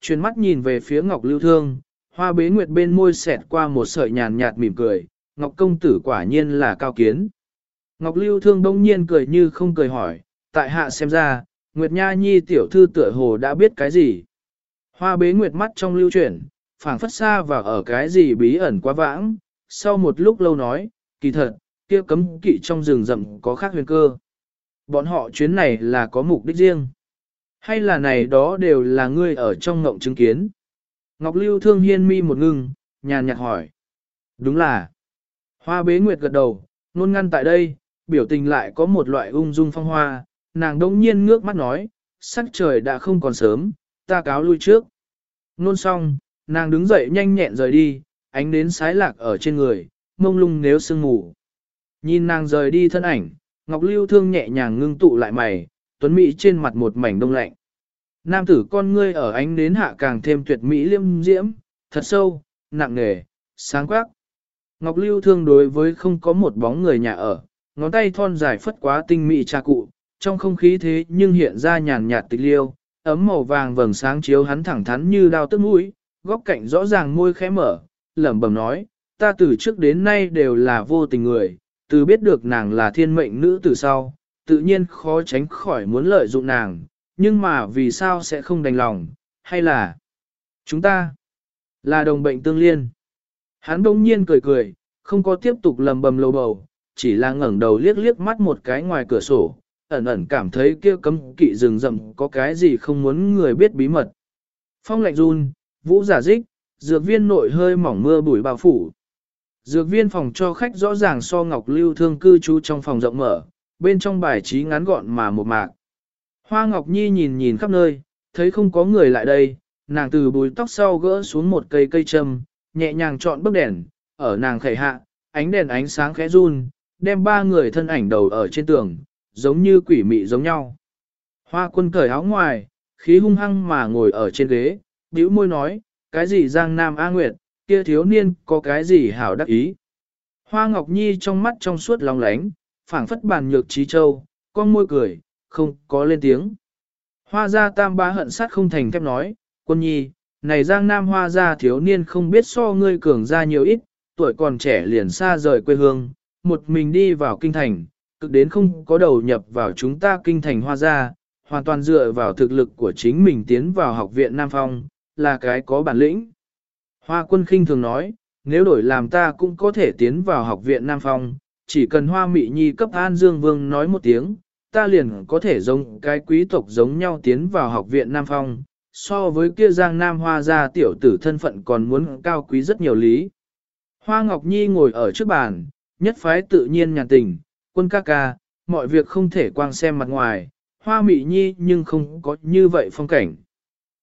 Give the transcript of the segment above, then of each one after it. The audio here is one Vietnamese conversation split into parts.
chuyển mắt nhìn về phía Ngọc Lưu Thương, hoa bế nguyệt bên môi xẹt qua một sợi nhàn nhạt mỉm cười, Ngọc công tử quả nhiên là cao kiến. Ngọc Lưu Thương đông nhiên cười như không cười hỏi, tại hạ xem ra, Nguyệt Nha Nhi tiểu thư tựa hồ đã biết cái gì. Hoa bế nguyệt mắt trong lưu chuyển, phảng phất xa và ở cái gì bí ẩn quá vãng, sau một lúc lâu nói, kỳ thật, kia cấm kỵ trong rừng rậm có khác huyền cơ. Bọn họ chuyến này là có mục đích riêng. Hay là này đó đều là ngươi ở trong ngộng chứng kiến? Ngọc Lưu thương hiên mi một ngưng, nhàn nhạt hỏi. Đúng là. Hoa bế nguyệt gật đầu, nôn ngăn tại đây, biểu tình lại có một loại ung dung phong hoa, nàng đông nhiên ngước mắt nói, sắc trời đã không còn sớm, ta cáo lui trước. Nôn xong, nàng đứng dậy nhanh nhẹn rời đi, ánh đến sái lạc ở trên người, mông lung nếu sương ngủ. Nhìn nàng rời đi thân ảnh, Ngọc Lưu thương nhẹ nhàng ngưng tụ lại mày, tuấn mỹ trên mặt một mảnh đông lạnh. Nam tử con ngươi ở ánh đến hạ càng thêm tuyệt mỹ liêm diễm, thật sâu, nặng nề, sáng quắc. Ngọc Lưu thương đối với không có một bóng người nhà ở, ngón tay thon dài phất quá tinh mỹ trà cụ, trong không khí thế nhưng hiện ra nhàn nhạt tịch liêu, ấm màu vàng vầng sáng chiếu hắn thẳng thắn như đao tức mũi, góc cạnh rõ ràng môi khẽ mở, lẩm bẩm nói, ta từ trước đến nay đều là vô tình người, từ biết được nàng là thiên mệnh nữ từ sau, tự nhiên khó tránh khỏi muốn lợi dụng nàng, nhưng mà vì sao sẽ không đành lòng, hay là chúng ta là đồng bệnh tương liên. Hắn bỗng nhiên cười cười, không có tiếp tục lầm bầm lầu bầu, chỉ là ngẩng đầu liếc liếc mắt một cái ngoài cửa sổ, ẩn ẩn cảm thấy kia cấm kỵ rừng rậm có cái gì không muốn người biết bí mật. Phong lạnh run, vũ giả dích, dược viên nội hơi mỏng mưa bụi bao phủ. Dược viên phòng cho khách rõ ràng so ngọc lưu thương cư trú trong phòng rộng mở, bên trong bài trí ngắn gọn mà một mạc. Hoa Ngọc Nhi nhìn nhìn khắp nơi, thấy không có người lại đây, nàng từ bùi tóc sau gỡ xuống một cây cây châm, nhẹ nhàng chọn bức đèn, ở nàng khẩy hạ, ánh đèn ánh sáng khẽ run, đem ba người thân ảnh đầu ở trên tường, giống như quỷ mị giống nhau. Hoa quân cởi áo ngoài, khí hung hăng mà ngồi ở trên ghế, bĩu môi nói, cái gì Giang Nam A Nguyệt, kia thiếu niên có cái gì hảo đắc ý. Hoa Ngọc Nhi trong mắt trong suốt long lánh, phảng phất bàn nhược trí châu, con môi cười, không có lên tiếng. Hoa gia tam ba hận sát không thành thép nói, quân nhi, này giang nam hoa gia thiếu niên không biết so ngươi cường ra nhiều ít, tuổi còn trẻ liền xa rời quê hương, một mình đi vào kinh thành, cực đến không có đầu nhập vào chúng ta kinh thành hoa gia, hoàn toàn dựa vào thực lực của chính mình tiến vào học viện Nam Phong, là cái có bản lĩnh. Hoa quân khinh thường nói, nếu đổi làm ta cũng có thể tiến vào học viện Nam Phong, chỉ cần hoa mị nhi cấp an dương vương nói một tiếng, ta liền có thể giống cái quý tộc giống nhau tiến vào học viện Nam Phong, so với kia giang Nam Hoa gia tiểu tử thân phận còn muốn cao quý rất nhiều lý. Hoa Ngọc Nhi ngồi ở trước bàn, nhất phái tự nhiên nhàn tình, quân ca ca, mọi việc không thể quang xem mặt ngoài, hoa mị nhi nhưng không có như vậy phong cảnh.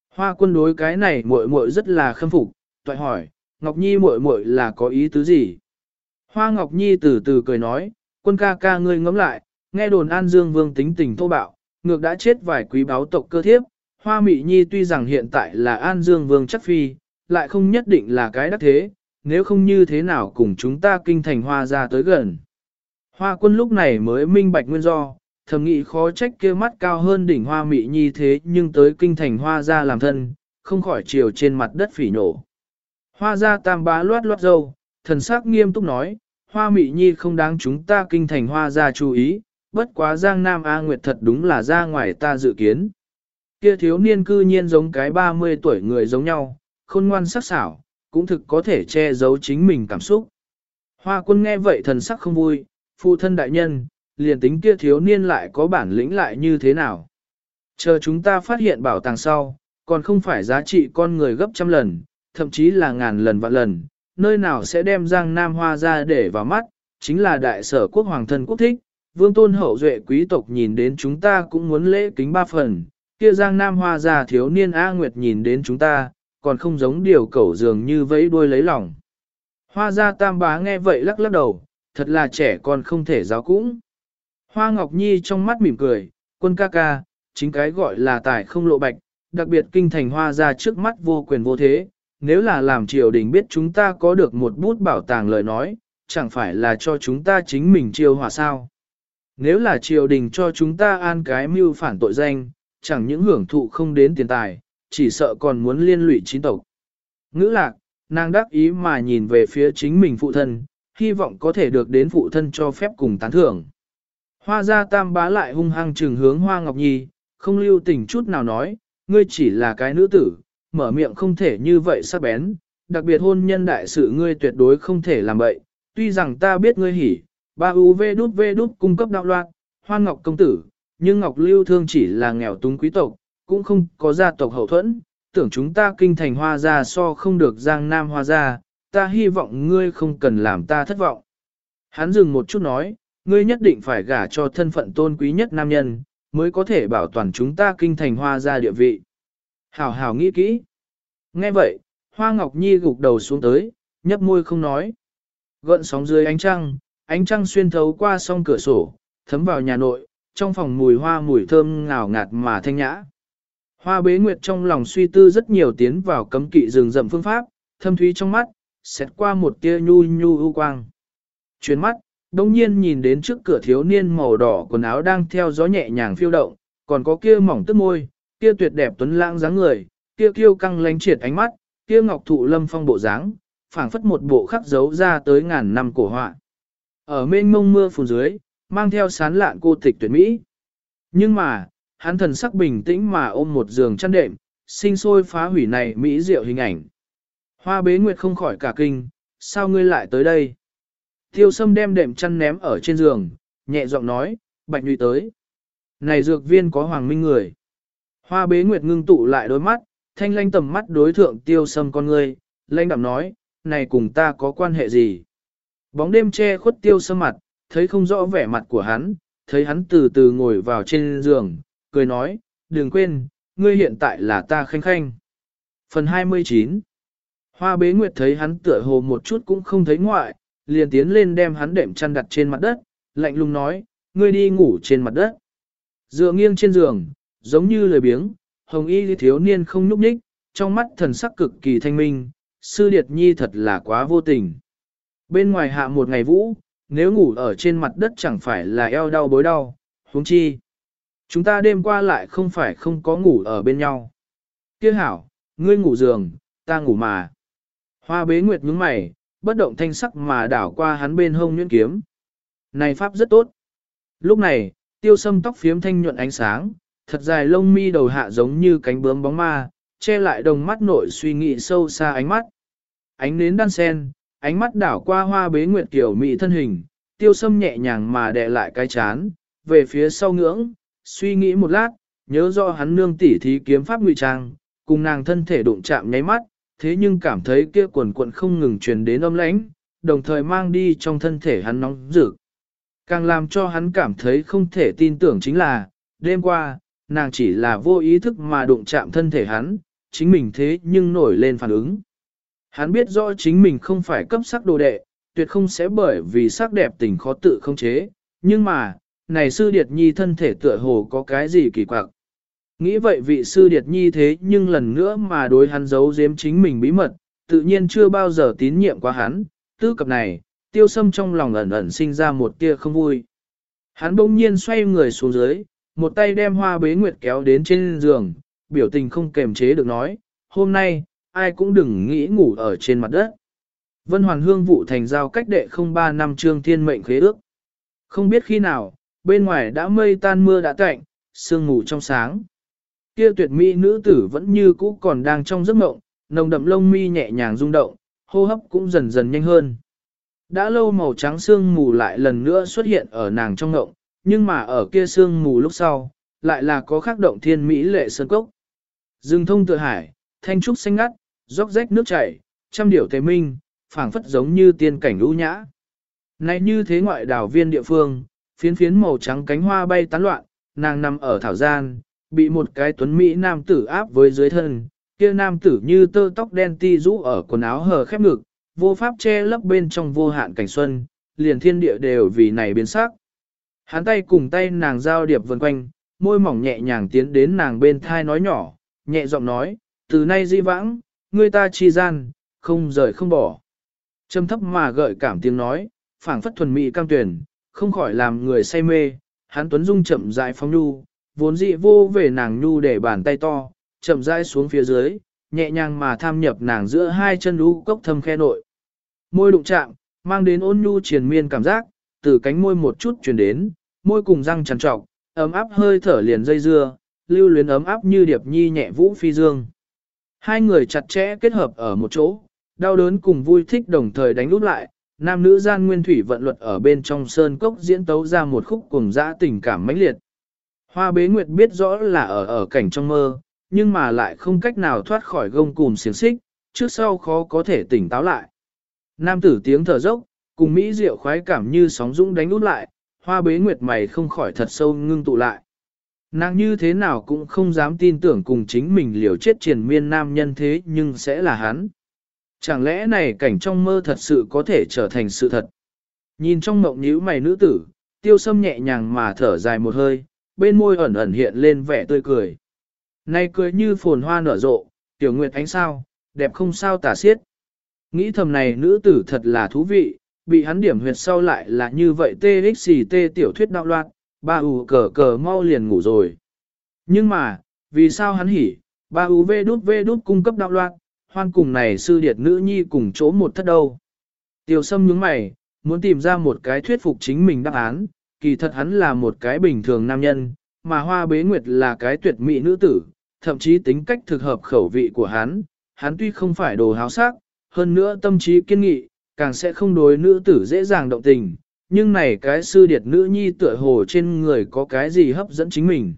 Hoa quân đối cái này muội muội rất là khâm phục, toại hỏi, Ngọc Nhi muội muội là có ý tứ gì? Hoa Ngọc Nhi từ từ cười nói, quân ca ca ngươi ngẫm lại, nghe đồn An Dương Vương tính tình thô bạo, ngược đã chết vài quý báo tộc cơ thiếp, Hoa Mị Nhi tuy rằng hiện tại là An Dương Vương chắc phi, lại không nhất định là cái đắc thế, nếu không như thế nào cùng chúng ta kinh thành hoa ra tới gần. Hoa quân lúc này mới minh bạch nguyên do, thầm nghĩ khó trách kia mắt cao hơn đỉnh hoa mị nhi thế nhưng tới kinh thành hoa ra làm thân, không khỏi chiều trên mặt đất phỉ nổ. Hoa ra tam bá loát loát dâu, thần sắc nghiêm túc nói, hoa mị nhi không đáng chúng ta kinh thành hoa ra chú ý, bất quá Giang Nam A Nguyệt thật đúng là ra ngoài ta dự kiến. Kia thiếu niên cư nhiên giống cái 30 tuổi người giống nhau, khôn ngoan sắc sảo, cũng thực có thể che giấu chính mình cảm xúc. Hoa quân nghe vậy thần sắc không vui, phụ thân đại nhân, liền tính kia thiếu niên lại có bản lĩnh lại như thế nào. Chờ chúng ta phát hiện bảo tàng sau, còn không phải giá trị con người gấp trăm lần, thậm chí là ngàn lần vạn lần, nơi nào sẽ đem Giang Nam Hoa ra để vào mắt, chính là đại sở quốc hoàng thân quốc thích, vương tôn hậu duệ quý tộc nhìn đến chúng ta cũng muốn lễ kính ba phần, kia giang nam hoa ra thiếu niên A Nguyệt nhìn đến chúng ta, còn không giống điều cẩu dường như vẫy đuôi lấy lòng. Hoa gia tam bá nghe vậy lắc lắc đầu, thật là trẻ con không thể giáo cũng. Hoa Ngọc Nhi trong mắt mỉm cười, quân ca ca, chính cái gọi là tài không lộ bạch, đặc biệt kinh thành hoa gia trước mắt vô quyền vô thế, nếu là làm triều đình biết chúng ta có được một bút bảo tàng lời nói, chẳng phải là cho chúng ta chính mình chiêu hòa sao. Nếu là triều đình cho chúng ta an cái mưu phản tội danh, chẳng những hưởng thụ không đến tiền tài, chỉ sợ còn muốn liên lụy chín tộc. Ngữ lạc, nàng đắc ý mà nhìn về phía chính mình phụ thân, hy vọng có thể được đến phụ thân cho phép cùng tán thưởng. Hoa gia tam bá lại hung hăng trừng hướng Hoa Ngọc Nhi, không lưu tình chút nào nói, ngươi chỉ là cái nữ tử, mở miệng không thể như vậy sắc bén, đặc biệt hôn nhân đại sự ngươi tuyệt đối không thể làm vậy. tuy rằng ta biết ngươi hỉ, ba UV đút V đút cung cấp đạo loạn, hoan Ngọc công tử, nhưng Ngọc Lưu Thương chỉ là nghèo túng quý tộc, cũng không có gia tộc hậu thuẫn, tưởng chúng ta kinh thành hoa gia so không được giang nam hoa gia, ta hy vọng ngươi không cần làm ta thất vọng. Hắn dừng một chút nói, ngươi nhất định phải gả cho thân phận tôn quý nhất nam nhân, mới có thể bảo toàn chúng ta kinh thành hoa gia địa vị. Hảo hảo nghĩ kỹ. Nghe vậy, Hoa Ngọc Nhi gục đầu xuống tới, nhấp môi không nói. Gợn sóng dưới ánh trăng, ánh trăng xuyên thấu qua song cửa sổ, thấm vào nhà nội, trong phòng mùi hoa mùi thơm ngào ngạt mà thanh nhã. Hoa bế nguyệt trong lòng suy tư rất nhiều tiến vào cấm kỵ rừng rậm phương pháp, thâm thúy trong mắt, xét qua một tia nhu nhu ưu quang. Chuyến mắt, đông nhiên nhìn đến trước cửa thiếu niên màu đỏ quần áo đang theo gió nhẹ nhàng phiêu động, còn có kia mỏng tức môi, kia tuyệt đẹp tuấn lãng dáng người, kia kiêu căng lánh triệt ánh mắt, kia ngọc thụ lâm phong bộ dáng, phảng phất một bộ khắc dấu ra tới ngàn năm cổ họa. Ở mênh mông mưa phùn dưới, mang theo sán lạn cô tịch tuyệt mỹ. Nhưng mà, hắn thần sắc bình tĩnh mà ôm một giường chăn đệm, sinh sôi phá hủy này mỹ diệu hình ảnh. Hoa bế nguyệt không khỏi cả kinh, sao ngươi lại tới đây? Tiêu sâm đem đệm chăn ném ở trên giường, nhẹ giọng nói, bạch nhụy tới. Này dược viên có hoàng minh người. Hoa bế nguyệt ngưng tụ lại đôi mắt, thanh lanh tầm mắt đối thượng tiêu sâm con ngươi, lanh đạm nói, này cùng ta có quan hệ gì? Bóng đêm che khuất tiêu sâm mặt, thấy không rõ vẻ mặt của hắn, thấy hắn từ từ ngồi vào trên giường, cười nói, đừng quên, ngươi hiện tại là ta khanh khanh. Phần 29 Hoa bế nguyệt thấy hắn tựa hồ một chút cũng không thấy ngoại, liền tiến lên đem hắn đệm chăn đặt trên mặt đất, lạnh lùng nói, ngươi đi ngủ trên mặt đất. Dựa nghiêng trên giường, giống như lời biếng, hồng y thiếu niên không nhúc nhích, trong mắt thần sắc cực kỳ thanh minh, sư điệt nhi thật là quá vô tình. Bên ngoài hạ một ngày vũ, nếu ngủ ở trên mặt đất chẳng phải là eo đau bối đau, huống chi. Chúng ta đêm qua lại không phải không có ngủ ở bên nhau. Kia hảo, ngươi ngủ giường, ta ngủ mà. Hoa bế nguyệt nhướng mày, bất động thanh sắc mà đảo qua hắn bên hông nhuyễn kiếm. Này pháp rất tốt. Lúc này, tiêu sâm tóc phiếm thanh nhuận ánh sáng, thật dài lông mi đầu hạ giống như cánh bướm bóng ma, che lại đồng mắt nội suy nghĩ sâu xa ánh mắt. Ánh nến đan sen, ánh mắt đảo qua hoa bế nguyệt kiểu mị thân hình, tiêu sâm nhẹ nhàng mà đè lại cái chán, về phía sau ngưỡng, suy nghĩ một lát, nhớ rõ hắn nương tỉ thí kiếm pháp ngụy trang, cùng nàng thân thể đụng chạm nháy mắt, thế nhưng cảm thấy kia quần quận không ngừng truyền đến âm lãnh, đồng thời mang đi trong thân thể hắn nóng rực. Càng làm cho hắn cảm thấy không thể tin tưởng chính là, đêm qua, nàng chỉ là vô ý thức mà đụng chạm thân thể hắn, chính mình thế nhưng nổi lên phản ứng. Hắn biết rõ chính mình không phải cấp sắc đồ đệ, tuyệt không sẽ bởi vì sắc đẹp tình khó tự không chế, nhưng mà, này sư điệt nhi thân thể tựa hồ có cái gì kỳ quặc. Nghĩ vậy vị sư điệt nhi thế nhưng lần nữa mà đối hắn giấu giếm chính mình bí mật, tự nhiên chưa bao giờ tín nhiệm qua hắn, tư cập này, tiêu sâm trong lòng ẩn ẩn sinh ra một tia không vui. Hắn bỗng nhiên xoay người xuống dưới, một tay đem hoa bế nguyệt kéo đến trên giường, biểu tình không kềm chế được nói, hôm nay, ai cũng đừng nghĩ ngủ ở trên mặt đất. Vân Hoàn Hương vụ thành giao cách đệ không ba năm trương thiên mệnh khế ước. Không biết khi nào, bên ngoài đã mây tan mưa đã tạnh, sương ngủ trong sáng. Kia tuyệt mỹ nữ tử vẫn như cũ còn đang trong giấc mộng, nồng đậm lông mi nhẹ nhàng rung động, hô hấp cũng dần dần nhanh hơn. Đã lâu màu trắng sương mù lại lần nữa xuất hiện ở nàng trong ngộng, nhưng mà ở kia sương mù lúc sau, lại là có khắc động thiên mỹ lệ sơn cốc. Rừng thông tự hải, thanh trúc xanh ngắt, róc rách nước chảy, trăm điểu thế minh, phảng phất giống như tiên cảnh lũ nhã. Này như thế ngoại đảo viên địa phương, phiến phiến màu trắng cánh hoa bay tán loạn, nàng nằm ở thảo gian, bị một cái tuấn mỹ nam tử áp với dưới thân, kia nam tử như tơ tóc đen ti rũ ở quần áo hờ khép ngực, vô pháp che lấp bên trong vô hạn cảnh xuân, liền thiên địa đều vì này biến sắc. Hắn tay cùng tay nàng giao điệp vần quanh, môi mỏng nhẹ nhàng tiến đến nàng bên thai nói nhỏ, nhẹ giọng nói, từ nay di vãng, người ta chi gian, không rời không bỏ. Trầm thấp mà gợi cảm tiếng nói, phảng phất thuần mỹ cam tuyển, không khỏi làm người say mê, hắn tuấn dung chậm rãi phóng nhu, vốn dị vô về nàng nhu để bàn tay to, chậm rãi xuống phía dưới, nhẹ nhàng mà tham nhập nàng giữa hai chân lũ cốc thâm khe nội. Môi đụng chạm, mang đến ôn nhu triền miên cảm giác, từ cánh môi một chút truyền đến, môi cùng răng trằn trọc, ấm áp hơi thở liền dây dưa, lưu luyến ấm áp như điệp nhi nhẹ vũ phi dương. Hai người chặt chẽ kết hợp ở một chỗ, đau đớn cùng vui thích đồng thời đánh úp lại, nam nữ gian nguyên thủy vận luật ở bên trong sơn cốc diễn tấu ra một khúc cùng dã tình cảm mãnh liệt. Hoa bế nguyệt biết rõ là ở ở cảnh trong mơ, nhưng mà lại không cách nào thoát khỏi gông cùm xiềng xích, trước sau khó có thể tỉnh táo lại. Nam tử tiếng thở dốc, cùng Mỹ diệu khoái cảm như sóng dũng đánh út lại, hoa bế nguyệt mày không khỏi thật sâu ngưng tụ lại. Nàng như thế nào cũng không dám tin tưởng cùng chính mình liều chết triền miên nam nhân thế nhưng sẽ là hắn. Chẳng lẽ này cảnh trong mơ thật sự có thể trở thành sự thật? Nhìn trong mộng nhíu mày nữ tử, tiêu sâm nhẹ nhàng mà thở dài một hơi, bên môi ẩn ẩn hiện lên vẻ tươi cười. Này cười như phồn hoa nở rộ, tiểu nguyệt ánh sao, đẹp không sao tả xiết. Nghĩ thầm này nữ tử thật là thú vị, bị hắn điểm huyệt sau lại là như vậy TXT tiểu thuyết đạo loạn, ba u cờ cờ mau liền ngủ rồi. Nhưng mà, vì sao hắn hỉ, ba u vê đút vê đút cung cấp đạo loạn, hoan cùng này sư điệt nữ nhi cùng chỗ một thất đâu. Tiểu sâm nhướng mày, muốn tìm ra một cái thuyết phục chính mình đáp án, kỳ thật hắn là một cái bình thường nam nhân, mà hoa bế nguyệt là cái tuyệt mỹ nữ tử, thậm chí tính cách thực hợp khẩu vị của hắn, hắn tuy không phải đồ háo sắc, hơn nữa tâm trí kiên nghị, càng sẽ không đối nữ tử dễ dàng động tình, nhưng này cái sư điệt nữ nhi tựa hồ trên người có cái gì hấp dẫn chính mình.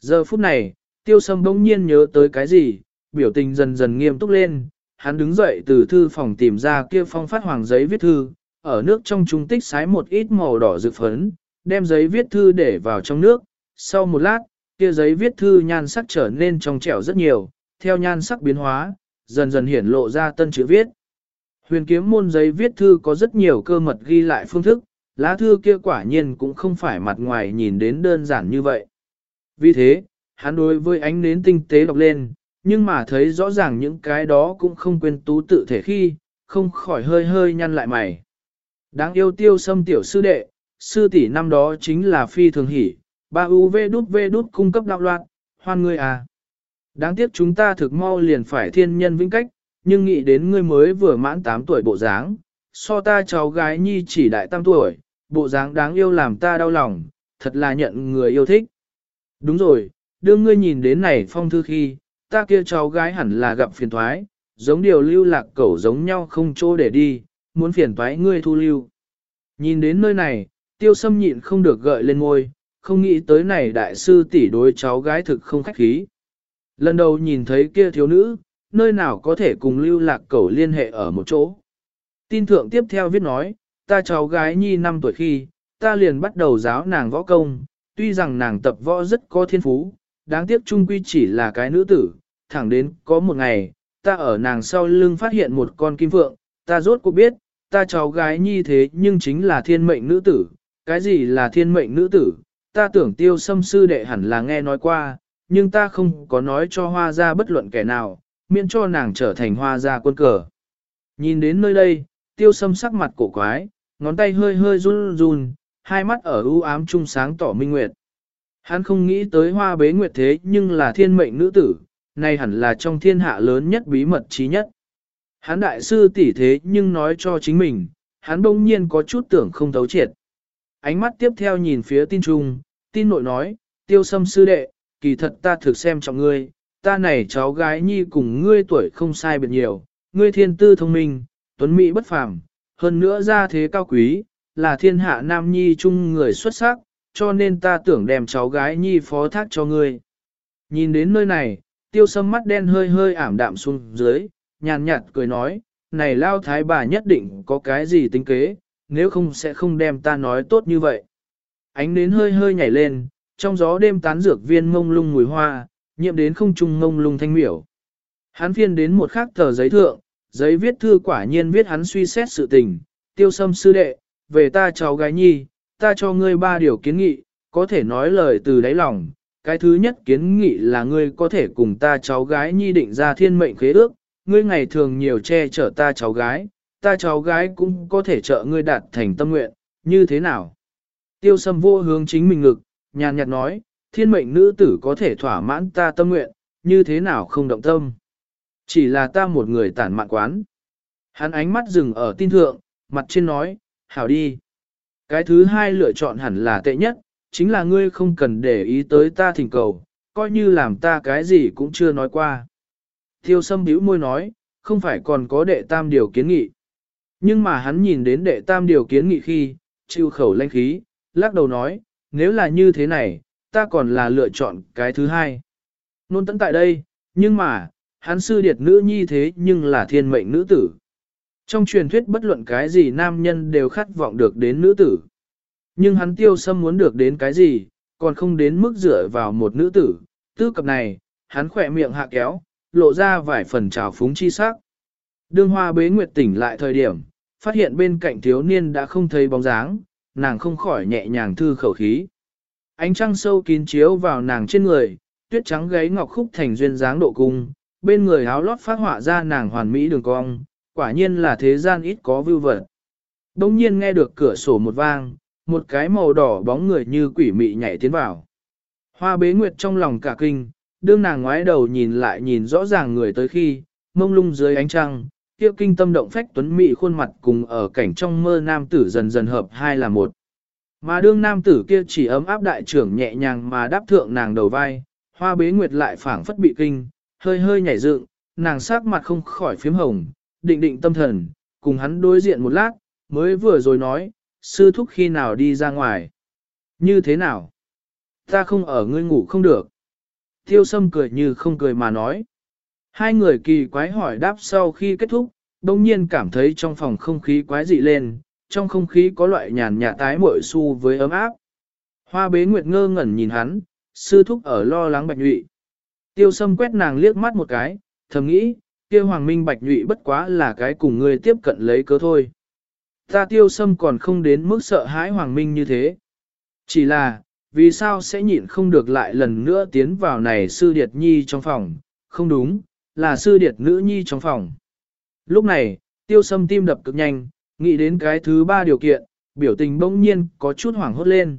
Giờ phút này, tiêu sâm bỗng nhiên nhớ tới cái gì, biểu tình dần dần nghiêm túc lên, hắn đứng dậy từ thư phòng tìm ra kia phong phát hoàng giấy viết thư, ở nước trong trung tích sái một ít màu đỏ dự phấn, đem giấy viết thư để vào trong nước, sau một lát, kia giấy viết thư nhan sắc trở nên trong trẻo rất nhiều, theo nhan sắc biến hóa, dần dần hiển lộ ra tân chữ viết. Huyền kiếm môn giấy viết thư có rất nhiều cơ mật ghi lại phương thức, lá thư kia quả nhiên cũng không phải mặt ngoài nhìn đến đơn giản như vậy. Vì thế, hắn đối với ánh nến tinh tế đọc lên, nhưng mà thấy rõ ràng những cái đó cũng không quên tú tự thể khi, không khỏi hơi hơi nhăn lại mày. Đáng yêu tiêu xâm tiểu sư đệ, sư tỷ năm đó chính là phi thường hỷ, ba UV đút V đút cung cấp đạo loạn, hoan ngươi à. Đáng tiếc chúng ta thực mau liền phải thiên nhân vĩnh cách, nhưng nghĩ đến ngươi mới vừa mãn 8 tuổi bộ dáng, so ta cháu gái nhi chỉ đại tam tuổi, bộ dáng đáng yêu làm ta đau lòng, thật là nhận người yêu thích. Đúng rồi, đưa ngươi nhìn đến này phong thư khi, ta kia cháu gái hẳn là gặp phiền thoái, giống điều lưu lạc cẩu giống nhau không chỗ để đi, muốn phiền thoái ngươi thu lưu. Nhìn đến nơi này, tiêu sâm nhịn không được gợi lên ngôi, không nghĩ tới này đại sư tỷ đối cháu gái thực không khách khí. Lần đầu nhìn thấy kia thiếu nữ, nơi nào có thể cùng lưu lạc cẩu liên hệ ở một chỗ. Tin thượng tiếp theo viết nói, ta cháu gái nhi 5 tuổi khi, ta liền bắt đầu giáo nàng võ công, tuy rằng nàng tập võ rất có thiên phú, đáng tiếc trung quy chỉ là cái nữ tử, thẳng đến có một ngày, ta ở nàng sau lưng phát hiện một con kim phượng, ta rốt cuộc biết, ta cháu gái nhi thế nhưng chính là thiên mệnh nữ tử, cái gì là thiên mệnh nữ tử, ta tưởng tiêu xâm sư đệ hẳn là nghe nói qua, nhưng ta không có nói cho hoa ra bất luận kẻ nào, miễn cho nàng trở thành hoa gia quân cờ. Nhìn đến nơi đây, tiêu sâm sắc mặt cổ quái, ngón tay hơi hơi run run, hai mắt ở u ám trung sáng tỏ minh nguyệt. Hắn không nghĩ tới hoa bế nguyệt thế nhưng là thiên mệnh nữ tử, này hẳn là trong thiên hạ lớn nhất bí mật trí nhất. Hắn đại sư tỷ thế nhưng nói cho chính mình, hắn đông nhiên có chút tưởng không thấu triệt. Ánh mắt tiếp theo nhìn phía tin trung, tin nội nói, tiêu sâm sư đệ, kỳ thật ta thực xem trọng ngươi, ta này cháu gái nhi cùng ngươi tuổi không sai biệt nhiều, ngươi thiên tư thông minh, tuấn mỹ bất phàm, hơn nữa ra thế cao quý, là thiên hạ nam nhi chung người xuất sắc, cho nên ta tưởng đem cháu gái nhi phó thác cho ngươi. Nhìn đến nơi này, tiêu sâm mắt đen hơi hơi ảm đạm xuống dưới, nhàn nhạt cười nói, này lao thái bà nhất định có cái gì tính kế, nếu không sẽ không đem ta nói tốt như vậy. Ánh nến hơi hơi nhảy lên, trong gió đêm tán dược viên mông lung mùi hoa, nhiệm đến không trung ngông lung thanh miểu. Hắn phiên đến một khắc tờ giấy thượng, giấy viết thư quả nhiên viết hắn suy xét sự tình, tiêu sâm sư đệ, về ta cháu gái nhi, ta cho ngươi ba điều kiến nghị, có thể nói lời từ đáy lòng. Cái thứ nhất kiến nghị là ngươi có thể cùng ta cháu gái nhi định ra thiên mệnh khế ước, ngươi ngày thường nhiều che chở ta cháu gái, ta cháu gái cũng có thể trợ ngươi đạt thành tâm nguyện, như thế nào? Tiêu sâm vô hướng chính mình ngực, nhàn nhạt nói, thiên mệnh nữ tử có thể thỏa mãn ta tâm nguyện, như thế nào không động tâm. Chỉ là ta một người tản mạn quán. Hắn ánh mắt dừng ở tin thượng, mặt trên nói, hảo đi. Cái thứ hai lựa chọn hẳn là tệ nhất, chính là ngươi không cần để ý tới ta thỉnh cầu, coi như làm ta cái gì cũng chưa nói qua. Thiêu sâm bĩu môi nói, không phải còn có đệ tam điều kiến nghị. Nhưng mà hắn nhìn đến đệ tam điều kiến nghị khi, chịu khẩu lanh khí, lắc đầu nói, nếu là như thế này, ta còn là lựa chọn cái thứ hai. Nôn tận tại đây, nhưng mà, hắn sư điệt nữ nhi thế nhưng là thiên mệnh nữ tử. Trong truyền thuyết bất luận cái gì nam nhân đều khát vọng được đến nữ tử. Nhưng hắn tiêu sâm muốn được đến cái gì, còn không đến mức dựa vào một nữ tử. Tư cập này, hắn khỏe miệng hạ kéo, lộ ra vài phần trào phúng chi sắc. Đương hoa bế nguyệt tỉnh lại thời điểm, phát hiện bên cạnh thiếu niên đã không thấy bóng dáng, nàng không khỏi nhẹ nhàng thư khẩu khí. Ánh trăng sâu kín chiếu vào nàng trên người, tuyết trắng gáy ngọc khúc thành duyên dáng độ cung, bên người áo lót phát họa ra nàng hoàn mỹ đường cong, quả nhiên là thế gian ít có vưu vật. Đông nhiên nghe được cửa sổ một vang, một cái màu đỏ bóng người như quỷ mị nhảy tiến vào. Hoa bế nguyệt trong lòng cả kinh, đương nàng ngoái đầu nhìn lại nhìn rõ ràng người tới khi, mông lung dưới ánh trăng, Tiêu kinh tâm động phách tuấn mị khuôn mặt cùng ở cảnh trong mơ nam tử dần dần hợp hai là một. Mà đương nam tử kia chỉ ấm áp đại trưởng nhẹ nhàng mà đáp thượng nàng đầu vai, hoa bế nguyệt lại phảng phất bị kinh, hơi hơi nhảy dựng, nàng sắc mặt không khỏi phím hồng, định định tâm thần, cùng hắn đối diện một lát, mới vừa rồi nói, sư thúc khi nào đi ra ngoài. Như thế nào? Ta không ở ngươi ngủ không được. Tiêu sâm cười như không cười mà nói. Hai người kỳ quái hỏi đáp sau khi kết thúc, đồng nhiên cảm thấy trong phòng không khí quái dị lên, trong không khí có loại nhàn nhạt tái mội su với ấm áp. Hoa bế nguyệt ngơ ngẩn nhìn hắn, sư thúc ở lo lắng bạch nhụy. Tiêu sâm quét nàng liếc mắt một cái, thầm nghĩ, kia hoàng minh bạch nhụy bất quá là cái cùng ngươi tiếp cận lấy cớ thôi. Ta tiêu sâm còn không đến mức sợ hãi hoàng minh như thế. Chỉ là, vì sao sẽ nhịn không được lại lần nữa tiến vào này sư điệt nhi trong phòng, không đúng, là sư điệt nữ nhi trong phòng. Lúc này, tiêu sâm tim đập cực nhanh, nghĩ đến cái thứ ba điều kiện, biểu tình bỗng nhiên có chút hoảng hốt lên.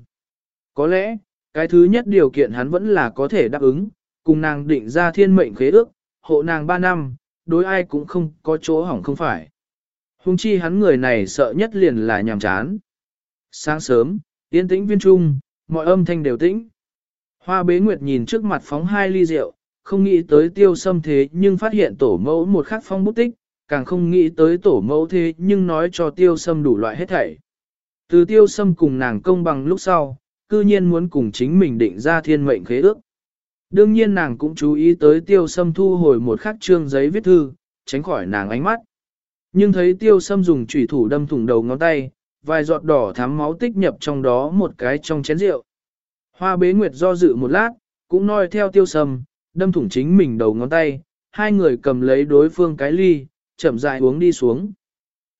Có lẽ, cái thứ nhất điều kiện hắn vẫn là có thể đáp ứng, cùng nàng định ra thiên mệnh khế ước, hộ nàng ba năm, đối ai cũng không có chỗ hỏng không phải. Hùng chi hắn người này sợ nhất liền là nhàm chán. Sáng sớm, yên tĩnh viên trung, mọi âm thanh đều tĩnh. Hoa bế nguyệt nhìn trước mặt phóng hai ly rượu, không nghĩ tới tiêu sâm thế nhưng phát hiện tổ mẫu một khắc phong bút tích, càng không nghĩ tới tổ mẫu thế nhưng nói cho tiêu sâm đủ loại hết thảy. Từ tiêu sâm cùng nàng công bằng lúc sau, cư nhiên muốn cùng chính mình định ra thiên mệnh khế ước. Đương nhiên nàng cũng chú ý tới tiêu sâm thu hồi một khắc trương giấy viết thư, tránh khỏi nàng ánh mắt. Nhưng thấy tiêu sâm dùng chủy thủ đâm thủng đầu ngón tay, vài giọt đỏ thắm máu tích nhập trong đó một cái trong chén rượu. Hoa bế nguyệt do dự một lát, cũng noi theo tiêu sâm, đâm thủng chính mình đầu ngón tay, hai người cầm lấy đối phương cái ly, chậm rãi uống đi xuống.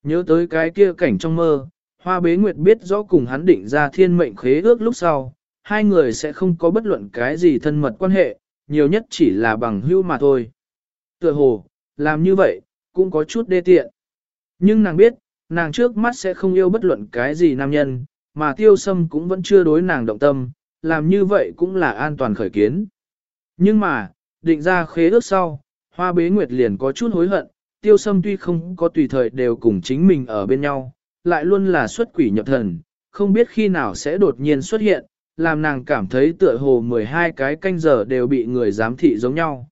Nhớ tới cái kia cảnh trong mơ, hoa bế nguyệt biết rõ cùng hắn định ra thiên mệnh khế ước lúc sau, hai người sẽ không có bất luận cái gì thân mật quan hệ, nhiều nhất chỉ là bằng hữu mà thôi. Tựa hồ, làm như vậy, cũng có chút đê tiện. Nhưng nàng biết, nàng trước mắt sẽ không yêu bất luận cái gì nam nhân, mà tiêu sâm cũng vẫn chưa đối nàng động tâm, làm như vậy cũng là an toàn khởi kiến. Nhưng mà, định ra khế ước sau, hoa bế nguyệt liền có chút hối hận, tiêu sâm tuy không có tùy thời đều cùng chính mình ở bên nhau, lại luôn là xuất quỷ nhập thần, không biết khi nào sẽ đột nhiên xuất hiện, làm nàng cảm thấy tựa hồ 12 cái canh giờ đều bị người giám thị giống nhau.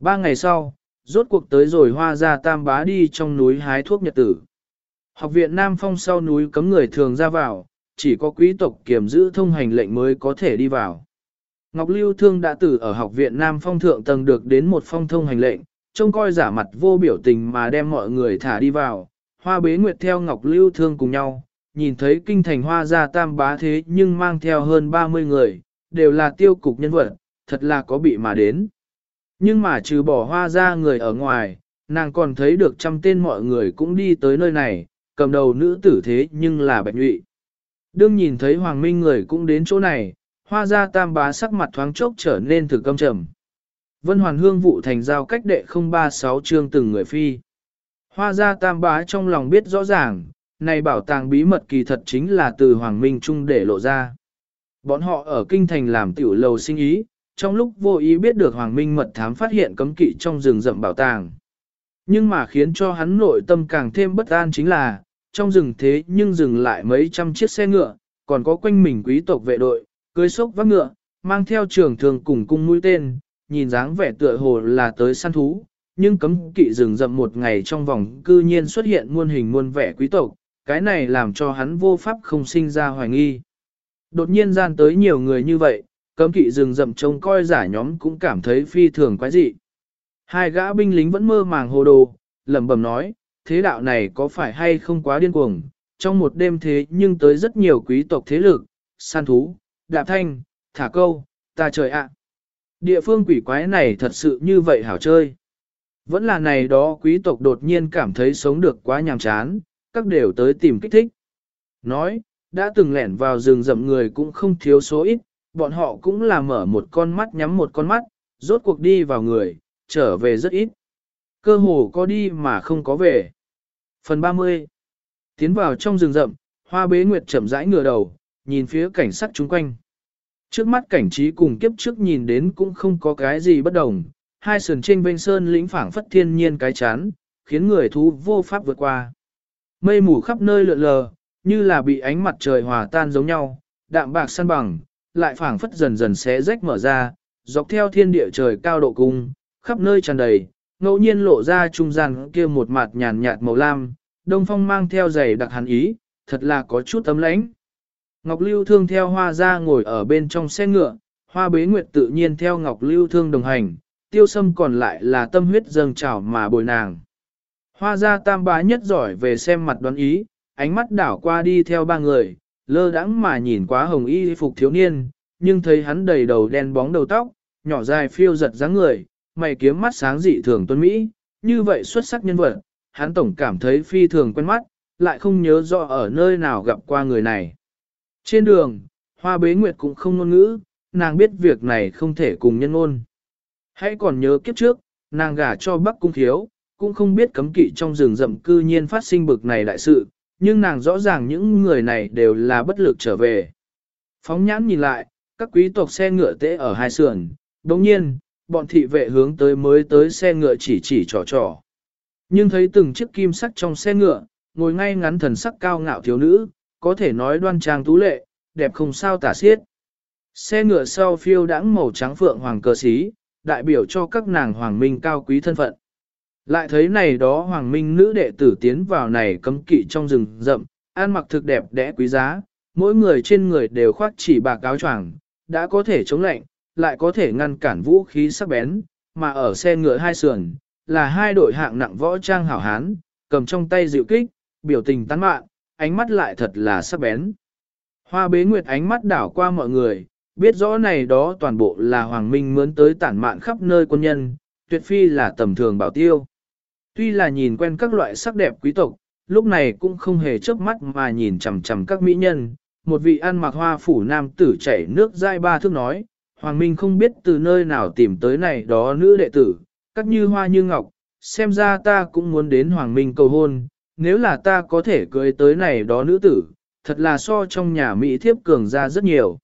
Ba ngày sau, rốt cuộc tới rồi hoa ra tam bá đi trong núi hái thuốc nhật tử. Học viện Nam Phong sau núi cấm người thường ra vào, chỉ có quý tộc kiểm giữ thông hành lệnh mới có thể đi vào. Ngọc Lưu Thương đã tử ở học viện Nam Phong thượng tầng được đến một phong thông hành lệnh, trông coi giả mặt vô biểu tình mà đem mọi người thả đi vào. Hoa bế nguyệt theo Ngọc Lưu Thương cùng nhau, nhìn thấy kinh thành hoa gia tam bá thế nhưng mang theo hơn 30 người, đều là tiêu cục nhân vật, thật là có bị mà đến. Nhưng mà trừ bỏ hoa gia người ở ngoài, nàng còn thấy được trăm tên mọi người cũng đi tới nơi này, cầm đầu nữ tử thế nhưng là bạch nhụy. Đương nhìn thấy hoàng minh người cũng đến chỗ này, hoa gia tam bá sắc mặt thoáng chốc trở nên thực căm trầm. Vân hoàn hương vụ thành giao cách đệ 036 chương từng người phi. Hoa gia tam bá trong lòng biết rõ ràng, này bảo tàng bí mật kỳ thật chính là từ Hoàng Minh Trung để lộ ra. Bọn họ ở kinh thành làm tiểu lầu sinh ý, trong lúc vô ý biết được Hoàng Minh mật thám phát hiện cấm kỵ trong rừng rậm bảo tàng. Nhưng mà khiến cho hắn nội tâm càng thêm bất an chính là, trong rừng thế nhưng dừng lại mấy trăm chiếc xe ngựa, còn có quanh mình quý tộc vệ đội, cưới sốc vác ngựa, mang theo trường thường cùng cung mũi tên, nhìn dáng vẻ tựa hồ là tới săn thú, nhưng cấm kỵ rừng rậm một ngày trong vòng cư nhiên xuất hiện muôn hình muôn vẻ quý tộc, cái này làm cho hắn vô pháp không sinh ra hoài nghi. Đột nhiên gian tới nhiều người như vậy, cấm kỵ rừng rậm trông coi giả nhóm cũng cảm thấy phi thường quái dị. Hai gã binh lính vẫn mơ màng hồ đồ, lẩm bẩm nói, thế đạo này có phải hay không quá điên cuồng, trong một đêm thế nhưng tới rất nhiều quý tộc thế lực, săn thú, đạp thanh, thả câu, ta trời ạ. Địa phương quỷ quái này thật sự như vậy hảo chơi. Vẫn là này đó quý tộc đột nhiên cảm thấy sống được quá nhàm chán, các đều tới tìm kích thích. Nói, đã từng lẻn vào rừng rậm người cũng không thiếu số ít, bọn họ cũng là mở một con mắt nhắm một con mắt, rốt cuộc đi vào người, trở về rất ít. Cơ hồ có đi mà không có về. Phần 30 Tiến vào trong rừng rậm, hoa bế nguyệt chậm rãi ngửa đầu, nhìn phía cảnh sắc chung quanh. Trước mắt cảnh trí cùng kiếp trước nhìn đến cũng không có cái gì bất đồng, hai sườn trên bên sơn lĩnh phảng phất thiên nhiên cái chán, khiến người thú vô pháp vượt qua. Mây mù khắp nơi lượn lờ, như là bị ánh mặt trời hòa tan giống nhau, đạm bạc săn bằng, lại phảng phất dần dần xé rách mở ra, dọc theo thiên địa trời cao độ cung, khắp nơi tràn đầy, ngẫu nhiên lộ ra trung gian kia một mặt nhàn nhạt màu lam, đông phong mang theo giày đặc hàn ý, thật là có chút tấm lãnh. Ngọc Lưu Thương theo hoa ra ngồi ở bên trong xe ngựa, hoa bế nguyệt tự nhiên theo Ngọc Lưu Thương đồng hành, tiêu sâm còn lại là tâm huyết dâng trào mà bồi nàng. Hoa ra tam bá nhất giỏi về xem mặt đoán ý, ánh mắt đảo qua đi theo ba người, lơ đãng mà nhìn quá hồng y phục thiếu niên, nhưng thấy hắn đầy đầu đen bóng đầu tóc, nhỏ dài phiêu giật dáng người, mày kiếm mắt sáng dị thường tuân Mỹ, như vậy xuất sắc nhân vật, hắn tổng cảm thấy phi thường quen mắt, lại không nhớ rõ ở nơi nào gặp qua người này. Trên đường, hoa bế nguyệt cũng không ngôn ngữ, nàng biết việc này không thể cùng nhân ngôn. Hãy còn nhớ kiếp trước, nàng gả cho bắc cung thiếu, cũng không biết cấm kỵ trong rừng rậm cư nhiên phát sinh bực này đại sự, nhưng nàng rõ ràng những người này đều là bất lực trở về. Phóng nhãn nhìn lại, các quý tộc xe ngựa tễ ở hai sườn, đồng nhiên, bọn thị vệ hướng tới mới tới xe ngựa chỉ chỉ trò trò. Nhưng thấy từng chiếc kim sắc trong xe ngựa, ngồi ngay ngắn thần sắc cao ngạo thiếu nữ, có thể nói đoan trang tú lệ, đẹp không sao tả xiết. Xe ngựa sau phiêu đãng màu trắng phượng hoàng cờ xí, đại biểu cho các nàng hoàng minh cao quý thân phận. Lại thấy này đó hoàng minh nữ đệ tử tiến vào này cấm kỵ trong rừng rậm, ăn mặc thực đẹp đẽ quý giá, mỗi người trên người đều khoác chỉ bạc áo choàng, đã có thể chống lạnh, lại có thể ngăn cản vũ khí sắc bén, mà ở xe ngựa hai sườn, là hai đội hạng nặng võ trang hảo hán, cầm trong tay dịu kích, biểu tình tán mạn, ánh mắt lại thật là sắc bén. Hoa bế nguyệt ánh mắt đảo qua mọi người, biết rõ này đó toàn bộ là Hoàng Minh mướn tới tản mạn khắp nơi quân nhân, tuyệt phi là tầm thường bảo tiêu. Tuy là nhìn quen các loại sắc đẹp quý tộc, lúc này cũng không hề chớp mắt mà nhìn chằm chằm các mỹ nhân. Một vị ăn mặc hoa phủ nam tử chảy nước dai ba thước nói, Hoàng Minh không biết từ nơi nào tìm tới này đó nữ đệ tử, các như hoa như ngọc, xem ra ta cũng muốn đến Hoàng Minh cầu hôn, nếu là ta có thể cưới tới này đó nữ tử, thật là so trong nhà Mỹ thiếp cường ra rất nhiều.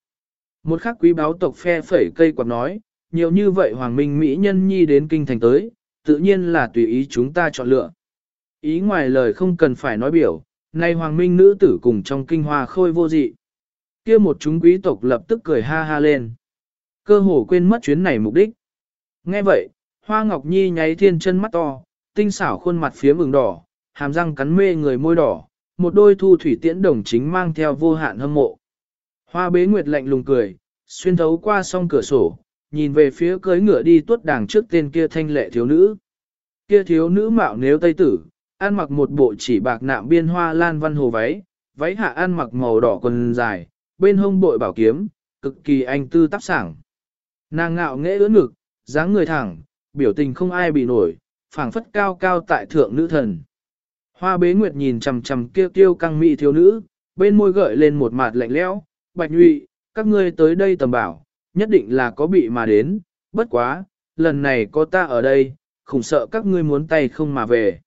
Một khắc quý báo tộc phe phẩy cây quạt nói, nhiều như vậy Hoàng Minh Mỹ nhân nhi đến kinh thành tới, tự nhiên là tùy ý chúng ta chọn lựa. Ý ngoài lời không cần phải nói biểu, nay Hoàng Minh nữ tử cùng trong kinh hoa khôi vô dị. kia một chúng quý tộc lập tức cười ha ha lên. Cơ hồ quên mất chuyến này mục đích. Nghe vậy, Hoa Ngọc Nhi nháy thiên chân mắt to, tinh xảo khuôn mặt phía mừng đỏ, hàm răng cắn mê người môi đỏ, một đôi thu thủy tiễn đồng chính mang theo vô hạn hâm mộ. Hoa bế nguyệt lạnh lùng cười, xuyên thấu qua song cửa sổ, nhìn về phía cưới ngựa đi tuốt đàng trước tên kia thanh lệ thiếu nữ. Kia thiếu nữ mạo nếu tây tử, ăn mặc một bộ chỉ bạc nạm biên hoa lan văn hồ váy, váy hạ ăn mặc màu đỏ quần dài, bên hông bội bảo kiếm, cực kỳ anh tư tác sảng. Nàng ngạo nghễ ưỡn ngực, dáng người thẳng, biểu tình không ai bị nổi, phảng phất cao cao tại thượng nữ thần. Hoa bế nguyệt nhìn chằm chằm kia tiêu căng mỹ thiếu nữ, bên môi gợi lên một mặt lạnh lẽo, bạch nhụy, các ngươi tới đây tầm bảo, nhất định là có bị mà đến, bất quá, lần này có ta ở đây, khủng sợ các ngươi muốn tay không mà về.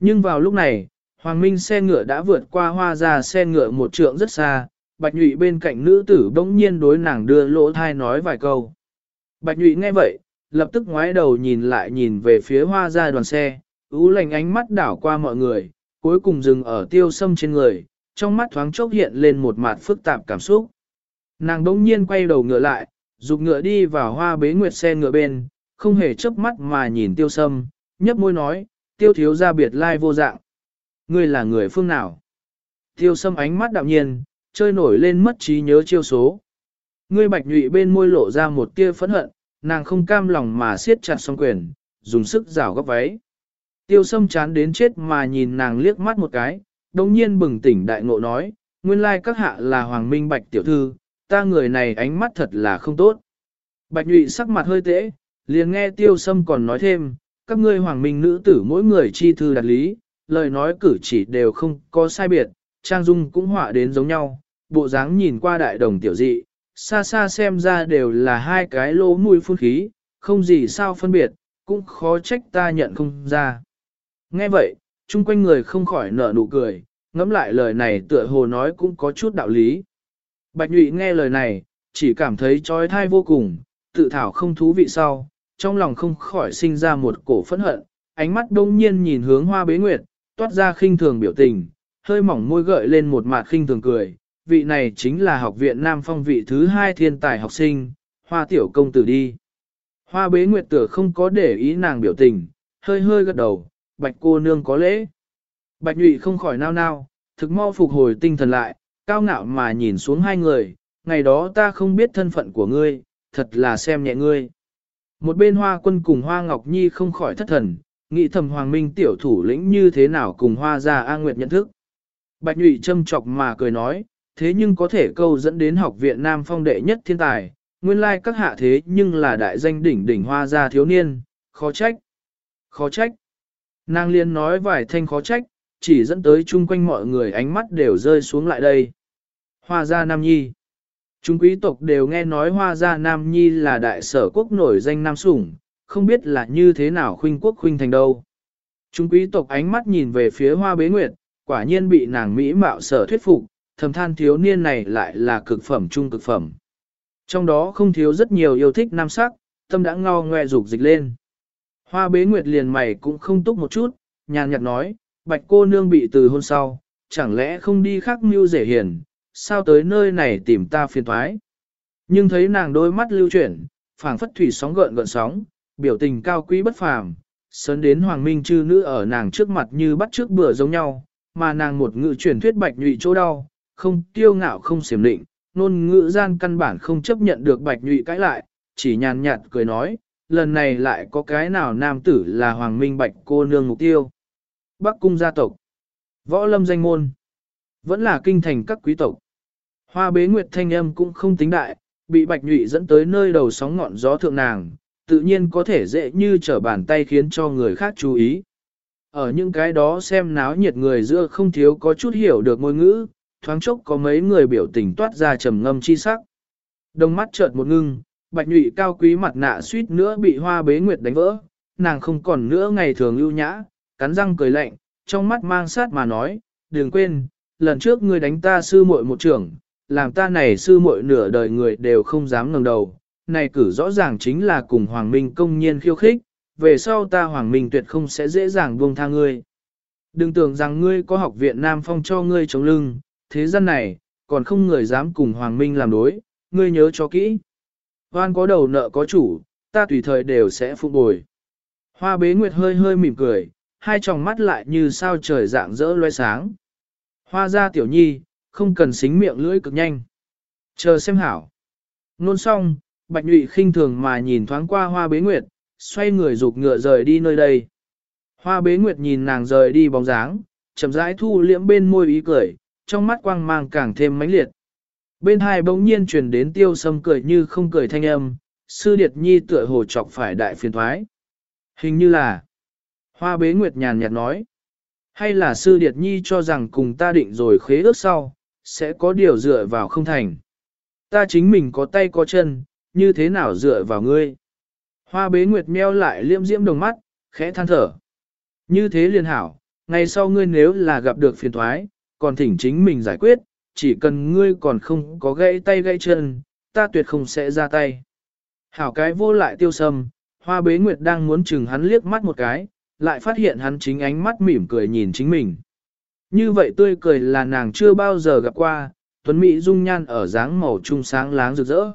Nhưng vào lúc này, Hoàng Minh xe ngựa đã vượt qua hoa ra xe ngựa một trượng rất xa, bạch nhụy bên cạnh nữ tử bỗng nhiên đối nàng đưa lỗ thai nói vài câu. Bạch nhụy nghe vậy, lập tức ngoái đầu nhìn lại nhìn về phía hoa ra đoàn xe, ú lành ánh mắt đảo qua mọi người, cuối cùng dừng ở tiêu sâm trên người, trong mắt thoáng chốc hiện lên một mặt phức tạp cảm xúc. Nàng đỗng nhiên quay đầu ngựa lại, dục ngựa đi vào hoa bế nguyệt xe ngựa bên, không hề chớp mắt mà nhìn tiêu sâm, nhấp môi nói, tiêu thiếu ra biệt lai vô dạng. Ngươi là người phương nào? Tiêu sâm ánh mắt đạm nhiên, chơi nổi lên mất trí nhớ chiêu số. Ngươi bạch nhụy bên môi lộ ra một tia phẫn hận, nàng không cam lòng mà siết chặt song quyền, dùng sức rảo góc váy. Tiêu sâm chán đến chết mà nhìn nàng liếc mắt một cái, đồng nhiên bừng tỉnh đại ngộ nói, nguyên lai các hạ là hoàng minh bạch tiểu thư, ta người này ánh mắt thật là không tốt. Bạch nhụy sắc mặt hơi tễ, liền nghe tiêu sâm còn nói thêm, các ngươi hoàng minh nữ tử mỗi người chi thư đặt lý, lời nói cử chỉ đều không có sai biệt, trang dung cũng họa đến giống nhau, bộ dáng nhìn qua đại đồng tiểu dị, xa xa xem ra đều là hai cái lỗ mũi phun khí, không gì sao phân biệt, cũng khó trách ta nhận không ra. Nghe vậy, chung quanh người không khỏi nở nụ cười, ngẫm lại lời này tựa hồ nói cũng có chút đạo lý. Bạch nhụy nghe lời này, chỉ cảm thấy trói thai vô cùng, tự thảo không thú vị sau, trong lòng không khỏi sinh ra một cổ phẫn hận, ánh mắt đông nhiên nhìn hướng hoa bế nguyệt, toát ra khinh thường biểu tình, hơi mỏng môi gợi lên một mặt khinh thường cười, vị này chính là học viện Nam Phong vị thứ hai thiên tài học sinh, hoa tiểu công tử đi. Hoa bế nguyệt tử không có để ý nàng biểu tình, hơi hơi gật đầu, bạch cô nương có lễ. Bạch nhụy không khỏi nao nao, thực mau phục hồi tinh thần lại, cao ngạo mà nhìn xuống hai người, ngày đó ta không biết thân phận của ngươi, thật là xem nhẹ ngươi. Một bên hoa quân cùng hoa ngọc nhi không khỏi thất thần, nghĩ thầm hoàng minh tiểu thủ lĩnh như thế nào cùng hoa gia A Nguyệt nhận thức. Bạch nhụy châm chọc mà cười nói, thế nhưng có thể câu dẫn đến học viện Nam Phong đệ nhất thiên tài, nguyên lai các hạ thế nhưng là đại danh đỉnh đỉnh hoa gia thiếu niên, khó trách, khó trách. Nàng liên nói vài thanh khó trách, chỉ dẫn tới chung quanh mọi người ánh mắt đều rơi xuống lại đây. Hoa gia Nam Nhi Chúng quý tộc đều nghe nói hoa gia Nam Nhi là đại sở quốc nổi danh Nam Sủng, không biết là như thế nào khuynh quốc khuynh thành đâu. Chúng quý tộc ánh mắt nhìn về phía hoa bế nguyệt, quả nhiên bị nàng Mỹ mạo sở thuyết phục, thầm than thiếu niên này lại là cực phẩm trung cực phẩm. Trong đó không thiếu rất nhiều yêu thích nam sắc, tâm đã ngao ngoe dục dịch lên. Hoa bế nguyệt liền mày cũng không túc một chút, nhàn nhạt nói, bạch cô nương bị từ hôn sau, chẳng lẽ không đi khắc mưu rể hiền, sao tới nơi này tìm ta phiền thoái. Nhưng thấy nàng đôi mắt lưu chuyển, phảng phất thủy sóng gợn gợn sóng, biểu tình cao quý bất phàm, sớn đến hoàng minh chư nữ ở nàng trước mặt như bắt trước bữa giống nhau, mà nàng một ngự truyền thuyết bạch nhụy chỗ đau, không tiêu ngạo không xiểm định, nôn ngữ gian căn bản không chấp nhận được bạch nhụy cãi lại, chỉ nhàn nhạt cười nói, lần này lại có cái nào nam tử là hoàng minh bạch cô nương mục tiêu. Bắc cung gia tộc, võ lâm danh môn, vẫn là kinh thành các quý tộc. Hoa bế nguyệt thanh âm cũng không tính đại, bị bạch nhụy dẫn tới nơi đầu sóng ngọn gió thượng nàng, tự nhiên có thể dễ như trở bàn tay khiến cho người khác chú ý. Ở những cái đó xem náo nhiệt người giữa không thiếu có chút hiểu được ngôn ngữ, thoáng chốc có mấy người biểu tình toát ra trầm ngâm chi sắc. Đồng mắt chợt một ngưng, bạch nhụy cao quý mặt nạ suýt nữa bị hoa bế nguyệt đánh vỡ, nàng không còn nữa ngày thường ưu nhã, cắn răng cười lạnh, trong mắt mang sát mà nói, đừng quên, lần trước ngươi đánh ta sư muội một trưởng, làm ta này sư muội nửa đời người đều không dám ngẩng đầu, này cử rõ ràng chính là cùng Hoàng Minh công nhiên khiêu khích, về sau ta Hoàng Minh tuyệt không sẽ dễ dàng buông tha ngươi. Đừng tưởng rằng ngươi có học viện Nam Phong cho ngươi chống lưng, thế gian này, còn không người dám cùng Hoàng Minh làm đối, ngươi nhớ cho kỹ. Hoan có đầu nợ có chủ, ta tùy thời đều sẽ phục bồi. Hoa bế nguyệt hơi hơi mỉm cười, hai tròng mắt lại như sao trời dạng rỡ loe sáng. Hoa ra tiểu nhi, không cần xính miệng lưỡi cực nhanh. Chờ xem hảo. Nôn xong, Bạch Nhụy khinh thường mà nhìn thoáng qua hoa bế nguyệt, xoay người rục ngựa rời đi nơi đây. Hoa bế nguyệt nhìn nàng rời đi bóng dáng, chậm rãi thu liễm bên môi ý cười, trong mắt quang mang càng thêm mãnh liệt. Bên hai bỗng nhiên truyền đến tiêu sâm cười như không cười thanh âm, sư điệt nhi tựa hồ chọc phải đại phiền thoái. Hình như là, hoa bế nguyệt nhàn nhạt nói, hay là sư điệt nhi cho rằng cùng ta định rồi khế ước sau, sẽ có điều dựa vào không thành. Ta chính mình có tay có chân, như thế nào dựa vào ngươi. Hoa bế nguyệt meo lại liêm diễm đồng mắt, khẽ than thở. Như thế liền hảo, ngày sau ngươi nếu là gặp được phiền thoái, còn thỉnh chính mình giải quyết, chỉ cần ngươi còn không có gãy tay gãy chân, ta tuyệt không sẽ ra tay. Hảo cái vô lại tiêu sâm, hoa bế nguyệt đang muốn chừng hắn liếc mắt một cái, lại phát hiện hắn chính ánh mắt mỉm cười nhìn chính mình. Như vậy tươi cười là nàng chưa bao giờ gặp qua, tuấn mỹ dung nhan ở dáng màu trung sáng láng rực rỡ.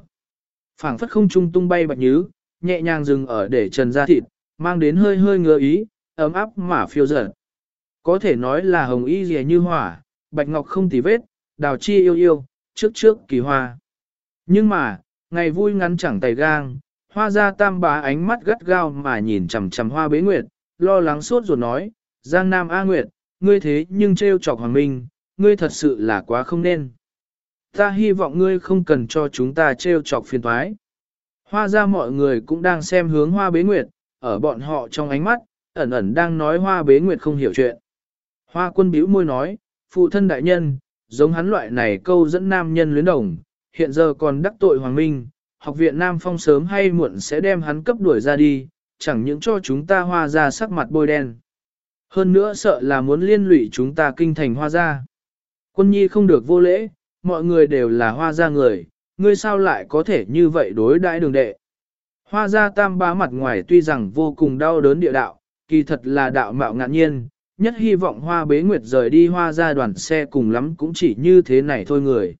phảng phất không trung tung bay bạch nhứ, nhẹ nhàng dừng ở để trần ra thịt, mang đến hơi hơi ngứa ý, ấm áp mà phiêu dở. Có thể nói là hồng y rìa như hỏa, bạch ngọc không tì vết, đào chi yêu yêu, trước trước kỳ hoa. Nhưng mà, ngày vui ngắn chẳng tay gang, hoa ra tam bá ánh mắt gắt gao mà nhìn chằm chằm hoa bế nguyệt, lo lắng suốt ruột nói, Giang Nam A Nguyệt, ngươi thế nhưng trêu chọc Hoàng Minh, ngươi thật sự là quá không nên. Ta hy vọng ngươi không cần cho chúng ta trêu chọc phiền toái. Hoa ra mọi người cũng đang xem hướng hoa bế nguyệt, ở bọn họ trong ánh mắt, ẩn ẩn đang nói hoa bế nguyệt không hiểu chuyện. Hoa quân bĩu môi nói, phụ thân đại nhân, giống hắn loại này câu dẫn nam nhân luyến đồng, hiện giờ còn đắc tội Hoàng Minh, học viện Nam Phong sớm hay muộn sẽ đem hắn cấp đuổi ra đi, chẳng những cho chúng ta hoa ra sắc mặt bôi đen. Hơn nữa sợ là muốn liên lụy chúng ta kinh thành hoa ra. Quân nhi không được vô lễ, mọi người đều là hoa ra người, ngươi sao lại có thể như vậy đối đãi đường đệ. Hoa ra tam bá mặt ngoài tuy rằng vô cùng đau đớn địa đạo, kỳ thật là đạo mạo ngạn nhiên, nhất hy vọng hoa bế nguyệt rời đi hoa ra đoàn xe cùng lắm cũng chỉ như thế này thôi người.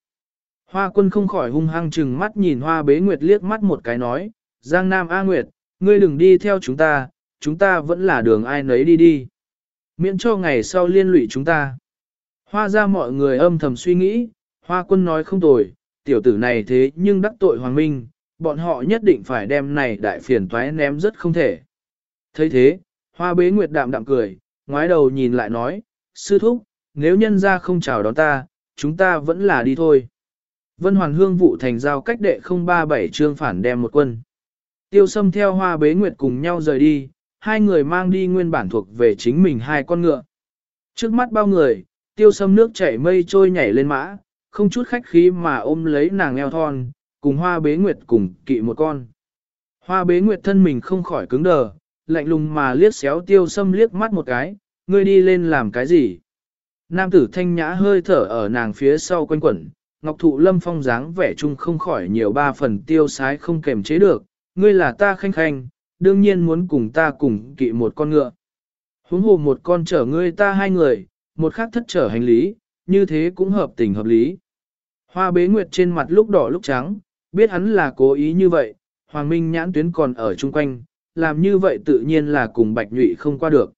Hoa quân không khỏi hung hăng chừng mắt nhìn hoa bế nguyệt liếc mắt một cái nói, Giang Nam A Nguyệt, ngươi đừng đi theo chúng ta, chúng ta vẫn là đường ai nấy đi đi. Miễn cho ngày sau liên lụy chúng ta. Hoa ra mọi người âm thầm suy nghĩ, hoa quân nói không tồi, tiểu tử này thế nhưng đắc tội hoàng minh, bọn họ nhất định phải đem này đại phiền toái ném rất không thể. thấy thế, hoa bế nguyệt đạm đạm cười, ngoái đầu nhìn lại nói, sư thúc, nếu nhân ra không chào đón ta, chúng ta vẫn là đi thôi. Vân Hoàn Hương vụ thành giao cách đệ 037 trương phản đem một quân. Tiêu sâm theo hoa bế nguyệt cùng nhau rời đi, hai người mang đi nguyên bản thuộc về chính mình hai con ngựa. Trước mắt bao người, tiêu sâm nước chảy mây trôi nhảy lên mã, không chút khách khí mà ôm lấy nàng eo thon, cùng hoa bế nguyệt cùng kỵ một con. Hoa bế nguyệt thân mình không khỏi cứng đờ, lạnh lùng mà liếc xéo tiêu sâm liếc mắt một cái, ngươi đi lên làm cái gì? Nam tử thanh nhã hơi thở ở nàng phía sau quanh quẩn, ngọc thụ lâm phong dáng vẻ chung không khỏi nhiều ba phần tiêu sái không kềm chế được, ngươi là ta khanh khanh, đương nhiên muốn cùng ta cùng kỵ một con ngựa. Huống hồ một con chở ngươi ta hai người, một khác thất trở hành lý, như thế cũng hợp tình hợp lý. Hoa bế nguyệt trên mặt lúc đỏ lúc trắng, biết hắn là cố ý như vậy, Hoàng Minh nhãn tuyến còn ở chung quanh, làm như vậy tự nhiên là cùng bạch nhụy không qua được.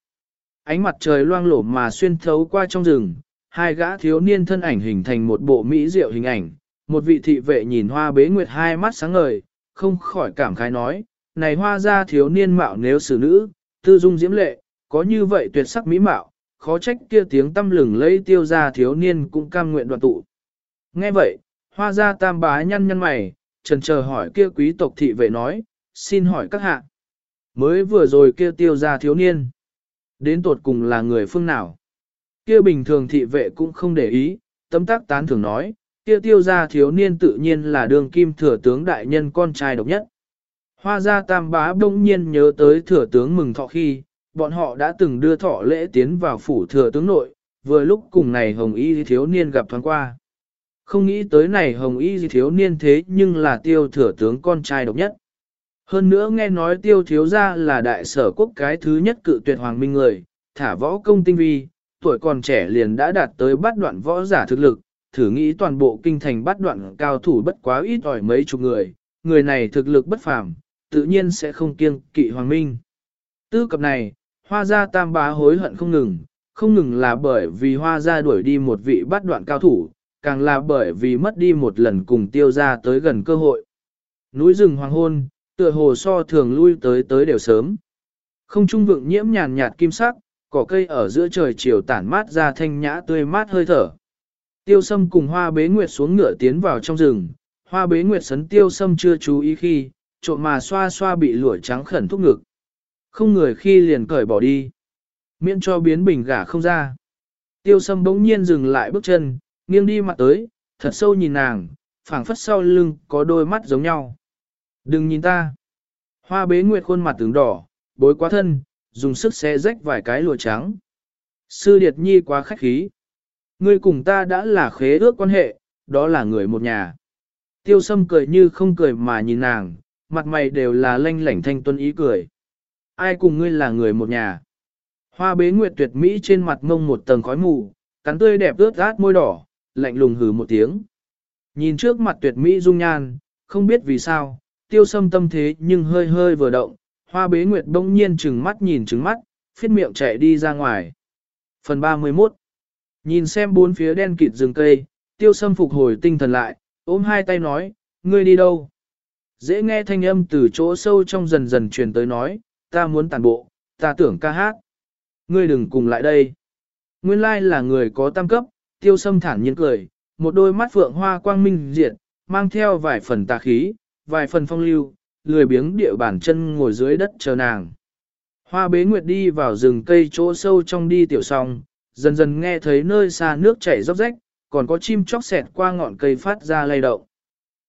Ánh mặt trời loang lổ mà xuyên thấu qua trong rừng, hai gã thiếu niên thân ảnh hình thành một bộ mỹ diệu hình ảnh, một vị thị vệ nhìn hoa bế nguyệt hai mắt sáng ngời, không khỏi cảm khái nói, này hoa ra thiếu niên mạo nếu xử nữ, tư dung diễm lệ, có như vậy tuyệt sắc mỹ mạo, khó trách kia tiếng tâm lừng lấy tiêu ra thiếu niên cũng cam nguyện đoàn tụ. Nghe vậy, hoa ra tam bá nhăn nhăn mày, trần chờ hỏi kia quý tộc thị vệ nói, xin hỏi các hạ. Mới vừa rồi kia tiêu ra thiếu niên. Đến tột cùng là người phương nào? Kia bình thường thị vệ cũng không để ý, tấm tác tán thường nói, kia tiêu ra thiếu niên tự nhiên là đường kim thừa tướng đại nhân con trai độc nhất. Hoa gia tam bá đông nhiên nhớ tới thừa tướng mừng thọ khi, bọn họ đã từng đưa thọ lễ tiến vào phủ thừa tướng nội, vừa lúc cùng này hồng y thiếu niên gặp thoáng qua. Không nghĩ tới này hồng y thiếu niên thế nhưng là tiêu thừa tướng con trai độc nhất. Hơn nữa nghe nói tiêu thiếu gia là đại sở quốc cái thứ nhất cự tuyệt hoàng minh người, thả võ công tinh vi, tuổi còn trẻ liền đã đạt tới bắt đoạn võ giả thực lực, thử nghĩ toàn bộ kinh thành bắt đoạn cao thủ bất quá ít ỏi mấy chục người, người này thực lực bất phàm, tự nhiên sẽ không kiêng kỵ hoàng minh. Tư cập này, hoa gia tam bá hối hận không ngừng, không ngừng là bởi vì hoa gia đuổi đi một vị bắt đoạn cao thủ, càng là bởi vì mất đi một lần cùng tiêu gia tới gần cơ hội. Núi rừng hoàng hôn, tựa hồ so thường lui tới tới đều sớm. Không trung vượng nhiễm nhàn nhạt kim sắc, cỏ cây ở giữa trời chiều tản mát ra thanh nhã tươi mát hơi thở. Tiêu sâm cùng hoa bế nguyệt xuống ngựa tiến vào trong rừng, hoa bế nguyệt sấn tiêu sâm chưa chú ý khi, trộm mà xoa xoa bị lụa trắng khẩn thúc ngực. Không người khi liền cởi bỏ đi. Miễn cho biến bình gả không ra. Tiêu sâm bỗng nhiên dừng lại bước chân, nghiêng đi mặt tới, thật sâu nhìn nàng, phảng phất sau lưng có đôi mắt giống nhau. Đừng nhìn ta. Hoa bế nguyệt khuôn mặt tướng đỏ, bối quá thân, dùng sức xé rách vài cái lụa trắng. Sư Điệt Nhi quá khách khí. Ngươi cùng ta đã là khế ước quan hệ, đó là người một nhà. Tiêu sâm cười như không cười mà nhìn nàng, mặt mày đều là lanh lảnh thanh tuân ý cười. Ai cùng ngươi là người một nhà? Hoa bế nguyệt tuyệt mỹ trên mặt mông một tầng khói mù, cắn tươi đẹp ướt át môi đỏ, lạnh lùng hừ một tiếng. Nhìn trước mặt tuyệt mỹ dung nhan, không biết vì sao, tiêu sâm tâm thế nhưng hơi hơi vừa động, hoa bế nguyệt bỗng nhiên trừng mắt nhìn trừng mắt, phiết miệng chạy đi ra ngoài. Phần 31 Nhìn xem bốn phía đen kịt rừng cây, tiêu sâm phục hồi tinh thần lại, ôm hai tay nói, ngươi đi đâu? Dễ nghe thanh âm từ chỗ sâu trong dần dần truyền tới nói, ta muốn tàn bộ, ta tưởng ca hát. Ngươi đừng cùng lại đây. Nguyên lai là người có tam cấp, tiêu sâm thản nhiên cười, một đôi mắt phượng hoa quang minh diệt, mang theo vài phần tà khí, vài phần phong lưu, lười biếng địa bản chân ngồi dưới đất chờ nàng. Hoa bế nguyệt đi vào rừng cây chỗ sâu trong đi tiểu song, dần dần nghe thấy nơi xa nước chảy róc rách, còn có chim chóc xẹt qua ngọn cây phát ra lay động.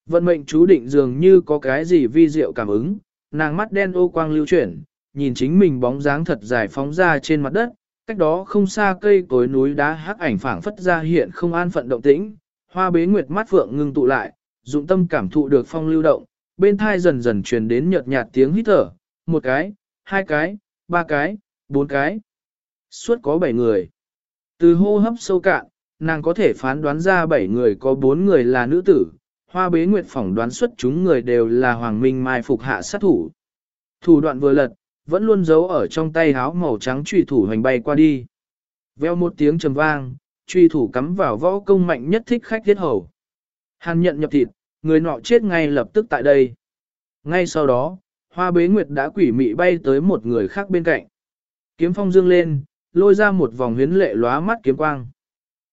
Vận mệnh chú định dường như có cái gì vi diệu cảm ứng, nàng mắt đen ô quang lưu chuyển, nhìn chính mình bóng dáng thật dài phóng ra trên mặt đất, cách đó không xa cây cối núi đá hắc ảnh phảng phất ra hiện không an phận động tĩnh, hoa bế nguyệt mắt phượng ngưng tụ lại, dụng tâm cảm thụ được phong lưu động, bên thai dần dần truyền đến nhợt nhạt tiếng hít thở, một cái, hai cái, ba cái, bốn cái, suốt có bảy người. Từ hô hấp sâu cạn, nàng có thể phán đoán ra bảy người có bốn người là nữ tử, hoa bế nguyệt phỏng đoán xuất chúng người đều là hoàng minh mai phục hạ sát thủ. Thủ đoạn vừa lật, vẫn luôn giấu ở trong tay háo màu trắng truy thủ hành bay qua đi. Veo một tiếng trầm vang, truy thủ cắm vào võ công mạnh nhất thích khách thiết hầu. Hàn nhận nhập thịt, người nọ chết ngay lập tức tại đây. Ngay sau đó, hoa bế nguyệt đã quỷ mị bay tới một người khác bên cạnh. Kiếm phong dương lên, lôi ra một vòng huyến lệ lóa mắt kiếm quang.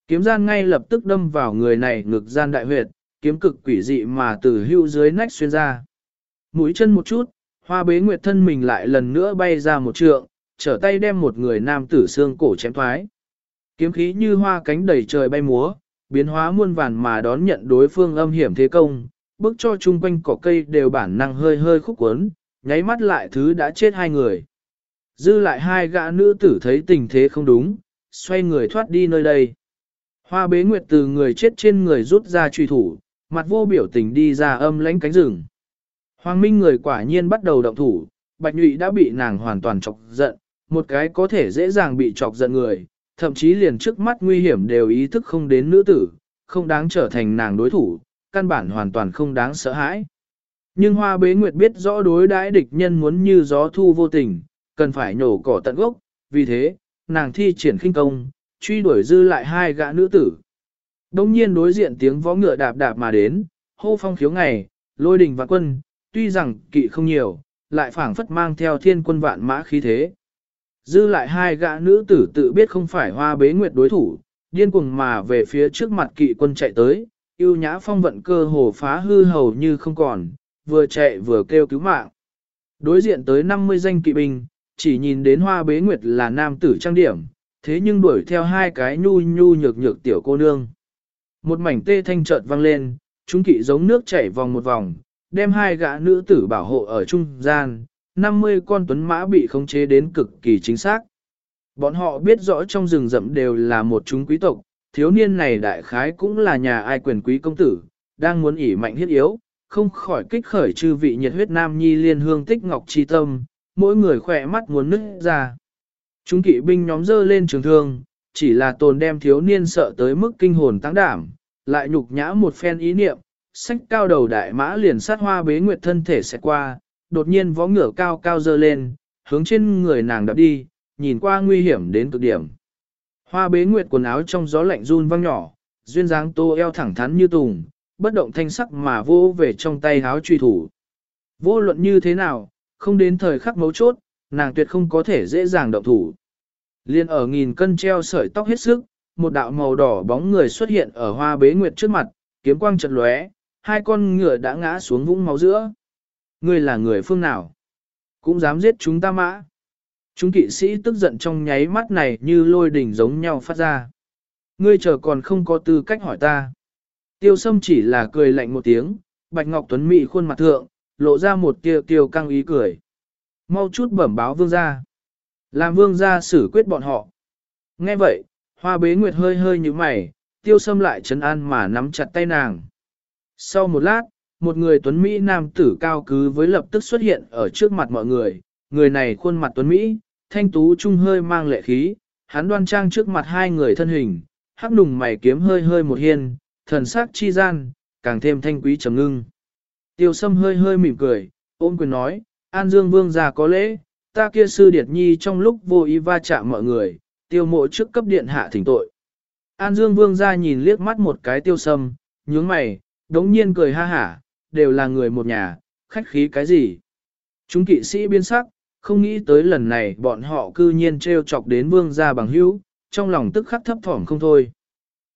Kiếm gian ngay lập tức đâm vào người này ngực gian đại huyệt, kiếm cực quỷ dị mà từ hưu dưới nách xuyên ra. Mũi chân một chút, hoa bế nguyệt thân mình lại lần nữa bay ra một trượng, trở tay đem một người nam tử xương cổ chém thoái. Kiếm khí như hoa cánh đầy trời bay múa, biến hóa muôn vàn mà đón nhận đối phương âm hiểm thế công, bước cho chung quanh cỏ cây đều bản năng hơi hơi khúc cuốn, nháy mắt lại thứ đã chết hai người. Dư lại hai gã nữ tử thấy tình thế không đúng, xoay người thoát đi nơi đây. Hoa bế nguyệt từ người chết trên người rút ra truy thủ, mặt vô biểu tình đi ra âm lánh cánh rừng. Hoàng Minh người quả nhiên bắt đầu động thủ, Bạch Nhụy đã bị nàng hoàn toàn chọc giận, một cái có thể dễ dàng bị chọc giận người, thậm chí liền trước mắt nguy hiểm đều ý thức không đến nữ tử, không đáng trở thành nàng đối thủ, căn bản hoàn toàn không đáng sợ hãi. Nhưng Hoa Bế Nguyệt biết rõ đối đãi địch nhân muốn như gió thu vô tình, cần phải nhổ cỏ tận gốc, vì thế, nàng thi triển khinh công, truy đuổi dư lại hai gã nữ tử. Đông nhiên đối diện tiếng võ ngựa đạp đạp mà đến, hô phong khiếu ngày, lôi đình và quân, tuy rằng kỵ không nhiều, lại phảng phất mang theo thiên quân vạn mã khí thế. Dư lại hai gã nữ tử tự biết không phải hoa bế nguyệt đối thủ, điên cuồng mà về phía trước mặt kỵ quân chạy tới, yêu nhã phong vận cơ hồ phá hư hầu như không còn, vừa chạy vừa kêu cứu mạng. Đối diện tới 50 danh kỵ binh, chỉ nhìn đến hoa bế nguyệt là nam tử trang điểm, thế nhưng đuổi theo hai cái nhu nhu nhược nhược tiểu cô nương. Một mảnh tê thanh chợt vang lên, chúng kỵ giống nước chảy vòng một vòng, đem hai gã nữ tử bảo hộ ở trung gian, 50 con tuấn mã bị khống chế đến cực kỳ chính xác. Bọn họ biết rõ trong rừng rậm đều là một chúng quý tộc, thiếu niên này đại khái cũng là nhà ai quyền quý công tử, đang muốn ỉ mạnh hiết yếu, không khỏi kích khởi chư vị nhiệt huyết nam nhi liên hương tích ngọc chi tâm, mỗi người khỏe mắt muốn nứt ra. Chúng kỵ binh nhóm dơ lên trường thương, chỉ là tồn đem thiếu niên sợ tới mức kinh hồn tăng đảm, lại nhục nhã một phen ý niệm, sách cao đầu đại mã liền sát hoa bế nguyệt thân thể sẽ qua, đột nhiên vó ngựa cao cao dơ lên, hướng trên người nàng đập đi, nhìn qua nguy hiểm đến cực điểm. Hoa bế nguyệt quần áo trong gió lạnh run vang nhỏ, duyên dáng tô eo thẳng thắn như tùng, bất động thanh sắc mà vô về trong tay háo truy thủ. Vô luận như thế nào, không đến thời khắc mấu chốt, nàng tuyệt không có thể dễ dàng động thủ. Liên ở nghìn cân treo sợi tóc hết sức, một đạo màu đỏ bóng người xuất hiện ở hoa bế nguyệt trước mặt, kiếm quang chật lóe, hai con ngựa đã ngã xuống vũng máu giữa. Ngươi là người phương nào? Cũng dám giết chúng ta mã. Chúng kỵ sĩ tức giận trong nháy mắt này như lôi đỉnh giống nhau phát ra. Ngươi chờ còn không có tư cách hỏi ta. Tiêu sâm chỉ là cười lạnh một tiếng, Bạch Ngọc Tuấn Mỹ khuôn mặt thượng, lộ ra một tia tiêu căng ý cười. Mau chút bẩm báo vương gia. Làm vương gia xử quyết bọn họ. Nghe vậy, hoa bế nguyệt hơi hơi như mày, tiêu sâm lại chấn an mà nắm chặt tay nàng. Sau một lát, một người tuấn Mỹ nam tử cao cứ với lập tức xuất hiện ở trước mặt mọi người, người này khuôn mặt tuấn Mỹ, thanh tú trung hơi mang lệ khí, hắn đoan trang trước mặt hai người thân hình, hắc nùng mày kiếm hơi hơi một hiên, thần sắc chi gian, càng thêm thanh quý trầm ngưng. Tiêu sâm hơi hơi mỉm cười, ôm quyền nói, An Dương Vương già có lễ, ta kia sư điệt nhi trong lúc vô ý va chạm mọi người, tiêu mộ trước cấp điện hạ thỉnh tội. An Dương Vương ra nhìn liếc mắt một cái tiêu sâm, nhướng mày, đống nhiên cười ha hả, đều là người một nhà, khách khí cái gì. Chúng kỵ sĩ biên sắc, không nghĩ tới lần này bọn họ cư nhiên treo chọc đến vương gia bằng hữu, trong lòng tức khắc thấp thỏm không thôi.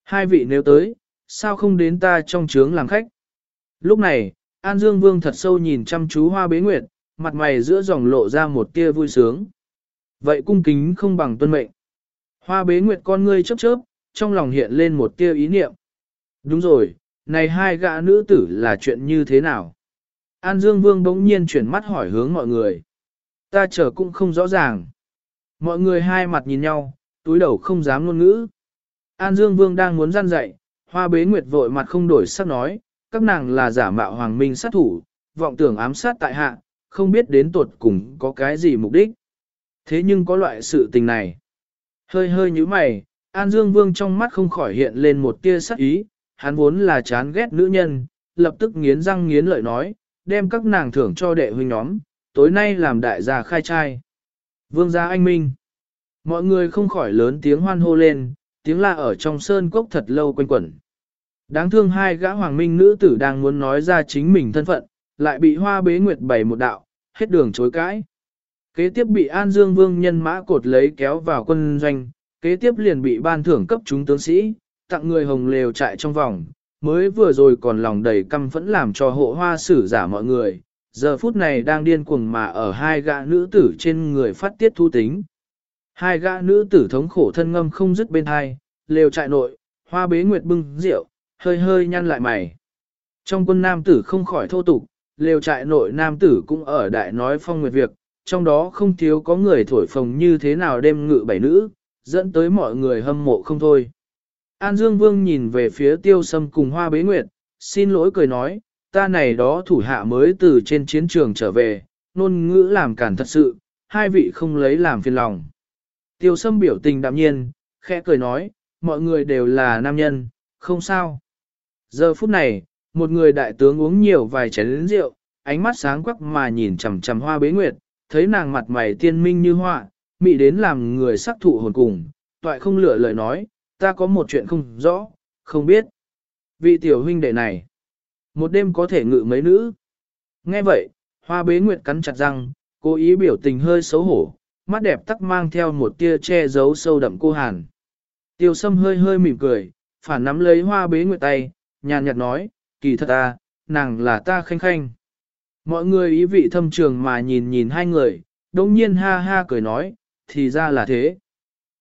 Hai vị nếu tới, sao không đến ta trong trướng làm khách? Lúc này, An Dương Vương thật sâu nhìn chăm chú hoa bế nguyệt, mặt mày giữa dòng lộ ra một tia vui sướng. Vậy cung kính không bằng tuân mệnh. Hoa bế nguyệt con ngươi chớp chớp, trong lòng hiện lên một tia ý niệm. Đúng rồi, này hai gã nữ tử là chuyện như thế nào? An Dương Vương bỗng nhiên chuyển mắt hỏi hướng mọi người. Ta chờ cũng không rõ ràng. Mọi người hai mặt nhìn nhau, túi đầu không dám ngôn ngữ. An Dương Vương đang muốn gian dạy, hoa bế nguyệt vội mặt không đổi sắc nói, các nàng là giả mạo hoàng minh sát thủ, vọng tưởng ám sát tại hạ, không biết đến tuột cùng có cái gì mục đích. Thế nhưng có loại sự tình này. Hơi hơi như mày, An Dương Vương trong mắt không khỏi hiện lên một tia sắc ý, hắn vốn là chán ghét nữ nhân, lập tức nghiến răng nghiến lợi nói, đem các nàng thưởng cho đệ huynh nhóm, tối nay làm đại gia khai trai. Vương gia anh minh. Mọi người không khỏi lớn tiếng hoan hô lên, tiếng la ở trong sơn cốc thật lâu quanh quẩn. Đáng thương hai gã hoàng minh nữ tử đang muốn nói ra chính mình thân phận, lại bị hoa bế nguyệt bày một đạo, hết đường chối cãi. Kế tiếp bị An Dương Vương nhân mã cột lấy kéo vào quân doanh, kế tiếp liền bị ban thưởng cấp chúng tướng sĩ, tặng người hồng lều trại trong vòng, mới vừa rồi còn lòng đầy căm phẫn làm cho hộ hoa sử giả mọi người, giờ phút này đang điên cuồng mà ở hai gã nữ tử trên người phát tiết thu tính. Hai gã nữ tử thống khổ thân ngâm không dứt bên hai, lều trại nội, hoa bế nguyệt bưng rượu, hơi hơi nhăn lại mày. Trong quân nam tử không khỏi thô tục, lều trại nội nam tử cũng ở đại nói phong nguyệt việc, trong đó không thiếu có người thổi phồng như thế nào đêm ngự bảy nữ, dẫn tới mọi người hâm mộ không thôi. An Dương Vương nhìn về phía tiêu sâm cùng hoa bế nguyệt, xin lỗi cười nói, ta này đó thủ hạ mới từ trên chiến trường trở về, nôn ngữ làm cản thật sự, hai vị không lấy làm phiền lòng. Tiêu sâm biểu tình đạm nhiên, khẽ cười nói, mọi người đều là nam nhân, không sao. Giờ phút này, một người đại tướng uống nhiều vài chén rượu, ánh mắt sáng quắc mà nhìn chằm chằm hoa bế nguyệt, thấy nàng mặt mày tiên minh như họa, mị đến làm người sắc thụ hồn cùng, toại không lựa lời nói, ta có một chuyện không rõ, không biết. Vị tiểu huynh đệ này, một đêm có thể ngự mấy nữ. Nghe vậy, hoa bế nguyệt cắn chặt răng, cố ý biểu tình hơi xấu hổ, mắt đẹp tắc mang theo một tia che giấu sâu đậm cô hàn. Tiêu sâm hơi hơi mỉm cười, phản nắm lấy hoa bế nguyệt tay, nhàn nhạt nói, kỳ thật ta, nàng là ta khanh khanh. Mọi người ý vị thâm trường mà nhìn nhìn hai người, đồng nhiên ha ha cười nói, thì ra là thế.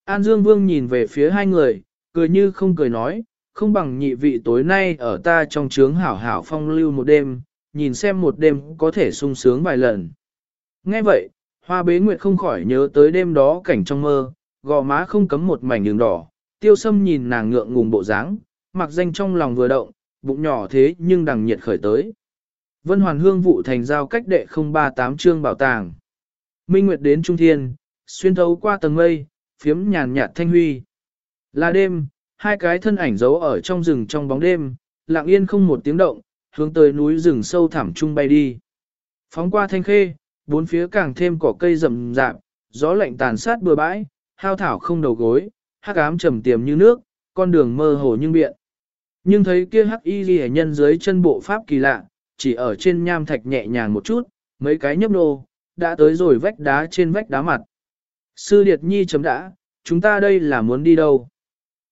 An Dương Vương nhìn về phía hai người, cười như không cười nói, không bằng nhị vị tối nay ở ta trong trướng hảo hảo phong lưu một đêm, nhìn xem một đêm có thể sung sướng vài lần. Nghe vậy, hoa bế nguyệt không khỏi nhớ tới đêm đó cảnh trong mơ, gò má không cấm một mảnh đường đỏ, tiêu sâm nhìn nàng ngượng ngùng bộ dáng, mặc danh trong lòng vừa động, bụng nhỏ thế nhưng đằng nhiệt khởi tới. Vân Hoàn Hương vụ thành giao cách đệ 038 chương bảo tàng. Minh Nguyệt đến Trung Thiên, xuyên thấu qua tầng mây, phiếm nhàn nhạt thanh huy. Là đêm, hai cái thân ảnh giấu ở trong rừng trong bóng đêm, lặng yên không một tiếng động, hướng tới núi rừng sâu thẳm trung bay đi. Phóng qua thanh khê, bốn phía càng thêm cỏ cây rậm rạp, gió lạnh tàn sát bừa bãi, hao thảo không đầu gối, hắc ám trầm tiềm như nước, con đường mơ hồ nhưng biện. Nhưng thấy kia hắc y ghi nhân dưới chân bộ pháp kỳ lạ, chỉ ở trên nham thạch nhẹ nhàng một chút, mấy cái nhấp nô, đã tới rồi vách đá trên vách đá mặt. Sư Điệt Nhi chấm đã, chúng ta đây là muốn đi đâu?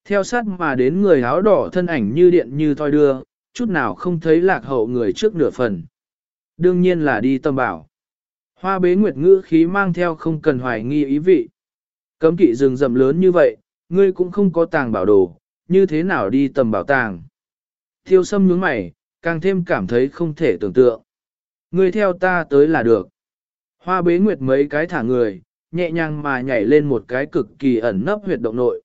Theo sát mà đến người áo đỏ thân ảnh như điện như thoi đưa, chút nào không thấy lạc hậu người trước nửa phần. Đương nhiên là đi tâm bảo. Hoa bế nguyệt ngữ khí mang theo không cần hoài nghi ý vị. Cấm kỵ rừng rậm lớn như vậy, ngươi cũng không có tàng bảo đồ, như thế nào đi tầm bảo tàng. Thiêu sâm nhướng mày, càng thêm cảm thấy không thể tưởng tượng. Ngươi theo ta tới là được. Hoa bế nguyệt mấy cái thả người, nhẹ nhàng mà nhảy lên một cái cực kỳ ẩn nấp huyệt động nội.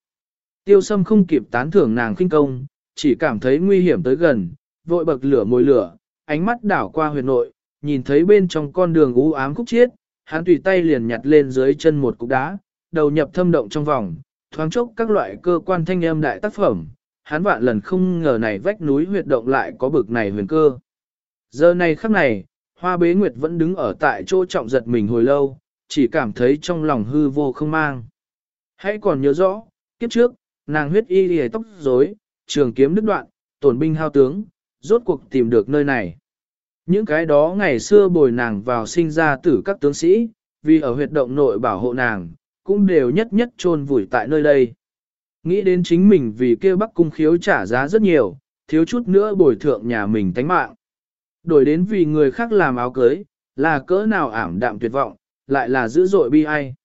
Tiêu sâm không kịp tán thưởng nàng khinh công, chỉ cảm thấy nguy hiểm tới gần, vội bậc lửa mồi lửa, ánh mắt đảo qua huyệt nội, nhìn thấy bên trong con đường u ám khúc chiết, hắn tùy tay liền nhặt lên dưới chân một cục đá, đầu nhập thâm động trong vòng, thoáng chốc các loại cơ quan thanh âm đại tác phẩm, hắn vạn lần không ngờ này vách núi huyệt động lại có bực này huyền cơ. Giờ này khắc này, hoa bế nguyệt vẫn đứng ở tại chỗ trọng giật mình hồi lâu, chỉ cảm thấy trong lòng hư vô không mang. Hãy còn nhớ rõ, kiếp trước, nàng huyết y lìa tóc rối, trường kiếm đứt đoạn, tổn binh hao tướng, rốt cuộc tìm được nơi này. Những cái đó ngày xưa bồi nàng vào sinh ra tử các tướng sĩ, vì ở huyệt động nội bảo hộ nàng, cũng đều nhất nhất chôn vùi tại nơi đây. Nghĩ đến chính mình vì kêu bắc cung khiếu trả giá rất nhiều, thiếu chút nữa bồi thượng nhà mình tánh mạng. Đổi đến vì người khác làm áo cưới, là cỡ nào ảm đạm tuyệt vọng, lại là dữ dội bi ai.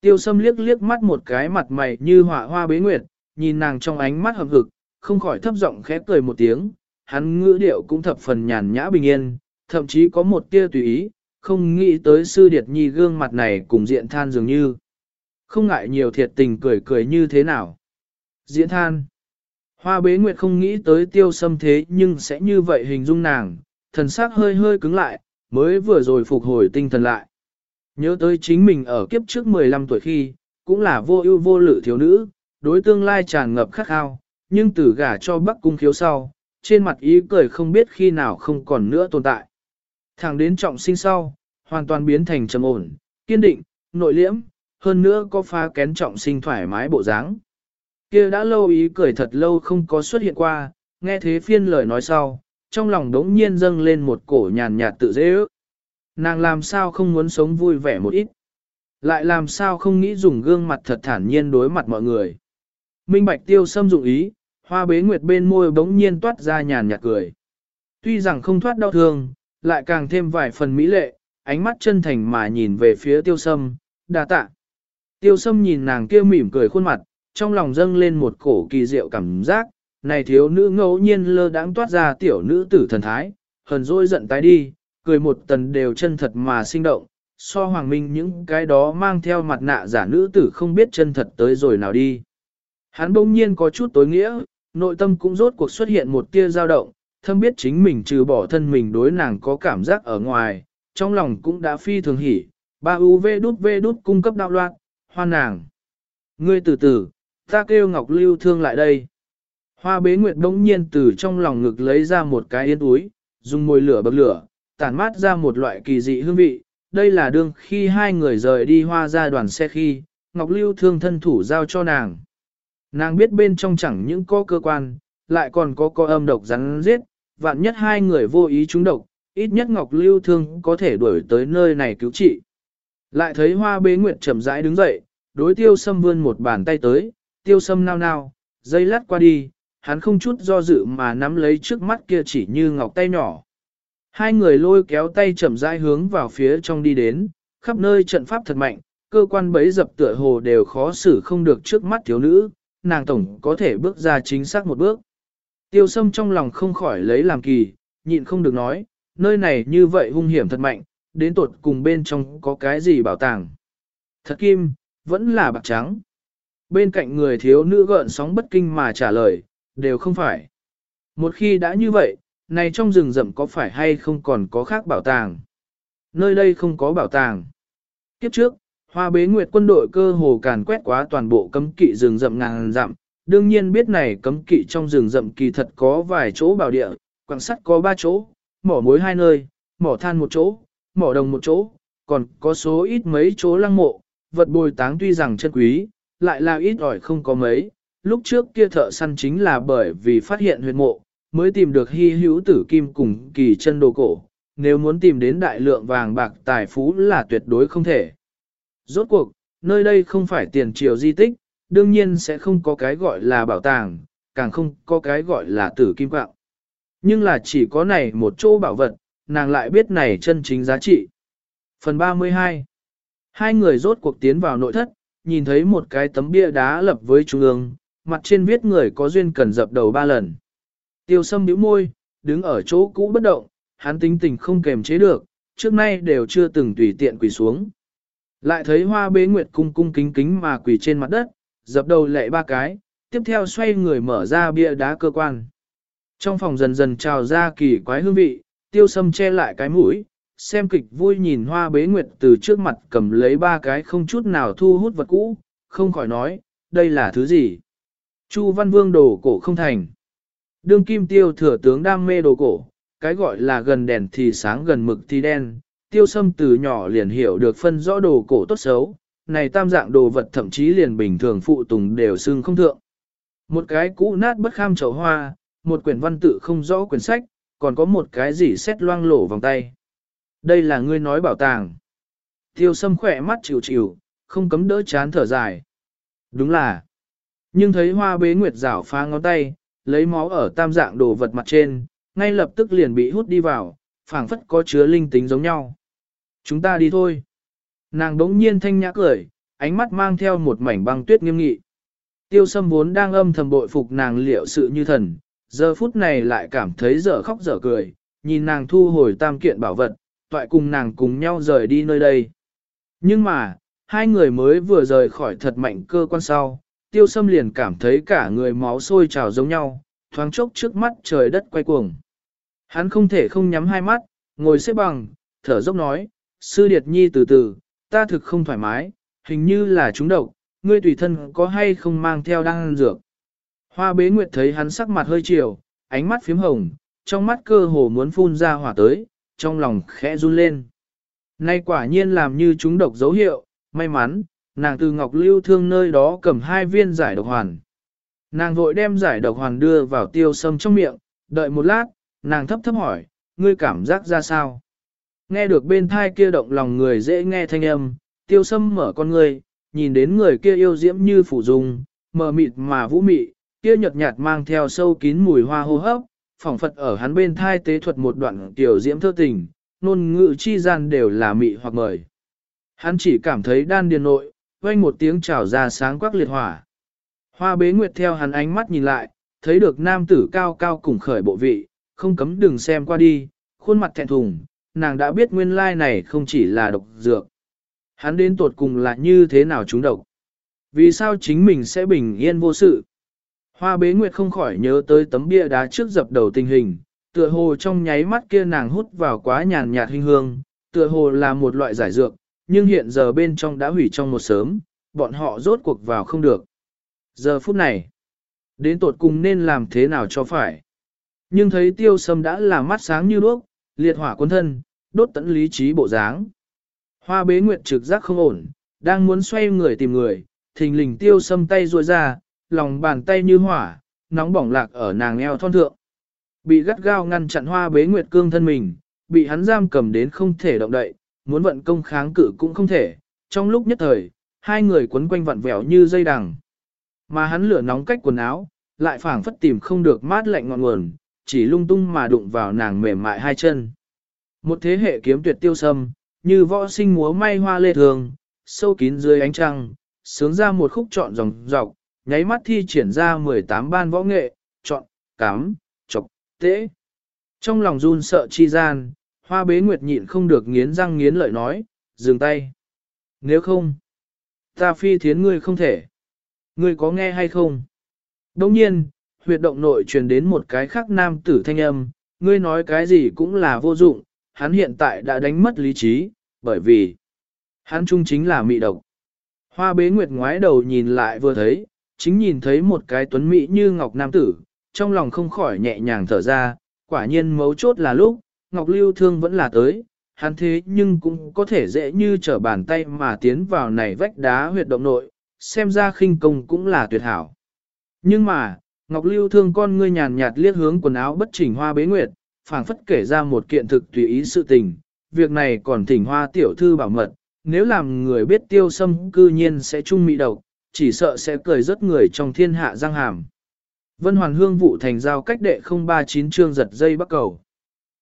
Tiêu sâm liếc liếc mắt một cái mặt mày như hỏa hoa bế nguyệt, nhìn nàng trong ánh mắt hợp hực, không khỏi thấp giọng khẽ cười một tiếng, hắn ngữ điệu cũng thập phần nhàn nhã bình yên, thậm chí có một tia tùy ý, không nghĩ tới sư điệt nhi gương mặt này cùng diện than dường như. Không ngại nhiều thiệt tình cười cười như thế nào. Diễn than. Hoa bế nguyệt không nghĩ tới tiêu sâm thế nhưng sẽ như vậy hình dung nàng, thần sắc hơi hơi cứng lại, mới vừa rồi phục hồi tinh thần lại. Nhớ tới chính mình ở kiếp trước 15 tuổi khi, cũng là vô ưu vô lự thiếu nữ, đối tương lai tràn ngập khắc khao, nhưng từ gả cho bắc cung khiếu sau, trên mặt ý cười không biết khi nào không còn nữa tồn tại. Thẳng đến trọng sinh sau, hoàn toàn biến thành trầm ổn, kiên định, nội liễm, hơn nữa có pha kén trọng sinh thoải mái bộ dáng. Kia đã lâu ý cười thật lâu không có xuất hiện qua, nghe thế phiên lời nói sau, trong lòng đống nhiên dâng lên một cổ nhàn nhạt tự dễ ước. Nàng làm sao không muốn sống vui vẻ một ít, lại làm sao không nghĩ dùng gương mặt thật thản nhiên đối mặt mọi người. Minh Bạch Tiêu xâm dụng ý, hoa bế nguyệt bên môi bỗng nhiên toát ra nhàn nhạt cười. Tuy rằng không thoát đau thương, lại càng thêm vài phần mỹ lệ, ánh mắt chân thành mà nhìn về phía tiêu sâm, đa tạ. Tiêu sâm nhìn nàng kia mỉm cười khuôn mặt, trong lòng dâng lên một cổ kỳ diệu cảm giác, này thiếu nữ ngẫu nhiên lơ đãng toát ra tiểu nữ tử thần thái, hờn dỗi giận tái đi, cười một tần đều chân thật mà sinh động, so hoàng minh những cái đó mang theo mặt nạ giả nữ tử không biết chân thật tới rồi nào đi. Hắn bỗng nhiên có chút tối nghĩa, nội tâm cũng rốt cuộc xuất hiện một tia dao động, thâm biết chính mình trừ bỏ thân mình đối nàng có cảm giác ở ngoài, trong lòng cũng đã phi thường hỉ, ba UV đút V đút cung cấp đạo loạn, hoan nàng. Ngươi từ từ, ta kêu Ngọc Lưu Thương lại đây. Hoa bế nguyệt đống nhiên từ trong lòng ngực lấy ra một cái yên túi, dùng môi lửa bậc lửa, tản mát ra một loại kỳ dị hương vị. Đây là đương khi hai người rời đi hoa ra đoàn xe khi, Ngọc Lưu Thương thân thủ giao cho nàng. Nàng biết bên trong chẳng những có cơ quan, lại còn có co âm độc rắn giết, vạn nhất hai người vô ý trúng độc, ít nhất Ngọc Lưu Thương có thể đuổi tới nơi này cứu trị. Lại thấy hoa bế nguyệt chậm rãi đứng dậy, đối tiêu sâm vươn một bàn tay tới, tiêu sâm nao nao, dây lát qua đi, hắn không chút do dự mà nắm lấy trước mắt kia chỉ như ngọc tay nhỏ. Hai người lôi kéo tay chậm rãi hướng vào phía trong đi đến, khắp nơi trận pháp thật mạnh, cơ quan bấy dập tựa hồ đều khó xử không được trước mắt thiếu nữ, nàng tổng có thể bước ra chính xác một bước. Tiêu sâm trong lòng không khỏi lấy làm kỳ, nhịn không được nói, nơi này như vậy hung hiểm thật mạnh, đến tuột cùng bên trong có cái gì bảo tàng. Thật kim, vẫn là bạc trắng. Bên cạnh người thiếu nữ gợn sóng bất kinh mà trả lời, đều không phải. Một khi đã như vậy, này trong rừng rậm có phải hay không còn có khác bảo tàng? Nơi đây không có bảo tàng. Kiếp trước, hoa bế nguyệt quân đội cơ hồ càn quét quá toàn bộ cấm kỵ rừng rậm ngàn dặm, đương nhiên biết này cấm kỵ trong rừng rậm kỳ thật có vài chỗ bảo địa, quan sắt có ba chỗ, mỏ muối hai nơi, mỏ than một chỗ, mỏ đồng một chỗ, còn có số ít mấy chỗ lăng mộ, vật bồi táng tuy rằng chân quý, lại là ít ỏi không có mấy. Lúc trước kia thợ săn chính là bởi vì phát hiện huyệt mộ, mới tìm được hy hữu tử kim cùng kỳ chân đồ cổ. Nếu muốn tìm đến đại lượng vàng bạc tài phú là tuyệt đối không thể. Rốt cuộc, nơi đây không phải tiền triều di tích, đương nhiên sẽ không có cái gọi là bảo tàng, càng không có cái gọi là tử kim quạng. Nhưng là chỉ có này một chỗ bảo vật, nàng lại biết này chân chính giá trị. Phần 32 Hai người rốt cuộc tiến vào nội thất, nhìn thấy một cái tấm bia đá lập với trung ương, mặt trên viết người có duyên cần dập đầu ba lần. Tiêu sâm bĩu môi, đứng ở chỗ cũ bất động, hắn tính tình không kềm chế được, trước nay đều chưa từng tùy tiện quỳ xuống. Lại thấy hoa bế nguyệt cung cung kính kính mà quỳ trên mặt đất, dập đầu lệ ba cái, tiếp theo xoay người mở ra bia đá cơ quan. Trong phòng dần dần trào ra kỳ quái hương vị, tiêu sâm che lại cái mũi, xem kịch vui nhìn hoa bế nguyệt từ trước mặt cầm lấy ba cái không chút nào thu hút vật cũ, không khỏi nói, đây là thứ gì? Chu văn vương đồ cổ không thành. Đương kim tiêu thừa tướng đam mê đồ cổ, cái gọi là gần đèn thì sáng gần mực thì đen, tiêu sâm từ nhỏ liền hiểu được phân rõ đồ cổ tốt xấu, này tam dạng đồ vật thậm chí liền bình thường phụ tùng đều xưng không thượng. Một cái cũ nát bất kham chậu hoa, một quyển văn tự không rõ quyển sách, còn có một cái gì xét loang lổ vòng tay. Đây là ngươi nói bảo tàng. Tiêu sâm khỏe mắt chịu chịu, không cấm đỡ chán thở dài. Đúng là. Nhưng thấy hoa bế nguyệt rảo phá ngón tay, lấy máu ở tam dạng đồ vật mặt trên, ngay lập tức liền bị hút đi vào, phảng phất có chứa linh tính giống nhau. Chúng ta đi thôi. Nàng đống nhiên thanh nhã cười, ánh mắt mang theo một mảnh băng tuyết nghiêm nghị. Tiêu sâm vốn đang âm thầm bội phục nàng liệu sự như thần, giờ phút này lại cảm thấy dở khóc dở cười, nhìn nàng thu hồi tam kiện bảo vật, toại cùng nàng cùng nhau rời đi nơi đây. Nhưng mà, hai người mới vừa rời khỏi thật mạnh cơ quan sau, tiêu sâm liền cảm thấy cả người máu sôi trào giống nhau, thoáng chốc trước mắt trời đất quay cuồng. Hắn không thể không nhắm hai mắt, ngồi xếp bằng, thở dốc nói, sư điệt nhi từ từ, ta thực không thoải mái, hình như là trúng độc, ngươi tùy thân có hay không mang theo đan dược. Hoa bế nguyệt thấy hắn sắc mặt hơi chiều, ánh mắt phím hồng, trong mắt cơ hồ muốn phun ra hỏa tới, trong lòng khẽ run lên. Nay quả nhiên làm như chúng độc dấu hiệu, may mắn, nàng từ ngọc lưu thương nơi đó cầm hai viên giải độc hoàn. Nàng vội đem giải độc hoàn đưa vào tiêu sâm trong miệng, đợi một lát, nàng thấp thấp hỏi, ngươi cảm giác ra sao? Nghe được bên thai kia động lòng người dễ nghe thanh âm, tiêu sâm mở con ngươi, nhìn đến người kia yêu diễm như phủ dung, mờ mịt mà vũ mị, kia nhợt nhạt mang theo sâu kín mùi hoa hô hấp, phỏng phật ở hắn bên thai tế thuật một đoạn tiểu diễm thơ tình, nôn ngự chi gian đều là mị hoặc mời. Hắn chỉ cảm thấy đan điền nội, vang một tiếng trào ra sáng quắc liệt hỏa. Hoa bế nguyệt theo hắn ánh mắt nhìn lại, thấy được nam tử cao cao cùng khởi bộ vị, không cấm đừng xem qua đi, khuôn mặt thẹn thùng, nàng đã biết nguyên lai này không chỉ là độc dược. Hắn đến tuột cùng là như thế nào chúng độc. Vì sao chính mình sẽ bình yên vô sự? Hoa bế nguyệt không khỏi nhớ tới tấm bia đá trước dập đầu tình hình, tựa hồ trong nháy mắt kia nàng hút vào quá nhàn nhạt hình hương, tựa hồ là một loại giải dược, nhưng hiện giờ bên trong đã hủy trong một sớm, bọn họ rốt cuộc vào không được. Giờ phút này, đến tột cùng nên làm thế nào cho phải. Nhưng thấy tiêu sâm đã là mắt sáng như đuốc, liệt hỏa quân thân, đốt tận lý trí bộ dáng. Hoa bế nguyệt trực giác không ổn, đang muốn xoay người tìm người, thình lình tiêu sâm tay ruôi ra, lòng bàn tay như hỏa, nóng bỏng lạc ở nàng eo thon thượng. Bị gắt gao ngăn chặn hoa bế nguyệt cương thân mình, bị hắn giam cầm đến không thể động đậy, muốn vận công kháng cự cũng không thể. Trong lúc nhất thời, hai người quấn quanh vặn vẹo như dây đằng. Mà hắn lửa nóng cách quần áo, lại phảng phất tìm không được mát lạnh ngọn nguồn, chỉ lung tung mà đụng vào nàng mềm mại hai chân. Một thế hệ kiếm tuyệt tiêu sâm, như võ sinh múa may hoa lê thường, sâu kín dưới ánh trăng, sướng ra một khúc trọn dòng dọc, nháy mắt thi triển ra 18 ban võ nghệ, chọn, cắm, chọc, tế. Trong lòng run sợ chi gian, hoa bế nguyệt nhịn không được nghiến răng nghiến lợi nói, dừng tay. Nếu không, ta phi thiến ngươi không thể. Ngươi có nghe hay không? Đồng nhiên, huyệt động nội truyền đến một cái khác nam tử thanh âm, ngươi nói cái gì cũng là vô dụng, hắn hiện tại đã đánh mất lý trí, bởi vì hắn trung chính là mị độc. Hoa bế nguyệt ngoái đầu nhìn lại vừa thấy, chính nhìn thấy một cái tuấn mỹ như ngọc nam tử, trong lòng không khỏi nhẹ nhàng thở ra, quả nhiên mấu chốt là lúc, ngọc lưu thương vẫn là tới, hắn thế nhưng cũng có thể dễ như trở bàn tay mà tiến vào này vách đá huyệt động nội, xem ra khinh công cũng là tuyệt hảo. Nhưng mà, Ngọc Lưu thương con ngươi nhàn nhạt liếc hướng quần áo bất chỉnh hoa bế nguyệt, phảng phất kể ra một kiện thực tùy ý sự tình, việc này còn thỉnh hoa tiểu thư bảo mật, nếu làm người biết tiêu sâm cư nhiên sẽ trung mị độc, chỉ sợ sẽ cười rất người trong thiên hạ giang hàm. Vân Hoàn Hương vụ thành giao cách đệ 039 chương giật dây bắc cầu.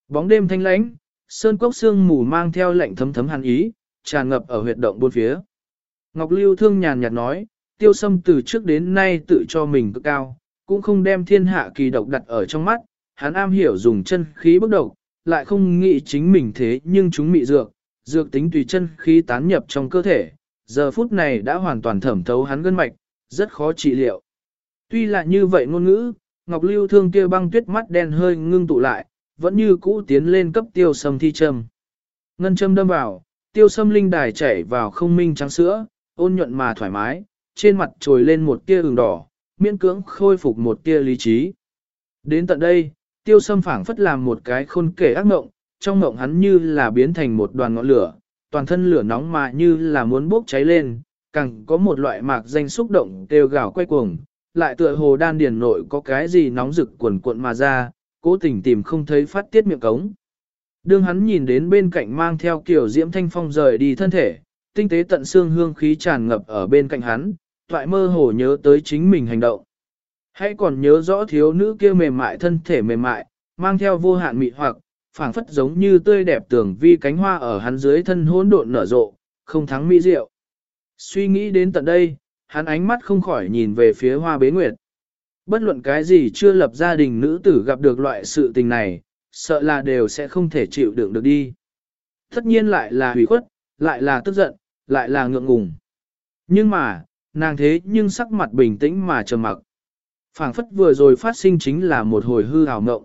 Bóng đêm thanh lãnh, sơn cốc sương mù mang theo lệnh thấm thấm hàn ý, tràn ngập ở huyệt động bốn phía. Ngọc Lưu thương nhàn nhạt nói, tiêu sâm từ trước đến nay tự cho mình cực cao, cũng không đem thiên hạ kỳ độc đặt ở trong mắt, hắn am hiểu dùng chân khí bức độc, lại không nghĩ chính mình thế nhưng chúng mị dược, dược tính tùy chân khí tán nhập trong cơ thể, giờ phút này đã hoàn toàn thẩm thấu hắn gân mạch, rất khó trị liệu. Tuy là như vậy ngôn ngữ, Ngọc Lưu thương kia băng tuyết mắt đen hơi ngưng tụ lại, vẫn như cũ tiến lên cấp tiêu sâm thi châm. Ngân châm đâm vào, tiêu sâm linh đài chảy vào không minh trắng sữa, ôn nhuận mà thoải mái, trên mặt trồi lên một tia ửng đỏ, miễn cưỡng khôi phục một tia lý trí. Đến tận đây, tiêu sâm phảng phất làm một cái khôn kể ác mộng, trong mộng hắn như là biến thành một đoàn ngọn lửa, toàn thân lửa nóng mà như là muốn bốc cháy lên, càng có một loại mạc danh xúc động kêu gào quay cuồng, lại tựa hồ đan điền nội có cái gì nóng rực quần cuộn mà ra, cố tình tìm không thấy phát tiết miệng cống. Đương hắn nhìn đến bên cạnh mang theo kiểu diễm thanh phong rời đi thân thể, tinh tế tận xương hương khí tràn ngập ở bên cạnh hắn, toại mơ hồ nhớ tới chính mình hành động. Hãy còn nhớ rõ thiếu nữ kia mềm mại thân thể mềm mại, mang theo vô hạn mị hoặc, phảng phất giống như tươi đẹp tưởng vi cánh hoa ở hắn dưới thân hỗn độn nở rộ, không thắng mỹ diệu. Suy nghĩ đến tận đây, hắn ánh mắt không khỏi nhìn về phía hoa bế nguyệt. Bất luận cái gì chưa lập gia đình nữ tử gặp được loại sự tình này, sợ là đều sẽ không thể chịu đựng được đi. Tất nhiên lại là hủy khuất, lại là tức giận, lại là ngượng ngùng. Nhưng mà, nàng thế nhưng sắc mặt bình tĩnh mà trầm mặc. phảng phất vừa rồi phát sinh chính là một hồi hư hào ngộng.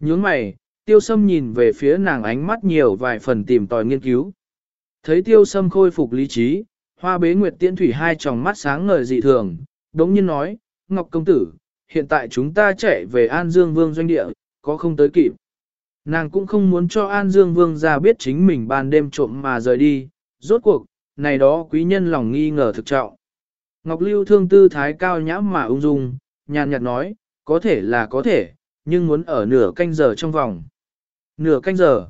Nhướng mày, tiêu sâm nhìn về phía nàng ánh mắt nhiều vài phần tìm tòi nghiên cứu. Thấy tiêu sâm khôi phục lý trí, hoa bế nguyệt tiễn thủy hai tròng mắt sáng ngời dị thường, đống nhiên nói, Ngọc Công Tử, hiện tại chúng ta chạy về An Dương Vương doanh địa, có không tới kịp. Nàng cũng không muốn cho An Dương Vương ra biết chính mình ban đêm trộm mà rời đi, rốt cuộc, này đó quý nhân lòng nghi ngờ thực trọng. Ngọc Lưu thương tư thái cao nhã mà ung dung, nhàn nhạt nói, có thể là có thể, nhưng muốn ở nửa canh giờ trong vòng. Nửa canh giờ.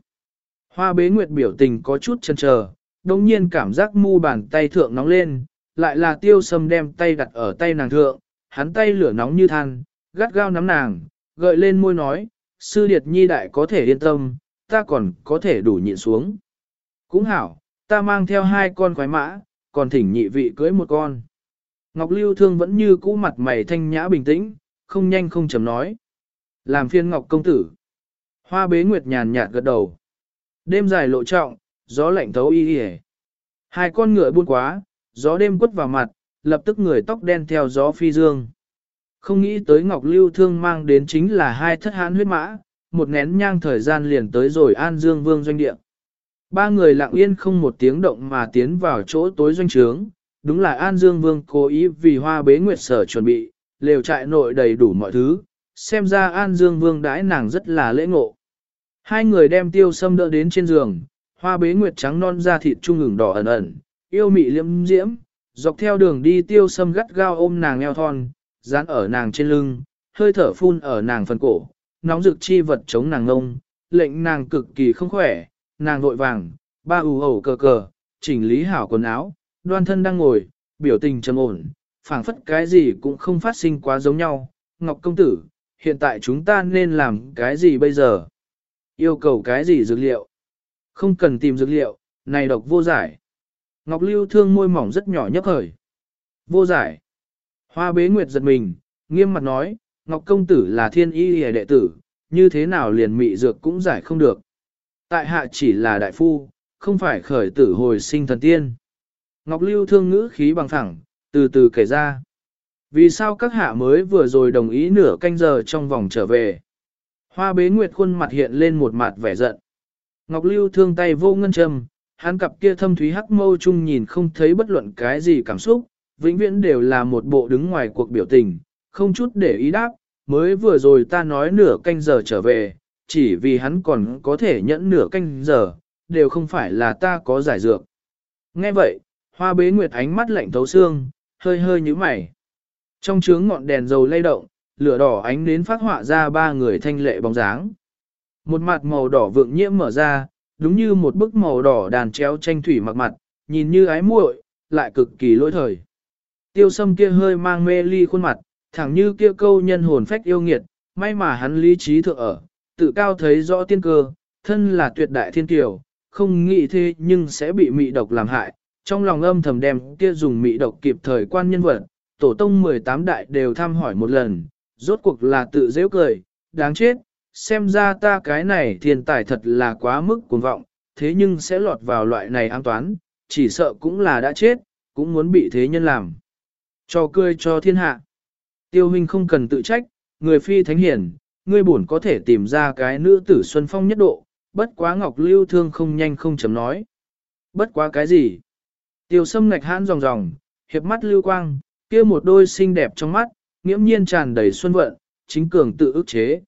Hoa bế nguyệt biểu tình có chút chần chờ, đồng nhiên cảm giác mu bàn tay thượng nóng lên, lại là tiêu sâm đem tay đặt ở tay nàng thượng, hắn tay lửa nóng như than, gắt gao nắm nàng, gợi lên môi nói, sư điệt nhi đại có thể yên tâm, ta còn có thể đủ nhịn xuống. Cũng hảo, ta mang theo hai con khoái mã, còn thỉnh nhị vị cưới một con. Ngọc Lưu Thương vẫn như cũ mặt mày thanh nhã bình tĩnh, không nhanh không chậm nói. Làm phiên Ngọc Công Tử. Hoa bế nguyệt nhàn nhạt gật đầu. Đêm dài lộ trọng, gió lạnh thấu y y Hai con ngựa buôn quá, gió đêm quất vào mặt, lập tức người tóc đen theo gió phi dương. Không nghĩ tới Ngọc Lưu Thương mang đến chính là hai thất hãn huyết mã, một nén nhang thời gian liền tới rồi An Dương Vương doanh địa. Ba người lặng yên không một tiếng động mà tiến vào chỗ tối doanh trướng, đúng là An Dương Vương cố ý vì hoa bế nguyệt sở chuẩn bị, lều trại nội đầy đủ mọi thứ, xem ra An Dương Vương đãi nàng rất là lễ ngộ. Hai người đem tiêu sâm đỡ đến trên giường, hoa bế nguyệt trắng non da thịt trung ửng đỏ ẩn ẩn, yêu mị liễm diễm, dọc theo đường đi tiêu sâm gắt gao ôm nàng eo thon, dán ở nàng trên lưng, hơi thở phun ở nàng phần cổ, nóng rực chi vật chống nàng ngông, lệnh nàng cực kỳ không khỏe, nàng vội vàng, ba ù ẩu cờ cờ, chỉnh lý hảo quần áo, đoan thân đang ngồi, biểu tình trầm ổn, phảng phất cái gì cũng không phát sinh quá giống nhau. Ngọc công tử, hiện tại chúng ta nên làm cái gì bây giờ? Yêu cầu cái gì dược liệu? Không cần tìm dược liệu, này độc vô giải. Ngọc Lưu thương môi mỏng rất nhỏ nhấp khởi. Vô giải. Hoa bế nguyệt giật mình, nghiêm mặt nói, Ngọc công tử là thiên y hề đệ tử, như thế nào liền mị dược cũng giải không được. Tại hạ chỉ là đại phu, không phải khởi tử hồi sinh thần tiên. Ngọc Lưu thương ngữ khí bằng thẳng, từ từ kể ra. Vì sao các hạ mới vừa rồi đồng ý nửa canh giờ trong vòng trở về? Hoa bế nguyệt khuôn mặt hiện lên một mặt vẻ giận. Ngọc Lưu thương tay vô ngân châm, hắn cặp kia thâm thúy hắc mâu chung nhìn không thấy bất luận cái gì cảm xúc, vĩnh viễn đều là một bộ đứng ngoài cuộc biểu tình, không chút để ý đáp, mới vừa rồi ta nói nửa canh giờ trở về, chỉ vì hắn còn có thể nhẫn nửa canh giờ, đều không phải là ta có giải dược. Nghe vậy, hoa bế nguyệt ánh mắt lạnh thấu xương, hơi hơi như mày. Trong trướng ngọn đèn dầu lay động, lửa đỏ ánh đến phát họa ra ba người thanh lệ bóng dáng. Một mặt màu đỏ vượng nhiễm mở ra, đúng như một bức màu đỏ đàn treo tranh thủy mặc mặt, nhìn như ái muội, lại cực kỳ lỗi thời. Tiêu sâm kia hơi mang mê ly khuôn mặt, thẳng như kia câu nhân hồn phách yêu nghiệt, may mà hắn lý trí thượng ở, tự cao thấy rõ tiên cơ, thân là tuyệt đại thiên kiều, không nghĩ thế nhưng sẽ bị mị độc làm hại, trong lòng âm thầm đem kia dùng mị độc kịp thời quan nhân vật, tổ tông 18 đại đều thăm hỏi một lần, rốt cuộc là tự dễ cười, đáng chết, xem ra ta cái này thiên tài thật là quá mức cuồng vọng, thế nhưng sẽ lọt vào loại này an toán, chỉ sợ cũng là đã chết, cũng muốn bị thế nhân làm. Cho cười cho thiên hạ. Tiêu huynh không cần tự trách, người phi thánh hiển, ngươi buồn có thể tìm ra cái nữ tử Xuân Phong nhất độ, bất quá Ngọc Lưu Thương không nhanh không chấm nói. Bất quá cái gì? Tiêu sâm ngạch hãn ròng ròng, hiệp mắt lưu quang, kia một đôi xinh đẹp trong mắt, nghiễm nhiên tràn đầy xuân vận, chính cường tự ức chế.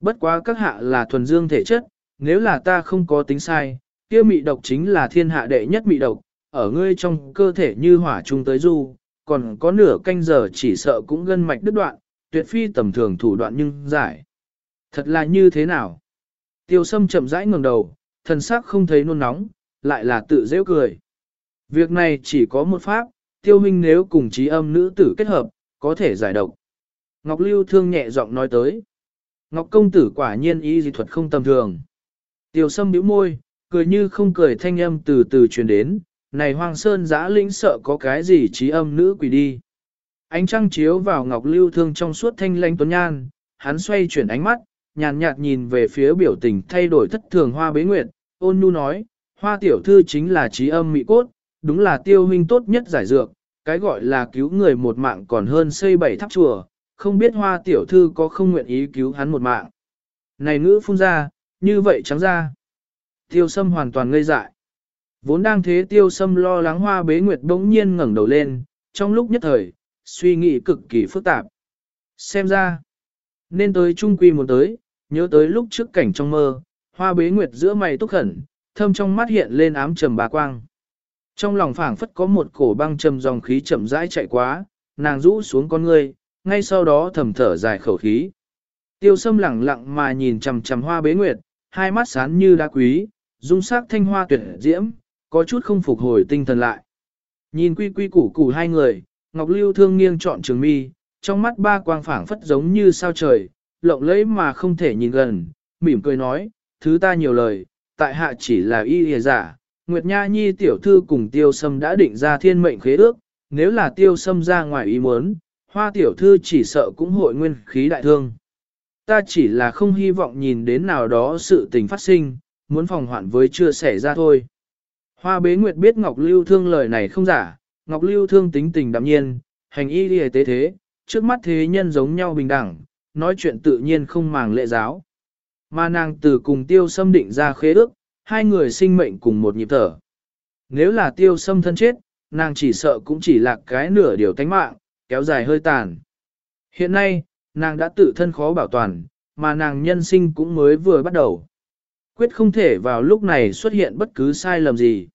Bất quá các hạ là thuần dương thể chất, nếu là ta không có tính sai, kia mị độc chính là thiên hạ đệ nhất mị độc, ở ngươi trong cơ thể như hỏa trung tới du, còn có nửa canh giờ chỉ sợ cũng gân mạch đứt đoạn, tuyệt phi tầm thường thủ đoạn nhưng giải. Thật là như thế nào? Tiêu sâm chậm rãi ngẩng đầu, thần sắc không thấy nôn nóng, lại là tự dễ cười. Việc này chỉ có một pháp, tiêu minh nếu cùng trí âm nữ tử kết hợp, có thể giải độc. Ngọc Lưu thương nhẹ giọng nói tới. Ngọc công tử quả nhiên y dị thuật không tầm thường. Tiêu sâm bĩu môi, cười như không cười thanh âm từ từ truyền đến, này hoang sơn giã lĩnh sợ có cái gì trí âm nữ quỷ đi. Ánh trăng chiếu vào Ngọc Lưu thương trong suốt thanh lãnh tuấn nhan, hắn xoay chuyển ánh mắt, nhàn nhạt nhìn về phía biểu tình thay đổi thất thường hoa bế nguyệt, ôn nhu nói, hoa tiểu thư chính là trí âm mỹ cốt, đúng là tiêu huynh tốt nhất giải dược, cái gọi là cứu người một mạng còn hơn xây bảy tháp chùa, không biết hoa tiểu thư có không nguyện ý cứu hắn một mạng. Này ngữ phun ra, như vậy trắng ra. Tiêu sâm hoàn toàn ngây dại. Vốn đang thế tiêu sâm lo lắng hoa bế nguyệt bỗng nhiên ngẩng đầu lên, trong lúc nhất thời, suy nghĩ cực kỳ phức tạp. Xem ra, nên tới trung quy một tới, nhớ tới lúc trước cảnh trong mơ, hoa bế nguyệt giữa mày túc khẩn, thâm trong mắt hiện lên ám trầm bà quang. Trong lòng phảng phất có một cổ băng trầm dòng khí chậm rãi chạy quá, nàng rũ xuống con ngươi, ngay sau đó thầm thở dài khẩu khí. Tiêu sâm lặng lặng mà nhìn chằm chằm hoa bế nguyệt, hai mắt sáng như đá quý, dung sắc thanh hoa tuyệt diễm, có chút không phục hồi tinh thần lại. Nhìn quy quy củ củ hai người, Ngọc Lưu thương nghiêng chọn trường mi, trong mắt ba quang phảng phất giống như sao trời, lộng lẫy mà không thể nhìn gần, mỉm cười nói, thứ ta nhiều lời, tại hạ chỉ là y hề giả, Nguyệt Nha Nhi tiểu thư cùng tiêu sâm đã định ra thiên mệnh khế ước, nếu là tiêu sâm ra ngoài ý muốn, hoa tiểu thư chỉ sợ cũng hội nguyên khí đại thương. Ta chỉ là không hy vọng nhìn đến nào đó sự tình phát sinh, muốn phòng hoạn với chưa xảy ra thôi. Hoa bế nguyệt biết Ngọc Lưu Thương lời này không giả, Ngọc Lưu Thương tính tình đạm nhiên, hành y đi tế thế, trước mắt thế nhân giống nhau bình đẳng, nói chuyện tự nhiên không màng lệ giáo. Mà nàng từ cùng tiêu xâm định ra khế ước, hai người sinh mệnh cùng một nhịp thở. Nếu là tiêu xâm thân chết, nàng chỉ sợ cũng chỉ là cái nửa điều tánh mạng, kéo dài hơi tàn. Hiện nay, nàng đã tự thân khó bảo toàn, mà nàng nhân sinh cũng mới vừa bắt đầu. Quyết không thể vào lúc này xuất hiện bất cứ sai lầm gì.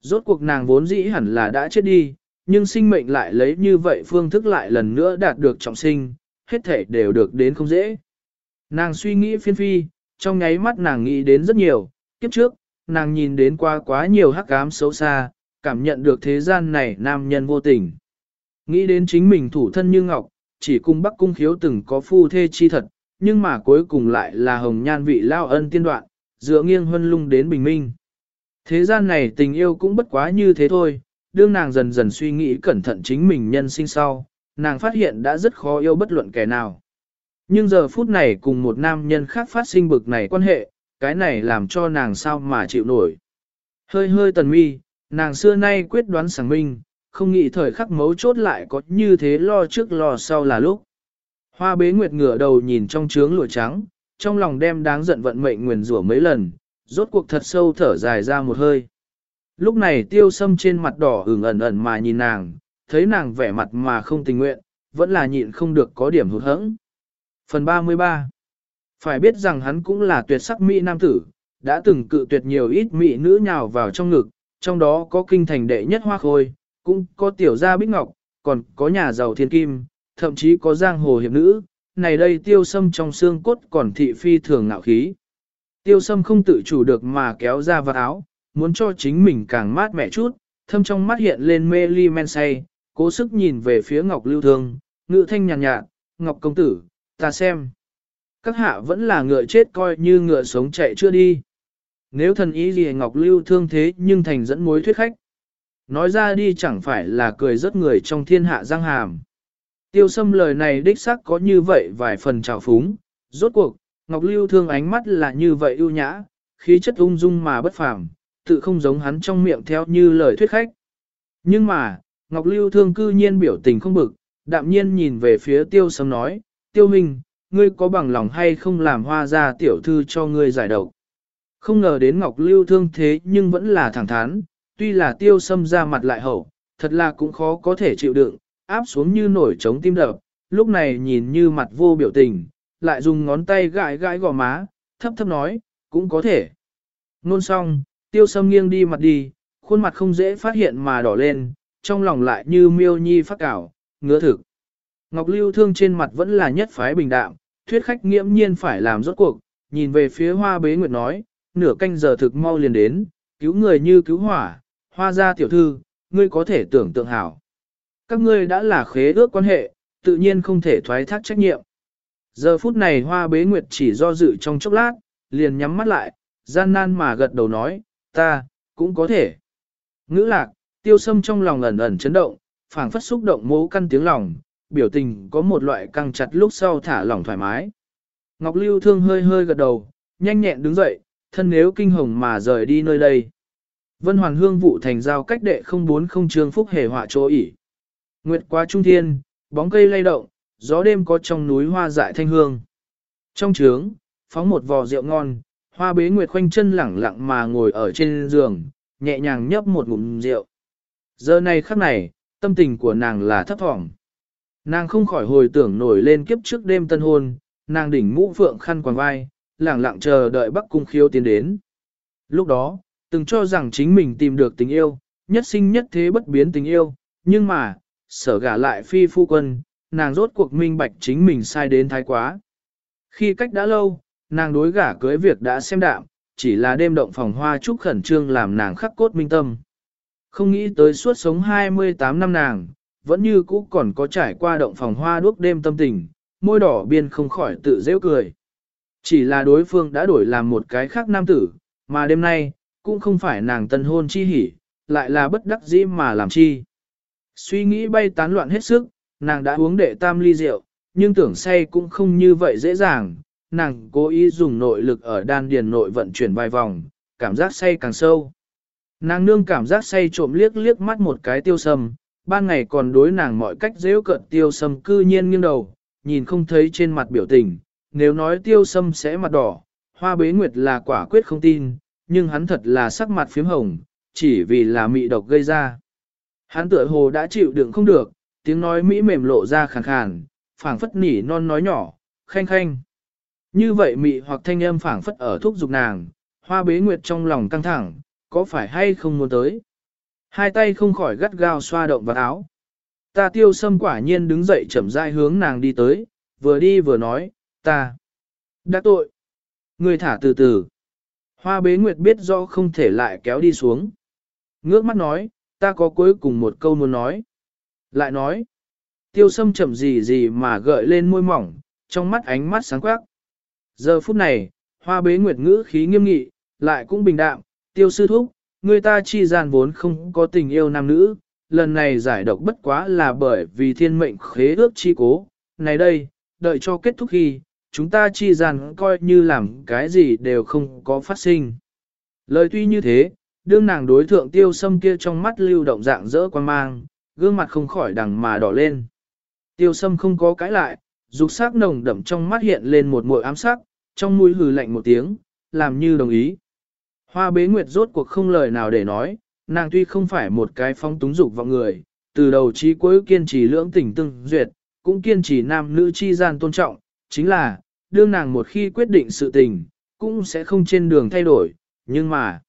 Rốt cuộc nàng vốn dĩ hẳn là đã chết đi, nhưng sinh mệnh lại lấy như vậy phương thức lại lần nữa đạt được trọng sinh, hết thể đều được đến không dễ. Nàng suy nghĩ phiên phi, trong nháy mắt nàng nghĩ đến rất nhiều, kiếp trước, nàng nhìn đến qua quá nhiều hắc ám xấu xa, cảm nhận được thế gian này nam nhân vô tình. Nghĩ đến chính mình thủ thân như ngọc, chỉ cùng bắc cung khiếu từng có phu thê chi thật, nhưng mà cuối cùng lại là hồng nhan vị lao ân tiên đoạn, dựa nghiêng huân lung đến bình minh. Thế gian này tình yêu cũng bất quá như thế thôi, đương nàng dần dần suy nghĩ cẩn thận chính mình nhân sinh sau, nàng phát hiện đã rất khó yêu bất luận kẻ nào. Nhưng giờ phút này cùng một nam nhân khác phát sinh bực này quan hệ, cái này làm cho nàng sao mà chịu nổi. Hơi hơi tần mi, nàng xưa nay quyết đoán sáng minh, không nghĩ thời khắc mấu chốt lại có như thế lo trước lo sau là lúc. Hoa bế nguyệt ngửa đầu nhìn trong trướng lụa trắng, trong lòng đem đáng giận vận mệnh nguyền rủa mấy lần, rốt cuộc thật sâu thở dài ra một hơi. Lúc này tiêu sâm trên mặt đỏ ửng ẩn ẩn mà nhìn nàng, thấy nàng vẻ mặt mà không tình nguyện, vẫn là nhịn không được có điểm hụt hẫng. Phần 33 Phải biết rằng hắn cũng là tuyệt sắc mỹ nam tử, đã từng cự tuyệt nhiều ít mỹ nữ nhào vào trong ngực, trong đó có kinh thành đệ nhất hoa khôi, cũng có tiểu gia bích ngọc, còn có nhà giàu thiên kim, thậm chí có giang hồ hiệp nữ, này đây tiêu sâm trong xương cốt còn thị phi thường ngạo khí. Tiêu sâm không tự chủ được mà kéo ra vật áo, muốn cho chính mình càng mát mẻ chút, thâm trong mắt hiện lên mê ly men say, cố sức nhìn về phía Ngọc Lưu Thương, ngự thanh nhàn nhạt, Ngọc Công Tử, ta xem. Các hạ vẫn là ngựa chết coi như ngựa sống chạy chưa đi. Nếu thần ý gì Ngọc Lưu Thương thế nhưng thành dẫn mối thuyết khách. Nói ra đi chẳng phải là cười rất người trong thiên hạ giang hàm. Tiêu sâm lời này đích xác có như vậy vài phần trào phúng, rốt cuộc, Ngọc Lưu thương ánh mắt là như vậy ưu nhã, khí chất ung dung mà bất phàm, tự không giống hắn trong miệng theo như lời thuyết khách. Nhưng mà, Ngọc Lưu thương cư nhiên biểu tình không bực, đạm nhiên nhìn về phía tiêu sâm nói, tiêu minh, ngươi có bằng lòng hay không làm hoa ra tiểu thư cho ngươi giải độc. Không ngờ đến Ngọc Lưu thương thế nhưng vẫn là thẳng thắn, tuy là tiêu sâm ra mặt lại hậu, thật là cũng khó có thể chịu đựng, áp xuống như nổi trống tim đập, lúc này nhìn như mặt vô biểu tình, lại dùng ngón tay gãi gãi gò má, thấp thấp nói, cũng có thể. Nôn xong, tiêu sâm nghiêng đi mặt đi, khuôn mặt không dễ phát hiện mà đỏ lên, trong lòng lại như miêu nhi phát cảo, ngứa thực. Ngọc Lưu Thương trên mặt vẫn là nhất phái bình đạm, thuyết khách nghiễm nhiên phải làm rốt cuộc, nhìn về phía hoa bế nguyệt nói, nửa canh giờ thực mau liền đến, cứu người như cứu hỏa, hoa gia tiểu thư, ngươi có thể tưởng tượng hảo. Các ngươi đã là khế ước quan hệ, tự nhiên không thể thoái thác trách nhiệm. Giờ phút này hoa bế nguyệt chỉ do dự trong chốc lát, liền nhắm mắt lại, gian nan mà gật đầu nói, ta, cũng có thể. Ngữ lạc, tiêu sâm trong lòng ẩn ẩn chấn động, phảng phất xúc động mố căn tiếng lòng, biểu tình có một loại căng chặt lúc sau thả lỏng thoải mái. Ngọc Lưu Thương hơi hơi gật đầu, nhanh nhẹn đứng dậy, thân nếu kinh hồng mà rời đi nơi đây. Vân Hoàn Hương vụ thành giao cách đệ không bốn không trương phúc hề họa chỗ ỉ. Nguyệt qua trung thiên, bóng cây lay động, gió đêm có trong núi hoa dại thanh hương. Trong trướng, phóng một vò rượu ngon, hoa bế Nguyệt khoanh chân lẳng lặng mà ngồi ở trên giường, nhẹ nhàng nhấp một ngụm rượu. Giờ này khắc này, tâm tình của nàng là thấp thỏm. Nàng không khỏi hồi tưởng nổi lên kiếp trước đêm tân hôn, nàng đỉnh mũ phượng khăn quàng vai, lẳng lặng chờ đợi Bắc Cung khiêu tiến đến. Lúc đó, từng cho rằng chính mình tìm được tình yêu, nhất sinh nhất thế bất biến tình yêu, nhưng mà, sở gả lại phi phu quân, nàng rốt cuộc minh bạch chính mình sai đến thái quá. Khi cách đã lâu, nàng đối gả cưới việc đã xem đạm, chỉ là đêm động phòng hoa chúc khẩn trương làm nàng khắc cốt minh tâm. Không nghĩ tới suốt sống 28 năm nàng, vẫn như cũ còn có trải qua động phòng hoa đuốc đêm tâm tình, môi đỏ biên không khỏi tự dễ cười. Chỉ là đối phương đã đổi làm một cái khác nam tử, mà đêm nay, cũng không phải nàng tân hôn chi hỉ, lại là bất đắc dĩ mà làm chi. Suy nghĩ bay tán loạn hết sức, nàng đã uống đệ tam ly rượu, nhưng tưởng say cũng không như vậy dễ dàng, nàng cố ý dùng nội lực ở đan điền nội vận chuyển vài vòng, cảm giác say càng sâu. Nàng nương cảm giác say trộm liếc liếc mắt một cái tiêu sâm, ban ngày còn đối nàng mọi cách dễ cận tiêu sâm cư nhiên nghiêng đầu, nhìn không thấy trên mặt biểu tình, nếu nói tiêu sâm sẽ mặt đỏ, hoa bế nguyệt là quả quyết không tin, nhưng hắn thật là sắc mặt phím hồng, chỉ vì là mị độc gây ra. Hắn tựa hồ đã chịu đựng không được, tiếng nói mỹ mềm lộ ra khàn khàn, phảng phất nỉ non nói nhỏ, khanh khanh. Như vậy mị hoặc thanh âm phảng phất ở thúc dục nàng, hoa bế nguyệt trong lòng căng thẳng, có phải hay không muốn tới. Hai tay không khỏi gắt gao xoa động vào áo. Ta tiêu sâm quả nhiên đứng dậy chậm rãi hướng nàng đi tới, vừa đi vừa nói, ta đã tội. Người thả từ từ. Hoa bế nguyệt biết rõ không thể lại kéo đi xuống. Ngước mắt nói, ta có cuối cùng một câu muốn nói. Lại nói, tiêu sâm chậm gì gì mà gợi lên môi mỏng, trong mắt ánh mắt sáng quắc. Giờ phút này, hoa bế nguyệt ngữ khí nghiêm nghị, lại cũng bình đạm, tiêu sư thúc, người ta chi gian vốn không có tình yêu nam nữ, lần này giải độc bất quá là bởi vì thiên mệnh khế ước chi cố. Này đây, đợi cho kết thúc khi, chúng ta chi gian coi như làm cái gì đều không có phát sinh. Lời tuy như thế, đương nàng đối thượng tiêu sâm kia trong mắt lưu động dạng dỡ quan mang, gương mặt không khỏi đằng mà đỏ lên. Tiêu sâm không có cãi lại, dục sắc nồng đậm trong mắt hiện lên một mội ám sắc, trong mũi hừ lạnh một tiếng, làm như đồng ý. Hoa bế nguyệt rốt cuộc không lời nào để nói, nàng tuy không phải một cái phong túng dục vọng người, từ đầu chí cuối kiên trì lưỡng tình tương duyệt, cũng kiên trì nam nữ chi gian tôn trọng, chính là, đương nàng một khi quyết định sự tình, cũng sẽ không trên đường thay đổi, nhưng mà,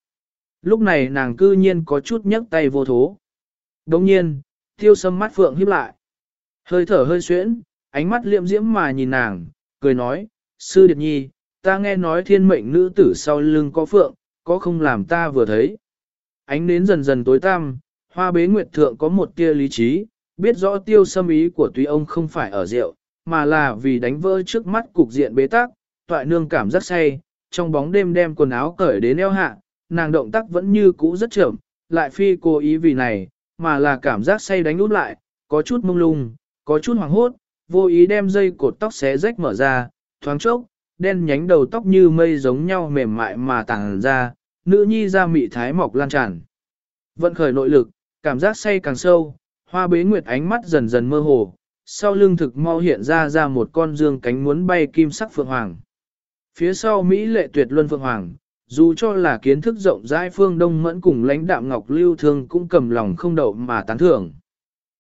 lúc này nàng cư nhiên có chút nhấc tay vô thố. Đồng nhiên, tiêu sâm mắt phượng híp lại, hơi thở hơi xuyễn, ánh mắt liệm diễm mà nhìn nàng, cười nói, sư điệp nhi, ta nghe nói thiên mệnh nữ tử sau lưng có phượng, có không làm ta vừa thấy. Ánh nến dần dần tối tăm, hoa bế nguyệt thượng có một tia lý trí, biết rõ tiêu sâm ý của tuy ông không phải ở rượu, mà là vì đánh vỡ trước mắt cục diện bế tắc, toại nương cảm rất say, trong bóng đêm đem quần áo cởi đến eo hạ, nàng động tác vẫn như cũ rất chậm, lại phi cố ý vì này, mà là cảm giác say đánh út lại, có chút mông lung, có chút hoảng hốt, vô ý đem dây cột tóc xé rách mở ra, thoáng chốc, đen nhánh đầu tóc như mây giống nhau mềm mại mà tàng ra, nữ nhi ra mị thái mọc lan tràn. Vận khởi nội lực, cảm giác say càng sâu, hoa bế nguyệt ánh mắt dần dần mơ hồ, sau lưng thực mau hiện ra ra một con dương cánh muốn bay kim sắc phượng hoàng. Phía sau Mỹ lệ tuyệt luân phượng hoàng, dù cho là kiến thức rộng rãi phương Đông Mẫn cùng lãnh đạm Ngọc Lưu Thương cũng cầm lòng không đậu mà tán thưởng.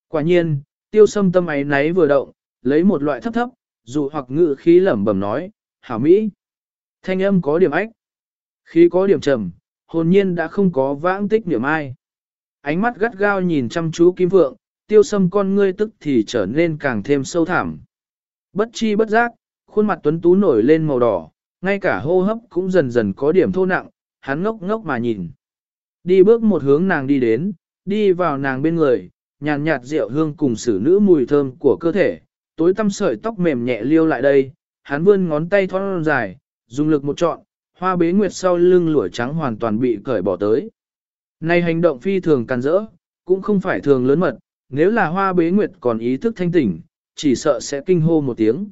Quả nhiên, tiêu sâm tâm ấy náy vừa động, lấy một loại thấp thấp, dù hoặc ngự khí lẩm bẩm nói, hảo Mỹ. Thanh âm có điểm ách, khí có điểm trầm, hồn nhiên đã không có vãng tích niệm ai. Ánh mắt gắt gao nhìn chăm chú kim vượng, tiêu sâm con ngươi tức thì trở nên càng thêm sâu thẳm. Bất chi bất giác, khuôn mặt tuấn tú nổi lên màu đỏ, ngay cả hô hấp cũng dần dần có điểm thô nặng, hắn ngốc ngốc mà nhìn. Đi bước một hướng nàng đi đến, đi vào nàng bên người, nhàn nhạt rượu hương cùng sử nữ mùi thơm của cơ thể, tối tăm sợi tóc mềm nhẹ liêu lại đây, hắn vươn ngón tay thon dài, dùng lực một trọn, hoa bế nguyệt sau lưng lũa trắng hoàn toàn bị cởi bỏ tới. Này hành động phi thường càn rỡ, cũng không phải thường lớn mật, nếu là hoa bế nguyệt còn ý thức thanh tỉnh, chỉ sợ sẽ kinh hô một tiếng.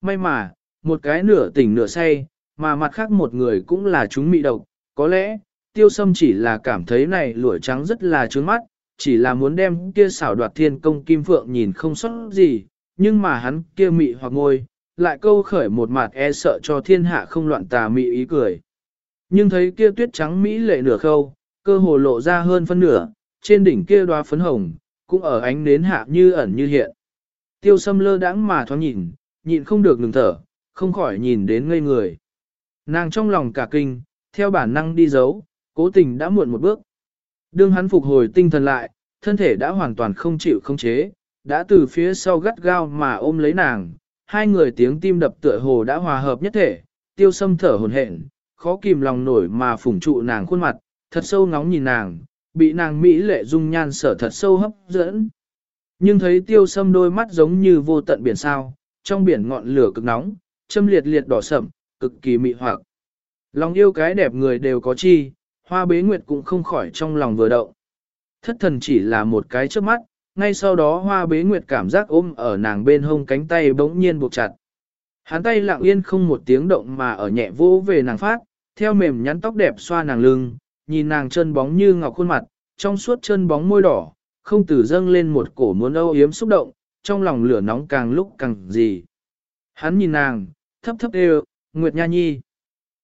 May mà, một cái nửa tỉnh nửa say, mà mặt khác một người cũng là chúng mị độc, có lẽ, tiêu sâm chỉ là cảm thấy này lụa trắng rất là trướng mắt, chỉ là muốn đem kia xảo đoạt thiên công kim phượng nhìn không sót gì, nhưng mà hắn kia mị hoặc ngôi, lại câu khởi một mặt e sợ cho thiên hạ không loạn tà mị ý cười. Nhưng thấy kia tuyết trắng mỹ lệ nửa khâu, cơ hồ lộ ra hơn phân nửa, trên đỉnh kia đoá phấn hồng, cũng ở ánh nến hạ như ẩn như hiện. Tiêu sâm lơ đãng mà thoáng nhìn, nhịn không được ngừng thở, không khỏi nhìn đến ngây người. Nàng trong lòng cả kinh, theo bản năng đi giấu, cố tình đã muộn một bước. Đương hắn phục hồi tinh thần lại, thân thể đã hoàn toàn không chịu không chế, đã từ phía sau gắt gao mà ôm lấy nàng, hai người tiếng tim đập tựa hồ đã hòa hợp nhất thể, tiêu sâm thở hồn hển, khó kìm lòng nổi mà phủng trụ nàng khuôn mặt, thật sâu ngóng nhìn nàng, bị nàng mỹ lệ dung nhan sở thật sâu hấp dẫn. Nhưng thấy tiêu sâm đôi mắt giống như vô tận biển sao, trong biển ngọn lửa cực nóng, châm liệt liệt đỏ sậm, cực kỳ mị hoặc. Lòng yêu cái đẹp người đều có chi, hoa bế nguyệt cũng không khỏi trong lòng vừa động. Thất thần chỉ là một cái trước mắt, ngay sau đó hoa bế nguyệt cảm giác ôm ở nàng bên hông cánh tay bỗng nhiên buộc chặt. Hắn tay lặng yên không một tiếng động mà ở nhẹ vô về nàng phát, theo mềm nhắn tóc đẹp xoa nàng lưng, nhìn nàng chân bóng như ngọc khuôn mặt, trong suốt chân bóng môi đỏ, không từ dâng lên một cổ muốn âu yếm xúc động, trong lòng lửa nóng càng lúc càng gì. Hắn nhìn nàng, thấp thấp đều, Nguyệt Nha Nhi.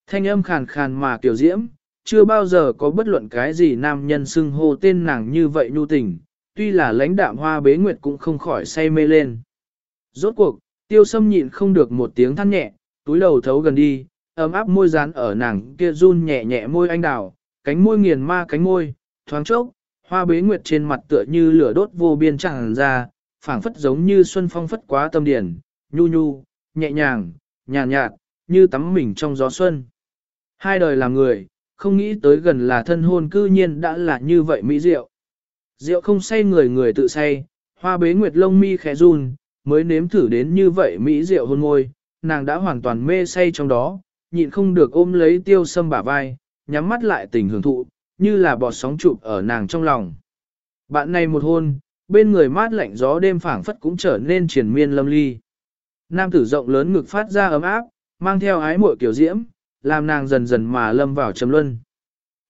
Thanh âm khàn khàn mà kiểu diễm, chưa bao giờ có bất luận cái gì nam nhân xưng hô tên nàng như vậy nhu tình, tuy là lãnh đạm hoa bế nguyệt cũng không khỏi say mê lên. Rốt cuộc, tiêu sâm nhịn không được một tiếng than nhẹ, túi đầu thấu gần đi, ấm áp môi dán ở nàng kia run nhẹ nhẹ môi anh đào, cánh môi nghiền ma cánh môi, thoáng chốc, hoa bế nguyệt trên mặt tựa như lửa đốt vô biên tràn ra, phảng phất giống như xuân phong phất quá tâm điển, nhu nhu, nhẹ nhàng, nhàn nhạt, nhạt, như tắm mình trong gió xuân. Hai đời làm người, không nghĩ tới gần là thân hôn cư nhiên đã là như vậy mỹ diệu. Rượu không say người người tự say, hoa bế nguyệt lông mi khẽ run, mới nếm thử đến như vậy mỹ rượu hôn môi, nàng đã hoàn toàn mê say trong đó, nhịn không được ôm lấy tiêu sâm bả vai, nhắm mắt lại tình hưởng thụ, như là bọt sóng chụp ở nàng trong lòng. Bạn này một hôn, bên người mát lạnh gió đêm phảng phất cũng trở nên triền miên lâm ly. Nam tử rộng lớn ngực phát ra ấm áp, mang theo ái muội kiểu diễm, làm nàng dần dần mà lâm vào trầm luân.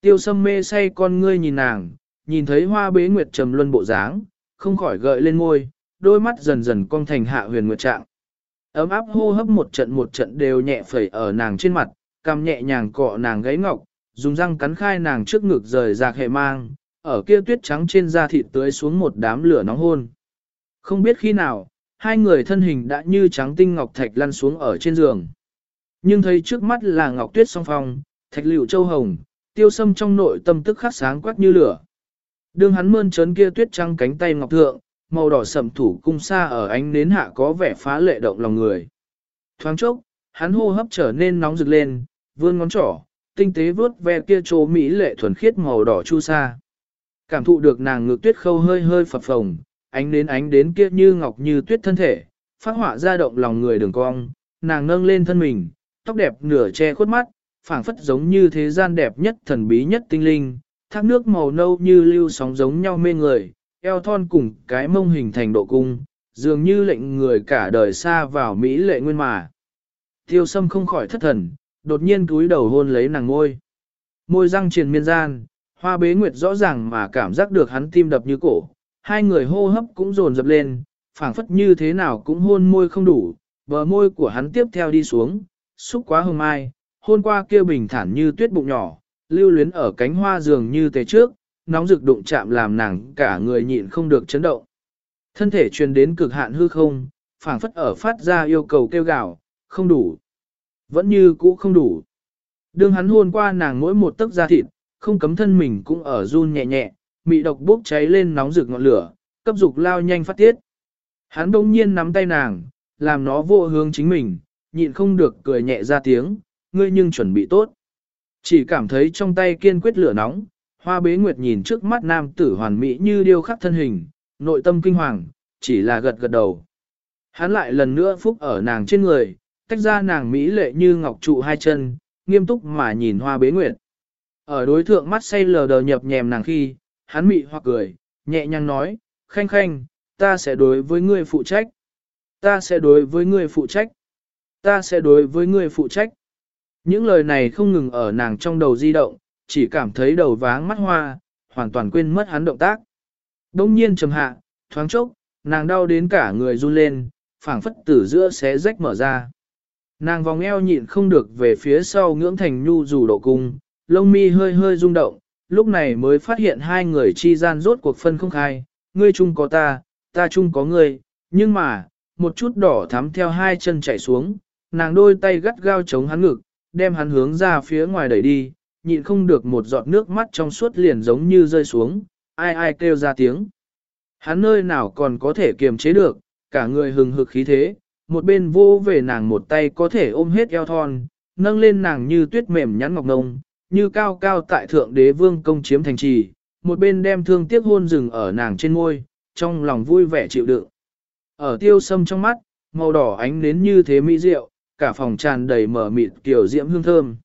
Tiêu sâm mê say con ngươi nhìn nàng, nhìn thấy hoa bế nguyệt trầm luân bộ dáng, không khỏi gợi lên môi, đôi mắt dần dần cong thành hạ huyền nguyệt trạng. Ấm áp hô hấp một trận một trận đều nhẹ phẩy ở nàng trên mặt, cằm nhẹ nhàng cọ nàng gáy ngọc, dùng răng cắn khai nàng trước ngực rời rạc hệ mang, ở kia tuyết trắng trên da thịt tưới xuống một đám lửa nóng hôn. Không biết khi nào, hai người thân hình đã như trắng tinh ngọc thạch lăn xuống ở trên giường. Nhưng thấy trước mắt là ngọc tuyết song phong, thạch liệu châu hồng, tiêu sâm trong nội tâm tức khắc sáng quắc như lửa. Đường hắn mơn trớn kia tuyết trắng cánh tay ngọc thượng, màu đỏ sậm thủ cung xa ở ánh nến hạ có vẻ phá lệ động lòng người. Thoáng chốc, hắn hô hấp trở nên nóng rực lên, vươn ngón trỏ, tinh tế vướt ve kia chỗ mỹ lệ thuần khiết màu đỏ chu sa. Cảm thụ được nàng ngược tuyết khâu hơi hơi phập phồng, ánh đến ánh đến kia như ngọc như tuyết thân thể, phát họa ra động lòng người đường cong, nàng nâng lên thân mình, tóc đẹp nửa che khuất mắt, phảng phất giống như thế gian đẹp nhất thần bí nhất tinh linh, thác nước màu nâu như lưu sóng giống nhau mê người, eo thon cùng cái mông hình thành độ cung, dường như lệnh người cả đời xa vào Mỹ lệ nguyên mà. Tiêu sâm không khỏi thất thần, đột nhiên cúi đầu hôn lấy nàng ngôi. Môi răng triền miên gian, hoa bế nguyệt rõ ràng mà cảm giác được hắn tim đập như cổ, hai người hô hấp cũng dồn dập lên, phảng phất như thế nào cũng hôn môi không đủ, bờ môi của hắn tiếp theo đi xuống, xúc quá hồng mai, hôn qua kia bình thản như tuyết bụng nhỏ, lưu luyến ở cánh hoa dường như tề trước, nóng rực đụng chạm làm nàng cả người nhịn không được chấn động. Thân thể truyền đến cực hạn hư không, phảng phất ở phát ra yêu cầu kêu gào, không đủ. Vẫn như cũ không đủ. Đương hắn hôn qua nàng mỗi một tấc da thịt, không cấm thân mình cũng ở run nhẹ nhẹ, mị độc bốc cháy lên nóng rực ngọn lửa, cấp dục lao nhanh phát tiết. Hắn đông nhiên nắm tay nàng, làm nó vô hướng chính mình, nhịn không được cười nhẹ ra tiếng, ngươi nhưng chuẩn bị tốt. Chỉ cảm thấy trong tay kiên quyết lửa nóng, hoa bế nguyệt nhìn trước mắt nam tử hoàn mỹ như điêu khắc thân hình, nội tâm kinh hoàng, chỉ là gật gật đầu. Hắn lại lần nữa phúc ở nàng trên người, tách ra nàng mỹ lệ như ngọc trụ hai chân, nghiêm túc mà nhìn hoa bế nguyệt. Ở đối thượng mắt say lờ đờ nhập nhèm nàng khi, hắn mị hoặc cười, nhẹ nhàng nói, khanh khanh, ta sẽ đối với ngươi phụ trách. Ta sẽ đối với ngươi phụ trách. Ta sẽ đối với ngươi phụ trách. Những lời này không ngừng ở nàng trong đầu di động, chỉ cảm thấy đầu váng mắt hoa, hoàn toàn quên mất hắn động tác. Đông nhiên trầm hạ, thoáng chốc, nàng đau đến cả người run lên, phảng phất tử giữa xé rách mở ra. Nàng vòng eo nhịn không được về phía sau ngưỡng thành nhu dù độ cung, lông mi hơi hơi rung động, lúc này mới phát hiện hai người chi gian rốt cuộc phân không khai, ngươi chung có ta, ta chung có ngươi, nhưng mà, một chút đỏ thắm theo hai chân chảy xuống, nàng đôi tay gắt gao chống hắn ngực, đem hắn hướng ra phía ngoài đẩy đi, nhịn không được một giọt nước mắt trong suốt liền giống như rơi xuống, ai ai kêu ra tiếng. Hắn nơi nào còn có thể kiềm chế được, cả người hừng hực khí thế, một bên vô về nàng một tay có thể ôm hết eo thon, nâng lên nàng như tuyết mềm nhắn ngọc ngông, như cao cao tại thượng đế vương công chiếm thành trì, một bên đem thương tiếc hôn rừng ở nàng trên môi, trong lòng vui vẻ chịu đựng. Ở tiêu sâm trong mắt, màu đỏ ánh nến như thế mỹ diệu, cả phòng tràn đầy mở mịt kiểu diễm hương thơm.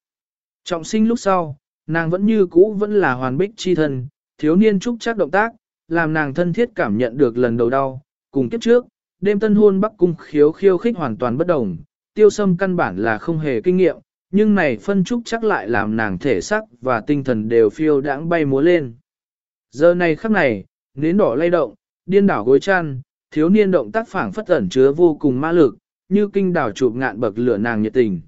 Trọng sinh lúc sau, nàng vẫn như cũ vẫn là hoàn bích chi thân, thiếu niên trúc chắc động tác, làm nàng thân thiết cảm nhận được lần đầu đau, cùng kiếp trước, đêm tân hôn bắc cung khiếu khiêu khích hoàn toàn bất đồng, tiêu sâm căn bản là không hề kinh nghiệm, nhưng này phân trúc chắc lại làm nàng thể sắc và tinh thần đều phiêu đãng bay múa lên. Giờ này khắc này, nến đỏ lay động, điên đảo gối chăn, thiếu niên động tác phảng phất ẩn chứa vô cùng ma lực, như kinh đảo chụp ngạn bậc lửa nàng nhiệt tình.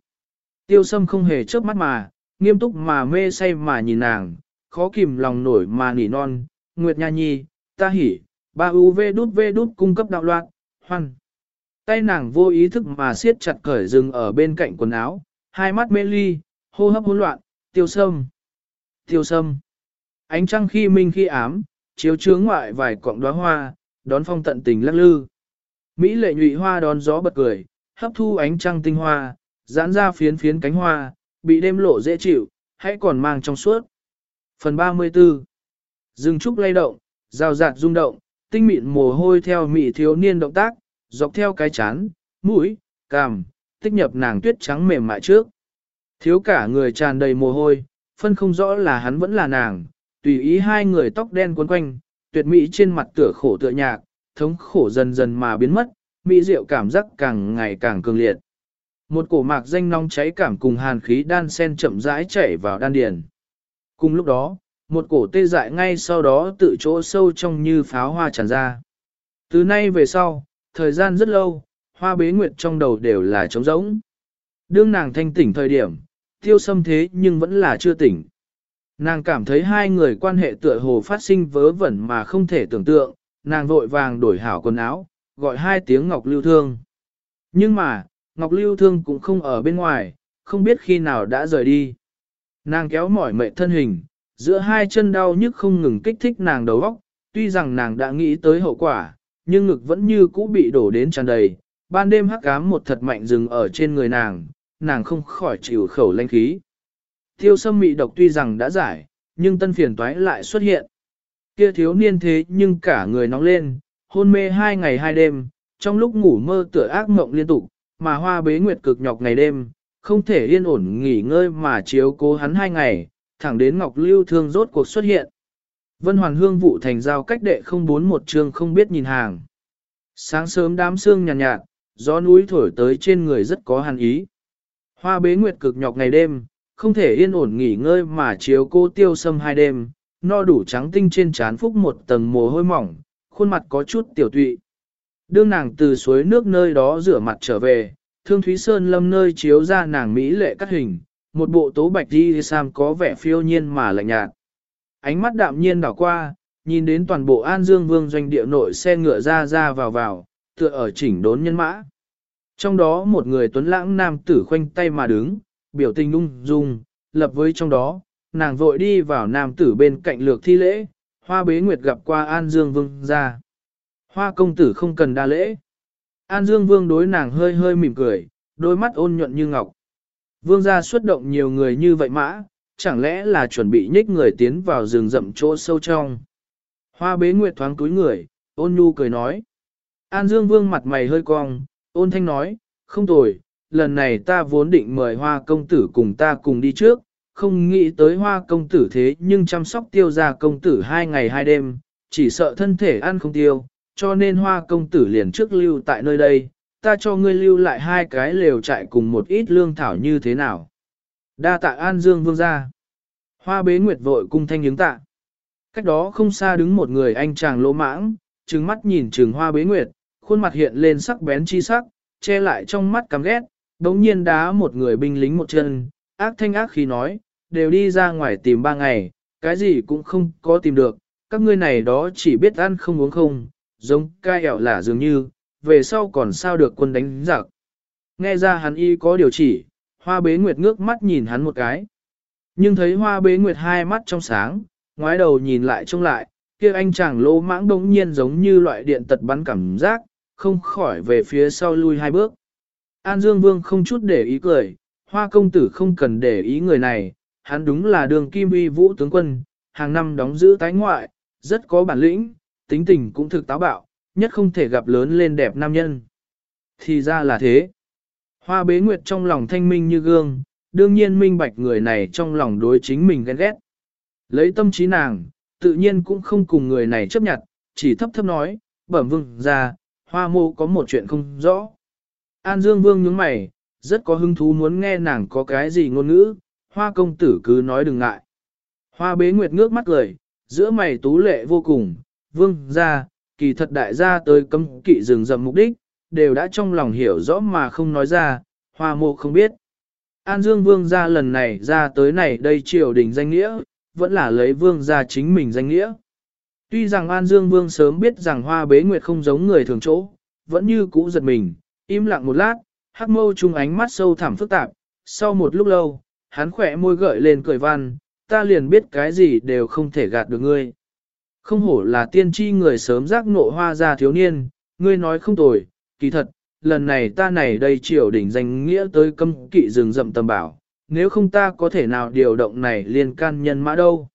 Tiêu sâm không hề chớp mắt mà, nghiêm túc mà mê say mà nhìn nàng, khó kìm lòng nổi mà nỉ non, Nguyệt Nha Nhi, ta hỉ, ba u v đút v đút cung cấp đạo loạn, hoan. Tay nàng vô ý thức mà siết chặt cởi rừng ở bên cạnh quần áo, hai mắt mê ly, hô hấp hỗn loạn, tiêu sâm. Tiêu sâm. Ánh trăng khi minh khi ám, chiếu chướng ngoại vài cọng đóa hoa, đón phong tận tình lắc lư. Mỹ lệ nhụy hoa đón gió bật cười, hấp thu ánh trăng tinh hoa, giãn ra phiến phiến cánh hoa, bị đêm lộ dễ chịu, hãy còn mang trong suốt. Phần 34 dừng trúc lay động, rào rạt rung động, tinh mịn mồ hôi theo mị thiếu niên động tác, dọc theo cái chán, mũi, cằm, tích nhập nàng tuyết trắng mềm mại trước. Thiếu cả người tràn đầy mồ hôi, phân không rõ là hắn vẫn là nàng, tùy ý hai người tóc đen quấn quanh, tuyệt mỹ trên mặt tựa khổ tựa nhạc, thống khổ dần dần mà biến mất, mỹ diệu cảm giác càng ngày càng cường liệt. Một cổ mạc danh nóng cháy cảm cùng hàn khí đan sen chậm rãi chảy vào đan điền. Cùng lúc đó, một cổ tê dại ngay sau đó tự chỗ sâu trong như pháo hoa tràn ra. Từ nay về sau, thời gian rất lâu, hoa bế nguyệt trong đầu đều là trống rỗng. Đương nàng thanh tỉnh thời điểm, tiêu sâm thế nhưng vẫn là chưa tỉnh. Nàng cảm thấy hai người quan hệ tựa hồ phát sinh vớ vẩn mà không thể tưởng tượng, nàng vội vàng đổi hảo quần áo, gọi hai tiếng Ngọc Lưu Thương. Nhưng mà, Ngọc Lưu Thương cũng không ở bên ngoài, không biết khi nào đã rời đi. Nàng kéo mỏi mệt thân hình, giữa hai chân đau nhức không ngừng kích thích nàng đầu óc, tuy rằng nàng đã nghĩ tới hậu quả, nhưng ngực vẫn như cũ bị đổ đến tràn đầy, ban đêm hắc ám một thật mạnh dừng ở trên người nàng, nàng không khỏi chịu khẩu lanh khí. Tiêu sâm mị độc tuy rằng đã giải, nhưng tân phiền toái lại xuất hiện. Kia thiếu niên thế nhưng cả người nóng lên, hôn mê hai ngày hai đêm, trong lúc ngủ mơ tựa ác mộng liên tục, mà hoa bế nguyệt cực nhọc ngày đêm, không thể yên ổn nghỉ ngơi mà chiếu cố hắn hai ngày, thẳng đến Ngọc Lưu Thương rốt cuộc xuất hiện. Vân Hoàn Hương vụ thành giao cách đệ không bốn một chương không biết nhìn hàng. Sáng sớm đám sương nhàn nhạt, nhạt, gió núi thổi tới trên người rất có hàn ý. Hoa bế nguyệt cực nhọc ngày đêm, không thể yên ổn nghỉ ngơi mà chiếu cô tiêu sâm hai đêm, no đủ trắng tinh trên trán phúc một tầng mồ hôi mỏng, khuôn mặt có chút tiểu tụy. đương nàng từ suối nước nơi đó rửa mặt trở về, thương Thúy Sơn lâm nơi chiếu ra nàng Mỹ lệ cắt hình, một bộ tố bạch đi sam có vẻ phiêu nhiên mà lạnh nhạt. Ánh mắt đạm nhiên đảo qua, nhìn đến toàn bộ An Dương Vương doanh địa nội xe ngựa ra ra vào vào, tựa ở chỉnh đốn nhân mã. Trong đó một người tuấn lãng nam tử khoanh tay mà đứng, biểu tình ung dung, lập với trong đó, nàng vội đi vào nam tử bên cạnh lược thi lễ, hoa bế nguyệt gặp qua An Dương Vương ra. Hoa công tử không cần đa lễ. An Dương Vương đối nàng hơi hơi mỉm cười, đôi mắt ôn nhuận như ngọc. Vương gia xuất động nhiều người như vậy mã, chẳng lẽ là chuẩn bị nhích người tiến vào rừng rậm chỗ sâu trong. Hoa bế nguyệt thoáng túi người, ôn nhu cười nói. An Dương Vương mặt mày hơi cong, ôn thanh nói, không tồi, lần này ta vốn định mời hoa công tử cùng ta cùng đi trước, không nghĩ tới hoa công tử thế nhưng chăm sóc tiêu gia công tử hai ngày hai đêm, chỉ sợ thân thể ăn không tiêu, cho nên hoa công tử liền trước lưu tại nơi đây, ta cho ngươi lưu lại hai cái lều trại cùng một ít lương thảo như thế nào. Đa tạ An Dương Vương ra. Hoa bế nguyệt vội cung thanh hướng tạ. Cách đó không xa đứng một người anh chàng lỗ mãng, trừng mắt nhìn trừng hoa bế nguyệt, khuôn mặt hiện lên sắc bén chi sắc, che lại trong mắt căm ghét, đống nhiên đá một người binh lính một chân, ác thanh ác khi nói, đều đi ra ngoài tìm ba ngày, cái gì cũng không có tìm được, các ngươi này đó chỉ biết ăn không uống không, giống cai ẻo lả dường như, về sau còn sao được quân đánh giặc. Nghe ra hắn y có điều chỉ, hoa bế nguyệt ngước mắt nhìn hắn một cái. Nhưng thấy hoa bế nguyệt hai mắt trong sáng, ngoái đầu nhìn lại trông lại, kia anh chàng lỗ mãng đông nhiên giống như loại điện tật bắn cảm giác, không khỏi về phía sau lui hai bước. An Dương Vương không chút để ý cười, hoa công tử không cần để ý người này, hắn đúng là đường kim uy vũ tướng quân, hàng năm đóng giữ tái ngoại, rất có bản lĩnh, tính tình cũng thực táo bạo, nhất không thể gặp lớn lên đẹp nam nhân. Thì ra là thế. Hoa bế nguyệt trong lòng thanh minh như gương, đương nhiên minh bạch người này trong lòng đối chính mình ghen ghét. Lấy tâm trí nàng, tự nhiên cũng không cùng người này chấp nhận, chỉ thấp thấp nói, bẩm vương ra, hoa mô có một chuyện không rõ. An Dương Vương nhướng mày, rất có hứng thú muốn nghe nàng có cái gì ngôn ngữ, hoa công tử cứ nói đừng ngại. Hoa bế nguyệt ngước mắt cười, giữa mày tú lệ vô cùng, vương ra, kỳ thật đại gia tới cấm kỵ rừng rậm mục đích, đều đã trong lòng hiểu rõ mà không nói ra, hoa mộ không biết. An Dương vương ra lần này ra tới này đây triều đình danh nghĩa, vẫn là lấy vương ra chính mình danh nghĩa. Tuy rằng An Dương vương sớm biết rằng hoa bế nguyệt không giống người thường chỗ, vẫn như cũ giật mình, im lặng một lát, hắc mâu chung ánh mắt sâu thẳm phức tạp, sau một lúc lâu, hắn khỏe môi gợi lên cười văn, ta liền biết cái gì đều không thể gạt được ngươi. Không hổ là tiên tri người sớm giác nộ hoa ra thiếu niên, ngươi nói không tồi, kỳ thật, lần này ta này đây triều đỉnh danh nghĩa tới cấm kỵ rừng rậm tầm bảo, nếu không ta có thể nào điều động này liên can nhân mã đâu.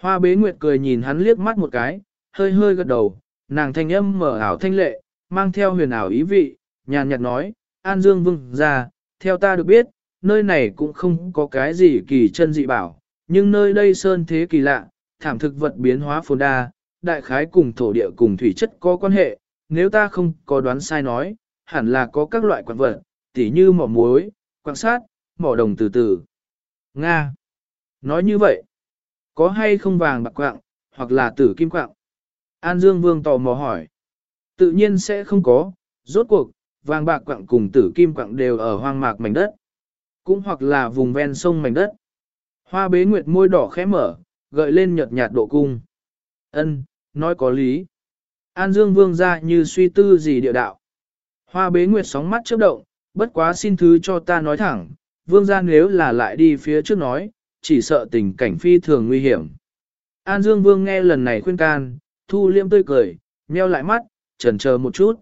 Hoa bế nguyệt cười nhìn hắn liếc mắt một cái, hơi hơi gật đầu, nàng thanh âm mở ảo thanh lệ, mang theo huyền ảo ý vị, nhàn nhạt nói, An Dương Vương ra, theo ta được biết, nơi này cũng không có cái gì kỳ chân dị bảo, nhưng nơi đây sơn thế kỳ lạ, thảm thực vật biến hóa phồn đa, đại khái cùng thổ địa cùng thủy chất có quan hệ, nếu ta không có đoán sai nói, hẳn là có các loại quặng vật, tỉ như mỏ muối, quan sát, mỏ đồng từ từ. Nga. Nói như vậy, có hay không vàng bạc quạng, hoặc là tử kim quạng? An Dương Vương tò mò hỏi. Tự nhiên sẽ không có, rốt cuộc, vàng bạc quạng cùng tử kim quạng đều ở hoang mạc mảnh đất. Cũng hoặc là vùng ven sông mảnh đất. Hoa bế nguyệt môi đỏ khẽ mở, gợi lên nhợt nhạt độ cung. Ân, nói có lý. An Dương Vương ra như suy tư gì địa đạo. Hoa bế nguyệt sóng mắt chớp động, bất quá xin thứ cho ta nói thẳng, Vương ra nếu là lại đi phía trước nói, chỉ sợ tình cảnh phi thường nguy hiểm. An Dương Vương nghe lần này khuyên can, thu liêm tươi cười, nheo lại mắt, chần chờ một chút.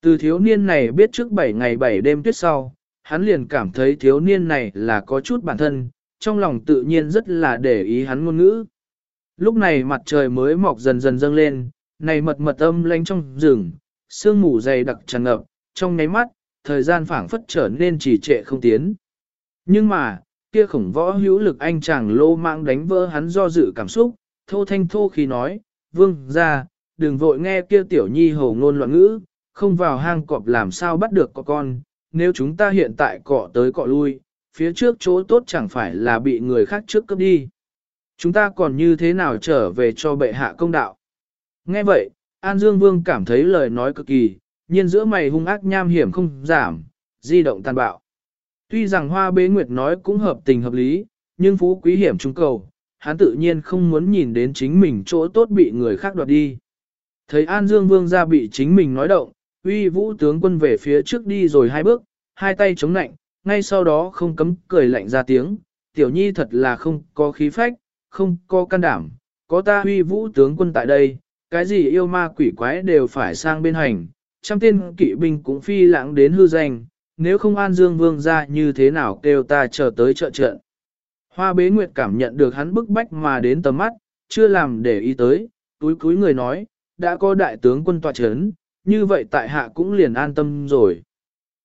Từ thiếu niên này biết trước 7 ngày 7 đêm tuyết sau, hắn liền cảm thấy thiếu niên này là có chút bản thân, trong lòng tự nhiên rất là để ý hắn ngôn ngữ. Lúc này mặt trời mới mọc dần dần dâng lên, này mật mật âm lanh trong rừng, sương mù dày đặc tràn ngập, trong nháy mắt, thời gian phảng phất trở nên trì trệ không tiến. Nhưng mà, kia khổng võ hữu lực anh chàng lô mạng đánh vỡ hắn do dự cảm xúc, thô thanh thô khi nói, vương ra, đừng vội nghe kia tiểu nhi hồ ngôn loạn ngữ, không vào hang cọp làm sao bắt được có con, nếu chúng ta hiện tại cọ tới cọ lui, phía trước chỗ tốt chẳng phải là bị người khác trước cấp đi. Chúng ta còn như thế nào trở về cho bệ hạ công đạo. Nghe vậy, An Dương Vương cảm thấy lời nói cực kỳ, nhiên giữa mày hung ác nham hiểm không giảm, di động tàn bạo. Tuy rằng hoa bế nguyệt nói cũng hợp tình hợp lý, nhưng phú quý hiểm trung cầu, hắn tự nhiên không muốn nhìn đến chính mình chỗ tốt bị người khác đoạt đi. Thấy An Dương Vương ra bị chính mình nói động, uy vũ tướng quân về phía trước đi rồi hai bước, hai tay chống nạnh, ngay sau đó không cấm cười lạnh ra tiếng, tiểu nhi thật là không có khí phách, không có can đảm, có ta huy vũ tướng quân tại đây, cái gì yêu ma quỷ quái đều phải sang bên hành, trăm tên kỵ binh cũng phi lãng đến hư danh, nếu không An Dương Vương ra như thế nào kêu ta chờ tới trợ trận. Hoa bế nguyệt cảm nhận được hắn bức bách mà đến tầm mắt, chưa làm để ý tới, túi cúi người nói, đã có đại tướng quân tòa chấn, như vậy tại hạ cũng liền an tâm rồi.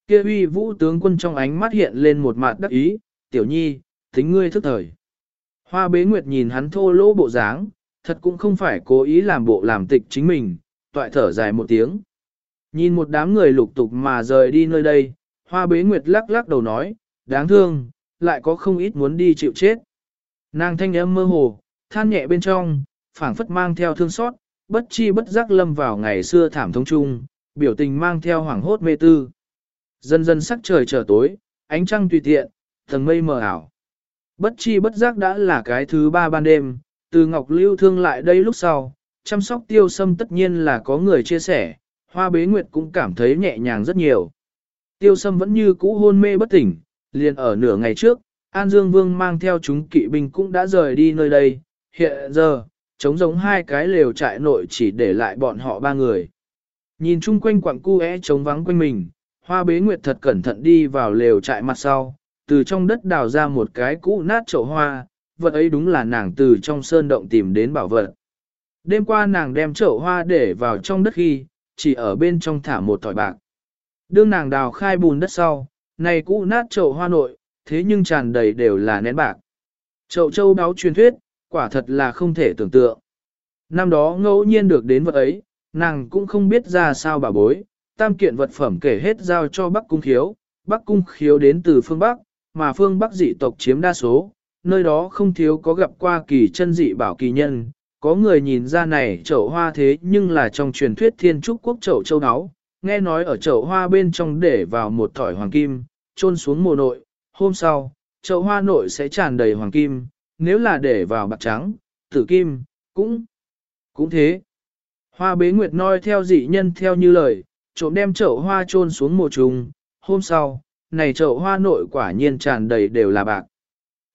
Kia uy vũ tướng quân trong ánh mắt hiện lên một mặt đắc ý, tiểu nhi, tính ngươi thức thời. Hoa bế nguyệt nhìn hắn thô lỗ bộ dáng, thật cũng không phải cố ý làm bộ làm tịch chính mình, toại thở dài một tiếng. Nhìn một đám người lục tục mà rời đi nơi đây, hoa bế nguyệt lắc lắc đầu nói, đáng thương, lại có không ít muốn đi chịu chết. Nàng thanh âm mơ hồ, than nhẹ bên trong, phảng phất mang theo thương xót, bất chi bất giác lâm vào ngày xưa thảm thống chung, biểu tình mang theo hoảng hốt mê tư. Dần dần sắc trời trở tối, ánh trăng tùy tiện, tầng mây mờ ảo. Bất chi bất giác đã là cái thứ ba ban đêm, từ Ngọc Lưu thương lại đây lúc sau, chăm sóc tiêu sâm tất nhiên là có người chia sẻ, hoa bế nguyệt cũng cảm thấy nhẹ nhàng rất nhiều. Tiêu sâm vẫn như cũ hôn mê bất tỉnh, liền ở nửa ngày trước, An Dương Vương mang theo chúng kỵ binh cũng đã rời đi nơi đây, hiện giờ, chống giống hai cái lều trại nội chỉ để lại bọn họ ba người. Nhìn chung quanh quặng cu é trống vắng quanh mình, hoa bế nguyệt thật cẩn thận đi vào lều trại mặt sau, từ trong đất đào ra một cái cũ nát chậu hoa, vật ấy đúng là nàng từ trong sơn động tìm đến bảo vật. Đêm qua nàng đem chậu hoa để vào trong đất khi, chỉ ở bên trong thả một tỏi bạc. Đương nàng đào khai bùn đất sau, này cũ nát chậu hoa nội, thế nhưng tràn đầy đều là nén bạc. Chậu châu đáo truyền thuyết, quả thật là không thể tưởng tượng. Năm đó ngẫu nhiên được đến vật ấy, nàng cũng không biết ra sao bà bối, tam kiện vật phẩm kể hết giao cho Bắc Cung Khiếu, Bắc Cung Khiếu đến từ phương Bắc, mà phương Bắc dị tộc chiếm đa số, nơi đó không thiếu có gặp qua kỳ chân dị bảo kỳ nhân, có người nhìn ra này chậu hoa thế nhưng là trong truyền thuyết thiên trúc quốc chậu châu áo, nghe nói ở chậu hoa bên trong để vào một thỏi hoàng kim, trôn xuống mùa nội, hôm sau, chậu hoa nội sẽ tràn đầy hoàng kim, nếu là để vào bạc trắng, tử kim, cũng, cũng thế. Hoa bế nguyệt noi theo dị nhân theo như lời, trộm đem chậu hoa trôn xuống mộ trùng, hôm sau, này chậu hoa nội quả nhiên tràn đầy đều là bạc.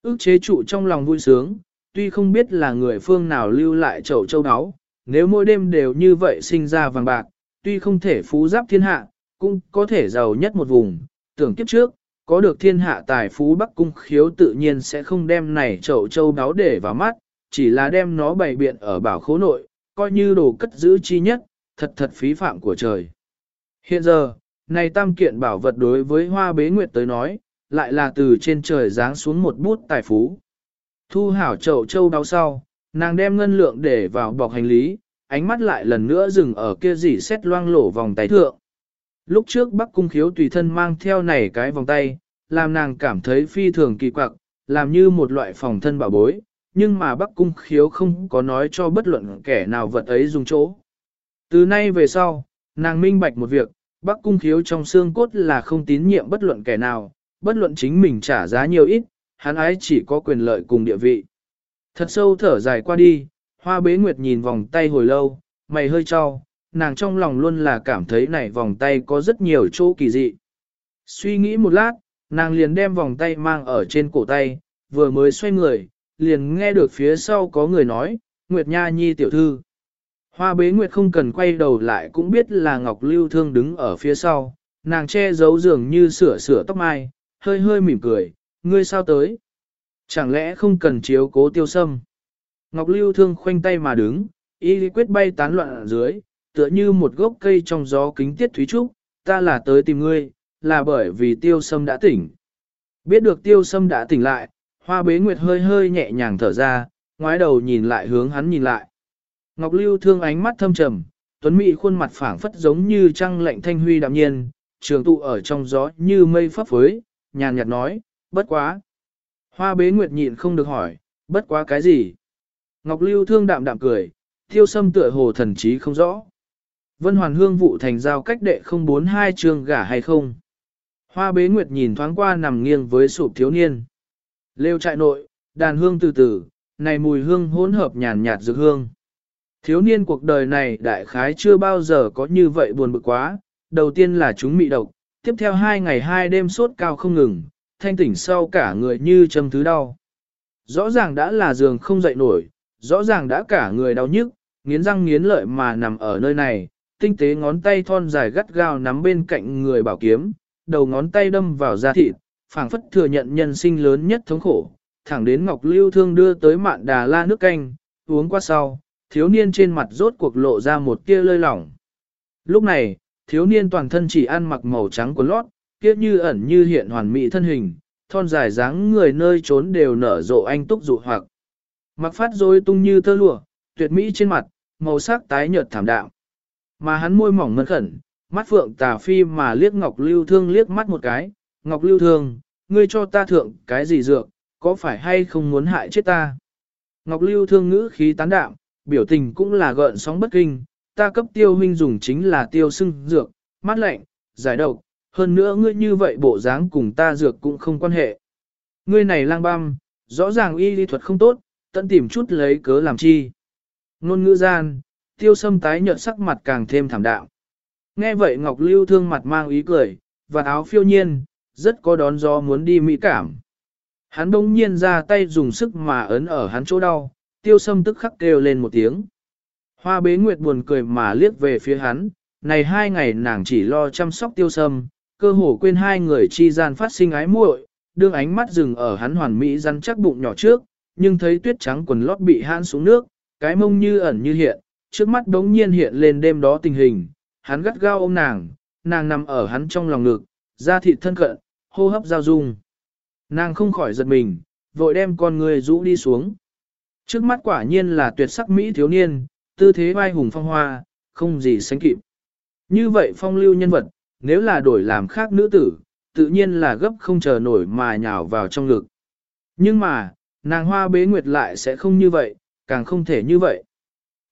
Ước chế trụ trong lòng vui sướng, tuy không biết là người phương nào lưu lại chậu châu áo, nếu mỗi đêm đều như vậy sinh ra vàng bạc, tuy không thể phú giáp thiên hạ, cũng có thể giàu nhất một vùng, tưởng kiếp trước, có được thiên hạ tài phú Bắc Cung khiếu tự nhiên sẽ không đem này chậu châu đáo để vào mắt, chỉ là đem nó bày biện ở bảo khố nội, coi như đồ cất giữ chi nhất, thật thật phí phạm của trời. Hiện giờ, này tam kiện bảo vật đối với hoa bế nguyệt tới nói, lại là từ trên trời giáng xuống một bút tài phú. Thu hảo chậu châu đau sau, nàng đem ngân lượng để vào bọc hành lý, ánh mắt lại lần nữa dừng ở kia dỉ xét loang lổ vòng tay thượng. Lúc trước Bắc Cung Khiếu tùy thân mang theo này cái vòng tay, làm nàng cảm thấy phi thường kỳ quặc, làm như một loại phòng thân bảo bối, nhưng mà Bắc Cung Khiếu không có nói cho bất luận kẻ nào vật ấy dùng chỗ. Từ nay về sau, nàng minh bạch một việc, Bắc Cung Khiếu trong xương cốt là không tín nhiệm bất luận kẻ nào, bất luận chính mình trả giá nhiều ít, hắn ái chỉ có quyền lợi cùng địa vị. Thật sâu thở dài qua đi, hoa bế nguyệt nhìn vòng tay hồi lâu, mày hơi cho, nàng trong lòng luôn là cảm thấy này vòng tay có rất nhiều chỗ kỳ dị. Suy nghĩ một lát, nàng liền đem vòng tay mang ở trên cổ tay, vừa mới xoay người, liền nghe được phía sau có người nói, Nguyệt Nha Nhi tiểu thư. Hoa bế Nguyệt không cần quay đầu lại cũng biết là Ngọc Lưu Thương đứng ở phía sau, nàng che giấu dường như sửa sửa tóc mai, hơi hơi mỉm cười, ngươi sao tới? Chẳng lẽ không cần chiếu cố tiêu sâm? Ngọc Lưu Thương khoanh tay mà đứng, y quyết bay tán loạn ở dưới, tựa như một gốc cây trong gió kính tiết thúy trúc, ta là tới tìm ngươi, là bởi vì tiêu sâm đã tỉnh. Biết được tiêu sâm đã tỉnh lại, hoa bế nguyệt hơi hơi nhẹ nhàng thở ra, ngoái đầu nhìn lại hướng hắn nhìn lại. Ngọc Lưu thương ánh mắt thâm trầm, tuấn mỹ khuôn mặt phảng phất giống như trăng lạnh thanh huy đạm nhiên, trường tụ ở trong gió như mây phấp phới, nhàn nhạt nói, bất quá. Hoa bế nguyệt nhịn không được hỏi, bất quá cái gì? Ngọc Lưu thương đạm đạm cười, tiêu sâm tựa hồ thần trí không rõ. Vân Hoàn Hương vụ thành giao cách đệ 042 trường gả hay không. Hoa bế nguyệt nhìn thoáng qua nằm nghiêng với sụp thiếu niên. Lêu trại nội, đàn hương từ từ, này mùi hương hỗn hợp nhàn nhạt dược hương. Thiếu niên cuộc đời này đại khái chưa bao giờ có như vậy buồn bực quá, đầu tiên là chúng mị độc, tiếp theo hai ngày hai đêm sốt cao không ngừng, thanh tỉnh sau cả người như châm thứ đau. Rõ ràng đã là giường không dậy nổi, rõ ràng đã cả người đau nhức, nghiến răng nghiến lợi mà nằm ở nơi này, tinh tế ngón tay thon dài gắt gao nắm bên cạnh người bảo kiếm, đầu ngón tay đâm vào da thịt, phảng phất thừa nhận nhân sinh lớn nhất thống khổ, thẳng đến Ngọc Lưu Thương đưa tới mạn đà la nước canh, uống qua sau, thiếu niên trên mặt rốt cuộc lộ ra một tia lơi lỏng. Lúc này, thiếu niên toàn thân chỉ ăn mặc màu trắng quần lót, kia như ẩn như hiện hoàn mỹ thân hình, thon dài dáng người nơi trốn đều nở rộ anh túc dụ hoặc. Mặc phát rồi tung như tơ lụa, tuyệt mỹ trên mặt, màu sắc tái nhợt thảm đạm. Mà hắn môi mỏng mơn khẩn, mắt phượng tà phi mà liếc Ngọc Lưu Thương liếc mắt một cái, Ngọc Lưu Thương, ngươi cho ta thượng cái gì dược, có phải hay không muốn hại chết ta? Ngọc Lưu Thương ngữ khí tán đạm, biểu tình cũng là gợn sóng bất kinh, ta cấp tiêu huynh dùng chính là tiêu sưng dược, mát lạnh, giải độc, hơn nữa ngươi như vậy bộ dáng cùng ta dược cũng không quan hệ. Ngươi này lang băm, rõ ràng y lý thuật không tốt, tận tìm chút lấy cớ làm chi. Nôn ngữ gian, tiêu sâm tái nhợt sắc mặt càng thêm thảm đạo. Nghe vậy Ngọc Lưu thương mặt mang ý cười, và áo phiêu nhiên, rất có đón gió muốn đi mỹ cảm. Hắn đông nhiên ra tay dùng sức mà ấn ở hắn chỗ đau, tiêu sâm tức khắc kêu lên một tiếng. Hoa bế nguyệt buồn cười mà liếc về phía hắn, này hai ngày nàng chỉ lo chăm sóc tiêu sâm, cơ hồ quên hai người chi gian phát sinh ái muội, đương ánh mắt dừng ở hắn hoàn mỹ rắn chắc bụng nhỏ trước, nhưng thấy tuyết trắng quần lót bị hãn xuống nước, cái mông như ẩn như hiện, trước mắt đống nhiên hiện lên đêm đó tình hình, hắn gắt gao ôm nàng, nàng nằm ở hắn trong lòng ngực, da thịt thân cận, hô hấp giao dung. Nàng không khỏi giật mình, vội đem con người rũ đi xuống. Trước mắt quả nhiên là tuyệt sắc Mỹ thiếu niên, tư thế vai hùng phong hoa, không gì sánh kịp. Như vậy phong lưu nhân vật, nếu là đổi làm khác nữ tử, tự nhiên là gấp không chờ nổi mà nhào vào trong ngực. Nhưng mà, nàng hoa bế nguyệt lại sẽ không như vậy, càng không thể như vậy.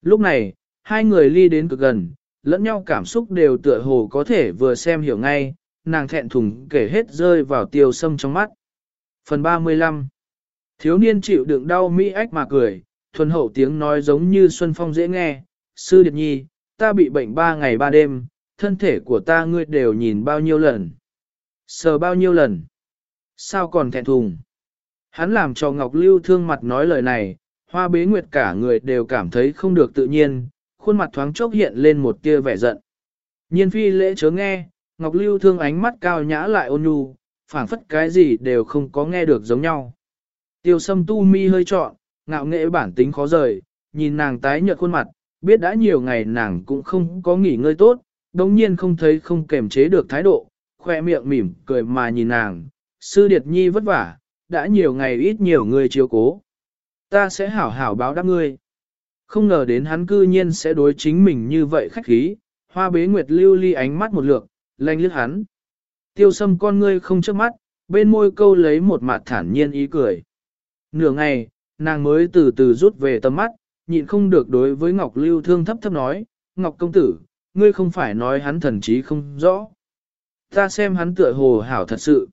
Lúc này, hai người ly đến cực gần, lẫn nhau cảm xúc đều tựa hồ có thể vừa xem hiểu ngay, nàng thẹn thùng kể hết rơi vào tiêu sâm trong mắt. Phần 35 Thiếu niên chịu đựng đau mỹ ách mà cười, thuần hậu tiếng nói giống như xuân phong dễ nghe. Sư Điệt Nhi, ta bị bệnh ba ngày ba đêm, thân thể của ta ngươi đều nhìn bao nhiêu lần. Sờ bao nhiêu lần. Sao còn thẹn thùng. Hắn làm cho Ngọc Lưu thương mặt nói lời này, hoa bế nguyệt cả người đều cảm thấy không được tự nhiên, khuôn mặt thoáng chốc hiện lên một tia vẻ giận. Nhiên phi lễ chớ nghe, Ngọc Lưu thương ánh mắt cao nhã lại ôn nhu, phảng phất cái gì đều không có nghe được giống nhau. Tiêu sâm tu mi hơi trọn, ngạo nghệ bản tính khó rời, nhìn nàng tái nhợt khuôn mặt, biết đã nhiều ngày nàng cũng không có nghỉ ngơi tốt, đồng nhiên không thấy không kềm chế được thái độ, khoe miệng mỉm cười mà nhìn nàng, sư điệt nhi vất vả, đã nhiều ngày ít nhiều người chiếu cố. Ta sẽ hảo hảo báo đáp ngươi. Không ngờ đến hắn cư nhiên sẽ đối chính mình như vậy khách khí, hoa bế nguyệt lưu ly ánh mắt một lượt, lanh lướt hắn. Tiêu sâm con ngươi không chớp mắt, bên môi câu lấy một mặt thản nhiên ý cười. Nửa ngày, nàng mới từ từ rút về tầm mắt, nhịn không được đối với Ngọc Lưu Thương thấp thấp nói, Ngọc Công Tử, ngươi không phải nói hắn thần trí không rõ. Ta xem hắn tựa hồ hảo thật sự.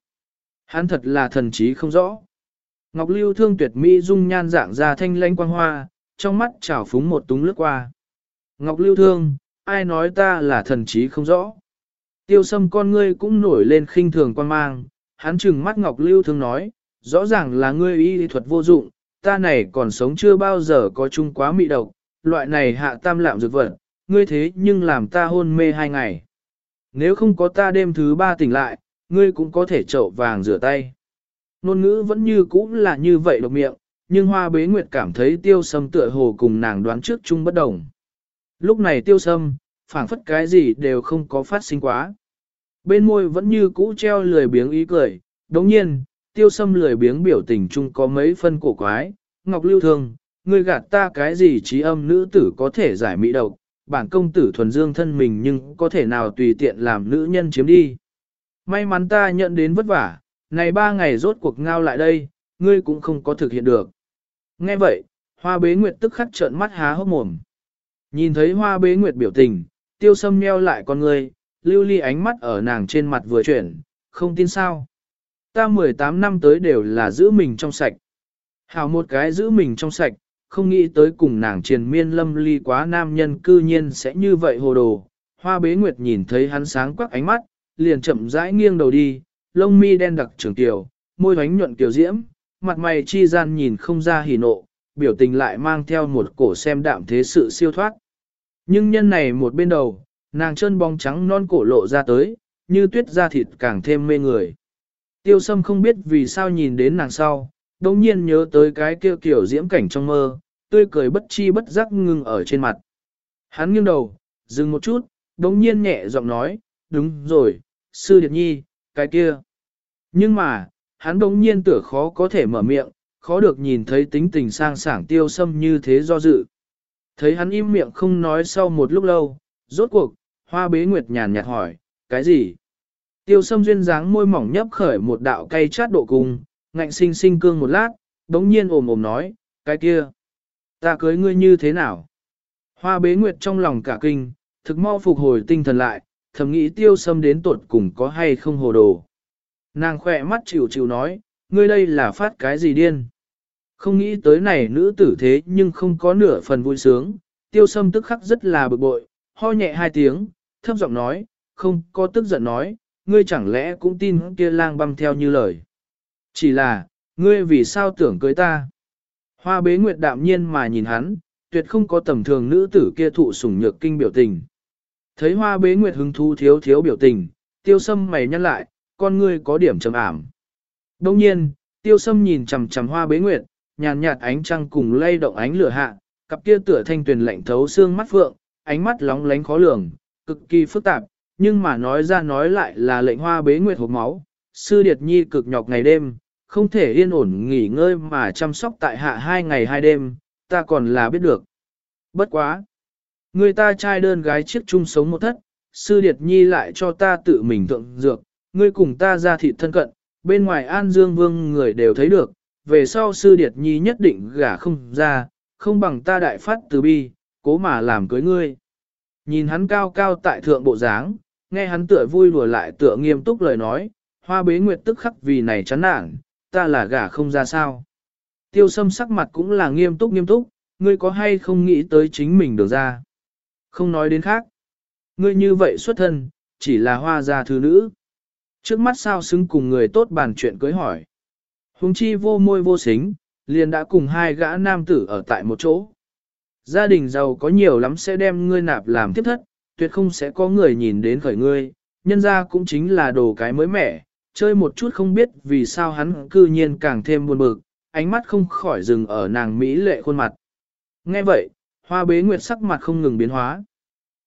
Hắn thật là thần trí không rõ. Ngọc Lưu Thương tuyệt mỹ dung nhan dạng ra thanh lãnh quang hoa, trong mắt trào phúng một túng lướt qua. Ngọc Lưu Thương, ai nói ta là thần trí không rõ. Tiêu sâm con ngươi cũng nổi lên khinh thường quan mang, hắn trừng mắt Ngọc Lưu Thương nói, rõ ràng là ngươi y thuật vô dụng, ta này còn sống chưa bao giờ có chung quá mị độc, loại này hạ tam lạm dược vật, ngươi thế nhưng làm ta hôn mê hai ngày. Nếu không có ta đêm thứ ba tỉnh lại, ngươi cũng có thể trậu vàng rửa tay. Nôn ngữ vẫn như cũ là như vậy độc miệng, nhưng hoa bế nguyệt cảm thấy tiêu sâm tựa hồ cùng nàng đoán trước chung bất đồng. Lúc này tiêu sâm, phảng phất cái gì đều không có phát sinh quá. Bên môi vẫn như cũ treo lười biếng ý cười, đồng nhiên, tiêu sâm lười biếng biểu tình chung có mấy phân cổ quái, ngọc lưu thương, ngươi gạt ta cái gì trí âm nữ tử có thể giải mỹ độc, bản công tử thuần dương thân mình nhưng có thể nào tùy tiện làm nữ nhân chiếm đi. May mắn ta nhận đến vất vả, này ba ngày rốt cuộc ngao lại đây, ngươi cũng không có thực hiện được. Nghe vậy, hoa bế nguyệt tức khắc trợn mắt há hốc mồm. Nhìn thấy hoa bế nguyệt biểu tình, tiêu sâm nheo lại con ngươi, lưu ly ánh mắt ở nàng trên mặt vừa chuyển, không tin sao. Ta 18 năm tới đều là giữ mình trong sạch. Hảo một cái giữ mình trong sạch, không nghĩ tới cùng nàng triền miên lâm ly quá nam nhân cư nhiên sẽ như vậy hồ đồ. Hoa bế nguyệt nhìn thấy hắn sáng quắc ánh mắt, liền chậm rãi nghiêng đầu đi, lông mi đen đặc trường tiểu, môi bánh nhuận tiểu diễm, mặt mày chi gian nhìn không ra hỉ nộ, biểu tình lại mang theo một cổ xem đạm thế sự siêu thoát. Nhưng nhân này một bên đầu, nàng chân bóng trắng non cổ lộ ra tới, như tuyết da thịt càng thêm mê người. Tiêu sâm không biết vì sao nhìn đến nàng sau, đồng nhiên nhớ tới cái kia kiểu diễm cảnh trong mơ, tươi cười bất chi bất giác ngưng ở trên mặt. Hắn nghiêng đầu, dừng một chút, đồng nhiên nhẹ giọng nói, đúng rồi, sư điệt nhi, cái kia. Nhưng mà, hắn đồng nhiên tưởng khó có thể mở miệng, khó được nhìn thấy tính tình sang sảng tiêu sâm như thế do dự. Thấy hắn im miệng không nói sau một lúc lâu, rốt cuộc, hoa bế nguyệt nhàn nhạt hỏi, cái gì? Tiêu sâm duyên dáng môi mỏng nhấp khởi một đạo cay chát độ cùng, ngạnh sinh sinh cương một lát, đống nhiên ồm ồm nói, cái kia, ta cưới ngươi như thế nào? Hoa bế nguyệt trong lòng cả kinh, thực mau phục hồi tinh thần lại, thầm nghĩ tiêu sâm đến tuột cùng có hay không hồ đồ. Nàng khỏe mắt chịu chịu nói, ngươi đây là phát cái gì điên? Không nghĩ tới này nữ tử thế nhưng không có nửa phần vui sướng, tiêu sâm tức khắc rất là bực bội, ho nhẹ hai tiếng, thấp giọng nói, không có tức giận nói, ngươi chẳng lẽ cũng tin kia lang băm theo như lời. Chỉ là, ngươi vì sao tưởng cưới ta? Hoa bế nguyệt đạm nhiên mà nhìn hắn, tuyệt không có tầm thường nữ tử kia thụ sủng nhược kinh biểu tình. Thấy hoa bế nguyệt hứng thú thiếu thiếu biểu tình, tiêu sâm mày nhăn lại, con ngươi có điểm trầm ảm. Đông nhiên, tiêu sâm nhìn chằm chằm hoa bế nguyệt, nhàn nhạt ánh trăng cùng lay động ánh lửa hạ, cặp kia tựa thanh tuyền lạnh thấu xương mắt phượng, ánh mắt lóng lánh khó lường, cực kỳ phức tạp, nhưng mà nói ra nói lại là lệnh hoa bế nguyệt hộp máu. Sư Điệt Nhi cực nhọc ngày đêm, không thể yên ổn nghỉ ngơi mà chăm sóc tại hạ hai ngày hai đêm, ta còn là biết được. Bất quá! Người ta trai đơn gái chiếc chung sống một thất, Sư Điệt Nhi lại cho ta tự mình thượng dược, ngươi cùng ta ra thị thân cận, bên ngoài An Dương Vương người đều thấy được, về sau Sư Điệt Nhi nhất định gả không ra, không bằng ta đại phát từ bi, cố mà làm cưới ngươi. Nhìn hắn cao cao tại thượng bộ dáng, nghe hắn tựa vui đùa lại tựa nghiêm túc lời nói, hoa bế nguyệt tức khắc vì này chán nản, ta là gả không ra sao. Tiêu sâm sắc mặt cũng là nghiêm túc nghiêm túc, ngươi có hay không nghĩ tới chính mình được ra. Không nói đến khác. Ngươi như vậy xuất thân, chỉ là hoa gia thứ nữ. Trước mắt sao xứng cùng người tốt bàn chuyện cưới hỏi. Hùng chi vô môi vô xính, liền đã cùng hai gã nam tử ở tại một chỗ. Gia đình giàu có nhiều lắm sẽ đem ngươi nạp làm tiếp thất, tuyệt không sẽ có người nhìn đến khởi ngươi, nhân ra cũng chính là đồ cái mới mẻ, chơi một chút không biết vì sao hắn cư nhiên càng thêm buồn bực, ánh mắt không khỏi dừng ở nàng Mỹ lệ khuôn mặt. Nghe vậy, hoa bế nguyệt sắc mặt không ngừng biến hóa.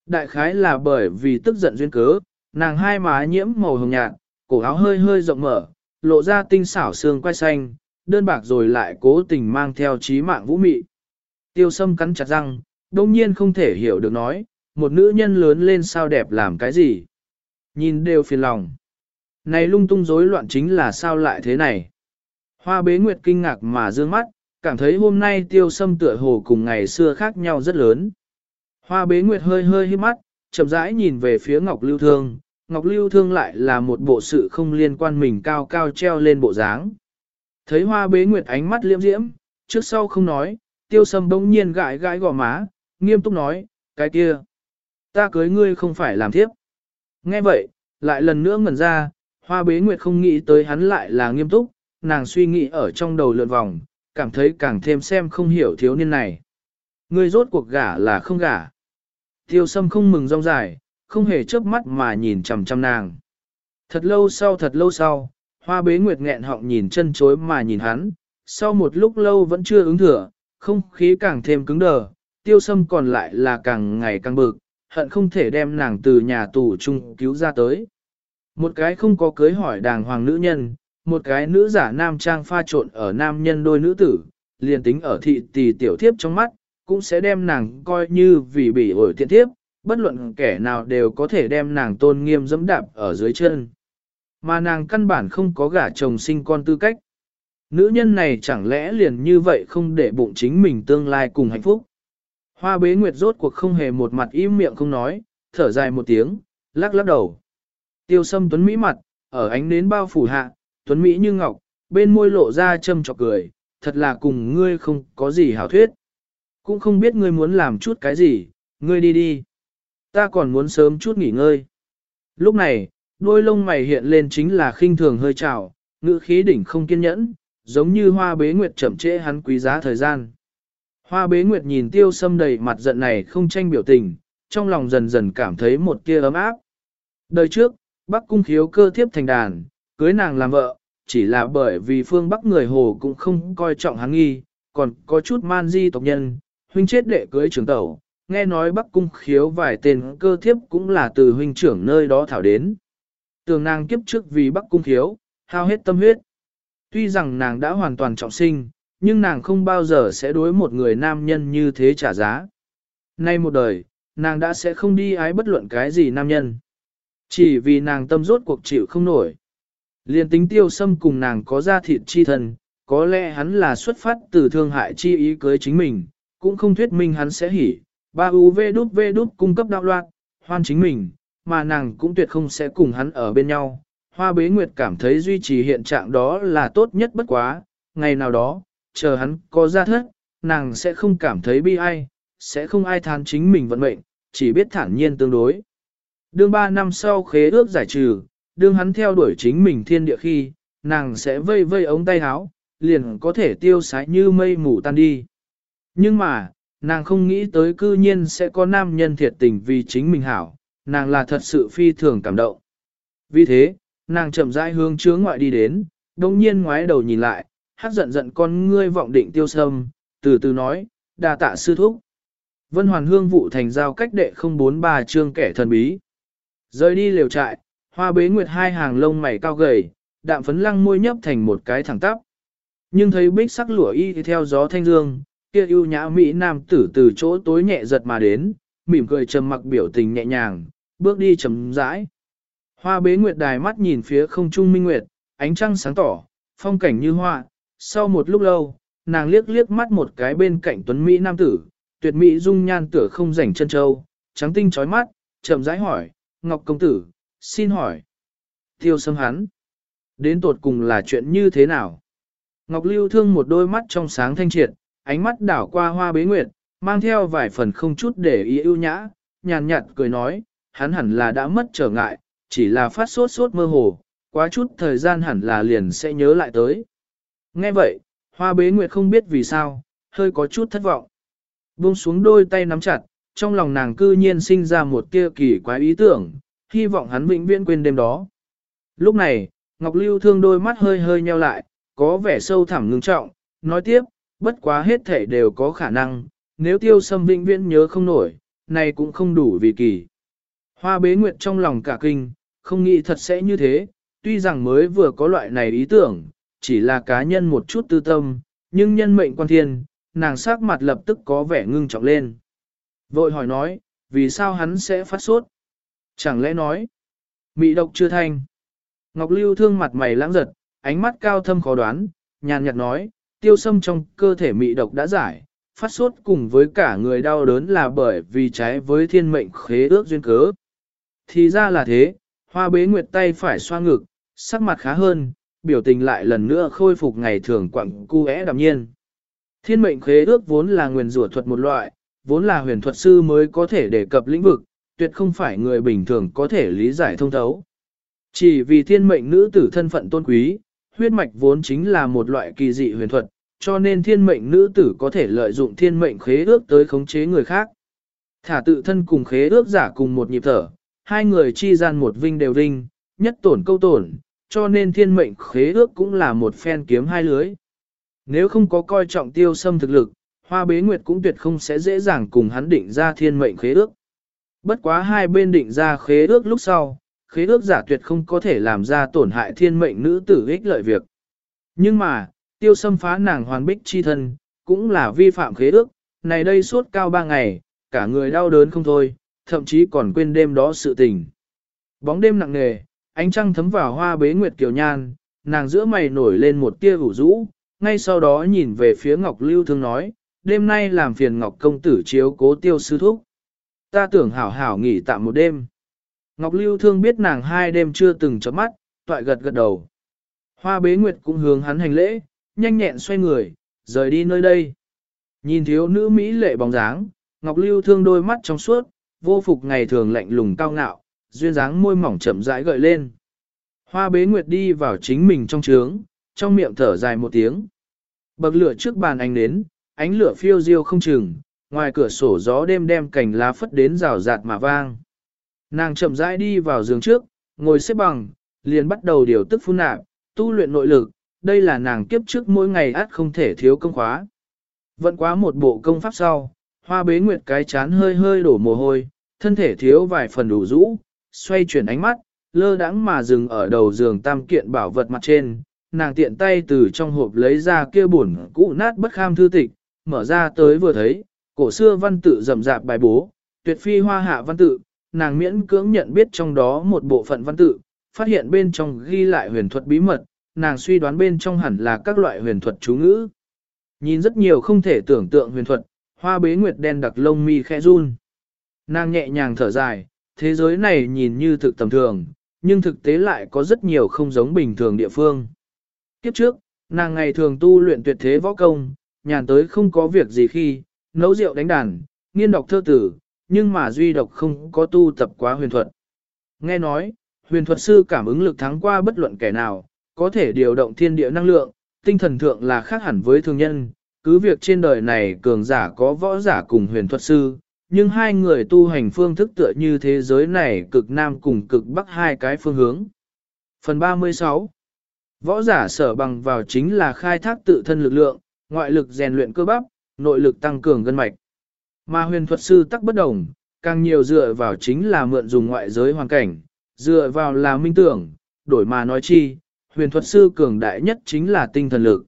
Đại khái là bởi vì tức giận duyên cớ, nàng hai má nhiễm màu hồng nhạt, cổ áo hơi hơi rộng mở, lộ ra tinh xảo xương quai xanh, đơn bạc rồi lại cố tình mang theo trí mạng vũ mị. Tiêu sâm cắn chặt răng, đông nhiên không thể hiểu được nói, một nữ nhân lớn lên sao đẹp làm cái gì. Nhìn đều phiền lòng. Này lung tung rối loạn chính là sao lại thế này. Hoa bế nguyệt kinh ngạc mà dương mắt, cảm thấy hôm nay tiêu sâm tựa hồ cùng ngày xưa khác nhau rất lớn. Hoa bế nguyệt hơi hơi hít mắt, chậm rãi nhìn về phía Ngọc Lưu Thương, Ngọc Lưu Thương lại là một bộ sự không liên quan mình cao cao treo lên bộ dáng. Thấy hoa bế nguyệt ánh mắt liễm diễm, trước sau không nói, tiêu sâm bỗng nhiên gãi gãi gò má, nghiêm túc nói, cái kia, ta cưới ngươi không phải làm thiếp. Nghe vậy, lại lần nữa ngẩn ra, hoa bế nguyệt không nghĩ tới hắn lại là nghiêm túc, nàng suy nghĩ ở trong đầu lượn vòng, cảm thấy càng thêm xem không hiểu thiếu niên này. Ngươi rốt cuộc gả là không gả. Tiêu sâm không mừng rong dài, không hề chớp mắt mà nhìn chằm chằm nàng. Thật lâu sau thật lâu sau, hoa bế nguyệt nghẹn họng nhìn chân chối mà nhìn hắn, sau một lúc lâu vẫn chưa ứng thừa, không khí càng thêm cứng đờ, tiêu sâm còn lại là càng ngày càng bực, hận không thể đem nàng từ nhà tù chung cứu ra tới. Một cái không có cưới hỏi đàng hoàng nữ nhân, một cái nữ giả nam trang pha trộn ở nam nhân đôi nữ tử, liền tính ở thị tỷ tiểu thiếp trong mắt, cũng sẽ đem nàng coi như vì bị ổi tiện thiếp, bất luận kẻ nào đều có thể đem nàng tôn nghiêm dẫm đạp ở dưới chân. Mà nàng căn bản không có gả chồng sinh con tư cách. Nữ nhân này chẳng lẽ liền như vậy không để bụng chính mình tương lai cùng hạnh phúc. Hoa bế nguyệt rốt cuộc không hề một mặt im miệng không nói, thở dài một tiếng, lắc lắc đầu. Tiêu sâm tuấn Mỹ mặt, ở ánh nến bao phủ hạ, tuấn Mỹ như ngọc, bên môi lộ ra châm chọc cười, thật là cùng ngươi không có gì hảo thuyết. Cũng không biết ngươi muốn làm chút cái gì, ngươi đi đi. Ta còn muốn sớm chút nghỉ ngơi. Lúc này, đôi lông mày hiện lên chính là khinh thường hơi trào, ngữ khí đỉnh không kiên nhẫn, giống như hoa bế nguyệt chậm trễ hắn quý giá thời gian. Hoa bế nguyệt nhìn tiêu sâm đầy mặt giận này không tranh biểu tình, trong lòng dần dần cảm thấy một tia ấm áp. Đời trước, Bắc cung khiếu cơ thiếp thành đàn, cưới nàng làm vợ, chỉ là bởi vì phương Bắc người hồ cũng không coi trọng hắn nghi, còn có chút man di tộc nhân, huynh chết đệ cưới trưởng tẩu, nghe nói Bắc cung khiếu vài tên cơ thiếp cũng là từ huynh trưởng nơi đó thảo đến. Tường nàng kiếp trước vì Bắc cung khiếu, hao hết tâm huyết. Tuy rằng nàng đã hoàn toàn trọng sinh, nhưng nàng không bao giờ sẽ đối một người nam nhân như thế trả giá. Nay một đời, nàng đã sẽ không đi ái bất luận cái gì nam nhân. Chỉ vì nàng tâm rốt cuộc chịu không nổi. Liên tính tiêu xâm cùng nàng có ra thịt chi thần. có lẽ hắn là xuất phát từ thương hại chi ý cưới chính mình, cũng không thuyết minh hắn sẽ hỉ. Ba UV đút V đút cung cấp đạo loạn, hoan chính mình, mà nàng cũng tuyệt không sẽ cùng hắn ở bên nhau. Hoa bế nguyệt cảm thấy duy trì hiện trạng đó là tốt nhất bất quá, ngày nào đó, chờ hắn có ra thất, nàng sẽ không cảm thấy bi ai, sẽ không ai than chính mình vận mệnh, chỉ biết thản nhiên tương đối. Đương ba năm sau khế ước giải trừ, đương hắn theo đuổi chính mình thiên địa khi, nàng sẽ vây vây ống tay áo, liền có thể tiêu sái như mây mù tan đi. Nhưng mà, nàng không nghĩ tới cư nhiên sẽ có nam nhân thiệt tình vì chính mình hảo, nàng là thật sự phi thường cảm động. Vì thế, nàng chậm rãi hướng chướng ngoại đi đến, đồng nhiên ngoái đầu nhìn lại, hát giận giận con ngươi vọng định tiêu sâm, từ từ nói, đa tạ sư thúc. Vân Hoàn Hương vụ thành giao cách đệ 043 chương kẻ thần bí. Rời đi liều trại, hoa bế nguyệt hai hàng lông mày cao gầy, đạm phấn lăng môi nhấp thành một cái thẳng tắp. Nhưng thấy bích sắc lụa y theo gió thanh dương, kia ưu nhã mỹ nam tử từ chỗ tối nhẹ giật mà đến, mỉm cười trầm mặc biểu tình nhẹ nhàng, bước đi chấm rãi. Hoa bế nguyệt đài mắt nhìn phía không trung minh nguyệt, ánh trăng sáng tỏ, phong cảnh như hoa. Sau một lúc lâu, nàng liếc liếc mắt một cái bên cạnh tuấn Mỹ nam tử, tuyệt mỹ dung nhan tựa không rảnh chân châu, trắng tinh chói mắt, chậm rãi hỏi, Ngọc công tử, xin hỏi. Tiêu sâm hắn. Đến tột cùng là chuyện như thế nào? Ngọc lưu thương một đôi mắt trong sáng thanh triệt, ánh mắt đảo qua hoa bế nguyệt, mang theo vài phần không chút để ý ưu nhã, nhàn nhạt cười nói, hắn hẳn là đã mất trở ngại, chỉ là phát sốt sốt mơ hồ, quá chút thời gian hẳn là liền sẽ nhớ lại tới. Nghe vậy, hoa bế nguyệt không biết vì sao, hơi có chút thất vọng. Buông xuống đôi tay nắm chặt, trong lòng nàng cư nhiên sinh ra một tia kỳ quái ý tưởng, hy vọng hắn vĩnh viễn quên đêm đó. Lúc này, Ngọc Lưu thương đôi mắt hơi hơi nheo lại, có vẻ sâu thẳm ngưng trọng, nói tiếp, bất quá hết thể đều có khả năng, nếu tiêu sâm vĩnh viễn nhớ không nổi, này cũng không đủ vì kỳ. Hoa bế nguyệt trong lòng cả kinh, không nghĩ thật sẽ như thế, tuy rằng mới vừa có loại này ý tưởng, chỉ là cá nhân một chút tư tâm, nhưng nhân mệnh quan thiên, nàng sắc mặt lập tức có vẻ ngưng trọng lên. Vội hỏi nói, vì sao hắn sẽ phát sốt? Chẳng lẽ nói, mị độc chưa thanh? Ngọc Lưu thương mặt mày lãng giật, ánh mắt cao thâm khó đoán, nhàn nhạt nói, tiêu sâm trong cơ thể mị độc đã giải, phát sốt cùng với cả người đau đớn là bởi vì trái với thiên mệnh khế ước duyên cớ. Thì ra là thế, hoa bế nguyệt tay phải xoa ngực, sắc mặt khá hơn, biểu tình lại lần nữa khôi phục ngày thường quặng cu é đạm nhiên. Thiên mệnh khế ước vốn là nguyền rủa thuật một loại, vốn là huyền thuật sư mới có thể đề cập lĩnh vực, tuyệt không phải người bình thường có thể lý giải thông thấu. Chỉ vì thiên mệnh nữ tử thân phận tôn quý, huyết mạch vốn chính là một loại kỳ dị huyền thuật, cho nên thiên mệnh nữ tử có thể lợi dụng thiên mệnh khế ước tới khống chế người khác. Thả tự thân cùng khế ước giả cùng một nhịp thở, hai người chi gian một vinh đều vinh, nhất tổn câu tổn, cho nên thiên mệnh khế ước cũng là một phen kiếm hai lưới. Nếu không có coi trọng tiêu sâm thực lực, hoa bế nguyệt cũng tuyệt không sẽ dễ dàng cùng hắn định ra thiên mệnh khế ước. Bất quá hai bên định ra khế ước lúc sau, khế ước giả tuyệt không có thể làm ra tổn hại thiên mệnh nữ tử ích lợi việc. Nhưng mà, tiêu xâm phá nàng hoàn bích chi thân, cũng là vi phạm khế ước, này đây suốt cao ba ngày, cả người đau đớn không thôi, thậm chí còn quên đêm đó sự tình. Bóng đêm nặng nề, ánh trăng thấm vào hoa bế nguyệt kiều nhan, nàng giữa mày nổi lên một tia ủ rũ, ngay sau đó nhìn về phía Ngọc Lưu Thương nói, đêm nay làm phiền Ngọc Công Tử chiếu cố tiêu sư thúc. ta tưởng hảo hảo nghỉ tạm một đêm. Ngọc Lưu Thương biết nàng hai đêm chưa từng chấm mắt, toại gật gật đầu. Hoa bế nguyệt cũng hướng hắn hành lễ, nhanh nhẹn xoay người, rời đi nơi đây. Nhìn thiếu nữ Mỹ lệ bóng dáng, Ngọc Lưu Thương đôi mắt trong suốt, vô phục ngày thường lạnh lùng cao ngạo, duyên dáng môi mỏng chậm rãi gợi lên. Hoa bế nguyệt đi vào chính mình trong trướng, trong miệng thở dài một tiếng. Bậc lửa trước bàn ánh nến, ánh lửa phiêu diêu không chừng, ngoài cửa sổ gió đêm đem cành lá phất đến rào rạt mà vang. Nàng chậm rãi đi vào giường trước, ngồi xếp bằng, liền bắt đầu điều tức phun nạp, tu luyện nội lực, đây là nàng kiếp trước mỗi ngày át không thể thiếu công khóa. Vẫn quá một bộ công pháp sau, hoa bế nguyệt cái chán hơi hơi đổ mồ hôi, thân thể thiếu vài phần đủ rũ, xoay chuyển ánh mắt, lơ đãng mà dừng ở đầu giường tam kiện bảo vật mặt trên, nàng tiện tay từ trong hộp lấy ra kia buồn cũ nát bất kham thư tịch, mở ra tới vừa thấy, cổ xưa văn tự rậm rạp bài bố, tuyệt phi hoa hạ văn tự, nàng miễn cưỡng nhận biết trong đó một bộ phận văn tự, phát hiện bên trong ghi lại huyền thuật bí mật, nàng suy đoán bên trong hẳn là các loại huyền thuật chú ngữ. Nhìn rất nhiều không thể tưởng tượng huyền thuật, hoa bế nguyệt đen đặc lông mi khẽ run. Nàng nhẹ nhàng thở dài, thế giới này nhìn như thực tầm thường, nhưng thực tế lại có rất nhiều không giống bình thường địa phương. Kiếp trước, nàng ngày thường tu luyện tuyệt thế võ công, nhàn tới không có việc gì khi, nấu rượu đánh đàn, nghiên đọc thơ tử, nhưng mà duy độc không có tu tập quá huyền thuật. Nghe nói, huyền thuật sư cảm ứng lực thắng qua bất luận kẻ nào, có thể điều động thiên địa năng lượng, tinh thần thượng là khác hẳn với thường nhân, cứ việc trên đời này cường giả có võ giả cùng huyền thuật sư, nhưng hai người tu hành phương thức tựa như thế giới này cực nam cùng cực bắc hai cái phương hướng. Phần 36 Võ giả sở bằng vào chính là khai thác tự thân lực lượng, ngoại lực rèn luyện cơ bắp, nội lực tăng cường gân mạch. Mà huyền thuật sư tắc bất đồng, càng nhiều dựa vào chính là mượn dùng ngoại giới hoàn cảnh, dựa vào là minh tưởng, đổi mà nói chi, huyền thuật sư cường đại nhất chính là tinh thần lực.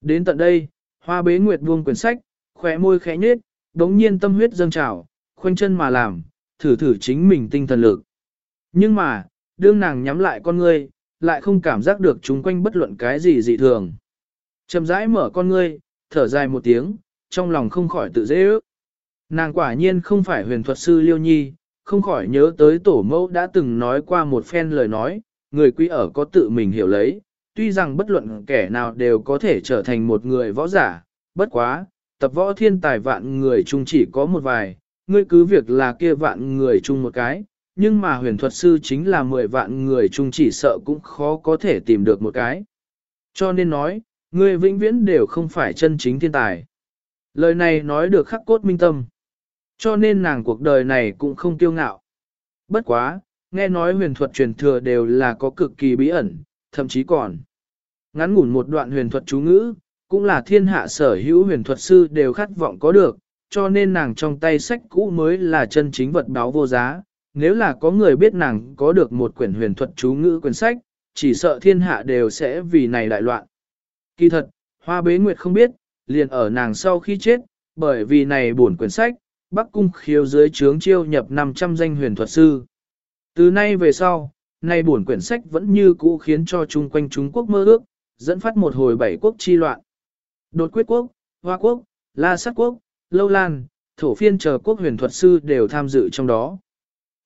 Đến tận đây, hoa bế nguyệt buông quyển sách, khỏe môi khẽ nhếch, đống nhiên tâm huyết dâng trào, khoanh chân mà làm, thử thử chính mình tinh thần lực. Nhưng mà, đương nàng nhắm lại con ngươi, lại không cảm giác được chúng quanh bất luận cái gì dị thường. Chầm rãi mở con ngươi, thở dài một tiếng, trong lòng không khỏi tự dễ ước. Nàng quả nhiên không phải huyền thuật sư Liêu Nhi, không khỏi nhớ tới tổ mẫu đã từng nói qua một phen lời nói, người quý ở có tự mình hiểu lấy, tuy rằng bất luận kẻ nào đều có thể trở thành một người võ giả, bất quá, tập võ thiên tài vạn người chung chỉ có một vài, ngươi cứ việc là kia vạn người chung một cái, nhưng mà huyền thuật sư chính là mười vạn người chung chỉ sợ cũng khó có thể tìm được một cái. Cho nên nói, ngươi vĩnh viễn đều không phải chân chính thiên tài. Lời này nói được khắc cốt minh tâm. Cho nên nàng cuộc đời này cũng không kiêu ngạo. Bất quá, nghe nói huyền thuật truyền thừa đều là có cực kỳ bí ẩn, thậm chí còn. Ngắn ngủn một đoạn huyền thuật chú ngữ, cũng là thiên hạ sở hữu huyền thuật sư đều khát vọng có được, cho nên nàng trong tay sách cũ mới là chân chính vật báo vô giá. Nếu là có người biết nàng có được một quyển huyền thuật chú ngữ quyển sách, chỉ sợ thiên hạ đều sẽ vì này đại loạn. Kỳ thật, Hoa Bế Nguyệt không biết, liền ở nàng sau khi chết, bởi vì này buồn quyển sách, Bắc Cung khiêu dưới trướng chiêu nhập 500 danh huyền thuật sư. Từ nay về sau, nay buồn quyển sách vẫn như cũ khiến cho chung quanh Trung Quốc mơ ước, dẫn phát một hồi bảy quốc chi loạn. Đột quyết quốc, Hoa quốc, La Sát quốc, Lâu Lan, Thổ Phiên chờ quốc huyền thuật sư đều tham dự trong đó.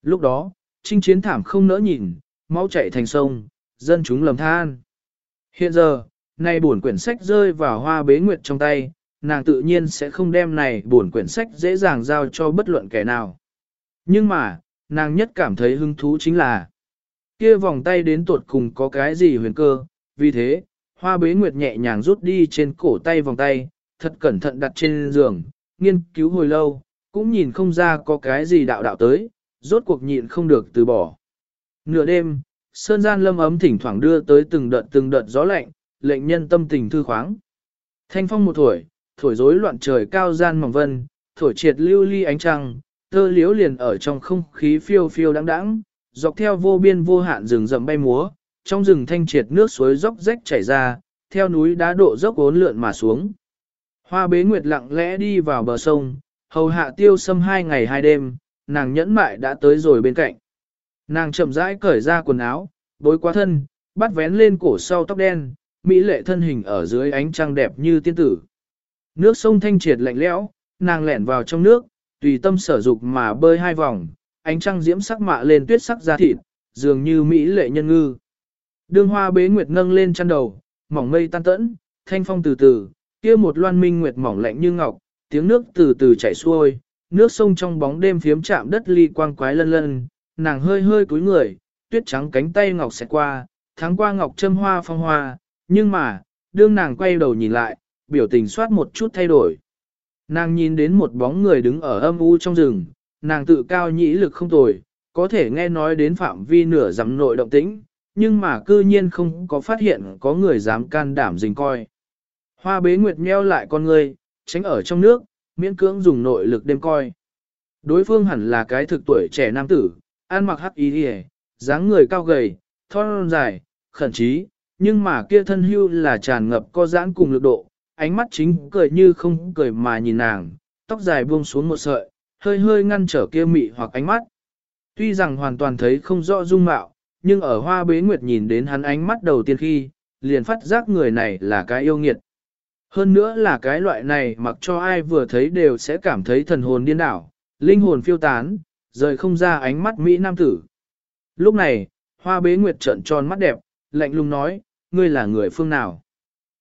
Lúc đó, trinh chiến thảm không nỡ nhìn, máu chảy thành sông, dân chúng lầm than. Hiện giờ, nay buồn quyển sách rơi vào hoa bế nguyệt trong tay, nàng tự nhiên sẽ không đem này buồn quyển sách dễ dàng giao cho bất luận kẻ nào. Nhưng mà, nàng nhất cảm thấy hứng thú chính là kia vòng tay đến tuột cùng có cái gì huyền cơ, vì thế, hoa bế nguyệt nhẹ nhàng rút đi trên cổ tay vòng tay, thật cẩn thận đặt trên giường, nghiên cứu hồi lâu, cũng nhìn không ra có cái gì đạo đạo tới, rốt cuộc nhịn không được từ bỏ. Nửa đêm, sơn gian lâm ấm thỉnh thoảng đưa tới từng đợt từng đợt gió lạnh, lệnh nhân tâm tình thư khoáng. Thanh phong một thổi, thổi rối loạn trời cao gian mỏng vân, thổi triệt lưu ly ánh trăng, tơ liếu liền ở trong không khí phiêu phiêu đáng đáng, dọc theo vô biên vô hạn rừng rậm bay múa, trong rừng thanh triệt nước suối dốc rách chảy ra, theo núi đá độ dốc ốn lượn mà xuống. Hoa bế nguyệt lặng lẽ đi vào bờ sông, hầu hạ tiêu sâm hai ngày hai đêm, nàng nhẫn mại đã tới rồi bên cạnh. Nàng chậm rãi cởi ra quần áo, bối quá thân, bắt vén lên cổ sau tóc đen, mỹ lệ thân hình ở dưới ánh trăng đẹp như tiên tử. Nước sông thanh triệt lạnh lẽo, nàng lẻn vào trong nước, tùy tâm sở dục mà bơi hai vòng, ánh trăng diễm sắc mạ lên tuyết sắc da thịt, dường như mỹ lệ nhân ngư. Đường hoa bế nguyệt nâng lên chăn đầu, mỏng mây tan tẫn, thanh phong từ từ, kia một loan minh nguyệt mỏng lạnh như ngọc, tiếng nước từ từ chảy xuôi, nước sông trong bóng đêm phiếm chạm đất ly quang quái lân lân, nàng hơi hơi cúi người, tuyết trắng cánh tay ngọc xẹt qua, tháng qua ngọc châm hoa phong hoa, nhưng mà, đương nàng quay đầu nhìn lại, biểu tình soát một chút thay đổi. Nàng nhìn đến một bóng người đứng ở âm u trong rừng, nàng tự cao nhĩ lực không tồi, có thể nghe nói đến phạm vi nửa dặm nội động tĩnh, nhưng mà cư nhiên không có phát hiện có người dám can đảm dình coi. Hoa bế nguyệt meo lại con người, tránh ở trong nước, miễn cưỡng dùng nội lực đêm coi. Đối phương hẳn là cái thực tuổi trẻ nam tử, ăn mặc hắc ý hề, dáng người cao gầy, thon dài, khẩn trí, nhưng mà kia thân hưu là tràn ngập co giãn cùng lực độ, ánh mắt chính cười như không cười mà nhìn nàng, tóc dài buông xuống một sợi, hơi hơi ngăn trở kia mị hoặc ánh mắt. Tuy rằng hoàn toàn thấy không rõ dung mạo, nhưng ở hoa bế nguyệt nhìn đến hắn ánh mắt đầu tiên khi, liền phát giác người này là cái yêu nghiệt. Hơn nữa là cái loại này mặc cho ai vừa thấy đều sẽ cảm thấy thần hồn điên đảo, linh hồn phiêu tán, rời không ra ánh mắt Mỹ Nam tử. Lúc này, hoa bế nguyệt trợn tròn mắt đẹp, lạnh lùng nói, ngươi là người phương nào?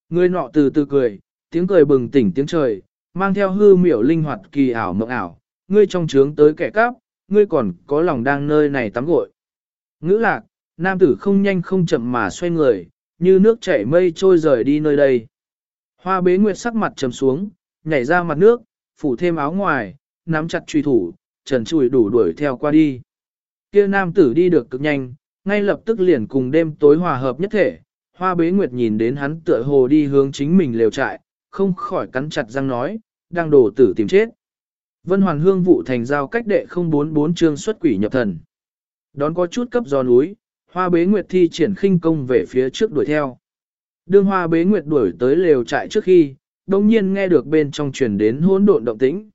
Ngươi nọ từ từ cười, tiếng cười bừng tỉnh tiếng trời, mang theo hư miểu linh hoạt kỳ ảo mộng ảo, ngươi trong trướng tới kẻ cắp, ngươi còn có lòng đang nơi này tắm gội. Ngữ lạc, nam tử không nhanh không chậm mà xoay người, như nước chảy mây trôi rời đi nơi đây. Hoa bế nguyệt sắc mặt trầm xuống, nhảy ra mặt nước, phủ thêm áo ngoài, nắm chặt truy thủ, trần chùi đủ đuổi theo qua đi. Kia nam tử đi được cực nhanh, ngay lập tức liền cùng đêm tối hòa hợp nhất thể. Hoa bế nguyệt nhìn đến hắn tựa hồ đi hướng chính mình lều trại, không khỏi cắn chặt răng nói, đang đổ tử tìm chết. Vân Hoàn Hương vụ thành giao cách đệ 044 chương xuất quỷ nhập thần. Đón có chút cấp gió núi, hoa bế nguyệt thi triển khinh công về phía trước đuổi theo. Đương hoa bế nguyệt đuổi tới lều trại trước khi, đồng nhiên nghe được bên trong truyền đến hỗn độn động tĩnh.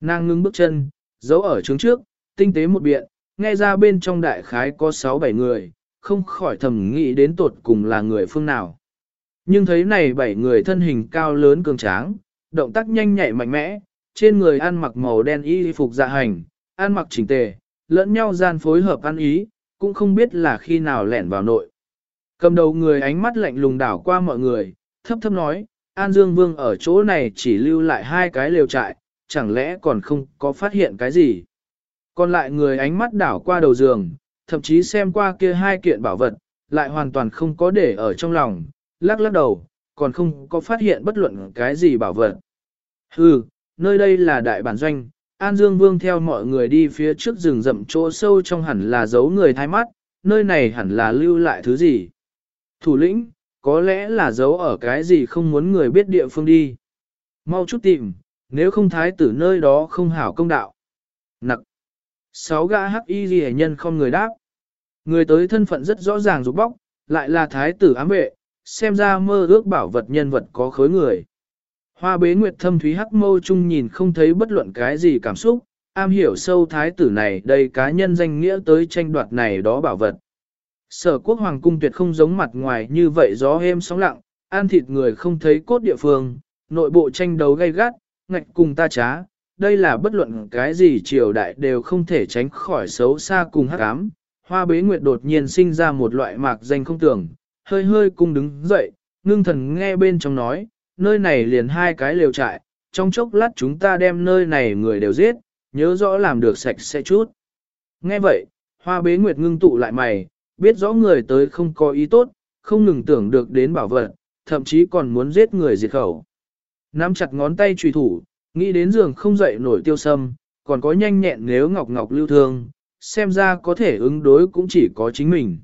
Nàng ngưng bước chân, giấu ở trướng trước, tinh tế một biện, nghe ra bên trong đại khái có 6-7 người, không khỏi thầm nghĩ đến tột cùng là người phương nào. Nhưng thấy này bảy người thân hình cao lớn cường tráng, động tác nhanh nhạy mạnh mẽ, trên người ăn mặc màu đen y phục dạ hành, ăn mặc chỉnh tề, lẫn nhau gian phối hợp ăn ý, cũng không biết là khi nào lẻn vào nội. Cầm đầu người ánh mắt lạnh lùng đảo qua mọi người, thấp thấp nói, An Dương Vương ở chỗ này chỉ lưu lại hai cái lều trại, chẳng lẽ còn không có phát hiện cái gì. Còn lại người ánh mắt đảo qua đầu giường, thậm chí xem qua kia hai kiện bảo vật, lại hoàn toàn không có để ở trong lòng, lắc lắc đầu, còn không có phát hiện bất luận cái gì bảo vật. Hừ, nơi đây là đại bản doanh, An Dương Vương theo mọi người đi phía trước rừng rậm chỗ sâu trong hẳn là giấu người thay mắt, nơi này hẳn là lưu lại thứ gì. Thủ lĩnh, có lẽ là giấu ở cái gì không muốn người biết địa phương đi. Mau chút tìm, nếu không thái tử nơi đó không hảo công đạo. Nặc. Sáu gã hắc y ghi nhân không người đáp. Người tới thân phận rất rõ ràng rụt bóc, lại là thái tử ám vệ, xem ra mơ ước bảo vật nhân vật có khối người. Hoa bế nguyệt thâm thúy hắc mâu chung nhìn không thấy bất luận cái gì cảm xúc, am hiểu sâu thái tử này đây cá nhân danh nghĩa tới tranh đoạt này đó bảo vật. Sở quốc hoàng cung tuyệt không giống mặt ngoài như vậy gió êm sóng lặng, an thịt người không thấy cốt địa phương, nội bộ tranh đấu gay gắt, ngạch cùng ta trá, đây là bất luận cái gì triều đại đều không thể tránh khỏi xấu xa cùng hắc ám. Hoa bế nguyệt đột nhiên sinh ra một loại mạc danh không tưởng, hơi hơi cung đứng dậy, ngưng thần nghe bên trong nói, nơi này liền hai cái lều trại, trong chốc lát chúng ta đem nơi này người đều giết, nhớ rõ làm được sạch sẽ chút. Nghe vậy, hoa bế nguyệt ngưng tụ lại mày, biết rõ người tới không có ý tốt, không ngừng tưởng được đến bảo vật, thậm chí còn muốn giết người diệt khẩu. Nắm chặt ngón tay trùy thủ, nghĩ đến giường không dậy nổi tiêu sâm, còn có nhanh nhẹn nếu ngọc ngọc lưu thương, xem ra có thể ứng đối cũng chỉ có chính mình.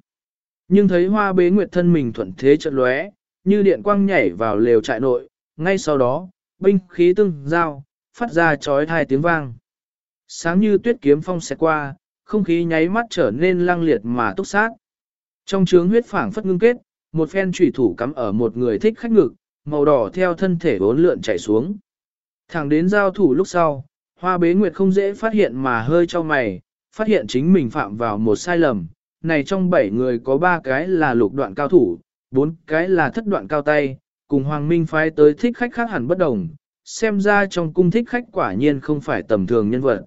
Nhưng thấy hoa bế nguyệt thân mình thuận thế trận lóe, như điện quang nhảy vào lều trại nội, ngay sau đó, binh khí tương giao, phát ra chói hai tiếng vang. Sáng như tuyết kiếm phong xẹt qua, không khí nháy mắt trở nên lăng liệt mà túc sát. Trong trướng huyết phảng phất ngưng kết, một phen trùy thủ cắm ở một người thích khách ngực, màu đỏ theo thân thể bốn lượn chảy xuống. Thẳng đến giao thủ lúc sau, hoa bế nguyệt không dễ phát hiện mà hơi cho mày, phát hiện chính mình phạm vào một sai lầm. Này trong bảy người có ba cái là lục đoạn cao thủ, bốn cái là thất đoạn cao tay, cùng Hoàng Minh phái tới thích khách khác hẳn bất đồng. xem ra trong cung thích khách quả nhiên không phải tầm thường nhân vật.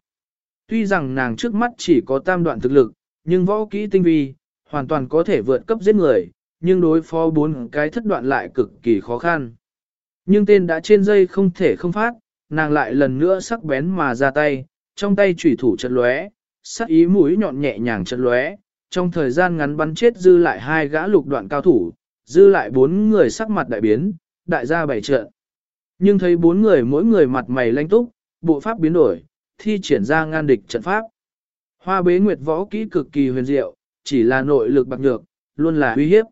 Tuy rằng nàng trước mắt chỉ có tam đoạn thực lực, nhưng võ kỹ tinh vi, hoàn toàn có thể vượt cấp giết người, nhưng đối phó bốn cái thất đoạn lại cực kỳ khó khăn. Nhưng tên đã trên dây không thể không phát, nàng lại lần nữa sắc bén mà ra tay, trong tay chủy thủ chật lóe, sắc ý mũi nhọn nhẹ nhàng chật lóe, trong thời gian ngắn bắn chết dư lại hai gã lục đoạn cao thủ, dư lại bốn người sắc mặt đại biến, đại gia bảy trận. Nhưng thấy bốn người mỗi người mặt mày lanh túc, bộ pháp biến đổi, thi triển ra ngăn địch trận pháp. Hoa bế nguyệt võ kỹ cực kỳ huyền diệu, chỉ là nội lực bạc nhược, luôn là uy hiếp.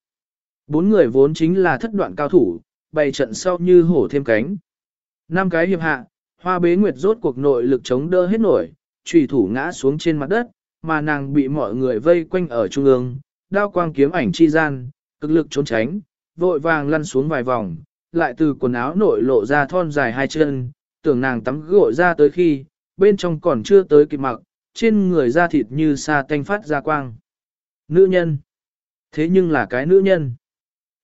Bốn người vốn chính là thất đoạn cao thủ, bày trận sau như hổ thêm cánh. Năm cái hiệp hạ, hoa bế nguyệt rốt cuộc nội lực chống đỡ hết nổi, trùy thủ ngã xuống trên mặt đất, mà nàng bị mọi người vây quanh ở trung ương, đao quang kiếm ảnh chi gian, cực lực trốn tránh, vội vàng lăn xuống vài vòng, lại từ quần áo nội lộ ra thon dài hai chân, tưởng nàng tắm gội ra tới khi, bên trong còn chưa tới kịp mặc, trên người da thịt như sa tanh phát ra quang. Nữ nhân. Thế nhưng là cái nữ nhân.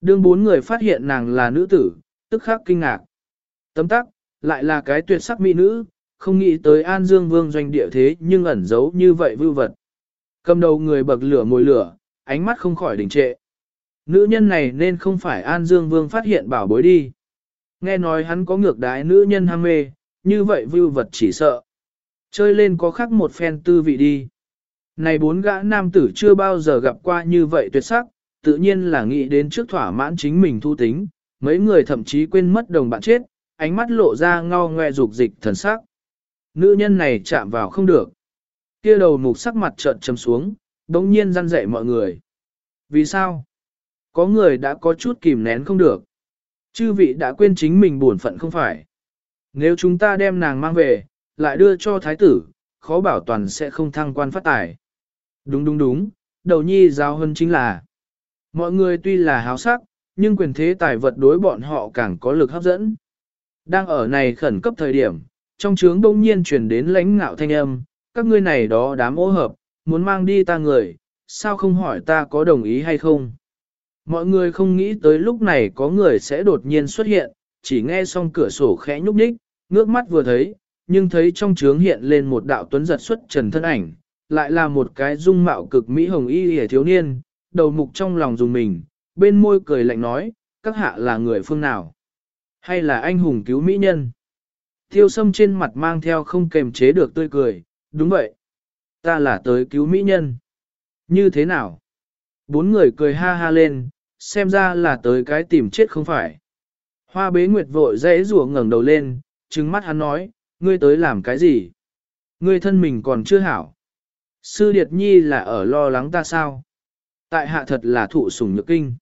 Đương bốn người phát hiện nàng là nữ tử, tức khắc kinh ngạc. Tấm tắc, lại là cái tuyệt sắc mỹ nữ, không nghĩ tới An Dương Vương doanh địa thế nhưng ẩn giấu như vậy vưu vật. Cầm đầu người bậc lửa mồi lửa, ánh mắt không khỏi đình trệ. Nữ nhân này nên không phải An Dương Vương phát hiện bảo bối đi. Nghe nói hắn có ngược đái nữ nhân ham mê, như vậy vưu vật chỉ sợ. Chơi lên có khác một phen tư vị đi. Này bốn gã nam tử chưa bao giờ gặp qua như vậy tuyệt sắc, tự nhiên là nghĩ đến trước thỏa mãn chính mình thu tính, mấy người thậm chí quên mất đồng bạn chết, ánh mắt lộ ra ngao ngoe dục dịch thần sắc. Nữ nhân này chạm vào không được. kia đầu mục sắc mặt trợn chấm xuống, đống nhiên răn dạy mọi người. Vì sao? Có người đã có chút kìm nén không được. Chư vị đã quên chính mình buồn phận không phải. Nếu chúng ta đem nàng mang về, lại đưa cho thái tử, khó bảo toàn sẽ không thăng quan phát tài. Đúng đúng đúng, đầu nhi giáo hơn chính là. Mọi người tuy là háo sắc, nhưng quyền thế tài vật đối bọn họ càng có lực hấp dẫn. Đang ở này khẩn cấp thời điểm, trong trướng đông nhiên truyền đến lãnh ngạo thanh âm, các ngươi này đó đám ô hợp, muốn mang đi ta người, sao không hỏi ta có đồng ý hay không? Mọi người không nghĩ tới lúc này có người sẽ đột nhiên xuất hiện, chỉ nghe xong cửa sổ khẽ nhúc nhích, ngước mắt vừa thấy, nhưng thấy trong trướng hiện lên một đạo tuấn giật xuất trần thân ảnh, lại là một cái dung mạo cực mỹ hồng y hề thiếu niên, đầu mục trong lòng dùng mình, bên môi cười lạnh nói, các hạ là người phương nào? Hay là anh hùng cứu mỹ nhân? Tiêu sâm trên mặt mang theo không kềm chế được tươi cười, đúng vậy. Ta là tới cứu mỹ nhân. Như thế nào? Bốn người cười ha ha lên, xem ra là tới cái tìm chết không phải. Hoa bế nguyệt vội dễ rùa ngẩng đầu lên, trừng mắt hắn nói, ngươi tới làm cái gì? Ngươi thân mình còn chưa hảo. Sư Điệt Nhi là ở lo lắng ta sao? Tại hạ thật là thụ sủng nhược kinh.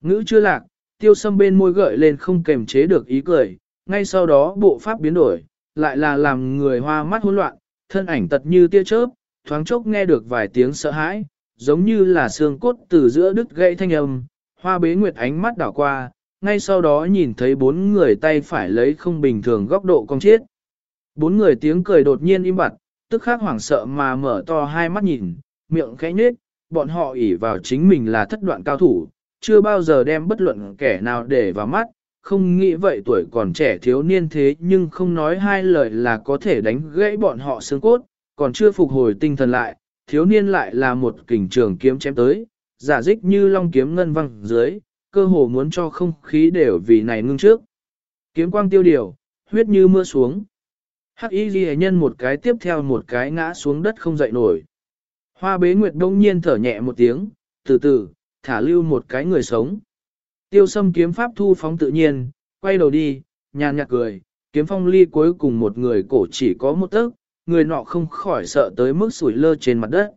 Ngữ chưa lạc, tiêu sâm bên môi gợi lên không kềm chế được ý cười, ngay sau đó bộ pháp biến đổi, lại là làm người hoa mắt hỗn loạn, thân ảnh tật như tia chớp, thoáng chốc nghe được vài tiếng sợ hãi, giống như là xương cốt từ giữa đứt gãy thanh âm, hoa bế nguyệt ánh mắt đảo qua, ngay sau đó nhìn thấy bốn người tay phải lấy không bình thường góc độ cong chết. Bốn người tiếng cười đột nhiên im bặt, tức khắc hoảng sợ mà mở to hai mắt nhìn, miệng khẽ nhếch, bọn họ ỉ vào chính mình là thất đoạn cao thủ, chưa bao giờ đem bất luận kẻ nào để vào mắt, không nghĩ vậy tuổi còn trẻ thiếu niên thế nhưng không nói hai lời là có thể đánh gãy bọn họ xương cốt, còn chưa phục hồi tinh thần lại, thiếu niên lại là một kình trường kiếm chém tới, giả dích như long kiếm ngân văng dưới, cơ hồ muốn cho không khí đều vì này ngưng trước. Kiếm quang tiêu điều, huyết như mưa xuống. Hắc y ghi nhân một cái tiếp theo một cái ngã xuống đất không dậy nổi. Hoa bế nguyệt đông nhiên thở nhẹ một tiếng, từ từ, thả lưu một cái người sống. Tiêu sâm kiếm pháp thu phóng tự nhiên, quay đầu đi, nhàn nhạt cười, kiếm phong ly cuối cùng một người cổ chỉ có một tấc, người nọ không khỏi sợ tới mức sủi lơ trên mặt đất.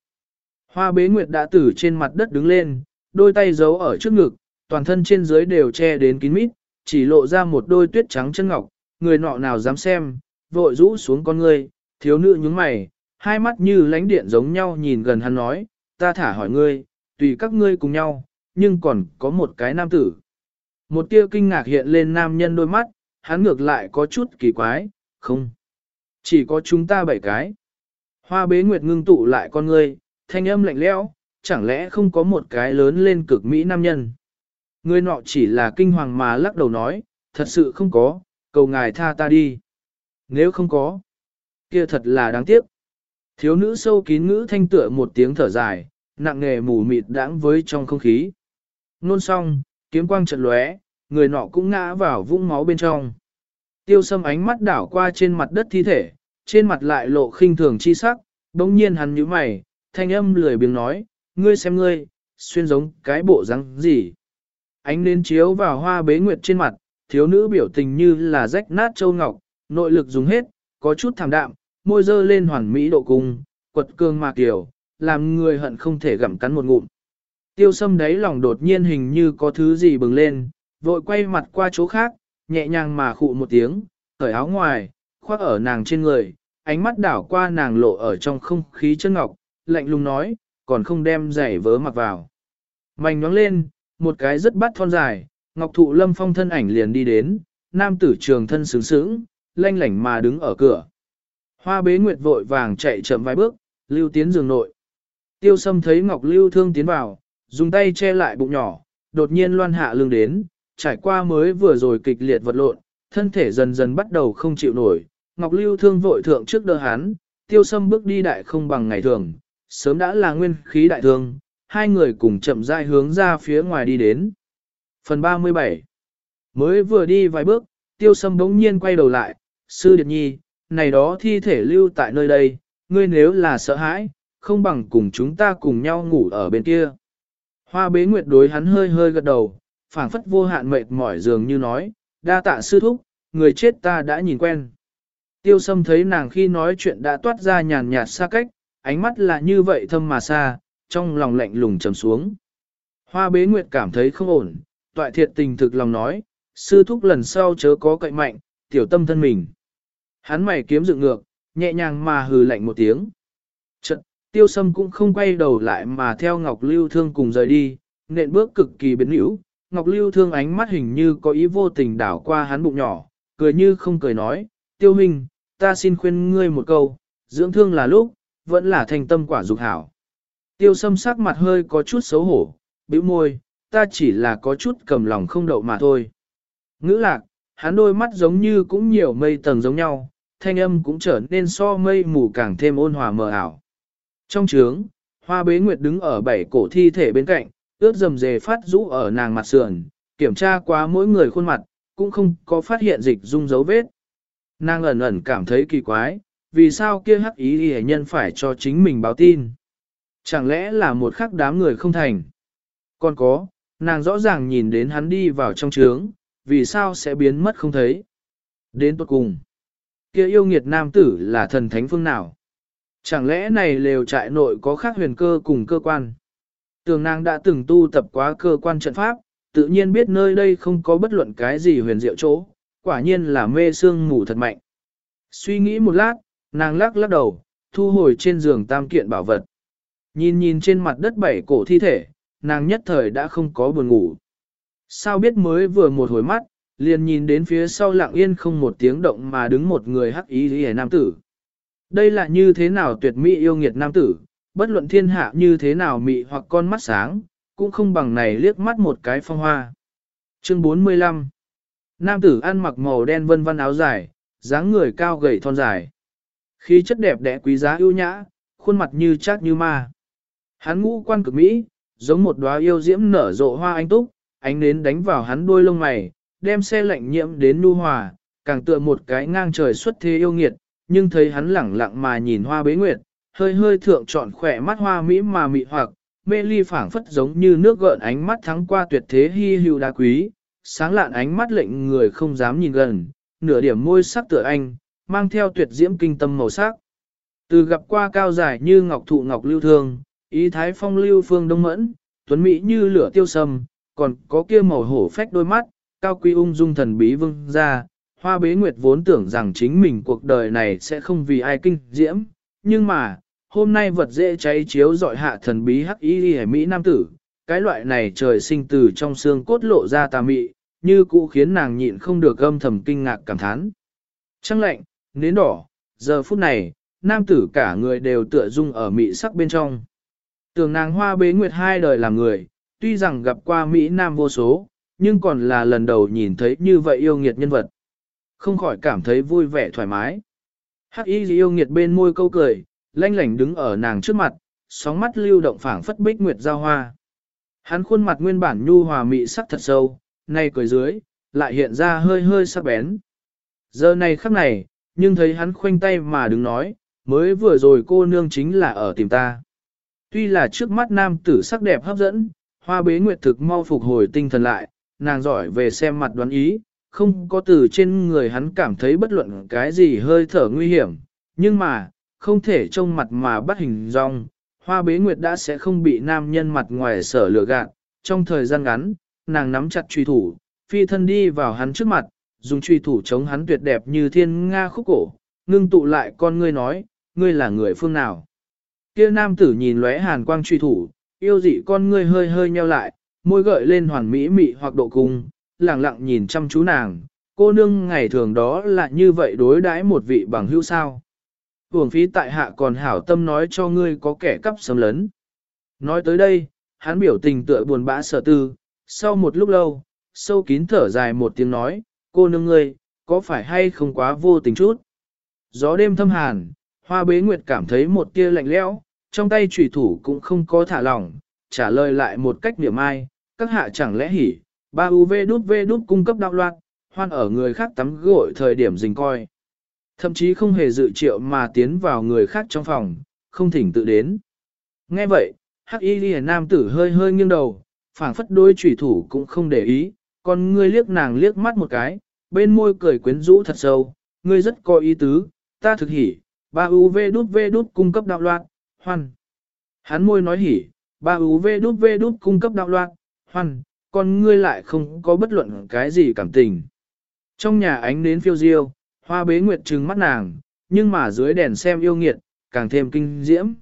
Hoa bế nguyệt đã từ trên mặt đất đứng lên, đôi tay giấu ở trước ngực, toàn thân trên dưới đều che đến kín mít, chỉ lộ ra một đôi tuyết trắng chân ngọc, người nọ nào dám xem, vội rũ xuống con ngươi, thiếu nữ nhướng mày, hai mắt như lánh điện giống nhau nhìn gần hắn nói, ta thả hỏi ngươi, tùy các ngươi cùng nhau, nhưng còn có một cái nam tử. Một tia kinh ngạc hiện lên nam nhân đôi mắt, hắn ngược lại có chút kỳ quái, không. Chỉ có chúng ta bảy cái. Hoa bế nguyệt ngưng tụ lại con ngươi, thanh âm lạnh lẽo, chẳng lẽ không có một cái lớn lên cực mỹ nam nhân. Người nọ chỉ là kinh hoàng mà lắc đầu nói, thật sự không có, cầu ngài tha ta đi. Nếu không có, kia thật là đáng tiếc. Thiếu nữ sâu kín ngữ thanh tựa một tiếng thở dài, nặng nghề mù mịt đãng với trong không khí. Nôn xong, kiếm quang trận lóe, người nọ cũng ngã vào vũng máu bên trong. Tiêu sâm ánh mắt đảo qua trên mặt đất thi thể, trên mặt lại lộ khinh thường chi sắc, bỗng nhiên hắn nhíu mày, thanh âm lười biếng nói, ngươi xem ngươi, xuyên giống cái bộ răng gì. Ánh nến chiếu vào hoa bế nguyệt trên mặt, thiếu nữ biểu tình như là rách nát châu ngọc, nội lực dùng hết, có chút thảm đạm, môi dơ lên hoàn mỹ độ cung, quật cương mà kiểu, làm người hận không thể gặm cắn một ngụm. Tiêu sâm đáy lòng đột nhiên hình như có thứ gì bừng lên, vội quay mặt qua chỗ khác, nhẹ nhàng mà khụ một tiếng, cởi áo ngoài, khoác ở nàng trên người, ánh mắt đảo qua nàng lộ ở trong không khí chân ngọc, lạnh lùng nói, còn không đem giày vớ mặc vào. Mành nhoáng lên, một cái rất bắt thon dài, ngọc thụ lâm phong thân ảnh liền đi đến, nam tử trường thân sướng sướng, lanh lảnh mà đứng ở cửa. Hoa bế nguyệt vội vàng chạy chậm vài bước, lưu tiến giường nội. Tiêu sâm thấy ngọc lưu thương tiến vào, dùng tay che lại bụng nhỏ, đột nhiên loan hạ lưng đến, trải qua mới vừa rồi kịch liệt vật lộn, thân thể dần dần bắt đầu không chịu nổi. Ngọc lưu thương vội thượng trước đỡ hắn, tiêu sâm bước đi đại không bằng ngày thường, sớm đã là nguyên khí đại thương, hai người cùng chậm rãi hướng ra phía ngoài đi đến. Phần 37 Mới vừa đi vài bước, tiêu sâm bỗng nhiên quay đầu lại, sư điệt nhi, này đó thi thể lưu tại nơi đây, ngươi nếu là sợ hãi, không bằng cùng chúng ta cùng nhau ngủ ở bên kia. Hoa bế nguyệt đối hắn hơi hơi gật đầu, phảng phất vô hạn mệt mỏi dường như nói, đa tạ sư thúc, người chết ta đã nhìn quen. Tiêu sâm thấy nàng khi nói chuyện đã toát ra nhàn nhạt xa cách, ánh mắt là như vậy thâm mà xa, trong lòng lạnh lùng trầm xuống. Hoa bế nguyệt cảm thấy không ổn, toại thiệt tình thực lòng nói, sư thúc lần sau chớ có cậy mạnh, tiểu tâm thân mình. Hắn mày kiếm dựng ngược, nhẹ nhàng mà hừ lạnh một tiếng. Trận, tiêu sâm cũng không quay đầu lại mà theo Ngọc Lưu Thương cùng rời đi, nện bước cực kỳ biến hữu. Ngọc Lưu Thương ánh mắt hình như có ý vô tình đảo qua hắn bụng nhỏ, cười như không cười nói, tiêu hình, ta xin khuyên ngươi một câu, dưỡng thương là lúc, vẫn là thành tâm quả dục hảo. Tiêu sâm sắc mặt hơi có chút xấu hổ, bĩu môi, ta chỉ là có chút cầm lòng không đậu mà thôi. Ngữ lạc, hắn đôi mắt giống như cũng nhiều mây tầng giống nhau, thanh âm cũng trở nên so mây mù càng thêm ôn hòa mờ ảo. Trong trướng, hoa bế nguyệt đứng ở bảy cổ thi thể bên cạnh, ướt dầm dề phát rũ ở nàng mặt sườn, kiểm tra qua mỗi người khuôn mặt, cũng không có phát hiện dịch dung dấu vết. Nàng ẩn ẩn cảm thấy kỳ quái, vì sao kia hắc ý hề nhân phải cho chính mình báo tin. Chẳng lẽ là một khắc đám người không thành. Còn có, nàng rõ ràng nhìn đến hắn đi vào trong trướng, vì sao sẽ biến mất không thấy. Đến tốt cùng, kia yêu nghiệt nam tử là thần thánh phương nào? Chẳng lẽ này lều trại nội có khác huyền cơ cùng cơ quan? Tường nàng đã từng tu tập quá cơ quan trận pháp, tự nhiên biết nơi đây không có bất luận cái gì huyền diệu chỗ, quả nhiên là mê sương ngủ thật mạnh. Suy nghĩ một lát, nàng lắc lắc đầu, thu hồi trên giường tam kiện bảo vật. Nhìn nhìn trên mặt đất bảy cổ thi thể, nàng nhất thời đã không có buồn ngủ. Sao biết mới vừa một hồi mắt, liền nhìn đến phía sau lặng yên không một tiếng động mà đứng một người hắc ý hề nam tử. Đây là như thế nào tuyệt mỹ yêu nghiệt nam tử, bất luận thiên hạ như thế nào mị hoặc con mắt sáng, cũng không bằng này liếc mắt một cái phong hoa. Chương 45 Nam tử ăn mặc màu đen vân vân áo dài, dáng người cao gầy thon dài. Khí chất đẹp đẽ quý giá ưu nhã, khuôn mặt như chát như ma. Hắn ngũ quan cực mỹ, giống một đóa yêu diễm nở rộ hoa anh túc, ánh nến đánh vào hắn đôi lông mày, đem xe lạnh nhiễm đến nu hòa, càng tựa một cái ngang trời xuất thế yêu nghiệt, nhưng thấy hắn lẳng lặng mà nhìn hoa bế nguyệt, hơi hơi thượng trọn khỏe mắt hoa mỹ mà mị hoặc, mê ly phảng phất giống như nước gợn ánh mắt thắng qua tuyệt thế hy hữu đá quý, sáng lạn ánh mắt lệnh người không dám nhìn gần, nửa điểm môi sắc tựa anh, mang theo tuyệt diễm kinh tâm màu sắc. Từ gặp qua cao dài như ngọc thụ ngọc lưu thương, ý thái phong lưu phương đông mẫn, tuấn mỹ như lửa tiêu sâm, còn có kia màu hổ phách đôi mắt, cao quý ung dung thần bí vương ra, hoa bế nguyệt vốn tưởng rằng chính mình cuộc đời này sẽ không vì ai kinh diễm, nhưng mà, hôm nay vật dễ cháy chiếu dọi hạ thần bí hắc y hề mỹ nam tử, cái loại này trời sinh từ trong xương cốt lộ ra tà mị, như cũ khiến nàng nhịn không được âm thầm kinh ngạc cảm thán. Trăng lạnh, nến đỏ, giờ phút này, nam tử cả người đều tựa dung ở mỹ sắc bên trong. Tưởng nàng hoa bế nguyệt hai đời làm người, tuy rằng gặp qua Mỹ Nam vô số, nhưng còn là lần đầu nhìn thấy như vậy yêu nghiệt nhân vật. không khỏi cảm thấy vui vẻ thoải mái. Hắc y yêu nghiệt bên môi câu cười, lanh lảnh đứng ở nàng trước mặt, sóng mắt lưu động phảng phất bích nguyệt giao hoa. Hắn khuôn mặt nguyên bản nhu hòa mị sắc thật sâu, nay cười dưới, lại hiện ra hơi hơi sắc bén. Giờ này khắc này, nhưng thấy hắn khoanh tay mà đứng nói, mới vừa rồi cô nương chính là ở tìm ta. Tuy là trước mắt nam tử sắc đẹp hấp dẫn, hoa bế nguyệt thực mau phục hồi tinh thần lại, nàng giỏi về xem mặt đoán ý, không có từ trên người hắn cảm thấy bất luận cái gì hơi thở nguy hiểm, nhưng mà, không thể trông mặt mà bắt hình dong. Hoa bế nguyệt đã sẽ không bị nam nhân mặt ngoài sở lừa gạt, trong thời gian ngắn, nàng nắm chặt truy thủ, phi thân đi vào hắn trước mặt, dùng truy thủ chống hắn tuyệt đẹp như thiên nga khúc cổ, ngưng tụ lại con ngươi nói, ngươi là người phương nào. Kia nam tử nhìn lóe hàn quang truy thủ, yêu dị con ngươi hơi hơi nheo lại, môi gợi lên hoàn mỹ mị hoặc độ cung, lặng lặng nhìn chăm chú nàng, cô nương ngày thường đó là như vậy đối đãi một vị bằng hữu sao. Hưởng phí tại hạ còn hảo tâm nói cho ngươi có kẻ cắp sấm lấn. Nói tới đây, hắn biểu tình tựa buồn bã sợ tư, sau một lúc lâu, sâu kín thở dài một tiếng nói, cô nương ngươi, có phải hay không quá vô tình chút. Gió đêm thâm hàn, hoa bế nguyệt cảm thấy một tia lạnh lẽo, trong tay trùy thủ cũng không có thả lỏng, trả lời lại một cách niệm ai, các hạ chẳng lẽ hỉ, ba UV đút V đút cung cấp đạo loạn, hoan ở người khác tắm gội thời điểm dình coi. Thậm chí không hề dự triệu mà tiến vào người khác trong phòng, không thỉnh tự đến. Nghe vậy, hắc y ghi nam tử hơi hơi nghiêng đầu, phảng phất đôi trùy thủ cũng không để ý, còn ngươi liếc nàng liếc mắt một cái, bên môi cười quyến rũ thật sâu, ngươi rất có ý tứ, ta thực hỉ, ba UV đút V đút cung cấp đạo loạn, hoan. Hắn môi nói hỉ, ba UV đút V đút cung cấp đạo loạn, hoan, còn ngươi lại không có bất luận cái gì cảm tình. Trong nhà ánh đến phiêu diêu, hoa bế nguyệt trừng mắt nàng, nhưng mà dưới đèn xem yêu nghiệt, càng thêm kinh diễm.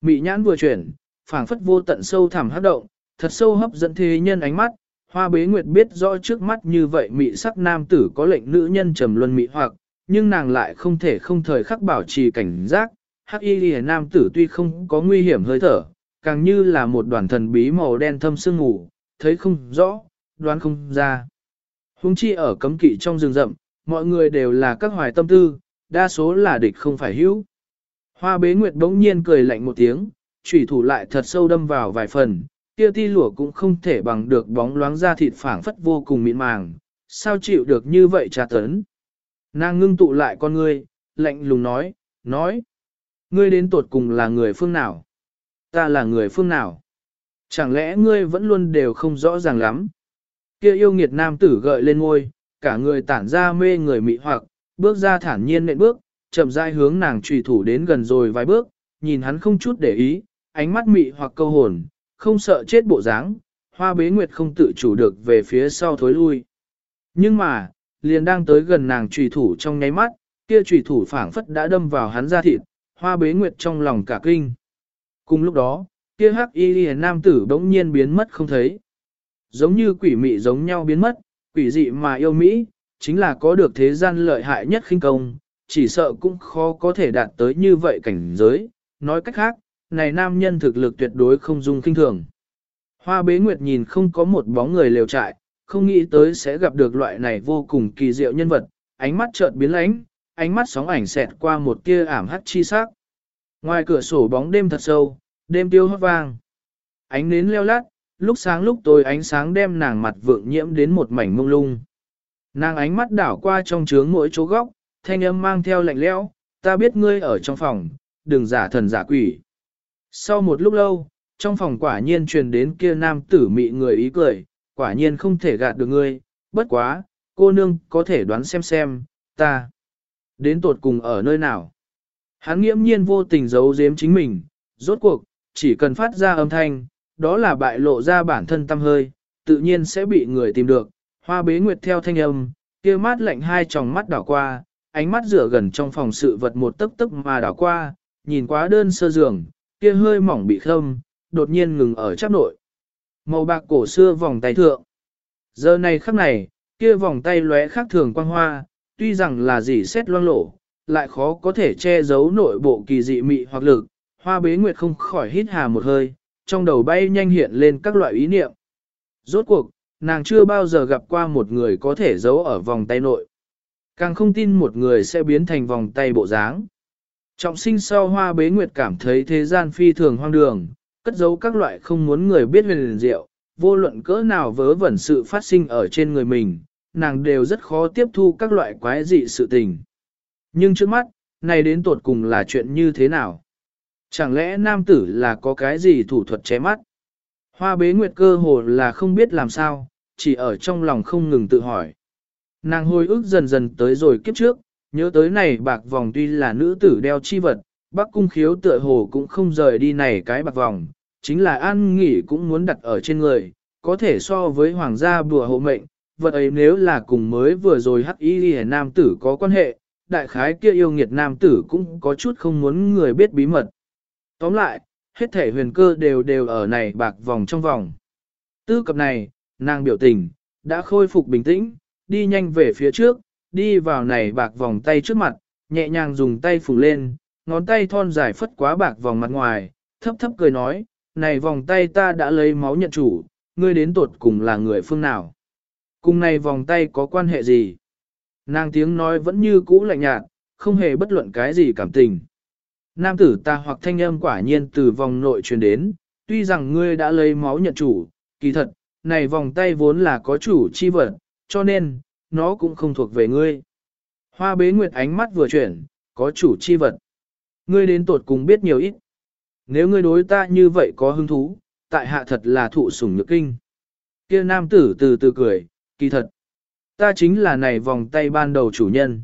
Mị nhãn vừa chuyển, phảng phất vô tận sâu thẳm hấp động, thật sâu hấp dẫn thế nhân ánh mắt. Hoa bế nguyệt biết rõ trước mắt như vậy mị sắc nam tử có lệnh nữ nhân trầm luân mị hoặc, nhưng nàng lại không thể không thời khắc bảo trì cảnh giác. Hắc y lìa nam tử tuy không có nguy hiểm hơi thở, càng như là một đoàn thần bí màu đen thâm sương ngủ, thấy không rõ, đoán không ra. Hùng chi ở cấm kỵ trong rừng rậm, mọi người đều là các hoài tâm tư, đa số là địch không phải hữu. Hoa bế nguyệt bỗng nhiên cười lạnh một tiếng, chủy thủ lại thật sâu đâm vào vài phần, kia ti lụa cũng không thể bằng được bóng loáng ra thịt phảng phất vô cùng mịn màng, sao chịu được như vậy trà tấn. Nàng ngưng tụ lại con ngươi, lạnh lùng nói, nói, ngươi đến tột cùng là người phương nào? Ta là người phương nào? Chẳng lẽ ngươi vẫn luôn đều không rõ ràng lắm? Kia yêu nghiệt nam tử gợi lên ngôi, cả người tản ra mê người mị hoặc, bước ra thản nhiên nện bước, chậm rãi hướng nàng trùy thủ đến gần rồi vài bước, nhìn hắn không chút để ý, ánh mắt mị hoặc câu hồn, không sợ chết bộ dáng, hoa bế nguyệt không tự chủ được về phía sau thối lui. Nhưng mà, liền đang tới gần nàng trùy thủ trong nháy mắt, kia trùy thủ phảng phất đã đâm vào hắn ra thịt, hoa bế nguyệt trong lòng cả kinh. Cùng lúc đó, kia hắc y nam tử bỗng nhiên biến mất không thấy. Giống như quỷ mị giống nhau biến mất, quỷ dị mà yêu Mỹ, chính là có được thế gian lợi hại nhất khinh công, chỉ sợ cũng khó có thể đạt tới như vậy cảnh giới. Nói cách khác, này nam nhân thực lực tuyệt đối không dung kinh thường. Hoa bế nguyệt nhìn không có một bóng người lều trại, không nghĩ tới sẽ gặp được loại này vô cùng kỳ diệu nhân vật, ánh mắt chợt biến lánh, ánh mắt sóng ảnh xẹt qua một tia ảm hắt chi sắc. Ngoài cửa sổ bóng đêm thật sâu, đêm tiêu hót vang. Ánh nến leo lát, lúc sáng lúc tối ánh sáng đem nàng mặt vượng nhiễm đến một mảnh mông lung. Nàng ánh mắt đảo qua trong trướng mỗi chỗ góc, thanh âm mang theo lạnh lẽo, ta biết ngươi ở trong phòng, đừng giả thần giả quỷ. Sau một lúc lâu, trong phòng quả nhiên truyền đến kia nam tử mị người ý cười, quả nhiên không thể gạt được ngươi, bất quá, cô nương có thể đoán xem xem, ta đến tột cùng ở nơi nào. Hắn nghiễm nhiên vô tình giấu giếm chính mình, rốt cuộc, chỉ cần phát ra âm thanh, đó là bại lộ ra bản thân tâm hơi, tự nhiên sẽ bị người tìm được. Hoa bế nguyệt theo thanh âm, kia mát lạnh hai tròng mắt đảo qua, ánh mắt rửa gần trong phòng sự vật một tấc tấc mà đảo qua, nhìn quá đơn sơ giường, kia hơi mỏng bị khâm, đột nhiên ngừng ở chắp nội. Màu bạc cổ xưa vòng tay thượng. Giờ này khắc này, kia vòng tay lóe khác thường quang hoa, tuy rằng là gì xét loang lổ, lại khó có thể che giấu nội bộ kỳ dị mị hoặc lực. Hoa bế nguyệt không khỏi hít hà một hơi, trong đầu bay nhanh hiện lên các loại ý niệm. Rốt cuộc, nàng chưa bao giờ gặp qua một người có thể giấu ở vòng tay nội. Càng không tin một người sẽ biến thành vòng tay bộ dáng. Trọng sinh sau hoa bế nguyệt cảm thấy thế gian phi thường hoang đường, cất giấu các loại không muốn người biết về liền diệu, vô luận cỡ nào vớ vẩn sự phát sinh ở trên người mình, nàng đều rất khó tiếp thu các loại quái dị sự tình. Nhưng trước mắt, này đến tột cùng là chuyện như thế nào? Chẳng lẽ nam tử là có cái gì thủ thuật che mắt? Hoa bế nguyệt cơ hồ là không biết làm sao, chỉ ở trong lòng không ngừng tự hỏi. Nàng hồi ức dần dần tới rồi kiếp trước, nhớ tới này bạc vòng tuy là nữ tử đeo chi vật, bác cung khiếu tựa hồ cũng không rời đi này cái bạc vòng, chính là an nghỉ cũng muốn đặt ở trên người, có thể so với hoàng gia bùa hộ mệnh, vật ấy nếu là cùng mới vừa rồi hắc y nam tử có quan hệ, đại khái kia yêu nghiệt nam tử cũng có chút không muốn người biết bí mật. Tóm lại, hết thể huyền cơ đều đều ở này bạc vòng trong vòng. Tư cập này, nàng biểu tình, đã khôi phục bình tĩnh, đi nhanh về phía trước, đi vào này bạc vòng tay trước mặt, nhẹ nhàng dùng tay phủ lên, ngón tay thon dài phất quá bạc vòng mặt ngoài, thấp thấp cười nói, này vòng tay ta đã lấy máu nhận chủ, ngươi đến tuột cùng là người phương nào. Cùng này vòng tay có quan hệ gì? Nàng tiếng nói vẫn như cũ lạnh nhạt, không hề bất luận cái gì cảm tình. Nam tử ta hoặc thanh âm quả nhiên từ vòng nội truyền đến, tuy rằng ngươi đã lấy máu nhận chủ, kỳ thật, này vòng tay vốn là có chủ chi vật, cho nên, nó cũng không thuộc về ngươi. Hoa bế nguyệt ánh mắt vừa chuyển, có chủ chi vật. Ngươi đến tột cùng biết nhiều ít. Nếu ngươi đối ta như vậy có hứng thú, tại hạ thật là thụ sủng nhược kinh. Kia nam tử từ từ cười, kỳ thật. Ta chính là này vòng tay ban đầu chủ nhân.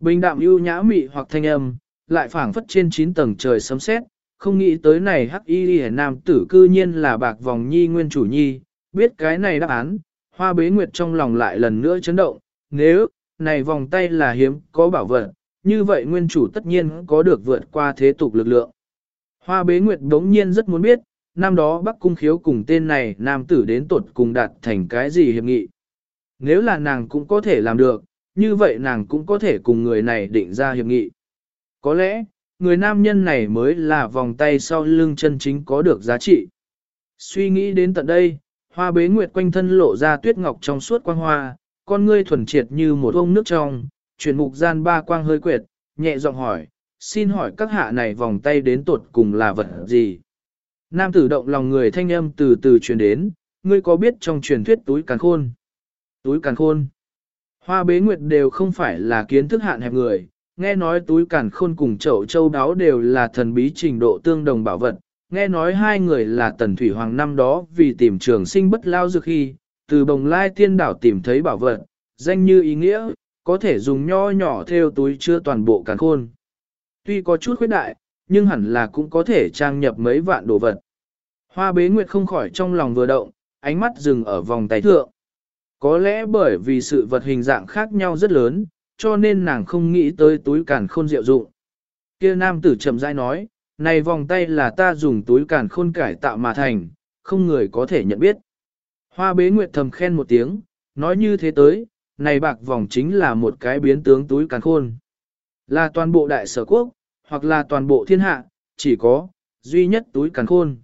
Bình đạm ưu nhã mị hoặc thanh âm, lại phảng phất trên 9 tầng trời sấm sét, không nghĩ tới này hắc y đi nam tử cư nhiên là bạc vòng nhi nguyên chủ nhi, biết cái này đáp án, hoa bế nguyệt trong lòng lại lần nữa chấn động, nếu, này vòng tay là hiếm, có bảo vật, như vậy nguyên chủ tất nhiên có được vượt qua thế tục lực lượng. Hoa bế nguyệt đống nhiên rất muốn biết, năm đó Bắc Cung Khiếu cùng tên này nam tử đến tuột cùng đạt thành cái gì hiệp nghị. Nếu là nàng cũng có thể làm được, như vậy nàng cũng có thể cùng người này định ra hiệp nghị. Có lẽ, người nam nhân này mới là vòng tay sau lưng chân chính có được giá trị. Suy nghĩ đến tận đây, hoa bế nguyệt quanh thân lộ ra tuyết ngọc trong suốt quang hoa, con ngươi thuần triệt như một ông nước trong, chuyển mục gian ba quang hơi quyệt, nhẹ giọng hỏi, xin hỏi các hạ này vòng tay đến tột cùng là vật gì? Nam tử động lòng người thanh âm từ từ truyền đến, ngươi có biết trong truyền thuyết túi càn khôn? Túi càn khôn. Hoa bế nguyệt đều không phải là kiến thức hạn hẹp người, nghe nói túi càn khôn cùng chậu châu đáo đều là thần bí trình độ tương đồng bảo vật, nghe nói hai người là tần thủy hoàng năm đó vì tìm trường sinh bất lao dược khi, từ bồng lai tiên đảo tìm thấy bảo vật, danh như ý nghĩa, có thể dùng nho nhỏ theo túi chứa toàn bộ càn khôn. Tuy có chút khuyết đại, nhưng hẳn là cũng có thể trang nhập mấy vạn đồ vật. Hoa bế nguyệt không khỏi trong lòng vừa động, ánh mắt dừng ở vòng tay thượng. Có lẽ bởi vì sự vật hình dạng khác nhau rất lớn, cho nên nàng không nghĩ tới túi càn khôn diệu dụng. Kia nam tử chậm rãi nói, này vòng tay là ta dùng túi càn khôn cải tạo mà thành, không người có thể nhận biết. Hoa bế nguyệt thầm khen một tiếng, nói như thế tới, này bạc vòng chính là một cái biến tướng túi càn khôn. Là toàn bộ đại sở quốc, hoặc là toàn bộ thiên hạ, chỉ có, duy nhất túi càn khôn.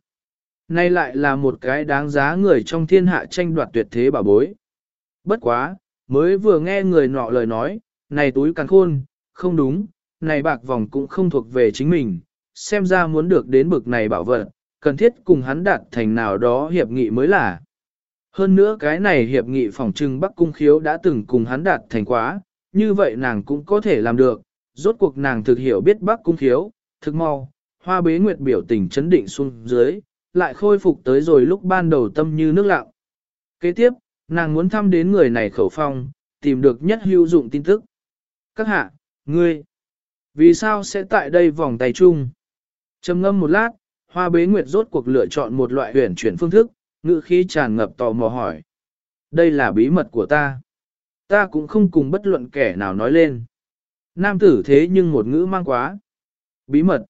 Này lại là một cái đáng giá người trong thiên hạ tranh đoạt tuyệt thế bảo bối. Bất quá, mới vừa nghe người nọ lời nói, này túi càn khôn, không đúng, này bạc vòng cũng không thuộc về chính mình, xem ra muốn được đến bực này bảo vật, cần thiết cùng hắn đạt thành nào đó hiệp nghị mới là. Hơn nữa cái này hiệp nghị phòng trưng Bắc Cung Khiếu đã từng cùng hắn đạt thành quá, như vậy nàng cũng có thể làm được, rốt cuộc nàng thực hiểu biết Bắc Cung Khiếu, thực mau, hoa bế nguyệt biểu tình chấn định xuống dưới, lại khôi phục tới rồi lúc ban đầu tâm như nước lặng. Kế tiếp, nàng muốn thăm đến người này khẩu phong, tìm được nhất hữu dụng tin tức. Các hạ, ngươi, vì sao sẽ tại đây vòng tay chung? Trầm ngâm một lát, hoa bế nguyệt rốt cuộc lựa chọn một loại huyền chuyển phương thức, ngữ khí tràn ngập tò mò hỏi. Đây là bí mật của ta. Ta cũng không cùng bất luận kẻ nào nói lên. Nam tử thế nhưng một ngữ mang quá. Bí mật.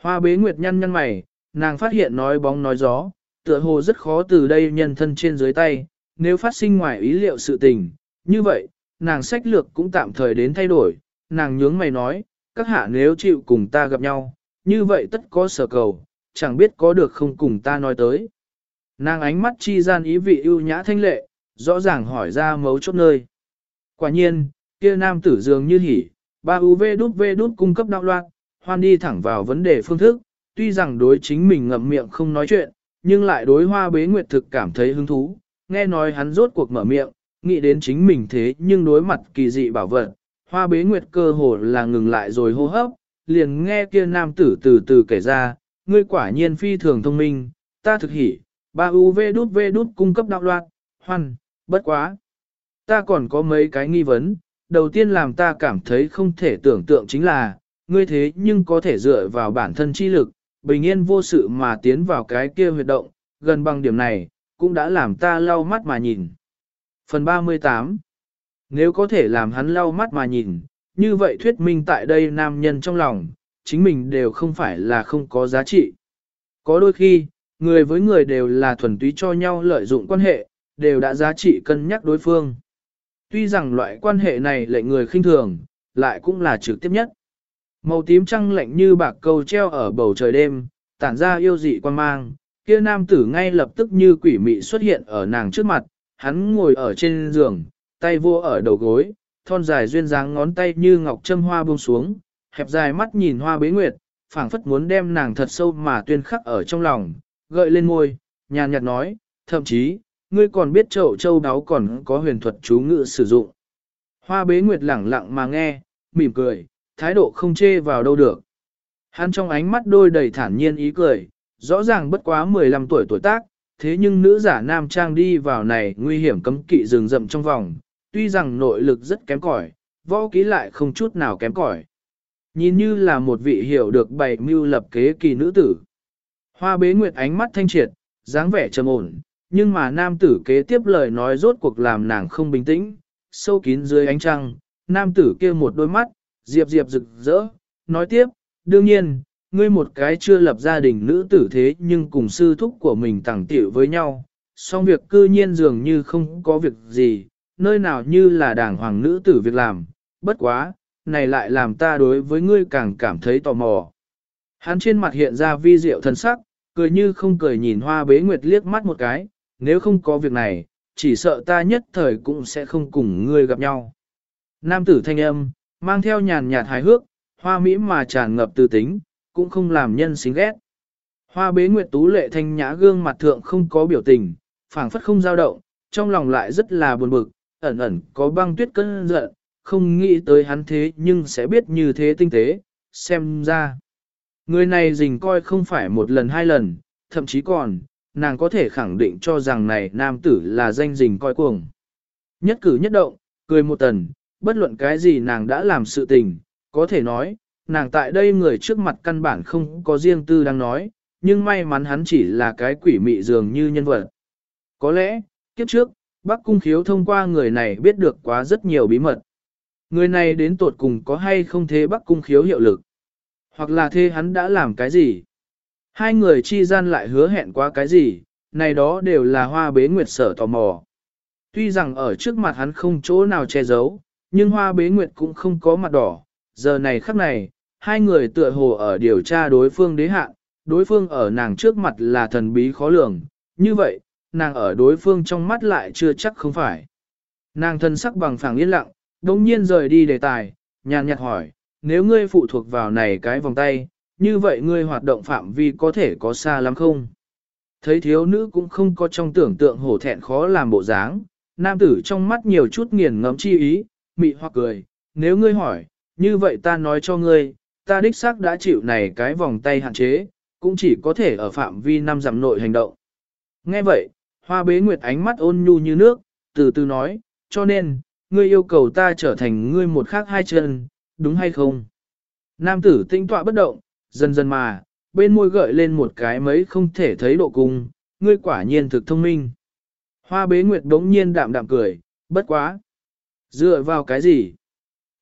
Hoa bế nguyệt nhăn nhăn mày, nàng phát hiện nói bóng nói gió, tựa hồ rất khó từ đây nhân thân trên dưới tay, nếu phát sinh ngoài ý liệu sự tình. Như vậy, nàng sách lược cũng tạm thời đến thay đổi, nàng nhướng mày nói, các hạ nếu chịu cùng ta gặp nhau, như vậy tất có sở cầu, chẳng biết có được không cùng ta nói tới. Nàng ánh mắt chi gian ý vị ưu nhã thanh lệ, rõ ràng hỏi ra mấu chốt nơi. Quả nhiên, kia nam tử dường như hỉ, ba UV đút V đút cung cấp đạo loạn, hoan đi thẳng vào vấn đề phương thức, tuy rằng đối chính mình ngậm miệng không nói chuyện, nhưng lại đối hoa bế nguyệt thực cảm thấy hứng thú, nghe nói hắn rốt cuộc mở miệng, nghĩ đến chính mình thế nhưng đối mặt kỳ dị bảo vật, hoa bế nguyệt cơ hồ là ngừng lại rồi hô hấp, liền nghe kia nam tử từ từ kể ra, ngươi quả nhiên phi thường thông minh, ta thực hỉ, ba UV đút V đút cung cấp đạo loạn, hoan, bất quá. Ta còn có mấy cái nghi vấn, đầu tiên làm ta cảm thấy không thể tưởng tượng chính là, ngươi thế nhưng có thể dựa vào bản thân chi lực, bình yên vô sự mà tiến vào cái kia huyệt động, gần bằng điểm này, cũng đã làm ta lau mắt mà nhìn. Phần 38 Nếu có thể làm hắn lau mắt mà nhìn, như vậy thuyết minh tại đây nam nhân trong lòng, chính mình đều không phải là không có giá trị. Có đôi khi, người với người đều là thuần túy cho nhau lợi dụng quan hệ, đều đã giá trị cân nhắc đối phương. Tuy rằng loại quan hệ này lệnh người khinh thường, lại cũng là trực tiếp nhất. Màu tím trăng lạnh như bạc cầu treo ở bầu trời đêm, tản ra yêu dị quan mang, kia nam tử ngay lập tức như quỷ mị xuất hiện ở nàng trước mặt, hắn ngồi ở trên giường, tay vô ở đầu gối, thon dài duyên dáng ngón tay như ngọc châm hoa buông xuống, hẹp dài mắt nhìn hoa bế nguyệt, phảng phất muốn đem nàng thật sâu mà tuyên khắc ở trong lòng, gợi lên môi, nhàn nhạt nói, thậm chí, ngươi còn biết chậu châu đáo còn có huyền thuật chú ngữ sử dụng. Hoa bế nguyệt lẳng lặng mà nghe, mỉm cười, thái độ không chê vào đâu được. Hắn trong ánh mắt đôi đầy thản nhiên ý cười, rõ ràng bất quá 15 tuổi tuổi tác, thế nhưng nữ giả nam trang đi vào này nguy hiểm cấm kỵ rừng rậm trong vòng, tuy rằng nội lực rất kém cỏi, võ ký lại không chút nào kém cỏi. Nhìn như là một vị hiểu được bày mưu lập kế kỳ nữ tử. Hoa bế nguyệt ánh mắt thanh triệt, dáng vẻ trầm ổn, nhưng mà nam tử kế tiếp lời nói rốt cuộc làm nàng không bình tĩnh, sâu kín dưới ánh trăng, nam tử kia một đôi mắt, diệp diệp rực rỡ, nói tiếp, đương nhiên, ngươi một cái chưa lập gia đình nữ tử thế nhưng cùng sư thúc của mình tẳng tiểu với nhau, song việc cư nhiên dường như không có việc gì, nơi nào như là đàng hoàng nữ tử việc làm, bất quá, này lại làm ta đối với ngươi càng cảm thấy tò mò. Hắn trên mặt hiện ra vi diệu thân sắc, cười như không cười nhìn hoa bế nguyệt liếc mắt một cái, nếu không có việc này, chỉ sợ ta nhất thời cũng sẽ không cùng ngươi gặp nhau. Nam tử thanh âm, mang theo nhàn nhạt hài hước, hoa mỹ mà tràn ngập tư tính, cũng không làm nhân xính ghét. Hoa bế nguyệt tú lệ thanh nhã gương mặt thượng không có biểu tình, phảng phất không dao động, trong lòng lại rất là buồn bực, ẩn ẩn có băng tuyết cơn giận, không nghĩ tới hắn thế nhưng sẽ biết như thế tinh tế, xem ra. Người này dình coi không phải một lần hai lần, thậm chí còn, nàng có thể khẳng định cho rằng này nam tử là danh dình coi cuồng. Nhất cử nhất động, cười một tần, bất luận cái gì nàng đã làm sự tình, có thể nói, nàng tại đây người trước mặt căn bản không có riêng tư đang nói, nhưng may mắn hắn chỉ là cái quỷ mị dường như nhân vật. Có lẽ, kiếp trước, Bắc Cung Khiếu thông qua người này biết được quá rất nhiều bí mật. Người này đến tột cùng có hay không thế Bắc Cung Khiếu hiệu lực? Hoặc là thế hắn đã làm cái gì? Hai người chi gian lại hứa hẹn qua cái gì? Này đó đều là hoa bế nguyệt sở tò mò. Tuy rằng ở trước mặt hắn không chỗ nào che giấu, nhưng hoa bế nguyệt cũng không có mặt đỏ. Giờ này khắc này, hai người tựa hồ ở điều tra đối phương đế hạn, đối phương ở nàng trước mặt là thần bí khó lường. Như vậy, nàng ở đối phương trong mắt lại chưa chắc không phải. Nàng thân sắc bằng phẳng yên lặng, đồng nhiên rời đi đề tài, nhàn nhạt hỏi, nếu ngươi phụ thuộc vào này cái vòng tay, như vậy ngươi hoạt động phạm vi có thể có xa lắm không? Thấy thiếu nữ cũng không có trong tưởng tượng hổ thẹn khó làm bộ dáng, nam tử trong mắt nhiều chút nghiền ngẫm chi ý, mị hoặc cười, nếu ngươi hỏi, như vậy ta nói cho ngươi, ta đích xác đã chịu này cái vòng tay hạn chế, cũng chỉ có thể ở phạm vi năm dặm nội hành động. Nghe vậy, hoa bế nguyệt ánh mắt ôn nhu như nước, từ từ nói, cho nên, ngươi yêu cầu ta trở thành ngươi một khác hai chân, đúng hay không? Nam tử tinh tọa bất động, dần dần mà, bên môi gợi lên một cái mấy không thể thấy độ cung, ngươi quả nhiên thực thông minh. Hoa bế nguyệt đống nhiên đạm đạm cười, bất quá. Dựa vào cái gì?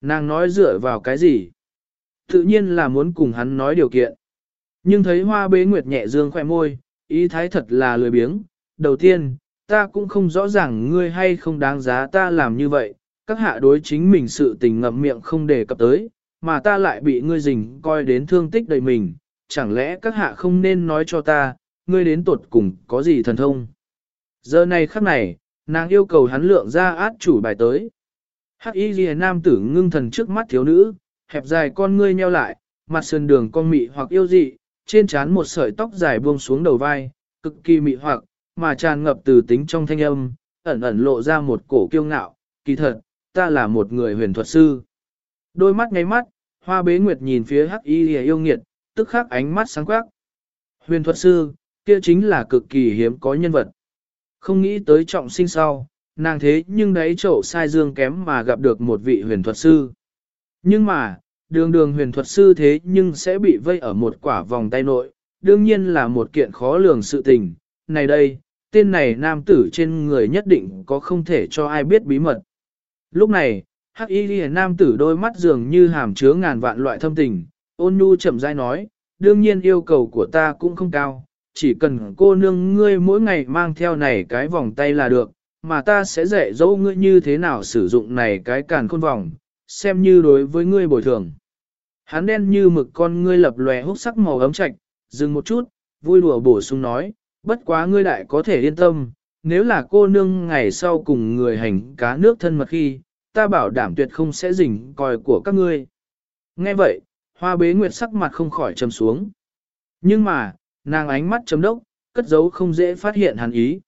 Nàng nói dựa vào cái gì? Tự nhiên là muốn cùng hắn nói điều kiện. Nhưng thấy hoa bế nguyệt nhẹ dương khoe môi, ý thái thật là lười biếng. Đầu tiên, ta cũng không rõ ràng ngươi hay không đáng giá ta làm như vậy, các hạ đối chính mình sự tình ngậm miệng không đề cập tới, mà ta lại bị ngươi dình coi đến thương tích đầy mình, chẳng lẽ các hạ không nên nói cho ta, ngươi đến tuột cùng có gì thần thông. Giờ này khắc này, nàng yêu cầu hắn lượng ra át chủ bài tới. Hắc y ghi nam tử ngưng thần trước mắt thiếu nữ, hẹp dài con ngươi nheo lại, mặt sườn đường con mị hoặc yêu dị, trên trán một sợi tóc dài buông xuống đầu vai, cực kỳ mị hoặc, mà tràn ngập từ tính trong thanh âm, ẩn ẩn lộ ra một cổ kiêu ngạo, kỳ thật, ta là một người huyền thuật sư. Đôi mắt ngáy mắt, hoa bế nguyệt nhìn phía hắc y lìa yêu nghiệt, tức khắc ánh mắt sáng quắc. Huyền thuật sư, kia chính là cực kỳ hiếm có nhân vật. Không nghĩ tới trọng sinh sau, nàng thế nhưng đấy chỗ sai dương kém mà gặp được một vị huyền thuật sư. Nhưng mà, đường đường huyền thuật sư thế nhưng sẽ bị vây ở một quả vòng tay nội, đương nhiên là một kiện khó lường sự tình. Này đây, tên này nam tử trên người nhất định có không thể cho ai biết bí mật. Lúc này, hắc y nam tử đôi mắt dường như hàm chứa ngàn vạn loại thâm tình, ôn nhu chậm rãi nói, đương nhiên yêu cầu của ta cũng không cao, chỉ cần cô nương ngươi mỗi ngày mang theo này cái vòng tay là được, mà ta sẽ dạy dỗ ngươi như thế nào sử dụng này cái càn khôn vòng, xem như đối với ngươi bồi thường. Hắn đen như mực con ngươi lập lòe hút sắc màu ấm chạch, dừng một chút, vui đùa bổ sung nói, bất quá ngươi đại có thể yên tâm, nếu là cô nương ngày sau cùng người hành cá nước thân mật khi, ta bảo đảm tuyệt không sẽ rình còi của các ngươi. Nghe vậy, hoa bế nguyệt sắc mặt không khỏi trầm xuống. Nhưng mà, nàng ánh mắt chấm đốc, cất giấu không dễ phát hiện hàn ý.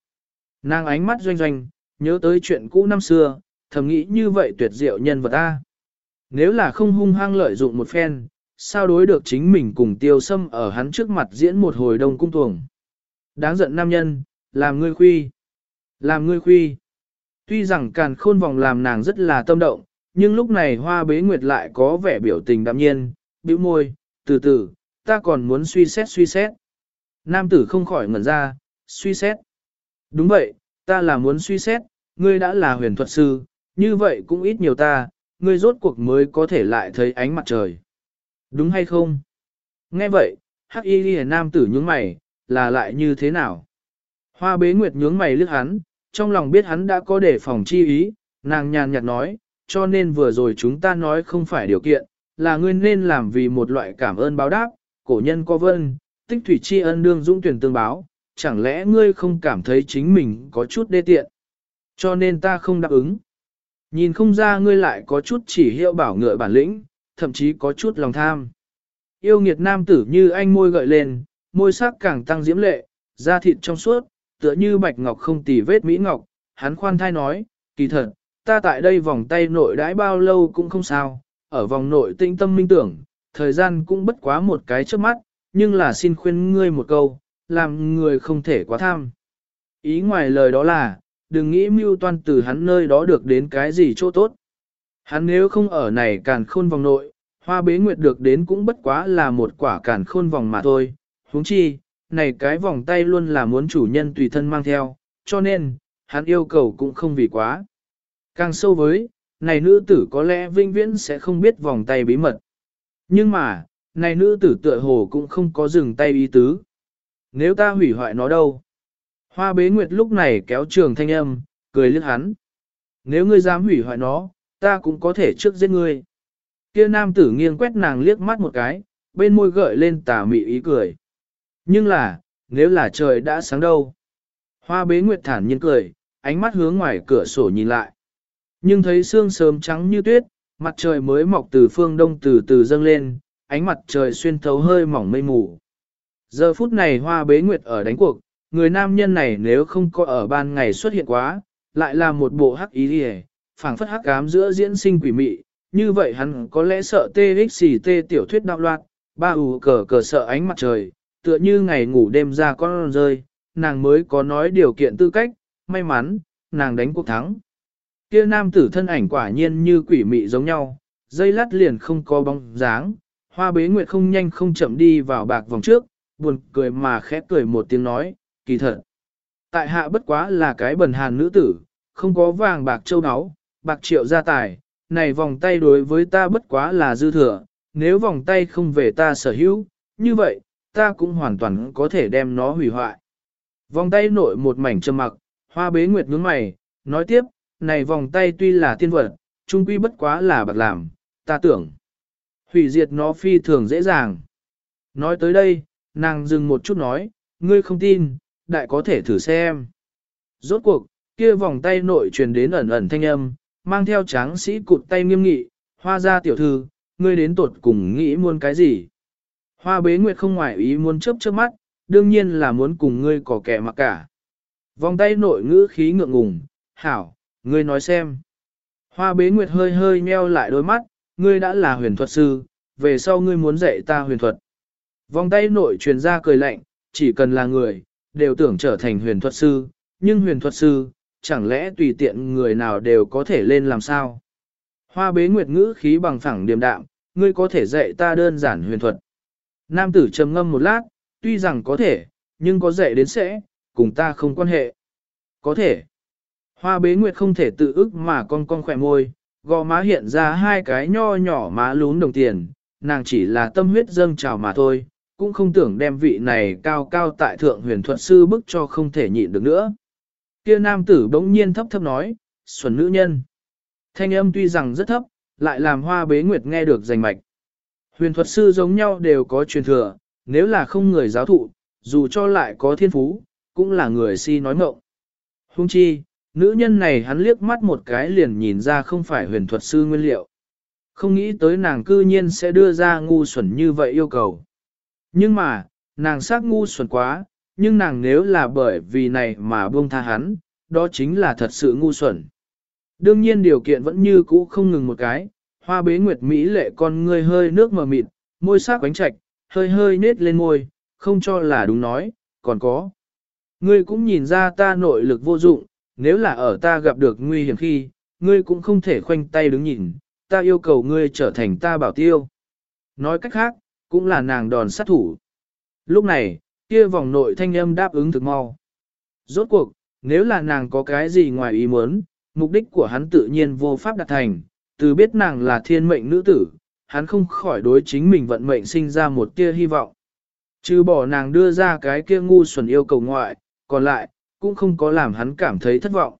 Nàng ánh mắt doanh doanh, nhớ tới chuyện cũ năm xưa, thầm nghĩ như vậy tuyệt diệu nhân vật ta. Nếu là không hung hăng lợi dụng một phen, sao đối được chính mình cùng tiêu sâm ở hắn trước mặt diễn một hồi đông cung tuồng. Đáng giận nam nhân, làm ngươi khuy. Làm ngươi khuy. Tuy rằng càn khôn vòng làm nàng rất là tâm động, nhưng lúc này hoa bế nguyệt lại có vẻ biểu tình đạm nhiên, bĩu môi, từ từ, ta còn muốn suy xét suy xét. Nam tử không khỏi ngẩn ra, suy xét. Đúng vậy, ta là muốn suy xét, ngươi đã là huyền thuật sư, như vậy cũng ít nhiều ta, ngươi rốt cuộc mới có thể lại thấy ánh mặt trời. Đúng hay không? Nghe vậy, hắc y ghi nam tử nhướng mày, là lại như thế nào? Hoa bế nguyệt nhướng mày lướt hắn, trong lòng biết hắn đã có đề phòng chi ý, nàng nhàn nhạt nói, cho nên vừa rồi chúng ta nói không phải điều kiện, là ngươi nên làm vì một loại cảm ơn báo đáp, cổ nhân có vân, tích thủy tri ân đương dũng tuyển tương báo, chẳng lẽ ngươi không cảm thấy chính mình có chút đê tiện? Cho nên ta không đáp ứng. Nhìn không ra ngươi lại có chút chỉ hiệu bảo ngựa bản lĩnh, thậm chí có chút lòng tham. Yêu nghiệt nam tử như anh môi gợi lên, môi sắc càng tăng diễm lệ, da thịt trong suốt, tựa như bạch ngọc không tì vết mỹ ngọc, hắn khoan thai nói, kỳ thật, ta tại đây vòng tay nội đãi bao lâu cũng không sao, ở vòng nội tinh tâm minh tưởng, thời gian cũng bất quá một cái trước mắt, nhưng là xin khuyên ngươi một câu, làm người không thể quá tham. Ý ngoài lời đó là, đừng nghĩ mưu toan từ hắn nơi đó được đến cái gì chỗ tốt. Hắn nếu không ở này càn khôn vòng nội, hoa bế nguyệt được đến cũng bất quá là một quả càn khôn vòng mà thôi huống chi, này cái vòng tay luôn là muốn chủ nhân tùy thân mang theo, cho nên, hắn yêu cầu cũng không vì quá. Càng sâu với, này nữ tử có lẽ vinh viễn sẽ không biết vòng tay bí mật. Nhưng mà, này nữ tử tựa hồ cũng không có dừng tay ý tứ. Nếu ta hủy hoại nó đâu? Hoa bế nguyệt lúc này kéo trường thanh âm, cười liếc hắn. Nếu ngươi dám hủy hoại nó, ta cũng có thể trước giết ngươi. Kia nam tử nghiêng quét nàng liếc mắt một cái, bên môi gợi lên tà mị ý cười. Nhưng là, nếu là trời đã sáng đâu? Hoa bế nguyệt thản nhiên cười, ánh mắt hướng ngoài cửa sổ nhìn lại. Nhưng thấy sương sớm trắng như tuyết, mặt trời mới mọc từ phương đông từ từ dâng lên, ánh mặt trời xuyên thấu hơi mỏng mây mù. Giờ phút này hoa bế nguyệt ở đánh cuộc, người nam nhân này nếu không có ở ban ngày xuất hiện quá, lại là một bộ hắc ý hề, phảng phất hắc cám giữa diễn sinh quỷ mị, như vậy hắn có lẽ sợ tê xì tê tiểu thuyết đạo loạt, ba ủ cờ cờ sợ ánh mặt trời, tựa như ngày ngủ đêm ra con rơi, nàng mới có nói điều kiện tư cách, may mắn, nàng đánh cuộc thắng. Kia nam tử thân ảnh quả nhiên như quỷ mị giống nhau, dây lát liền không có bóng dáng, hoa bế nguyệt không nhanh không chậm đi vào bạc vòng trước, buồn cười mà khẽ cười một tiếng nói, kỳ thật. Tại hạ bất quá là cái bần hàn nữ tử, không có vàng bạc châu áo, bạc triệu gia tài, này vòng tay đối với ta bất quá là dư thừa, nếu vòng tay không về ta sở hữu, như vậy, ta cũng hoàn toàn có thể đem nó hủy hoại. Vòng tay nội một mảnh trầm mặc, hoa bế nguyệt nhướng mày, nói tiếp, này vòng tay tuy là tiên vật, trung quy bất quá là bạc làm, ta tưởng. Hủy diệt nó phi thường dễ dàng. Nói tới đây, nàng dừng một chút nói, ngươi không tin, đại có thể thử xem. Rốt cuộc, kia vòng tay nội truyền đến ẩn ẩn thanh âm, mang theo tráng sĩ cụt tay nghiêm nghị, hoa ra tiểu thư, ngươi đến tột cùng nghĩ muốn cái gì. Hoa bế nguyệt không ngoại ý muốn chớp chớp mắt, đương nhiên là muốn cùng ngươi có kẻ mặc cả. Vòng tay nội ngữ khí ngượng ngùng, hảo, ngươi nói xem. Hoa bế nguyệt hơi hơi nheo lại đôi mắt, ngươi đã là huyền thuật sư, về sau ngươi muốn dạy ta huyền thuật. Vòng tay nội truyền ra cười lạnh, chỉ cần là người, đều tưởng trở thành huyền thuật sư, nhưng huyền thuật sư, chẳng lẽ tùy tiện người nào đều có thể lên làm sao? Hoa bế nguyệt ngữ khí bằng phẳng điềm đạm, ngươi có thể dạy ta đơn giản huyền thuật. Nam tử trầm ngâm một lát, tuy rằng có thể, nhưng có dạy đến sẽ, cùng ta không quan hệ. Có thể. Hoa bế nguyệt không thể tự ức mà con con khỏe môi, gò má hiện ra hai cái nho nhỏ má lún đồng tiền, nàng chỉ là tâm huyết dâng trào mà thôi, cũng không tưởng đem vị này cao cao tại thượng huyền thuật sư bức cho không thể nhịn được nữa. Kia nam tử bỗng nhiên thấp thấp nói, xuẩn nữ nhân. Thanh âm tuy rằng rất thấp, lại làm hoa bế nguyệt nghe được rành mạch. Huyền thuật sư giống nhau đều có truyền thừa, nếu là không người giáo thụ, dù cho lại có thiên phú, cũng là người si nói mộng. Hung chi, nữ nhân này hắn liếc mắt một cái liền nhìn ra không phải huyền thuật sư nguyên liệu. Không nghĩ tới nàng cư nhiên sẽ đưa ra ngu xuẩn như vậy yêu cầu. Nhưng mà, nàng xác ngu xuẩn quá, nhưng nàng nếu là bởi vì này mà buông tha hắn, đó chính là thật sự ngu xuẩn. Đương nhiên điều kiện vẫn như cũ không ngừng một cái, hoa bế nguyệt Mỹ lệ con ngươi hơi nước mờ mịt, môi sắc quánh trạch, hơi hơi nết lên môi, không cho là đúng nói, còn có. Ngươi cũng nhìn ra ta nội lực vô dụng, nếu là ở ta gặp được nguy hiểm khi, ngươi cũng không thể khoanh tay đứng nhìn, ta yêu cầu ngươi trở thành ta bảo tiêu. Nói cách khác, cũng là nàng đòn sát thủ. Lúc này, kia vòng nội thanh âm đáp ứng thực mau. Rốt cuộc, nếu là nàng có cái gì ngoài ý muốn, mục đích của hắn tự nhiên vô pháp đạt thành, từ biết nàng là thiên mệnh nữ tử, hắn không khỏi đối chính mình vận mệnh sinh ra một tia hy vọng. Trừ bỏ nàng đưa ra cái kia ngu xuẩn yêu cầu ngoại, còn lại, cũng không có làm hắn cảm thấy thất vọng.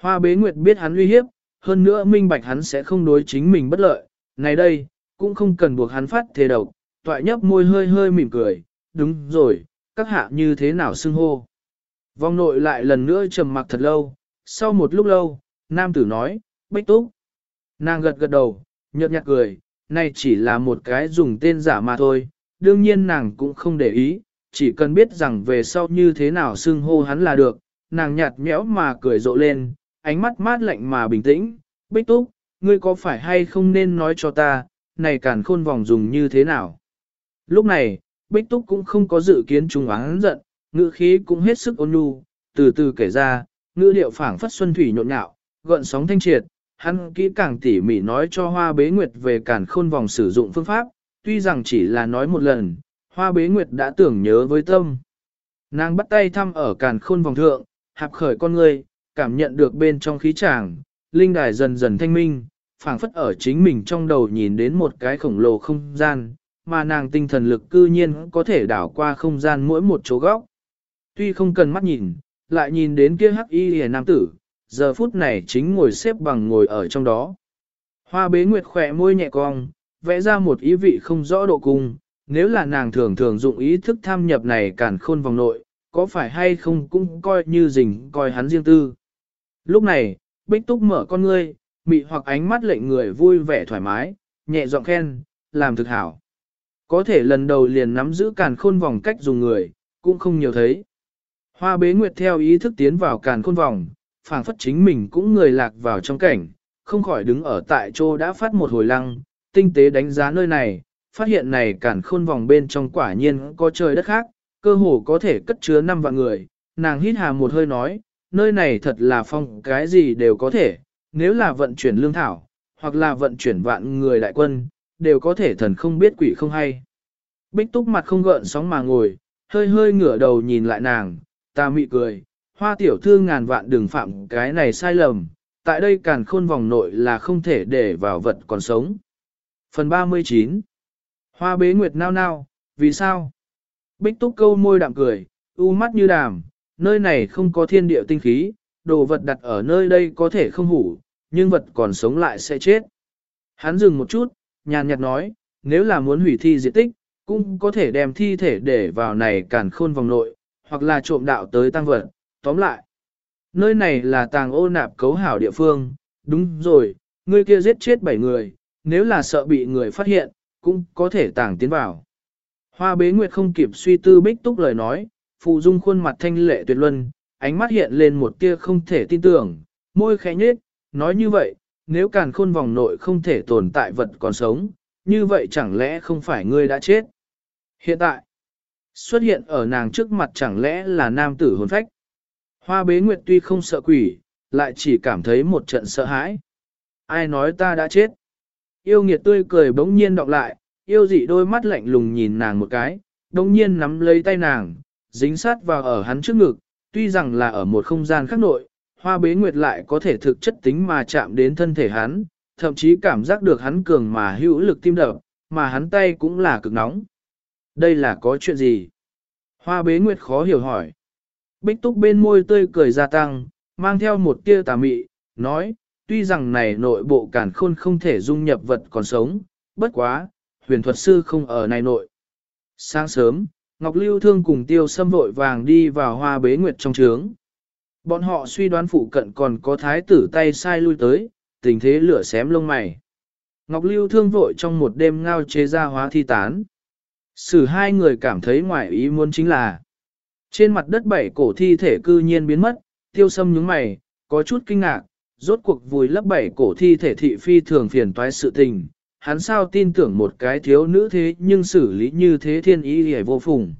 Hoa bế nguyệt biết hắn uy hiếp, hơn nữa minh bạch hắn sẽ không đối chính mình bất lợi, này đây, cũng không cần buộc hắn phát thế độc, toại nhấp môi hơi hơi mỉm cười, đúng rồi, các hạ như thế nào xưng hô. Vong nội lại lần nữa trầm mặc thật lâu, sau một lúc lâu, nam tử nói, bách túc. Nàng gật gật đầu, nhợt nhạt cười, này chỉ là một cái dùng tên giả mà thôi, đương nhiên nàng cũng không để ý, chỉ cần biết rằng về sau như thế nào xưng hô hắn là được, nàng nhạt nhẽo mà cười rộ lên, ánh mắt mát lạnh mà bình tĩnh, bích túc, ngươi có phải hay không nên nói cho ta, này càn khôn vòng dùng như thế nào. Lúc này, bích túc cũng không có dự kiến trùng án giận, ngữ khí cũng hết sức ôn nhu, từ từ kể ra, ngữ điệu phảng phất xuân thủy nhộn nhạo, gợn sóng thanh triệt, hắn kỹ càng tỉ mỉ nói cho hoa bế nguyệt về càn khôn vòng sử dụng phương pháp, tuy rằng chỉ là nói một lần, hoa bế nguyệt đã tưởng nhớ với tâm. Nàng bắt tay thăm ở càn khôn vòng thượng, hạp khởi con người, cảm nhận được bên trong khí tràng, linh đài dần dần thanh minh, phảng phất ở chính mình trong đầu nhìn đến một cái khổng lồ không gian, mà nàng tinh thần lực cư nhiên có thể đảo qua không gian mỗi một chỗ góc. Tuy không cần mắt nhìn, lại nhìn đến kia hắc y hề nam tử, giờ phút này chính ngồi xếp bằng ngồi ở trong đó. Hoa bế nguyệt khỏe môi nhẹ cong, vẽ ra một ý vị không rõ độ cung, nếu là nàng thường thường dụng ý thức tham nhập này cản khôn vòng nội, có phải hay không cũng coi như rình coi hắn riêng tư. Lúc này, Bích Túc mở con ngươi, mị hoặc ánh mắt lệnh người vui vẻ thoải mái, nhẹ giọng khen, làm thực hảo. Có thể lần đầu liền nắm giữ càn khôn vòng cách dùng người, cũng không nhiều thấy. Hoa bế nguyệt theo ý thức tiến vào càn khôn vòng, phảng phất chính mình cũng người lạc vào trong cảnh, không khỏi đứng ở tại chỗ đã phát một hồi lăng, tinh tế đánh giá nơi này, phát hiện này cản khôn vòng bên trong quả nhiên có trời đất khác, cơ hồ có thể cất chứa năm vạn người, nàng hít hà một hơi nói, nơi này thật là phong cái gì đều có thể, nếu là vận chuyển lương thảo, hoặc là vận chuyển vạn người đại quân, đều có thể thần không biết quỷ không hay. Bích túc mặt không gợn sóng mà ngồi, hơi hơi ngửa đầu nhìn lại nàng, ta mị cười, hoa tiểu thư ngàn vạn đừng phạm cái này sai lầm, tại đây càn khôn vòng nội là không thể để vào vật còn sống. Phần 39 Hoa bế nguyệt nao nao, vì sao? Bích túc câu môi đạm cười, u mắt như đàm, nơi này không có thiên địa tinh khí, đồ vật đặt ở nơi đây có thể không hủ, nhưng vật còn sống lại sẽ chết. Hắn dừng một chút, nhàn nhạt nói, nếu là muốn hủy thi diệt tích, cũng có thể đem thi thể để vào này càn khôn vòng nội, hoặc là trộm đạo tới tăng vật, tóm lại. Nơi này là tàng ô nạp cấu hảo địa phương, Đúng rồi, ngươi kia giết chết bảy người, nếu là sợ bị người phát hiện, cũng có thể tàng tiến vào. Hoa bế nguyệt không kịp suy tư bích túc lời nói, phụ dung khuôn mặt thanh lệ tuyệt luân, ánh mắt hiện lên một tia không thể tin tưởng, môi khẽ nhếch, nói như vậy, nếu càn khôn vòng nội không thể tồn tại vật còn sống, như vậy chẳng lẽ không phải ngươi đã chết? Hiện tại, xuất hiện ở nàng trước mặt chẳng lẽ là nam tử hồn phách? Hoa bế nguyệt tuy không sợ quỷ, lại chỉ cảm thấy một trận sợ hãi. Ai nói ta đã chết? Yêu nghiệt tươi cười bỗng nhiên đọc lại, yêu dị đôi mắt lạnh lùng nhìn nàng một cái, đồng nhiên nắm lấy tay nàng, dính sát vào ở hắn trước ngực, tuy rằng là ở một không gian khác nội, hoa bế nguyệt lại có thể thực chất tính mà chạm đến thân thể hắn, thậm chí cảm giác được hắn cường mà hữu lực tim đập, mà hắn tay cũng là cực nóng. Đây là có chuyện gì? Hoa bế nguyệt khó hiểu hỏi. Bích túc bên môi tươi cười gia tăng, mang theo một tia tà mị, nói, tuy rằng này nội bộ cản khôn không thể dung nhập vật còn sống, bất quá, huyền thuật sư không ở này nội. Sáng sớm, Ngọc Lưu Thương cùng tiêu xâm vội vàng đi vào hoa bế nguyệt trong trướng. Bọn họ suy đoán phụ cận còn có thái tử tay sai lui tới, tình thế lửa xém lông mày. Ngọc Lưu Thương vội trong một đêm ngao chế ra hóa thi tán. Sử hai người cảm thấy ngoài ý muốn chính là trên mặt đất bảy cổ thi thể cư nhiên biến mất, tiêu sâm nhướng mày, có chút kinh ngạc, rốt cuộc vùi lấp bảy cổ thi thể thị phi thường phiền toái sự tình, hắn sao tin tưởng một cái thiếu nữ thế nhưng xử lý như thế thiên ý hề vô phùng.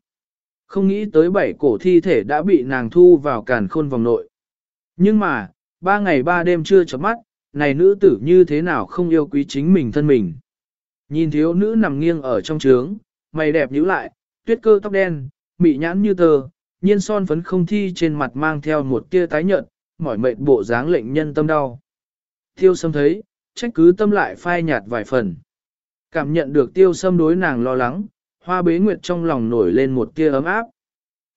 Không nghĩ tới bảy cổ thi thể đã bị nàng thu vào càn khôn vòng nội. Nhưng mà, ba ngày ba đêm chưa chấm mắt, này nữ tử như thế nào không yêu quý chính mình thân mình. Nhìn thiếu nữ nằm nghiêng ở trong trướng, mày đẹp nhíu lại, tuyết cơ tóc đen, mị nhãn như tờ, nhiên son phấn không thi trên mặt mang theo một tia tái nhợt, mỏi mệt bộ dáng lệnh nhân tâm đau. Tiêu sâm thấy, trách cứ tâm lại phai nhạt vài phần. Cảm nhận được tiêu sâm đối nàng lo lắng, hoa bế nguyệt trong lòng nổi lên một tia ấm áp.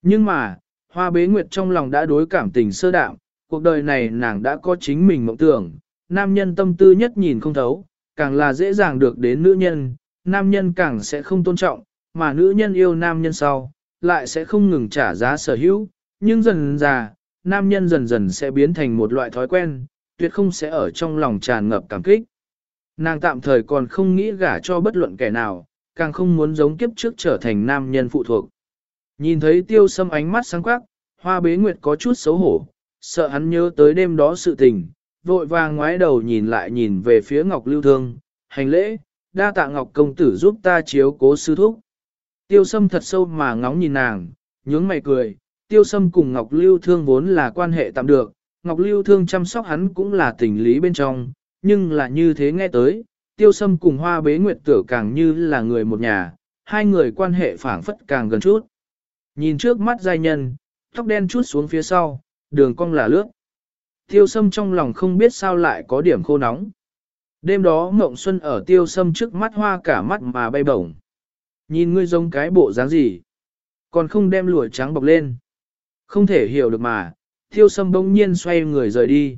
Nhưng mà, hoa bế nguyệt trong lòng đã đối cảm tình sơ đạm, cuộc đời này nàng đã có chính mình mộng tưởng, nam nhân tâm tư nhất nhìn không thấu, càng là dễ dàng được đến nữ nhân, nam nhân càng sẽ không tôn trọng, mà nữ nhân yêu nam nhân sau, lại sẽ không ngừng trả giá sở hữu, nhưng dần già, nam nhân dần dần sẽ biến thành một loại thói quen, tuyệt không sẽ ở trong lòng tràn ngập cảm kích. Nàng tạm thời còn không nghĩ gả cho bất luận kẻ nào, càng không muốn giống kiếp trước trở thành nam nhân phụ thuộc. Nhìn thấy tiêu sâm ánh mắt sáng quắc, hoa bế nguyệt có chút xấu hổ, sợ hắn nhớ tới đêm đó sự tình, vội vàng ngoái đầu nhìn lại nhìn về phía Ngọc Lưu Thương, hành lễ, đa tạ Ngọc công tử giúp ta chiếu cố sư thúc. Tiêu sâm thật sâu mà ngóng nhìn nàng, nhướng mày cười, tiêu sâm cùng Ngọc Lưu Thương vốn là quan hệ tạm được, Ngọc Lưu Thương chăm sóc hắn cũng là tình lý bên trong, nhưng là như thế nghe tới, tiêu sâm cùng hoa bế nguyệt tử càng như là người một nhà, hai người quan hệ phảng phất càng gần chút. Nhìn trước mắt giai nhân, tóc đen chút xuống phía sau, đường cong là lướt. Tiêu sâm trong lòng không biết sao lại có điểm khô nóng. Đêm đó Ngộng Xuân ở tiêu sâm trước mắt hoa cả mắt mà bay bổng. Nhìn ngươi giống cái bộ dáng gì? Còn không đem lụa trắng bọc lên. Không thể hiểu được mà, tiêu sâm bỗng nhiên xoay người rời đi.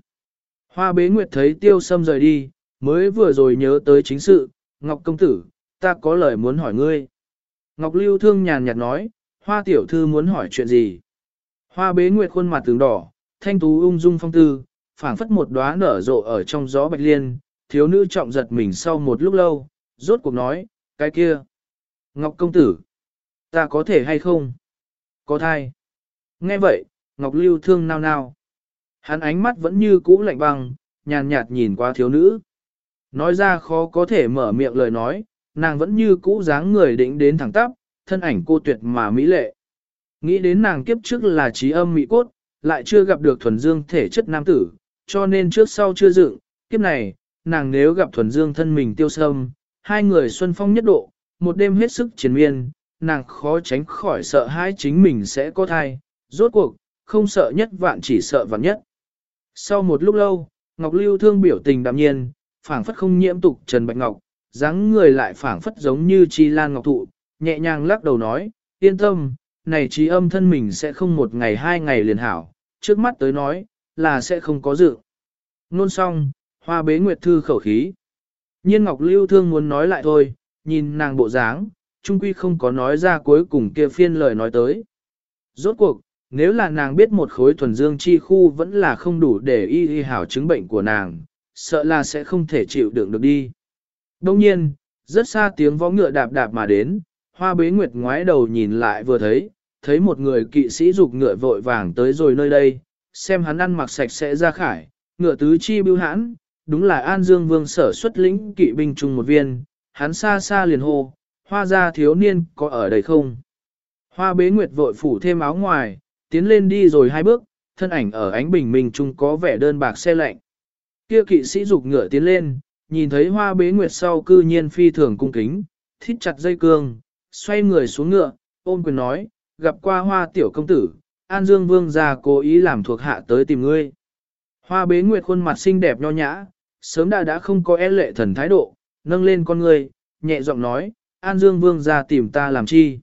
Hoa bế nguyệt thấy tiêu sâm rời đi, mới vừa rồi nhớ tới chính sự, Ngọc công tử, ta có lời muốn hỏi ngươi. Ngọc lưu thương nhàn nhạt nói, hoa tiểu thư muốn hỏi chuyện gì? Hoa bế nguyệt khuôn mặt tướng đỏ, thanh tú ung dung phong tư, phảng phất một đóa nở rộ ở trong gió bạch liên, thiếu nữ trọng giật mình sau một lúc lâu, rốt cuộc nói, cái kia. Ngọc công tử, ta có thể hay không? Có thai. Nghe vậy, Ngọc Lưu thương nao nao. Hắn ánh mắt vẫn như cũ lạnh băng, nhàn nhạt nhìn qua thiếu nữ. Nói ra khó có thể mở miệng lời nói, nàng vẫn như cũ dáng người định đến thẳng tắp, thân ảnh cô tuyệt mà mỹ lệ. Nghĩ đến nàng kiếp trước là trí âm mỹ cốt, lại chưa gặp được thuần dương thể chất nam tử, cho nên trước sau chưa dựng, kiếp này, nàng nếu gặp thuần dương thân mình tiêu sâm, hai người xuân phong nhất độ, một đêm hết sức chiến miên, nàng khó tránh khỏi sợ hãi chính mình sẽ có thai, rốt cuộc, không sợ nhất vạn chỉ sợ vạn nhất. Sau một lúc lâu, Ngọc Lưu thương biểu tình đạm nhiên, phảng phất không nhiễm tục Trần Bạch Ngọc, dáng người lại phảng phất giống như chi lan ngọc thụ, nhẹ nhàng lắc đầu nói, yên tâm, này trí âm thân mình sẽ không một ngày hai ngày liền hảo, trước mắt tới nói, là sẽ không có dự. Nôn xong, hoa bế nguyệt thư khẩu khí. Nhiên Ngọc Lưu thương muốn nói lại thôi, nhìn nàng bộ dáng, trung quy không có nói ra cuối cùng kia phiên lời nói tới. Rốt cuộc, nếu là nàng biết một khối thuần dương chi khu vẫn là không đủ để y y hảo chứng bệnh của nàng, sợ là sẽ không thể chịu đựng được đi. Đông nhiên, rất xa tiếng võ ngựa đạp đạp mà đến, hoa bế nguyệt ngoái đầu nhìn lại vừa thấy, thấy một người kỵ sĩ dục ngựa vội vàng tới rồi nơi đây, xem hắn ăn mặc sạch sẽ ra khải, ngựa tứ chi bưu hãn, đúng là An Dương Vương sở xuất lĩnh kỵ binh chung một viên, hắn xa xa liền hô, hoa gia thiếu niên có ở đây không? Hoa bế nguyệt vội phủ thêm áo ngoài, tiến lên đi rồi hai bước, thân ảnh ở ánh bình minh chung có vẻ đơn bạc xe lạnh. Kia kỵ sĩ dục ngựa tiến lên, nhìn thấy hoa bế nguyệt sau cư nhiên phi thường cung kính, thít chặt dây cương, xoay người xuống ngựa, ôm quyền nói, gặp qua hoa tiểu công tử, An Dương Vương gia cố ý làm thuộc hạ tới tìm ngươi. Hoa bế nguyệt khuôn mặt xinh đẹp nho nhã, sớm đã đã không có e lệ thần thái độ, nâng lên con ngươi, nhẹ giọng nói, An Dương Vương ra tìm ta làm chi.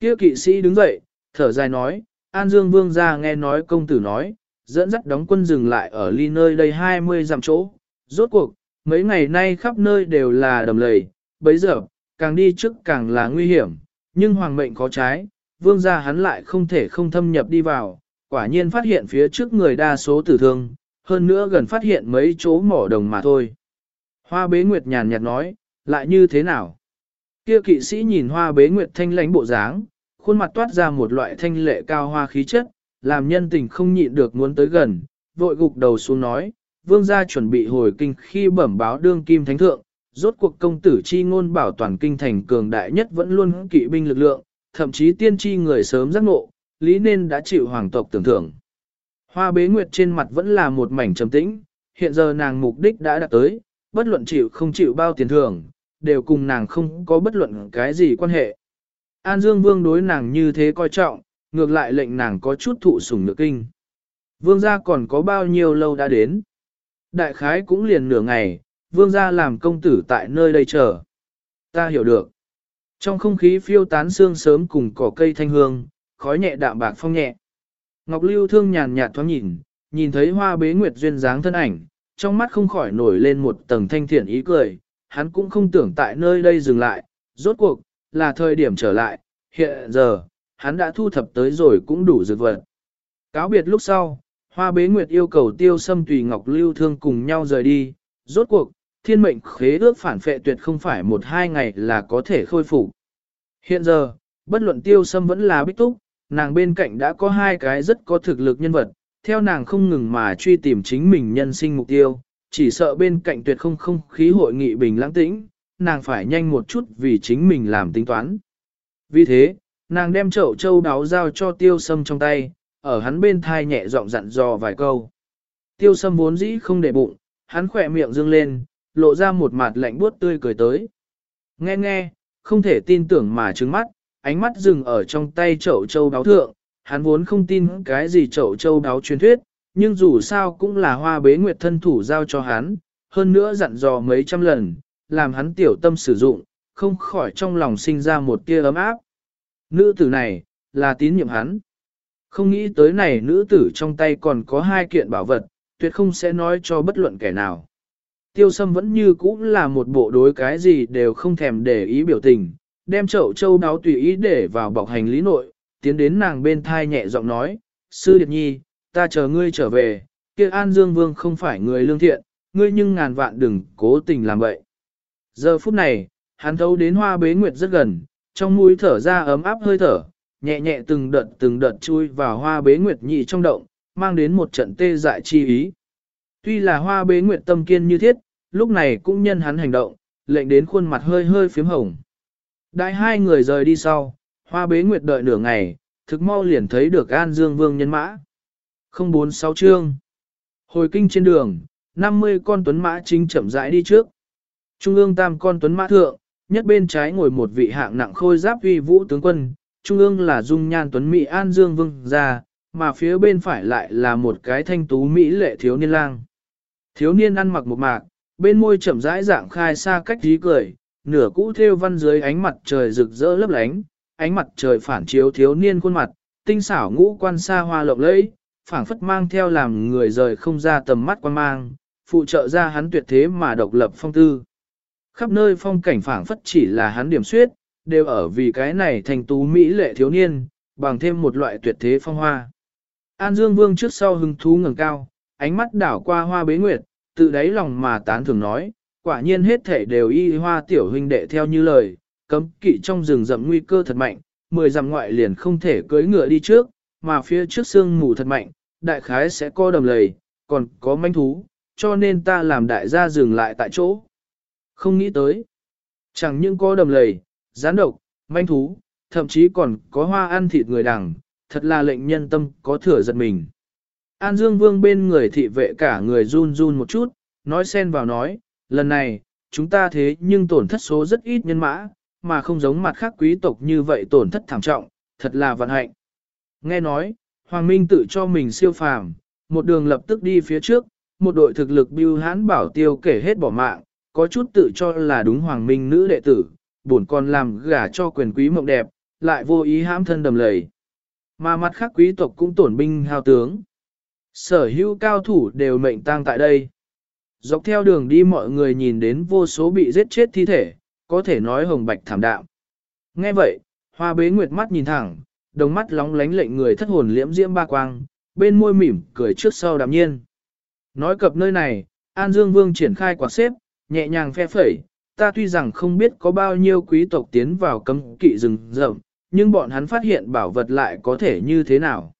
Kia kỵ sĩ đứng dậy, thở dài nói, An Dương Vương gia nghe nói công tử nói, dẫn dắt đóng quân dừng lại ở ly nơi đây 20 dặm chỗ. Rốt cuộc, mấy ngày nay khắp nơi đều là đầm lầy, bấy giờ, càng đi trước càng là nguy hiểm, nhưng hoàng mệnh có trái, vương gia hắn lại không thể không thâm nhập đi vào, quả nhiên phát hiện phía trước người đa số tử thương, hơn nữa gần phát hiện mấy chỗ mỏ đồng mà thôi. Hoa bế nguyệt nhàn nhạt nói, lại như thế nào? Kia kỵ sĩ nhìn hoa bế nguyệt thanh lãnh bộ dáng, khuôn mặt toát ra một loại thanh lệ cao hoa khí chất, làm nhân tình không nhịn được muốn tới gần, vội gục đầu xuống nói, vương gia chuẩn bị hồi kinh khi bẩm báo đương kim thánh thượng, rốt cuộc công tử chi ngôn bảo toàn kinh thành cường đại nhất vẫn luôn kỵ binh lực lượng, thậm chí tiên tri người sớm giác ngộ, lý nên đã chịu hoàng tộc tưởng thưởng. Hoa bế nguyệt trên mặt vẫn là một mảnh trầm tĩnh, hiện giờ nàng mục đích đã đạt tới, bất luận chịu không chịu bao tiền thưởng, đều cùng nàng không có bất luận cái gì quan hệ. An Dương Vương đối nàng như thế coi trọng, ngược lại lệnh nàng có chút thụ sủng nước kinh. Vương gia còn có bao nhiêu lâu đã đến? Đại khái cũng liền nửa ngày, vương gia làm công tử tại nơi đây chờ. Ta hiểu được. Trong không khí phiêu tán sương sớm cùng cỏ cây thanh hương, khói nhẹ đạm bạc phong nhẹ. Ngọc Lưu thương nhàn nhạt thoáng nhìn, nhìn thấy hoa bế nguyệt duyên dáng thân ảnh, trong mắt không khỏi nổi lên một tầng thanh thiện ý cười, hắn cũng không tưởng tại nơi đây dừng lại, rốt cuộc, là thời điểm trở lại, hiện giờ, hắn đã thu thập tới rồi cũng đủ dược vật. Cáo biệt lúc sau, Hoa Bế Nguyệt yêu cầu Tiêu Sâm tùy Ngọc Lưu Thương cùng nhau rời đi, rốt cuộc, thiên mệnh khế ước phản phệ tuyệt không phải một hai ngày là có thể khôi phục. Hiện giờ, bất luận Tiêu Sâm vẫn là bích túc, nàng bên cạnh đã có hai cái rất có thực lực nhân vật, theo nàng không ngừng mà truy tìm chính mình nhân sinh mục tiêu, chỉ sợ bên cạnh tuyệt không không khí hội nghị bình lãng tĩnh, nàng phải nhanh một chút vì chính mình làm tính toán. Vì thế, nàng đem chậu châu đáo giao cho tiêu sâm trong tay, ở hắn bên thai nhẹ giọng dặn dò vài câu. Tiêu sâm vốn dĩ không để bụng, hắn khỏe miệng dương lên, lộ ra một mặt lạnh buốt tươi cười tới. Nghe nghe, không thể tin tưởng mà trứng mắt, ánh mắt dừng ở trong tay chậu châu đáo thượng, hắn vốn không tin cái gì chậu châu đáo truyền thuyết, nhưng dù sao cũng là hoa bế nguyệt thân thủ giao cho hắn, hơn nữa dặn dò mấy trăm lần, làm hắn tiểu tâm sử dụng, không khỏi trong lòng sinh ra một tia ấm áp. Nữ tử này, là tín nhiệm hắn. Không nghĩ tới này nữ tử trong tay còn có hai kiện bảo vật, tuyệt không sẽ nói cho bất luận kẻ nào. Tiêu sâm vẫn như cũ là một bộ đối cái gì đều không thèm để ý biểu tình, đem chậu châu đáo tùy ý để vào bọc hành lý nội, tiến đến nàng bên thai nhẹ giọng nói, Sư Điệp Nhi, ta chờ ngươi trở về, kia An Dương Vương không phải người lương thiện, ngươi nhưng ngàn vạn đừng cố tình làm vậy. Giờ phút này, hắn thấu đến hoa bế nguyệt rất gần, trong mũi thở ra ấm áp hơi thở, nhẹ nhẹ từng đợt từng đợt chui vào hoa bế nguyệt nhị trong động, mang đến một trận tê dại chi ý. Tuy là hoa bế nguyệt tâm kiên như thiết, lúc này cũng nhân hắn hành động, lệnh đến khuôn mặt hơi hơi phím hồng. Đại hai người rời đi sau, hoa bế nguyệt đợi nửa ngày, thực mau liền thấy được An Dương Vương nhân mã. 046 chương. Hồi kinh trên đường, 50 con tuấn mã chính chậm rãi đi trước. Trung ương tam con tuấn mã thượng, nhất bên trái ngồi một vị hạng nặng khôi giáp uy vũ tướng quân, trung ương là dung nhan tuấn Mỹ An Dương Vương gia, mà phía bên phải lại là một cái thanh tú Mỹ lệ thiếu niên lang. Thiếu niên ăn mặc một mạc, bên môi chậm rãi dạng khai xa cách trí cười, nửa cũ theo văn dưới ánh mặt trời rực rỡ lấp lánh, ánh mặt trời phản chiếu thiếu niên khuôn mặt, tinh xảo ngũ quan xa hoa lộng lẫy, phảng phất mang theo làm người rời không ra tầm mắt quan mang, phụ trợ ra hắn tuyệt thế mà độc lập phong tư. Khắp nơi phong cảnh phảng phất chỉ là hắn điểm suyết, đều ở vì cái này thành tú mỹ lệ thiếu niên, bằng thêm một loại tuyệt thế phong hoa. An Dương Vương trước sau hứng thú ngẩng cao, ánh mắt đảo qua hoa bế nguyệt, tự đáy lòng mà tán thường nói, quả nhiên hết thể đều y hoa tiểu huynh đệ theo như lời, cấm kỵ trong rừng rậm nguy cơ thật mạnh, mười dặm ngoại liền không thể cưỡi ngựa đi trước, mà phía trước sương mù thật mạnh, đại khái sẽ có đầm lầy, còn có manh thú, cho nên ta làm đại gia dừng lại tại chỗ. Không nghĩ tới, chẳng những có đầm lầy, gián độc, manh thú, thậm chí còn có hoa ăn thịt người đằng, thật là lệnh nhân tâm có thừa giật mình. An Dương Vương bên người thị vệ cả người run run một chút, nói xen vào nói, lần này, chúng ta thế nhưng tổn thất số rất ít nhân mã, mà không giống mặt khác quý tộc như vậy tổn thất thảm trọng, thật là vận hạnh. Nghe nói, Hoàng Minh tự cho mình siêu phàm, một đường lập tức đi phía trước, một đội thực lực bưu hãn bảo tiêu kể hết bỏ mạng, có chút tự cho là đúng Hoàng Minh nữ đệ tử, buồn còn làm gả cho quyền quý mộng đẹp, lại vô ý hãm thân đầm lầy. Mà mặt khác quý tộc cũng tổn binh hao tướng. Sở hữu cao thủ đều mệnh tang tại đây. Dọc theo đường đi mọi người nhìn đến vô số bị giết chết thi thể, có thể nói hồng bạch thảm đạo. Nghe vậy, hoa bế nguyệt mắt nhìn thẳng, đồng mắt lóng lánh lệnh người thất hồn liễm diễm ba quang, bên môi mỉm cười trước sau đạm nhiên. Nói cập nơi này, An Dương Vương triển khai quạt xếp, nhẹ nhàng phe phẩy, ta tuy rằng không biết có bao nhiêu quý tộc tiến vào cấm kỵ rừng rậm, nhưng bọn hắn phát hiện bảo vật lại có thể như thế nào.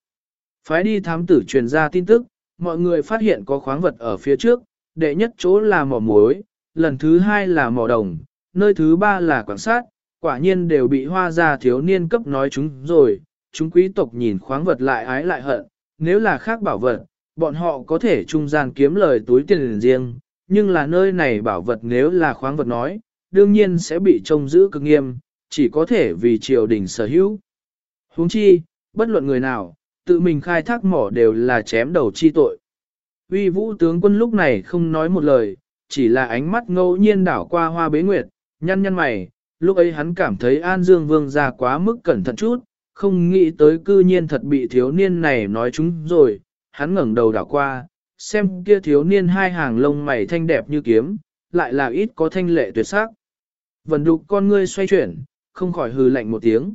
Phái đi thám tử truyền ra tin tức, mọi người phát hiện có khoáng vật ở phía trước, đệ nhất chỗ là mỏ muối, lần thứ hai là mỏ đồng, nơi thứ ba là quan sát, quả nhiên đều bị hoa gia thiếu niên cấp nói chúng rồi, chúng quý tộc nhìn khoáng vật lại ái lại hận, nếu là khác bảo vật, bọn họ có thể trung gian kiếm lời túi tiền riêng, nhưng là nơi này bảo vật nếu là khoáng vật nói, đương nhiên sẽ bị trông giữ cực nghiêm, chỉ có thể vì triều đình sở hữu. Huống chi, bất luận người nào, tự mình khai thác mỏ đều là chém đầu chi tội. Uy vũ tướng quân lúc này không nói một lời, chỉ là ánh mắt ngẫu nhiên đảo qua hoa bế nguyệt, nhăn nhăn mày, lúc ấy hắn cảm thấy An Dương Vương ra quá mức cẩn thận chút, không nghĩ tới cư nhiên thật bị thiếu niên này nói chúng rồi, hắn ngẩng đầu đảo qua, xem kia thiếu niên hai hàng lông mày thanh đẹp như kiếm, lại là ít có thanh lệ tuyệt sắc. Vần đục con ngươi xoay chuyển, không khỏi hừ lạnh một tiếng.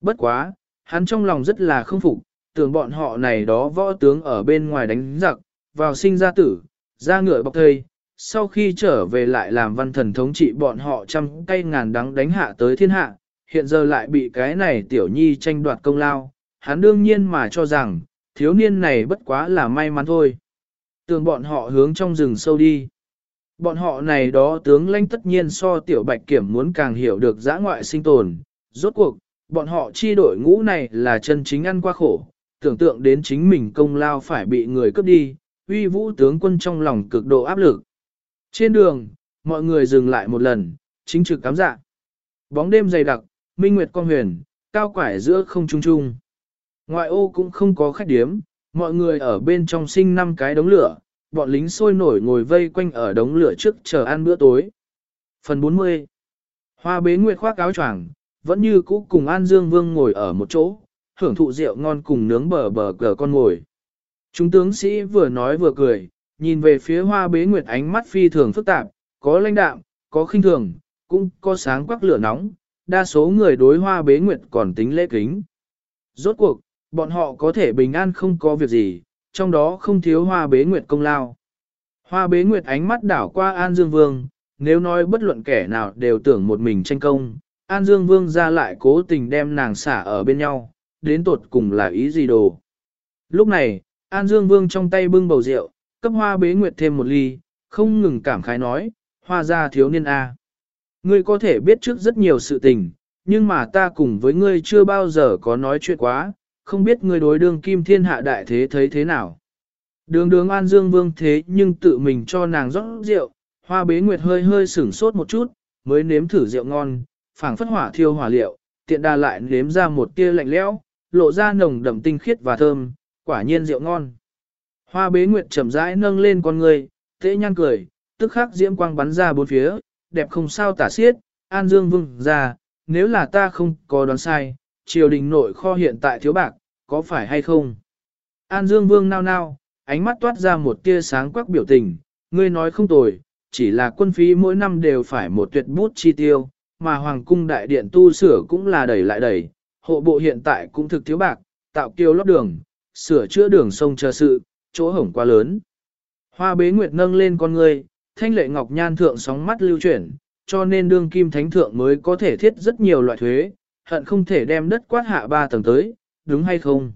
Bất quá, hắn trong lòng rất là không phục, tưởng bọn họ này đó võ tướng ở bên ngoài đánh giặc, vào sinh ra tử, ra ngựa bọc thây, sau khi trở về lại làm văn thần thống trị bọn họ trăm cây ngàn đắng đánh hạ tới thiên hạ, hiện giờ lại bị cái này tiểu nhi tranh đoạt công lao, hắn đương nhiên mà cho rằng, thiếu niên này bất quá là may mắn thôi. Tường bọn họ hướng trong rừng sâu đi. Bọn họ này đó tướng lãnh tất nhiên so tiểu bạch kiểm muốn càng hiểu được giã ngoại sinh tồn. Rốt cuộc, bọn họ chi đội ngũ này là chân chính ăn qua khổ, tưởng tượng đến chính mình công lao phải bị người cướp đi, uy vũ tướng quân trong lòng cực độ áp lực. Trên đường, mọi người dừng lại một lần, chính trực cám dạ. Bóng đêm dày đặc, minh nguyệt con huyền, cao quải giữa không trung trung. Ngoại ô cũng không có khách điếm, mọi người ở bên trong sinh năm cái đống lửa, bọn lính sôi nổi ngồi vây quanh ở đống lửa trước chờ ăn bữa tối. Phần 40 Hoa bế nguyệt khoác áo choàng, vẫn như cũ cùng An Dương Vương ngồi ở một chỗ, hưởng thụ rượu ngon cùng nướng bờ bờ cờ con ngồi. Chúng tướng sĩ vừa nói vừa cười, nhìn về phía hoa bế nguyệt ánh mắt phi thường phức tạp, có lãnh đạm, có khinh thường, cũng có sáng quắc lửa nóng, đa số người đối hoa bế nguyệt còn tính lễ kính. Rốt cuộc, bọn họ có thể bình an không có việc gì, trong đó không thiếu hoa bế nguyệt công lao. Hoa bế nguyệt ánh mắt đảo qua An Dương Vương, nếu nói bất luận kẻ nào đều tưởng một mình tranh công, An Dương Vương ra lại cố tình đem nàng xả ở bên nhau, đến tột cùng là ý gì đồ. Lúc này, An Dương Vương trong tay bưng bầu rượu, cấp hoa bế nguyệt thêm một ly, không ngừng cảm khái nói, hoa ra thiếu niên A. Ngươi có thể biết trước rất nhiều sự tình, nhưng mà ta cùng với ngươi chưa bao giờ có nói chuyện quá, không biết ngươi đối đương kim thiên hạ đại thế thấy thế nào. Đường đường An Dương Vương thế nhưng tự mình cho nàng rót rượu, hoa bế nguyệt hơi hơi sửng sốt một chút, mới nếm thử rượu ngon, phảng phất hỏa thiêu hỏa liệu, tiện đà lại nếm ra một tia lạnh lẽo, lộ ra nồng đậm tinh khiết và thơm, quả nhiên rượu ngon. Hoa bế nguyệt chậm rãi nâng lên con người, tễ nhăn cười, tức khắc diễm quang bắn ra bốn phía, đẹp không sao tả xiết, An Dương Vương ra, nếu là ta không có đoán sai, triều đình nội kho hiện tại thiếu bạc, có phải hay không? An Dương Vương nao nao, ánh mắt toát ra một tia sáng quắc biểu tình, ngươi nói không tồi, chỉ là quân phí mỗi năm đều phải một tuyệt bút chi tiêu, mà Hoàng cung đại điện tu sửa cũng là đẩy lại đẩy, hộ bộ hiện tại cũng thực thiếu bạc, tạo kiêu lót đường, sửa chữa đường sông chờ sự, chỗ hổng quá lớn. Hoa bế nguyệt nâng lên con người, thanh lệ ngọc nhan thượng sóng mắt lưu chuyển, cho nên đương kim thánh thượng mới có thể thiết rất nhiều loại thuế, hận không thể đem đất quát hạ ba tầng tới, đúng hay không?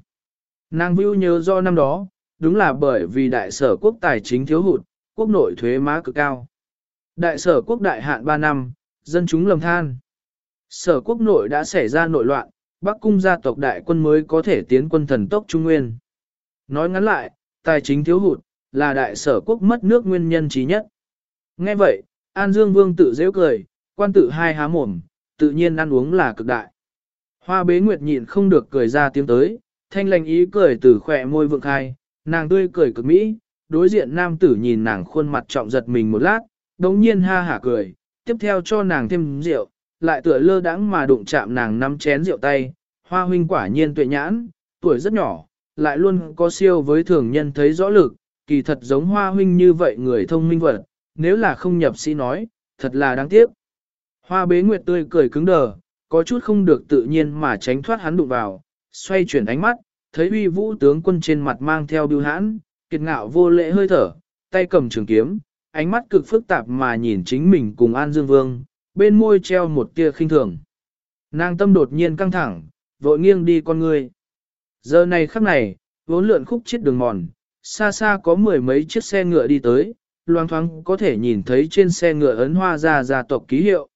Nàng view nhớ do năm đó, đúng là bởi vì đại sở quốc tài chính thiếu hụt, quốc nội thuế má cực cao. Đại sở quốc đại hạn 3 năm, dân chúng lầm than. Sở quốc nội đã xảy ra nội loạn, Bắc cung gia tộc đại quân mới có thể tiến quân thần tốc Trung Nguyên. Nói ngắn lại, tài chính thiếu hụt, là đại sở quốc mất nước nguyên nhân trí nhất. Nghe vậy, An Dương Vương tự dễ cười, quan tự hai há mồm, tự nhiên ăn uống là cực đại. Hoa bế nguyệt nhịn không được cười ra tiếng tới, thanh lành ý cười từ khỏe môi vượng khai, nàng tươi cười cực mỹ, đối diện nam tử nhìn nàng khuôn mặt trọng giật mình một lát, đống nhiên ha hả cười, tiếp theo cho nàng thêm rượu, lại tựa lơ đãng mà đụng chạm nàng nắm chén rượu tay, hoa huynh quả nhiên tuệ nhãn, tuổi rất nhỏ, lại luôn có siêu với thường nhân thấy rõ lực, kỳ thật giống hoa huynh như vậy người thông minh vật, nếu là không nhập sĩ nói, thật là đáng tiếc. Hoa bế nguyệt tươi cười cứng đờ, có chút không được tự nhiên mà tránh thoát hắn đụng vào, xoay chuyển ánh mắt, thấy uy vũ tướng quân trên mặt mang theo biêu hãn, kiệt ngạo vô lễ hơi thở, tay cầm trường kiếm, ánh mắt cực phức tạp mà nhìn chính mình cùng An Dương Vương, bên môi treo một tia khinh thường. Nàng tâm đột nhiên căng thẳng, vội nghiêng đi con người. Giờ này khắc này, vốn lượn khúc chết đường mòn, xa xa có mười mấy chiếc xe ngựa đi tới, loang thoáng có thể nhìn thấy trên xe ngựa ấn hoa ra gia tộc ký hiệu.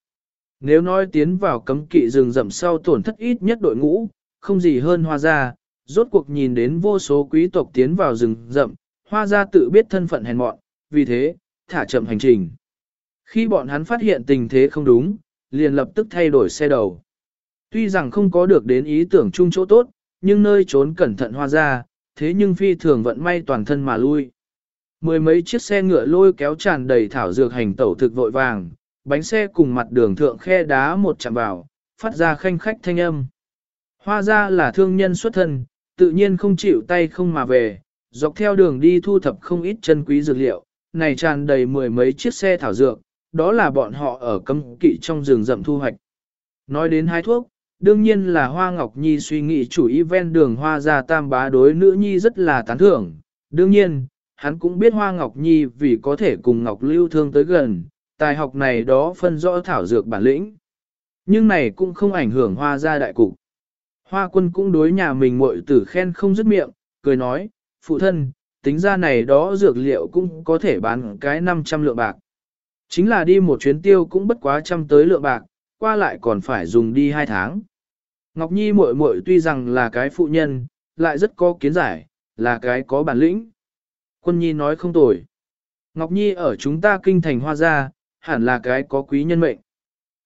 Nếu nói tiến vào cấm kỵ rừng rậm sau tổn thất ít nhất đội ngũ, không gì hơn hoa ra, rốt cuộc nhìn đến vô số quý tộc tiến vào rừng rậm, hoa ra tự biết thân phận hèn mọn, vì thế, thả chậm hành trình. Khi bọn hắn phát hiện tình thế không đúng, liền lập tức thay đổi xe đầu. Tuy rằng không có được đến ý tưởng chung chỗ tốt, nhưng nơi trốn cẩn thận hoa ra, thế nhưng phi thường vận may toàn thân mà lui. Mười mấy chiếc xe ngựa lôi kéo tràn đầy thảo dược hành tẩu thực vội vàng, bánh xe cùng mặt đường thượng khe đá một chạm vào, phát ra khanh khách thanh âm. Hoa ra là thương nhân xuất thân, tự nhiên không chịu tay không mà về, dọc theo đường đi thu thập không ít chân quý dược liệu, này tràn đầy mười mấy chiếc xe thảo dược, đó là bọn họ ở cấm kỵ trong rừng rậm thu hoạch. Nói đến hái thuốc, đương nhiên là Hoa Ngọc Nhi suy nghĩ chủ ý ven đường Hoa ra tam bá đối nữ nhi rất là tán thưởng. Đương nhiên, hắn cũng biết Hoa Ngọc Nhi vì có thể cùng Ngọc Lưu Thương tới gần, tài học này đó phân rõ thảo dược bản lĩnh. Nhưng này cũng không ảnh hưởng Hoa ra đại cục. Hoa quân cũng đối nhà mình muội tử khen không dứt miệng, cười nói, phụ thân, tính ra này đó dược liệu cũng có thể bán cái 500 lượng bạc. Chính là đi một chuyến tiêu cũng bất quá trăm tới lượng bạc, qua lại còn phải dùng đi hai tháng. Ngọc Nhi muội muội tuy rằng là cái phụ nhân, lại rất có kiến giải, là cái có bản lĩnh. Quân Nhi nói không tồi. Ngọc Nhi ở chúng ta kinh thành hoa gia, hẳn là cái có quý nhân mệnh.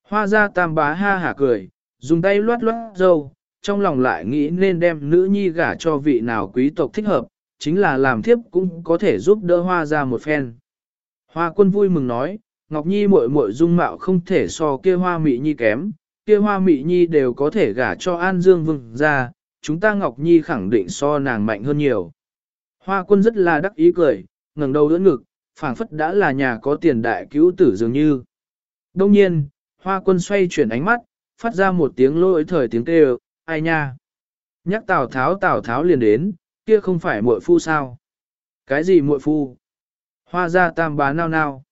Hoa gia tam bá ha hả cười, dùng tay loát loát dâu, trong lòng lại nghĩ nên đem nữ nhi gả cho vị nào quý tộc thích hợp, chính là làm thiếp cũng có thể giúp đỡ hoa gia một phen. Hoa quân vui mừng nói, Ngọc Nhi muội muội dung mạo không thể so kia hoa mị nhi kém, kia hoa mị nhi đều có thể gả cho An Dương Vương ra, chúng ta Ngọc Nhi khẳng định so nàng mạnh hơn nhiều. Hoa quân rất là đắc ý cười, ngẩng đầu đỡ ngực, phảng phất đã là nhà có tiền đại cứu tử dường như. Đông nhiên, hoa quân xoay chuyển ánh mắt, phát ra một tiếng lôi thời tiếng kêu, ai nha. Nhắc Tào Tháo Tào Tháo liền đến, kia không phải muội phu sao? Cái gì muội phu? Hoa gia tam bá nao nao.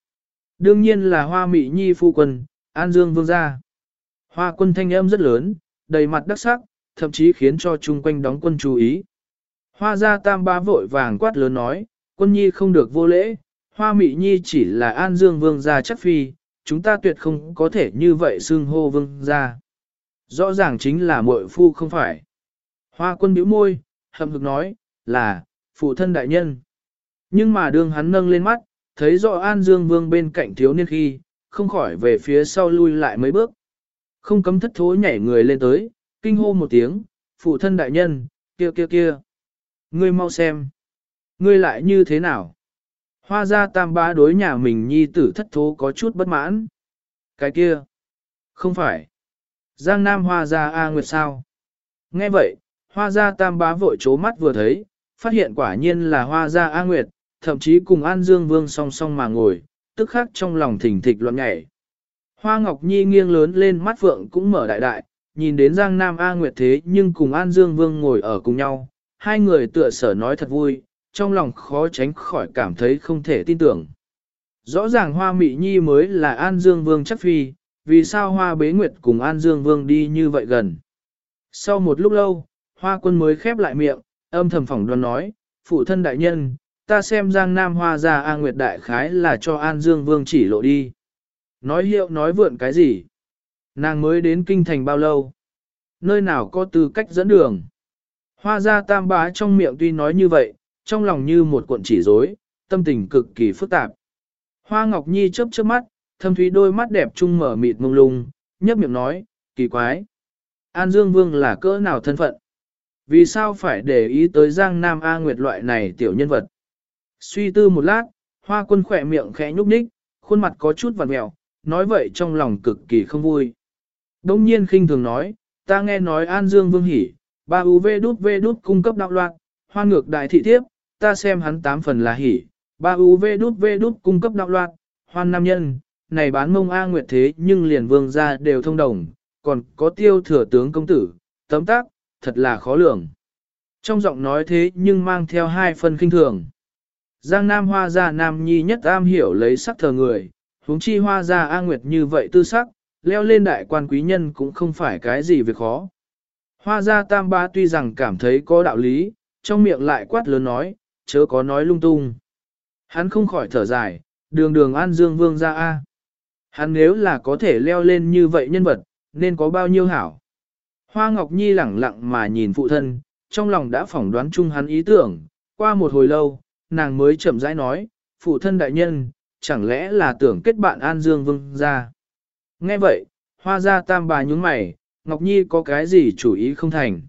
Đương nhiên là hoa mị nhi phu quân, An Dương vương gia. Hoa quân thanh âm rất lớn, đầy mặt đắc sắc, thậm chí khiến cho chung quanh đóng quân chú ý. Hoa gia tam bá vội vàng quát lớn nói, quân nhi không được vô lễ, hoa mị nhi chỉ là An Dương vương gia chắc phi, chúng ta tuyệt không có thể như vậy xưng hô vương gia. Rõ ràng chính là muội phu không phải. Hoa quân bĩu môi, hậm hực nói, là, phụ thân đại nhân. Nhưng mà đương hắn nâng lên mắt, thấy rõ An Dương Vương bên cạnh thiếu niên khi, không khỏi về phía sau lui lại mấy bước. Không cấm thất thối nhảy người lên tới, kinh hô một tiếng, phụ thân đại nhân, kia kia kia. Ngươi mau xem. Ngươi lại như thế nào? Hoa ra tam bá đối nhà mình nhi tử thất thố có chút bất mãn. Cái kia. Không phải. Giang Nam hoa ra A Nguyệt sao? Nghe vậy, hoa ra tam bá vội chố mắt vừa thấy, phát hiện quả nhiên là hoa ra A Nguyệt, thậm chí cùng An Dương Vương song song mà ngồi, tức khắc trong lòng thỉnh thịch loạn nhảy. Hoa Ngọc Nhi nghiêng lớn lên mắt vượng cũng mở đại đại, nhìn đến Giang Nam A Nguyệt thế nhưng cùng An Dương Vương ngồi ở cùng nhau, hai người tựa sở nói thật vui, trong lòng khó tránh khỏi cảm thấy không thể tin tưởng. Rõ ràng Hoa Mị Nhi mới là An Dương Vương chắc phi, vì sao Hoa Bế Nguyệt cùng An Dương Vương đi như vậy gần. Sau một lúc lâu, Hoa quân mới khép lại miệng, âm thầm phỏng đoán nói, phụ thân đại nhân, ta xem Giang Nam Hoa ra A Nguyệt Đại Khái là cho An Dương Vương chỉ lộ đi. Nói hiệu nói vượn cái gì? Nàng mới đến kinh thành bao lâu? Nơi nào có tư cách dẫn đường? Hoa ra tam bá trong miệng tuy nói như vậy, trong lòng như một cuộn chỉ rối, tâm tình cực kỳ phức tạp. Hoa Ngọc Nhi chớp chớp mắt, thâm thúy đôi mắt đẹp trung mở mịt mông lung, nhấp miệng nói, kỳ quái. An Dương Vương là cỡ nào thân phận? Vì sao phải để ý tới Giang Nam A Nguyệt loại này tiểu nhân vật? Suy tư một lát, hoa quân khỏe miệng khẽ nhúc nhích, khuôn mặt có chút vằn mẹo, nói vậy trong lòng cực kỳ không vui. Đông nhiên khinh thường nói, ta nghe nói An Dương Vương hỉ, ba UV đút V đút cung cấp đạo loạn, hoa ngược đại thị thiếp, ta xem hắn tám phần là hỉ, ba UV đút V đút cung cấp đạo loạn, hoan nam nhân, này bán mông A Nguyệt thế nhưng liền vương ra đều thông đồng, còn có tiêu thừa tướng công tử, tấm tác, thật là khó lường. Trong giọng nói thế nhưng mang theo hai phần kinh thường. Giang Nam Hoa gia Nam Nhi nhất am hiểu lấy sắc thờ người, huống chi Hoa gia A Nguyệt như vậy tư sắc, leo lên đại quan quý nhân cũng không phải cái gì việc khó. Hoa gia Tam Ba tuy rằng cảm thấy có đạo lý, trong miệng lại quát lớn nói, chớ có nói lung tung. Hắn không khỏi thở dài, đường đường An Dương Vương Gia A. Hắn nếu là có thể leo lên như vậy nhân vật, nên có bao nhiêu hảo. Hoa Ngọc Nhi lẳng lặng mà nhìn phụ thân, trong lòng đã phỏng đoán chung hắn ý tưởng, qua một hồi lâu, nàng mới chậm rãi nói, phụ thân đại nhân, chẳng lẽ là tưởng kết bạn An Dương Vương ra. Nghe vậy, hoa ra tam bà nhúng mày, Ngọc Nhi có cái gì chủ ý không thành.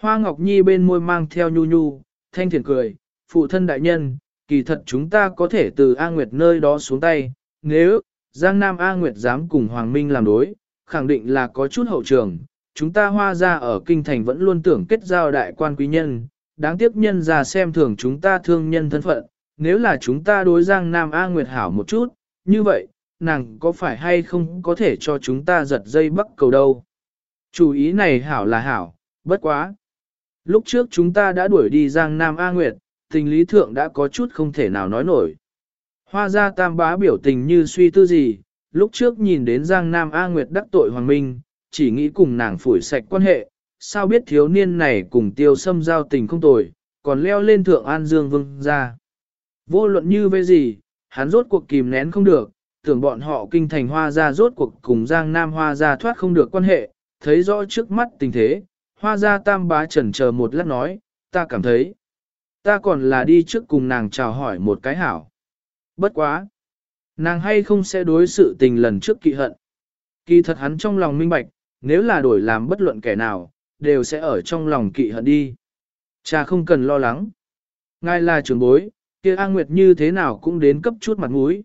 Hoa Ngọc Nhi bên môi mang theo nhu nhu, thanh thiền cười, phụ thân đại nhân, kỳ thật chúng ta có thể từ A Nguyệt nơi đó xuống tay, nếu Giang Nam A Nguyệt dám cùng Hoàng Minh làm đối, khẳng định là có chút hậu trường, chúng ta hoa ra ở kinh thành vẫn luôn tưởng kết giao đại quan quý nhân, đáng tiếc nhân ra xem thường chúng ta thương nhân thân phận, nếu là chúng ta đối Giang Nam A Nguyệt hảo một chút, như vậy, nàng có phải hay không có thể cho chúng ta giật dây bắc cầu đâu. Chủ ý này hảo là hảo, bất quá. Lúc trước chúng ta đã đuổi đi Giang Nam A Nguyệt, tình lý thượng đã có chút không thể nào nói nổi. Hoa gia tam bá biểu tình như suy tư gì, lúc trước nhìn đến Giang Nam A Nguyệt đắc tội Hoàng Minh, chỉ nghĩ cùng nàng phủi sạch quan hệ, sao biết thiếu niên này cùng tiêu sâm giao tình không tồi, còn leo lên thượng An Dương Vương ra. Vô luận như vậy gì, hắn rốt cuộc kìm nén không được, tưởng bọn họ kinh thành hoa ra rốt cuộc cùng Giang Nam hoa ra thoát không được quan hệ, thấy rõ trước mắt tình thế, hoa ra tam bá chần chờ một lát nói, ta cảm thấy, ta còn là đi trước cùng nàng chào hỏi một cái hảo. Bất quá, nàng hay không sẽ đối sự tình lần trước kỵ hận. Kỳ thật hắn trong lòng minh bạch, nếu là đổi làm bất luận kẻ nào, đều sẽ ở trong lòng kỵ hận đi. Cha không cần lo lắng. Ngài là trưởng bối, kia A Nguyệt như thế nào cũng đến cấp chút mặt mũi.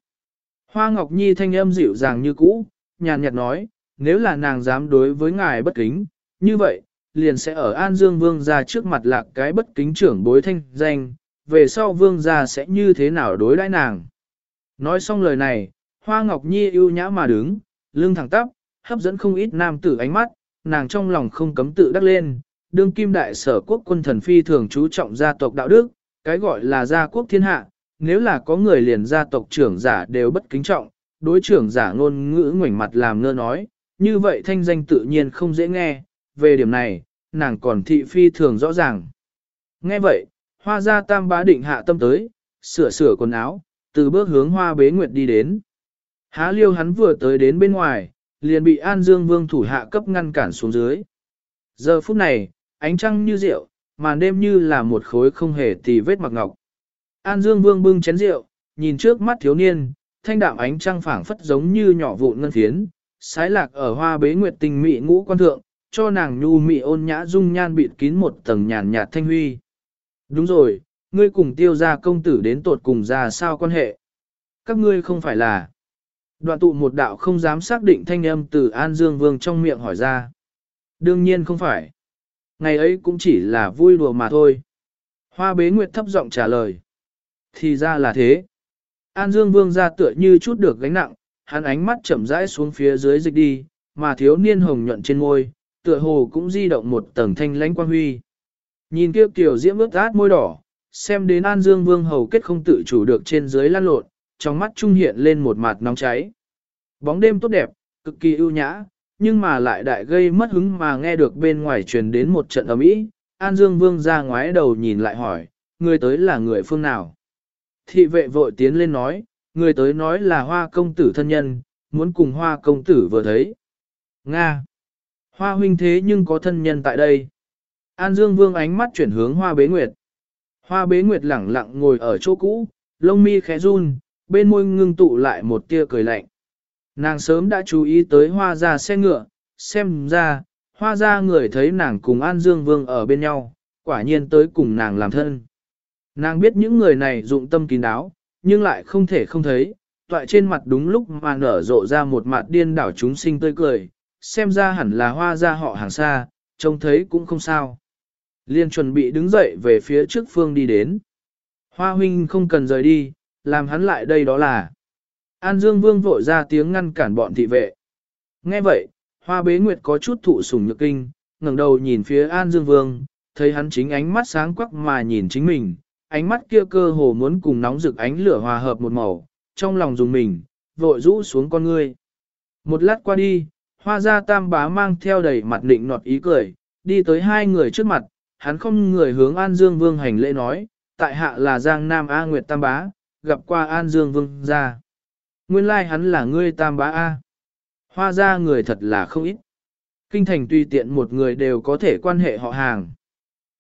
Hoa Ngọc Nhi thanh âm dịu dàng như cũ, nhàn nhạt nói, nếu là nàng dám đối với ngài bất kính, như vậy, liền sẽ ở An Dương Vương ra trước mặt lạc cái bất kính trưởng bối thanh danh, về sau Vương ra sẽ như thế nào đối đãi nàng. Nói xong lời này, Hoa Ngọc Nhi ưu nhã mà đứng, lưng thẳng tắp, hấp dẫn không ít nam tử ánh mắt, nàng trong lòng không cấm tự đắc lên, đương kim đại sở quốc quân thần phi thường chú trọng gia tộc đạo đức, cái gọi là gia quốc thiên hạ, nếu là có người liền gia tộc trưởng giả đều bất kính trọng, đối trưởng giả ngôn ngữ ngoảnh mặt làm ngơ nói, như vậy thanh danh tự nhiên không dễ nghe, về điểm này, nàng còn thị phi thường rõ ràng. Nghe vậy, hoa gia tam bá định hạ tâm tới, sửa sửa quần áo, từ bước hướng hoa bế nguyệt đi đến. Há liêu hắn vừa tới đến bên ngoài, liền bị An Dương Vương thủ hạ cấp ngăn cản xuống dưới. Giờ phút này, ánh trăng như rượu, màn đêm như là một khối không hề tì vết mặc ngọc. An Dương Vương bưng chén rượu, nhìn trước mắt thiếu niên, thanh đạm ánh trăng phảng phất giống như nhỏ vụn ngân phiến, sái lạc ở hoa bế nguyệt tình mị ngũ quan thượng, cho nàng nhu mị ôn nhã dung nhan bịt kín một tầng nhàn nhạt thanh huy. Đúng rồi, ngươi cùng tiêu gia công tử đến tột cùng ra sao quan hệ? Các ngươi không phải là... Đoạn tụ một đạo không dám xác định thanh âm từ An Dương Vương trong miệng hỏi ra. Đương nhiên không phải. Ngày ấy cũng chỉ là vui đùa mà thôi. Hoa bế nguyệt thấp giọng trả lời. Thì ra là thế. An Dương Vương ra tựa như chút được gánh nặng, hắn ánh mắt chậm rãi xuống phía dưới dịch đi, mà thiếu niên hồng nhuận trên môi, tựa hồ cũng di động một tầng thanh lãnh quan huy. Nhìn kia kiểu diễm ướt át môi đỏ, xem đến An Dương Vương hầu kết không tự chủ được trên dưới lăn lộn, trong mắt trung hiện lên một mặt nóng cháy. Bóng đêm tốt đẹp, cực kỳ ưu nhã, nhưng mà lại đại gây mất hứng mà nghe được bên ngoài truyền đến một trận ầm ĩ. An Dương Vương ra ngoái đầu nhìn lại hỏi, người tới là người phương nào? Thị vệ vội tiến lên nói, người tới nói là hoa công tử thân nhân, muốn cùng hoa công tử vừa thấy. Nga! Hoa huynh thế nhưng có thân nhân tại đây. An Dương Vương ánh mắt chuyển hướng hoa bế nguyệt. Hoa bế nguyệt lẳng lặng ngồi ở chỗ cũ, lông mi khẽ run, bên môi ngưng tụ lại một tia cười lạnh. Nàng sớm đã chú ý tới hoa ra xe ngựa, xem ra, hoa ra người thấy nàng cùng An Dương Vương ở bên nhau, quả nhiên tới cùng nàng làm thân. Nàng biết những người này dụng tâm kín đáo, nhưng lại không thể không thấy, toại trên mặt đúng lúc mà nở rộ ra một mặt điên đảo chúng sinh tươi cười, xem ra hẳn là hoa ra họ hàng xa, trông thấy cũng không sao. Liên chuẩn bị đứng dậy về phía trước phương đi đến. Hoa huynh không cần rời đi, làm hắn lại đây đó là. An Dương Vương vội ra tiếng ngăn cản bọn thị vệ. Nghe vậy, Hoa Bế Nguyệt có chút thụ sủng nhược kinh, ngẩng đầu nhìn phía An Dương Vương, thấy hắn chính ánh mắt sáng quắc mà nhìn chính mình, ánh mắt kia cơ hồ muốn cùng nóng rực ánh lửa hòa hợp một màu, trong lòng dùng mình, vội rũ xuống con ngươi. Một lát qua đi, hoa gia tam bá mang theo đầy mặt định nọt ý cười, đi tới hai người trước mặt, hắn không người hướng An Dương Vương hành lễ nói, tại hạ là Giang Nam A Nguyệt Tam Bá, gặp qua An Dương Vương gia. Nguyên lai like hắn là ngươi Tam Bá A. Hoa gia người thật là không ít. Kinh thành tùy tiện một người đều có thể quan hệ họ hàng.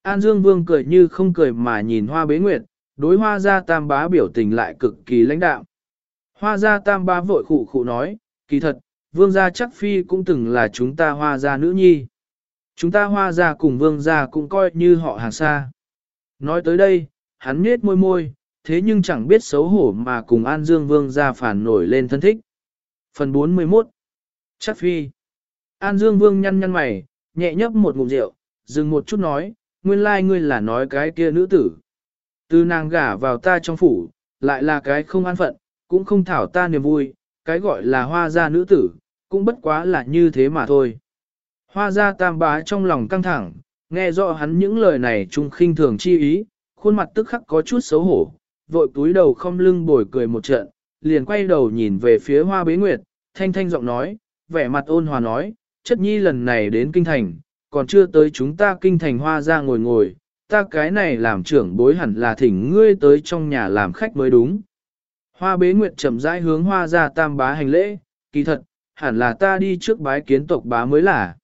An Dương Vương cười như không cười mà nhìn hoa bế nguyệt, đối hoa gia tam bá biểu tình lại cực kỳ lãnh đạo. Hoa gia tam bá vội khụ khụ nói, kỳ thật, vương gia chắc phi cũng từng là chúng ta hoa gia nữ nhi. Chúng ta hoa gia cùng vương gia cũng coi như họ hàng xa. Nói tới đây, hắn nhết môi môi, thế nhưng chẳng biết xấu hổ mà cùng An Dương vương ra phản nổi lên thân thích. Phần 41 Chắc phi An Dương vương nhăn nhăn mày, nhẹ nhấp một ngụm rượu, dừng một chút nói, nguyên lai like ngươi là nói cái kia nữ tử. Từ nàng gả vào ta trong phủ, lại là cái không an phận, cũng không thảo ta niềm vui, cái gọi là hoa gia nữ tử, cũng bất quá là như thế mà thôi. Hoa gia tam bá trong lòng căng thẳng, nghe rõ hắn những lời này trung khinh thường chi ý, khuôn mặt tức khắc có chút xấu hổ, vội túi đầu không lưng bồi cười một trận, liền quay đầu nhìn về phía hoa bế nguyệt, thanh thanh giọng nói, vẻ mặt ôn hòa nói, chất nhi lần này đến kinh thành, còn chưa tới chúng ta kinh thành hoa ra ngồi ngồi, ta cái này làm trưởng bối hẳn là thỉnh ngươi tới trong nhà làm khách mới đúng. Hoa bế nguyệt chậm rãi hướng hoa ra tam bá hành lễ, kỳ thật, hẳn là ta đi trước bái kiến tộc bá mới là.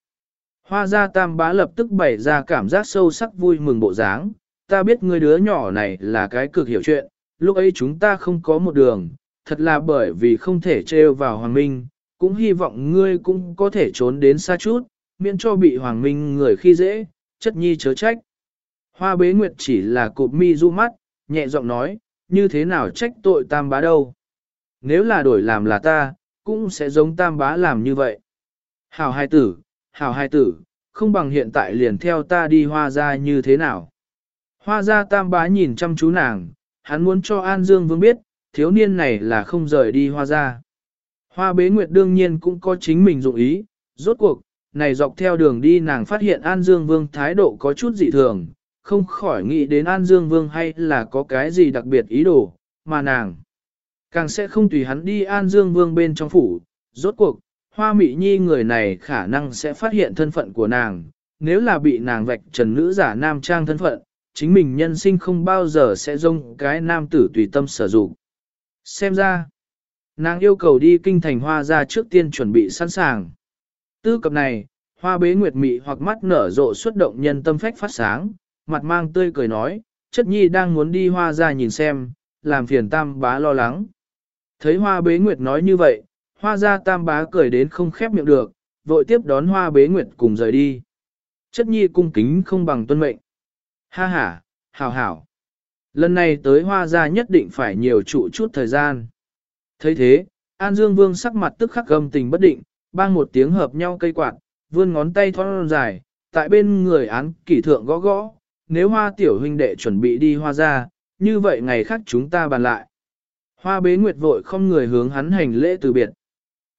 Hoa ra tam bá lập tức bày ra cảm giác sâu sắc vui mừng bộ dáng, ta biết ngươi đứa nhỏ này là cái cực hiểu chuyện, lúc ấy chúng ta không có một đường, thật là bởi vì không thể trêu vào hoàng minh, cũng hy vọng ngươi cũng có thể trốn đến xa chút, miễn cho bị hoàng minh người khi dễ, chất nhi chớ trách. Hoa bế nguyệt chỉ là cụp mi du mắt, nhẹ giọng nói, như thế nào trách tội tam bá đâu. Nếu là đổi làm là ta, cũng sẽ giống tam bá làm như vậy. Hảo hai tử, hảo hai tử, không bằng hiện tại liền theo ta đi hoa ra như thế nào. Hoa ra tam bá nhìn chăm chú nàng, hắn muốn cho An Dương Vương biết, thiếu niên này là không rời đi hoa ra. Hoa bế nguyệt đương nhiên cũng có chính mình dụng ý, rốt cuộc, này dọc theo đường đi nàng phát hiện An Dương Vương thái độ có chút dị thường, không khỏi nghĩ đến An Dương Vương hay là có cái gì đặc biệt ý đồ, mà nàng càng sẽ không tùy hắn đi An Dương Vương bên trong phủ. Rốt cuộc, Hoa Mị Nhi người này khả năng sẽ phát hiện thân phận của nàng, nếu là bị nàng vạch trần nữ giả nam trang thân phận, chính mình nhân sinh không bao giờ sẽ dông cái nam tử tùy tâm sở dụng. Xem ra, nàng yêu cầu đi kinh thành hoa ra trước tiên chuẩn bị sẵn sàng. Tư cập này, hoa bế nguyệt mị hoặc mắt nở rộ xuất động nhân tâm phách phát sáng, mặt mang tươi cười nói, chất nhi đang muốn đi hoa ra nhìn xem, làm phiền tam bá lo lắng. Thấy hoa bế nguyệt nói như vậy, hoa ra tam bá cười đến không khép miệng được, vội tiếp đón hoa bế nguyệt cùng rời đi. Chất nhi cung kính không bằng tuân mệnh. Ha ha, hảo hảo. Lần này tới hoa Gia nhất định phải nhiều trụ chút thời gian. thấy thế, An Dương Vương sắc mặt tức khắc gầm tình bất định, bang một tiếng hợp nhau cây quạt, vươn ngón tay thon dài, tại bên người án kỷ thượng gõ gõ, nếu hoa tiểu huynh đệ chuẩn bị đi hoa Gia, như vậy ngày khác chúng ta bàn lại. Hoa bế nguyệt vội không người hướng hắn hành lễ từ biệt.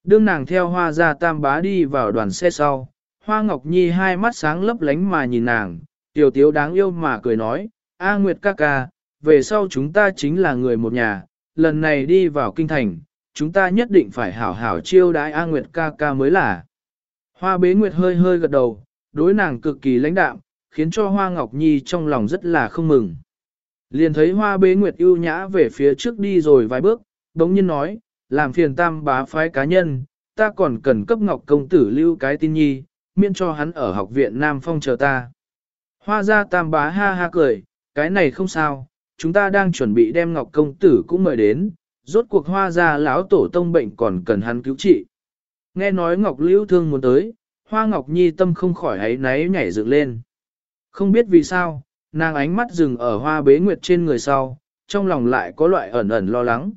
Đương nàng theo hoa ra tam bá đi vào đoàn xe sau, hoa ngọc nhi hai mắt sáng lấp lánh mà nhìn nàng, tiểu tiếu đáng yêu mà cười nói, A Nguyệt ca ca, về sau chúng ta chính là người một nhà, lần này đi vào kinh thành, chúng ta nhất định phải hảo hảo chiêu đãi A Nguyệt ca ca mới là. Hoa bế Nguyệt hơi hơi gật đầu, đối nàng cực kỳ lãnh đạm, khiến cho Hoa Ngọc Nhi trong lòng rất là không mừng. Liền thấy Hoa bế Nguyệt ưu nhã về phía trước đi rồi vài bước, đống nhiên nói, làm phiền tam bá phái cá nhân, ta còn cần cấp Ngọc công tử lưu cái tin nhi, miễn cho hắn ở học viện Nam Phong chờ ta. Hoa ra tam bá ha ha cười, cái này không sao, chúng ta đang chuẩn bị đem Ngọc công tử cũng mời đến, rốt cuộc hoa ra lão tổ tông bệnh còn cần hắn cứu trị. Nghe nói Ngọc Lưu Thương muốn tới, Hoa Ngọc Nhi tâm không khỏi ấy náy nhảy dựng lên. Không biết vì sao, nàng ánh mắt dừng ở hoa bế nguyệt trên người sau, trong lòng lại có loại ẩn ẩn lo lắng.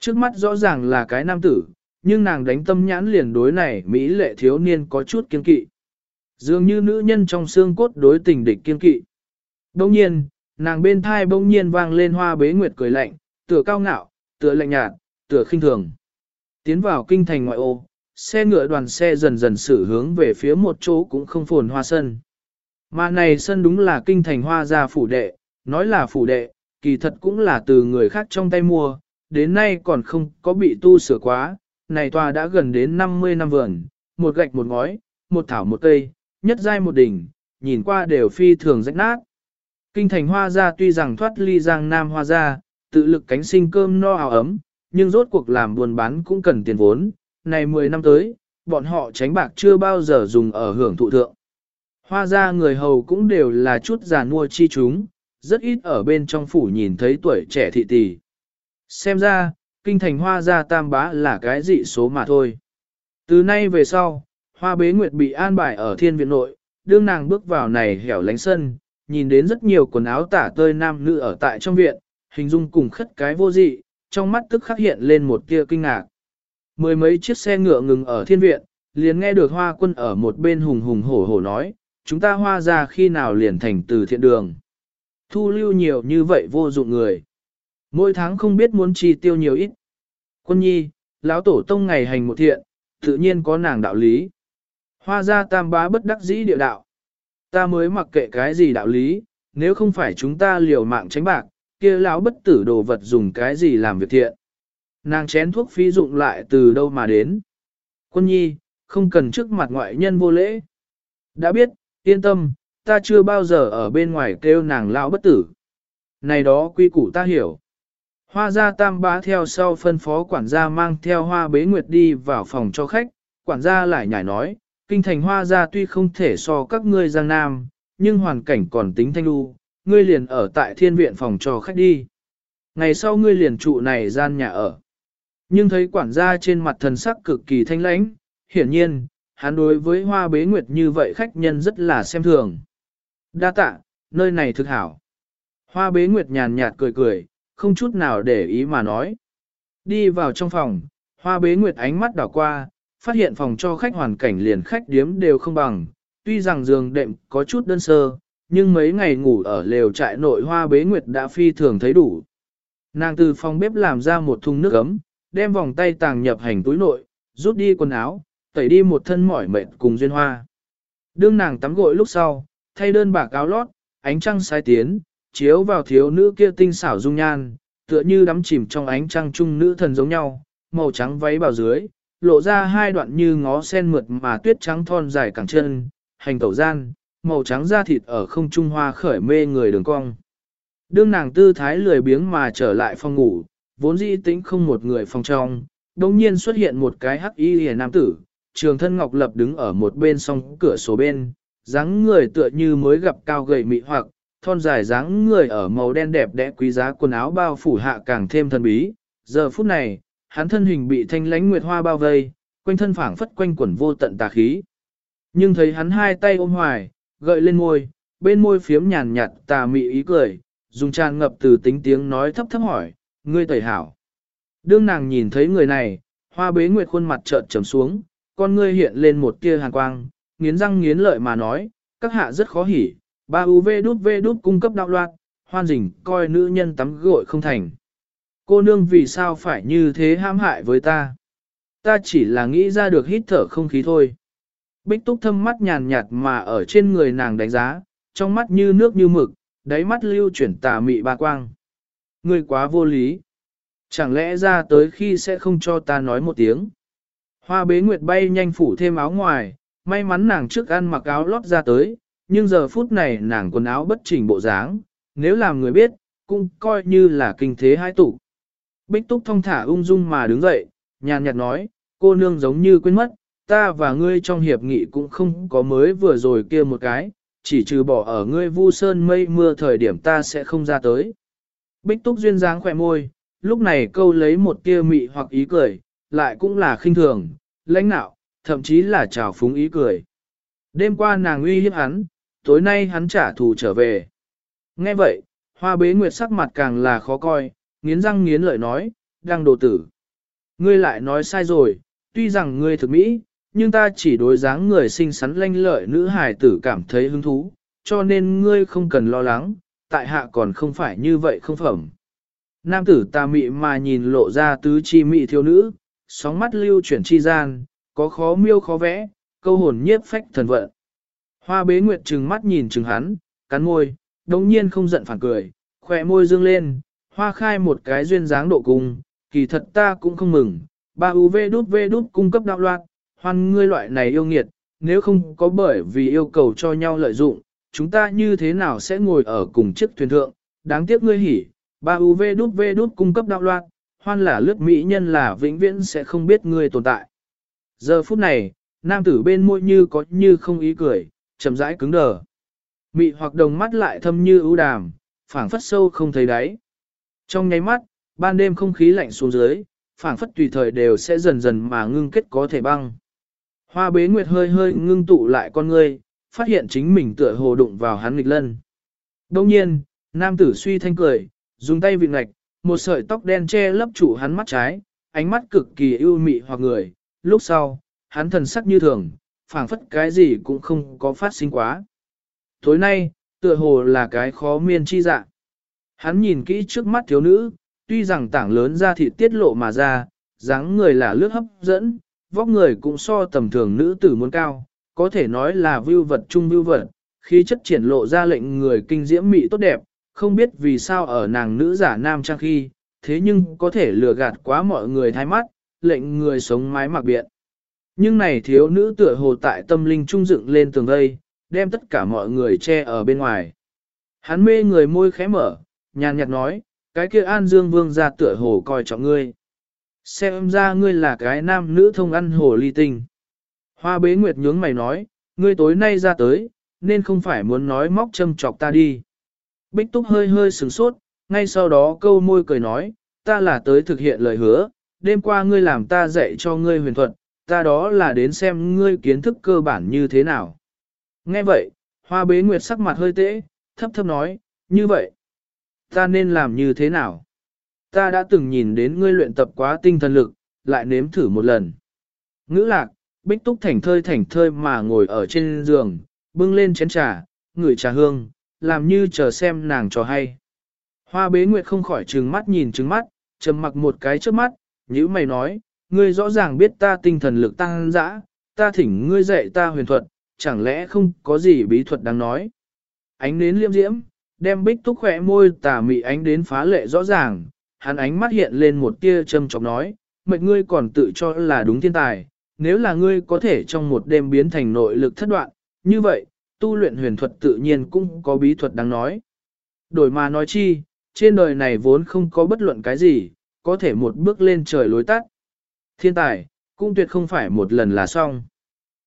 Trước mắt rõ ràng là cái nam tử, nhưng nàng đánh tâm nhãn liền đối này Mỹ lệ thiếu niên có chút kiên kỵ. Dường như nữ nhân trong xương cốt đối tình địch kiên kỵ. Đông nhiên, nàng bên thai bỗng nhiên vang lên hoa bế nguyệt cười lạnh, tựa cao ngạo, tựa lạnh nhạt, tựa khinh thường. Tiến vào kinh thành ngoại ô, xe ngựa đoàn xe dần dần xử hướng về phía một chỗ cũng không phồn hoa sân. Mà này sân đúng là kinh thành hoa gia phủ đệ, nói là phủ đệ, kỳ thật cũng là từ người khác trong tay mua, đến nay còn không có bị tu sửa quá, này tòa đã gần đến 50 năm vườn, một gạch một ngói, một thảo một cây, nhất giai một đỉnh, nhìn qua đều phi thường rách nát. Kinh thành hoa gia tuy rằng thoát ly giang nam hoa gia, tự lực cánh sinh cơm no áo ấm, nhưng rốt cuộc làm buôn bán cũng cần tiền vốn, này 10 năm tới, bọn họ tránh bạc chưa bao giờ dùng ở hưởng thụ thượng. Hoa Gia người hầu cũng đều là chút già nua chi chúng, rất ít ở bên trong phủ nhìn thấy tuổi trẻ thị tỷ. Xem ra, kinh thành hoa gia tam bá là cái dị số mà thôi. Từ nay về sau, hoa bế nguyệt bị an bài ở thiên viện nội, đương nàng bước vào này hẻo lánh sân, nhìn đến rất nhiều quần áo tả tơi nam nữ ở tại trong viện, hình dung cùng khất cái vô dị, trong mắt tức khắc hiện lên một tia kinh ngạc. Mười mấy chiếc xe ngựa ngừng ở thiên viện, liền nghe được hoa quân ở một bên hùng hùng hổ hổ nói, chúng ta hoa ra khi nào liền thành từ thiện đường. Thu lưu nhiều như vậy vô dụng người. Mỗi tháng không biết muốn chi tiêu nhiều ít. Quân nhi, lão tổ tông ngày hành một thiện, tự nhiên có nàng đạo lý. Hoa ra tam bá bất đắc dĩ địa đạo. Ta mới mặc kệ cái gì đạo lý, nếu không phải chúng ta liều mạng tránh bạc, kia lão bất tử đồ vật dùng cái gì làm việc thiện. Nàng chén thuốc phí dụng lại từ đâu mà đến. Quân nhi, không cần trước mặt ngoại nhân vô lễ. Đã biết, yên tâm, ta chưa bao giờ ở bên ngoài kêu nàng lão bất tử. Này đó quy củ ta hiểu. Hoa gia tam bá theo sau phân phó quản gia mang theo hoa bế nguyệt đi vào phòng cho khách, quản gia lại nhảy nói, kinh thành hoa gia tuy không thể so các ngươi giang nam, nhưng hoàn cảnh còn tính thanh lưu, ngươi liền ở tại thiên viện phòng cho khách đi. Ngày sau ngươi liền trụ này gian nhà ở. Nhưng thấy quản gia trên mặt thần sắc cực kỳ thanh lãnh, hiển nhiên, hắn đối với hoa bế nguyệt như vậy khách nhân rất là xem thường. Đa tạ, nơi này thực hảo. Hoa bế nguyệt nhàn nhạt cười cười, không chút nào để ý mà nói. Đi vào trong phòng, hoa bế nguyệt ánh mắt đảo qua, phát hiện phòng cho khách hoàn cảnh liền khách điếm đều không bằng, tuy rằng giường đệm có chút đơn sơ, nhưng mấy ngày ngủ ở lều trại nội hoa bế nguyệt đã phi thường thấy đủ. Nàng từ phòng bếp làm ra một thùng nước ấm, đem vòng tay tàng nhập hành túi nội, rút đi quần áo, tẩy đi một thân mỏi mệt cùng duyên hoa. Đương nàng tắm gội lúc sau, thay đơn bạc áo lót, ánh trăng sai tiến, chiếu vào thiếu nữ kia tinh xảo dung nhan, tựa như đắm chìm trong ánh trăng trung nữ thần giống nhau, màu trắng váy bào dưới, lộ ra hai đoạn như ngó sen mượt mà tuyết trắng thon dài cẳng chân, hành tẩu gian, màu trắng da thịt ở không trung hoa khởi mê người đường cong. Đương nàng tư thái lười biếng mà trở lại phòng ngủ, vốn dĩ tính không một người phòng trong, đồng nhiên xuất hiện một cái hắc y hề nam tử, trường thân ngọc lập đứng ở một bên song cửa sổ bên, dáng người tựa như mới gặp cao gầy mị hoặc, thon dài dáng người ở màu đen đẹp đẽ quý giá quần áo bao phủ hạ càng thêm thần bí. Giờ phút này, hắn thân hình bị thanh lánh nguyệt hoa bao vây, quanh thân phảng phất quanh quẩn vô tận tà khí. Nhưng thấy hắn hai tay ôm hoài, gợi lên môi, bên môi phiếm nhàn nhạt tà mị ý cười, dùng tràn ngập từ tính tiếng nói thấp thấp hỏi, ngươi tẩy hảo. Đương nàng nhìn thấy người này, hoa bế nguyệt khuôn mặt trợn trầm xuống, con ngươi hiện lên một tia hàn quang, nghiến răng nghiến lợi mà nói, các hạ rất khó hỉ, ba UV đút V đút cung cấp đạo loạt, hoan rình coi nữ nhân tắm gội không thành. Cô nương vì sao phải như thế ham hại với ta? Ta chỉ là nghĩ ra được hít thở không khí thôi. Bích túc thâm mắt nhàn nhạt mà ở trên người nàng đánh giá, trong mắt như nước như mực, đáy mắt lưu chuyển tà mị ba quang. Ngươi quá vô lý. Chẳng lẽ ra tới khi sẽ không cho ta nói một tiếng. Hoa bế nguyệt bay nhanh phủ thêm áo ngoài, may mắn nàng trước ăn mặc áo lót ra tới, nhưng giờ phút này nàng quần áo bất chỉnh bộ dáng, nếu làm người biết, cũng coi như là kinh thế hai tụ. Bích túc thong thả ung dung mà đứng dậy, nhàn nhạt nói, cô nương giống như quên mất, ta và ngươi trong hiệp nghị cũng không có mới vừa rồi kia một cái, chỉ trừ bỏ ở ngươi vu sơn mây mưa thời điểm ta sẽ không ra tới. Bích túc duyên dáng khỏe môi, lúc này câu lấy một tia mị hoặc ý cười, lại cũng là khinh thường, lãnh nạo, thậm chí là trào phúng ý cười. Đêm qua nàng uy hiếp hắn, tối nay hắn trả thù trở về. Nghe vậy, hoa bế nguyệt sắc mặt càng là khó coi, nghiến răng nghiến lợi nói, đang đồ tử. Ngươi lại nói sai rồi, tuy rằng ngươi thực mỹ, nhưng ta chỉ đối dáng người xinh xắn lanh lợi nữ hài tử cảm thấy hứng thú, cho nên ngươi không cần lo lắng, tại hạ còn không phải như vậy không phẩm. Nam tử ta mị mà nhìn lộ ra tứ chi mị thiếu nữ, sóng mắt lưu chuyển chi gian, có khó miêu khó vẽ, câu hồn nhiếp phách thần vận. Hoa bế nguyệt trừng mắt nhìn trừng hắn, cắn môi, đồng nhiên không giận phản cười, khỏe môi dương lên, hoa khai một cái duyên dáng độ cung, kỳ thật ta cũng không mừng, ba UV đút V đút cung cấp đạo loạn, hoan ngươi loại này yêu nghiệt, nếu không có bởi vì yêu cầu cho nhau lợi dụng, chúng ta như thế nào sẽ ngồi ở cùng chiếc thuyền thượng, đáng tiếc ngươi hỉ, ba UV đút V đút cung cấp đạo loạn, hoan là lướt mỹ nhân là vĩnh viễn sẽ không biết ngươi tồn tại. Giờ phút này, nam tử bên môi như có như không ý cười, chậm rãi cứng đờ. Mị hoặc đồng mắt lại thâm như ưu đàm, phảng phất sâu không thấy đáy. Trong nháy mắt, ban đêm không khí lạnh xuống dưới, phảng phất tùy thời đều sẽ dần dần mà ngưng kết có thể băng. Hoa bế nguyệt hơi hơi ngưng tụ lại con ngươi, phát hiện chính mình tựa hồ đụng vào hắn nghịch lân. Đông nhiên, nam tử suy thanh cười, dùng tay vịn ngạch, một sợi tóc đen che lấp trụ hắn mắt trái, ánh mắt cực kỳ ưu mị hoặc người, lúc sau, hắn thần sắc như thường, phảng phất cái gì cũng không có phát sinh quá. Tối nay, tựa hồ là cái khó miên chi dạ. Hắn nhìn kỹ trước mắt thiếu nữ, tuy rằng tảng lớn ra thịt tiết lộ mà ra, dáng người là lướt hấp dẫn, vóc người cũng so tầm thường nữ tử muốn cao, có thể nói là vưu vật trung vưu vật, khí chất triển lộ ra lệnh người kinh diễm mỹ tốt đẹp, không biết vì sao ở nàng nữ giả nam trang khi, thế nhưng có thể lừa gạt quá mọi người thay mắt, lệnh người sống mái mặc biện. Nhưng này thiếu nữ tựa hồ tại tâm linh trung dựng lên tường vây, đem tất cả mọi người che ở bên ngoài. Hắn mê người môi khẽ mở, nhàn nhạt nói, cái kia An Dương Vương ra tựa hồ coi trọng ngươi. Xem ra ngươi là cái nam nữ thông ăn hồ ly tinh. Hoa bế nguyệt nhướng mày nói, ngươi tối nay ra tới, nên không phải muốn nói móc châm chọc ta đi. Bích túc hơi hơi sửng sốt, ngay sau đó câu môi cười nói, ta là tới thực hiện lời hứa, đêm qua ngươi làm ta dạy cho ngươi huyền thuật, ta đó là đến xem ngươi kiến thức cơ bản như thế nào. Nghe vậy, hoa bế nguyệt sắc mặt hơi tễ, thấp thấp nói, như vậy, ta nên làm như thế nào? Ta đã từng nhìn đến ngươi luyện tập quá tinh thần lực, lại nếm thử một lần. Ngữ lạc, bích túc thảnh thơi thảnh thơi mà ngồi ở trên giường, bưng lên chén trà, ngửi trà hương, làm như chờ xem nàng trò hay. Hoa bế nguyệt không khỏi trừng mắt nhìn trừng mắt, trầm mặc một cái trước mắt, nhữ mày nói, ngươi rõ ràng biết ta tinh thần lực tăng dã, ta thỉnh ngươi dạy ta huyền thuật, chẳng lẽ không có gì bí thuật đáng nói. Ánh đến liêm diễm, đem bích túc khỏe môi tà mị ánh đến phá lệ rõ ràng, hắn ánh mắt hiện lên một tia châm chọc nói, mệnh ngươi còn tự cho là đúng thiên tài, nếu là ngươi có thể trong một đêm biến thành nội lực thất đoạn, như vậy, tu luyện huyền thuật tự nhiên cũng có bí thuật đáng nói. Đổi mà nói chi, trên đời này vốn không có bất luận cái gì, có thể một bước lên trời lối tắt. Thiên tài, cũng tuyệt không phải một lần là xong.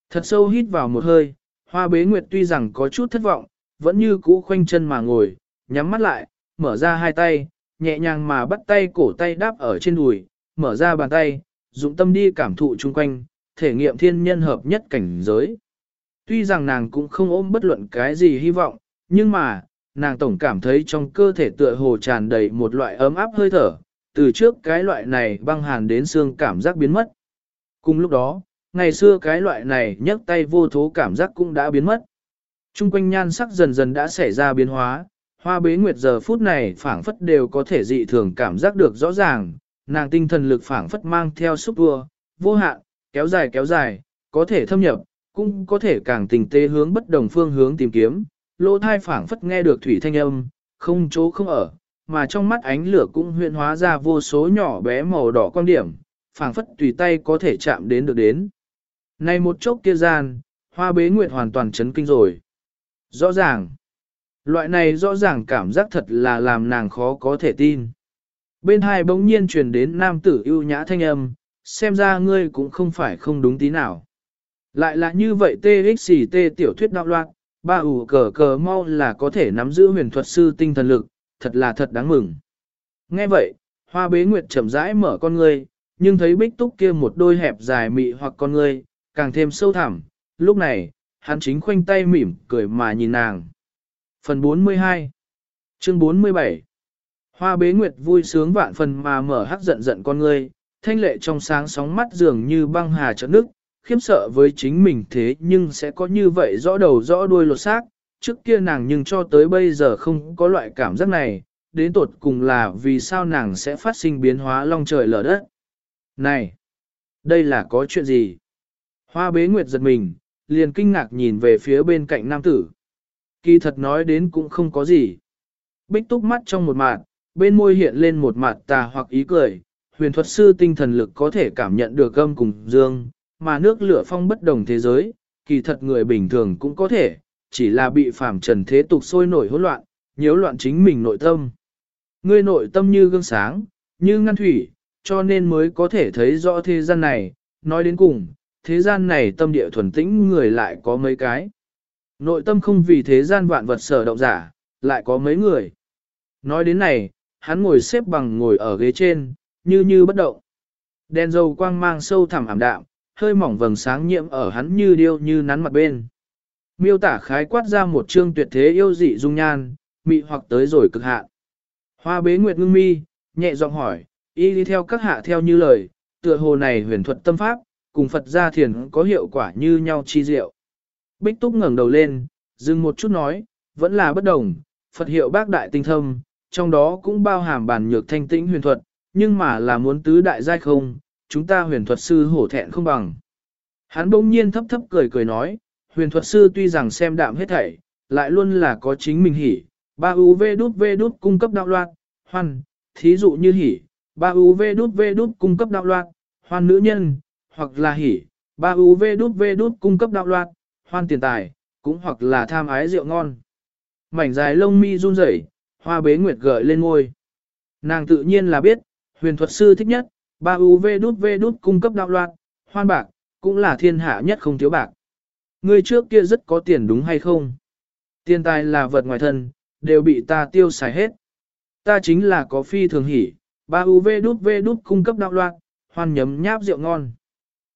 Thật sâu hít vào một hơi, hoa bế nguyệt tuy rằng có chút thất vọng, vẫn như cũ khoanh chân mà ngồi, nhắm mắt lại, mở ra hai tay, nhẹ nhàng mà bắt tay cổ tay đáp ở trên đùi, mở ra bàn tay, dụng tâm đi cảm thụ chung quanh, thể nghiệm thiên nhân hợp nhất cảnh giới. Tuy rằng nàng cũng không ôm bất luận cái gì hy vọng, nhưng mà, nàng tổng cảm thấy trong cơ thể tựa hồ tràn đầy một loại ấm áp hơi thở, từ trước cái loại này băng hàn đến xương cảm giác biến mất. Cùng lúc đó, ngày xưa cái loại này nhấc tay vô thố cảm giác cũng đã biến mất. Trung quanh nhan sắc dần dần đã xảy ra biến hóa, hoa bế nguyệt giờ phút này phảng phất đều có thể dị thường cảm giác được rõ ràng, nàng tinh thần lực phảng phất mang theo xúc vua, vô hạn, kéo dài kéo dài, có thể thâm nhập, cũng có thể càng tình tế hướng bất đồng phương hướng tìm kiếm, lỗ thai phảng phất nghe được thủy thanh âm, không chỗ không ở, mà trong mắt ánh lửa cũng huyện hóa ra vô số nhỏ bé màu đỏ quan điểm, phảng phất tùy tay có thể chạm đến được đến. Này một chốc kia gian, hoa bế nguyệt hoàn toàn chấn kinh rồi. Rõ ràng, loại này rõ ràng cảm giác thật là làm nàng khó có thể tin. Bên hai bỗng nhiên truyền đến nam tử ưu nhã thanh âm, xem ra ngươi cũng không phải không đúng tí nào. Lại là như vậy TXT tiểu thuyết đạo loạn, ba ủ cờ cờ mau là có thể nắm giữ huyền thuật sư tinh thần lực, thật là thật đáng mừng. Nghe vậy, hoa bế nguyệt chậm rãi mở con ngươi, nhưng thấy bích túc kia một đôi hẹp dài mị hoặc con ngươi, càng thêm sâu thẳm, lúc này, hắn chính khoanh tay mỉm cười mà nhìn nàng. Phần 42 Chương 47 Hoa bế nguyệt vui sướng vạn phần mà mở hắc giận giận con ngươi, thanh lệ trong sáng sóng mắt dường như băng hà trợn nước, khiếm sợ với chính mình thế nhưng sẽ có như vậy rõ đầu rõ đuôi lột xác, trước kia nàng nhưng cho tới bây giờ không có loại cảm giác này, đến tột cùng là vì sao nàng sẽ phát sinh biến hóa long trời lở đất. Này, đây là có chuyện gì? Hoa bế nguyệt giật mình, liền kinh ngạc nhìn về phía bên cạnh nam tử. Kỳ thật nói đến cũng không có gì. Bích túc mắt trong một mạt, bên môi hiện lên một mặt tà hoặc ý cười, huyền thuật sư tinh thần lực có thể cảm nhận được âm cùng dương, mà nước lửa phong bất đồng thế giới, kỳ thật người bình thường cũng có thể, chỉ là bị phàm trần thế tục sôi nổi hỗn loạn, nhiễu loạn chính mình nội tâm. Ngươi nội tâm như gương sáng, như ngăn thủy, cho nên mới có thể thấy rõ thế gian này, nói đến cùng, thế gian này tâm địa thuần tĩnh người lại có mấy cái. Nội tâm không vì thế gian vạn vật sở động giả, lại có mấy người. Nói đến này, hắn ngồi xếp bằng ngồi ở ghế trên, như như bất động. Đèn dầu quang mang sâu thẳm ảm đạm, hơi mỏng vầng sáng nhiễm ở hắn như điêu như nắn mặt bên. Miêu tả khái quát ra một chương tuyệt thế yêu dị dung nhan, mị hoặc tới rồi cực hạn. Hoa bế nguyệt ngưng mi, nhẹ giọng hỏi, y đi theo các hạ theo như lời, tựa hồ này huyền thuật tâm pháp, cùng Phật gia thiền có hiệu quả như nhau chi diệu. Bích túc ngẩng đầu lên, dừng một chút nói, vẫn là bất đồng, Phật hiệu bác đại tinh thâm, trong đó cũng bao hàm bản nhược thanh tĩnh huyền thuật, nhưng mà là muốn tứ đại giai không, chúng ta huyền thuật sư hổ thẹn không bằng. Hắn bỗng nhiên thấp thấp cười cười nói, huyền thuật sư tuy rằng xem đạm hết thảy, lại luôn là có chính mình hỉ, ba UV đút V đút cung cấp đạo loạn, hoan, thí dụ như hỉ, ba UV đút V đút cung cấp đạo loạn, hoan nữ nhân, hoặc là hỉ, ba UV đút V đút cung cấp đạo loạt, hoan tiền tài, cũng hoặc là tham ái rượu ngon. Mảnh dài lông mi run rẩy, hoa bế nguyệt gợi lên ngôi. Nàng tự nhiên là biết, huyền thuật sư thích nhất, ba UV đút V đút cung cấp đạo loạt, hoan bạc, cũng là thiên hạ nhất không thiếu bạc. Người trước kia rất có tiền đúng hay không? Tiền tài là vật ngoài thân, đều bị ta tiêu xài hết. Ta chính là có phi thường hỉ, ba UV đút V đút cung cấp đạo loạt, hoan nhấm nháp rượu ngon.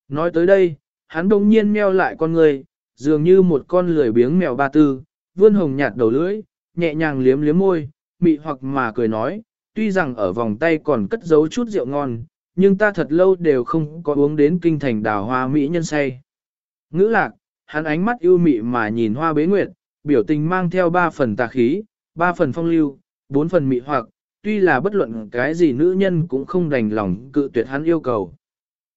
Nói tới đây, hắn đồng nhiên meo lại con người, dường như một con lười biếng mèo ba tư, vươn hồng nhạt đầu lưỡi, nhẹ nhàng liếm liếm môi, mị hoặc mà cười nói, tuy rằng ở vòng tay còn cất giấu chút rượu ngon, nhưng ta thật lâu đều không có uống đến kinh thành đào hoa mỹ nhân say. Ngữ lạc, hắn ánh mắt yêu mị mà nhìn hoa bế nguyệt, biểu tình mang theo ba phần tà khí, ba phần phong lưu, bốn phần mị hoặc, tuy là bất luận cái gì nữ nhân cũng không đành lòng cự tuyệt hắn yêu cầu.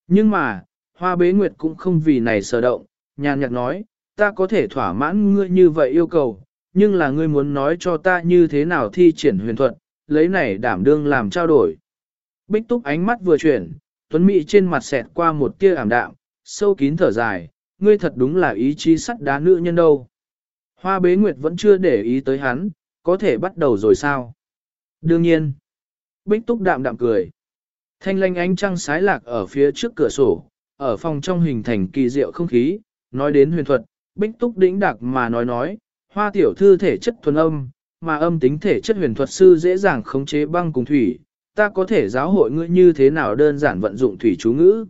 Nhưng mà, hoa bế nguyệt cũng không vì này sở động, nhàn nhạt nói, ta có thể thỏa mãn ngươi như vậy yêu cầu, nhưng là ngươi muốn nói cho ta như thế nào thi triển huyền thuật, lấy này đảm đương làm trao đổi. Bích túc ánh mắt vừa chuyển, tuấn mị trên mặt xẹt qua một tia ảm đạm, sâu kín thở dài, ngươi thật đúng là ý chí sắt đá nữ nhân đâu. Hoa bế nguyệt vẫn chưa để ý tới hắn, có thể bắt đầu rồi sao? Đương nhiên. Bích túc đạm đạm cười. Thanh lanh ánh trăng sái lạc ở phía trước cửa sổ, ở phòng trong hình thành kỳ diệu không khí, nói đến huyền thuật, bích túc đĩnh đặc mà nói nói, hoa tiểu thư thể chất thuần âm, mà âm tính thể chất huyền thuật sư dễ dàng khống chế băng cùng thủy, ta có thể giáo hội ngươi như thế nào đơn giản vận dụng thủy chú ngữ.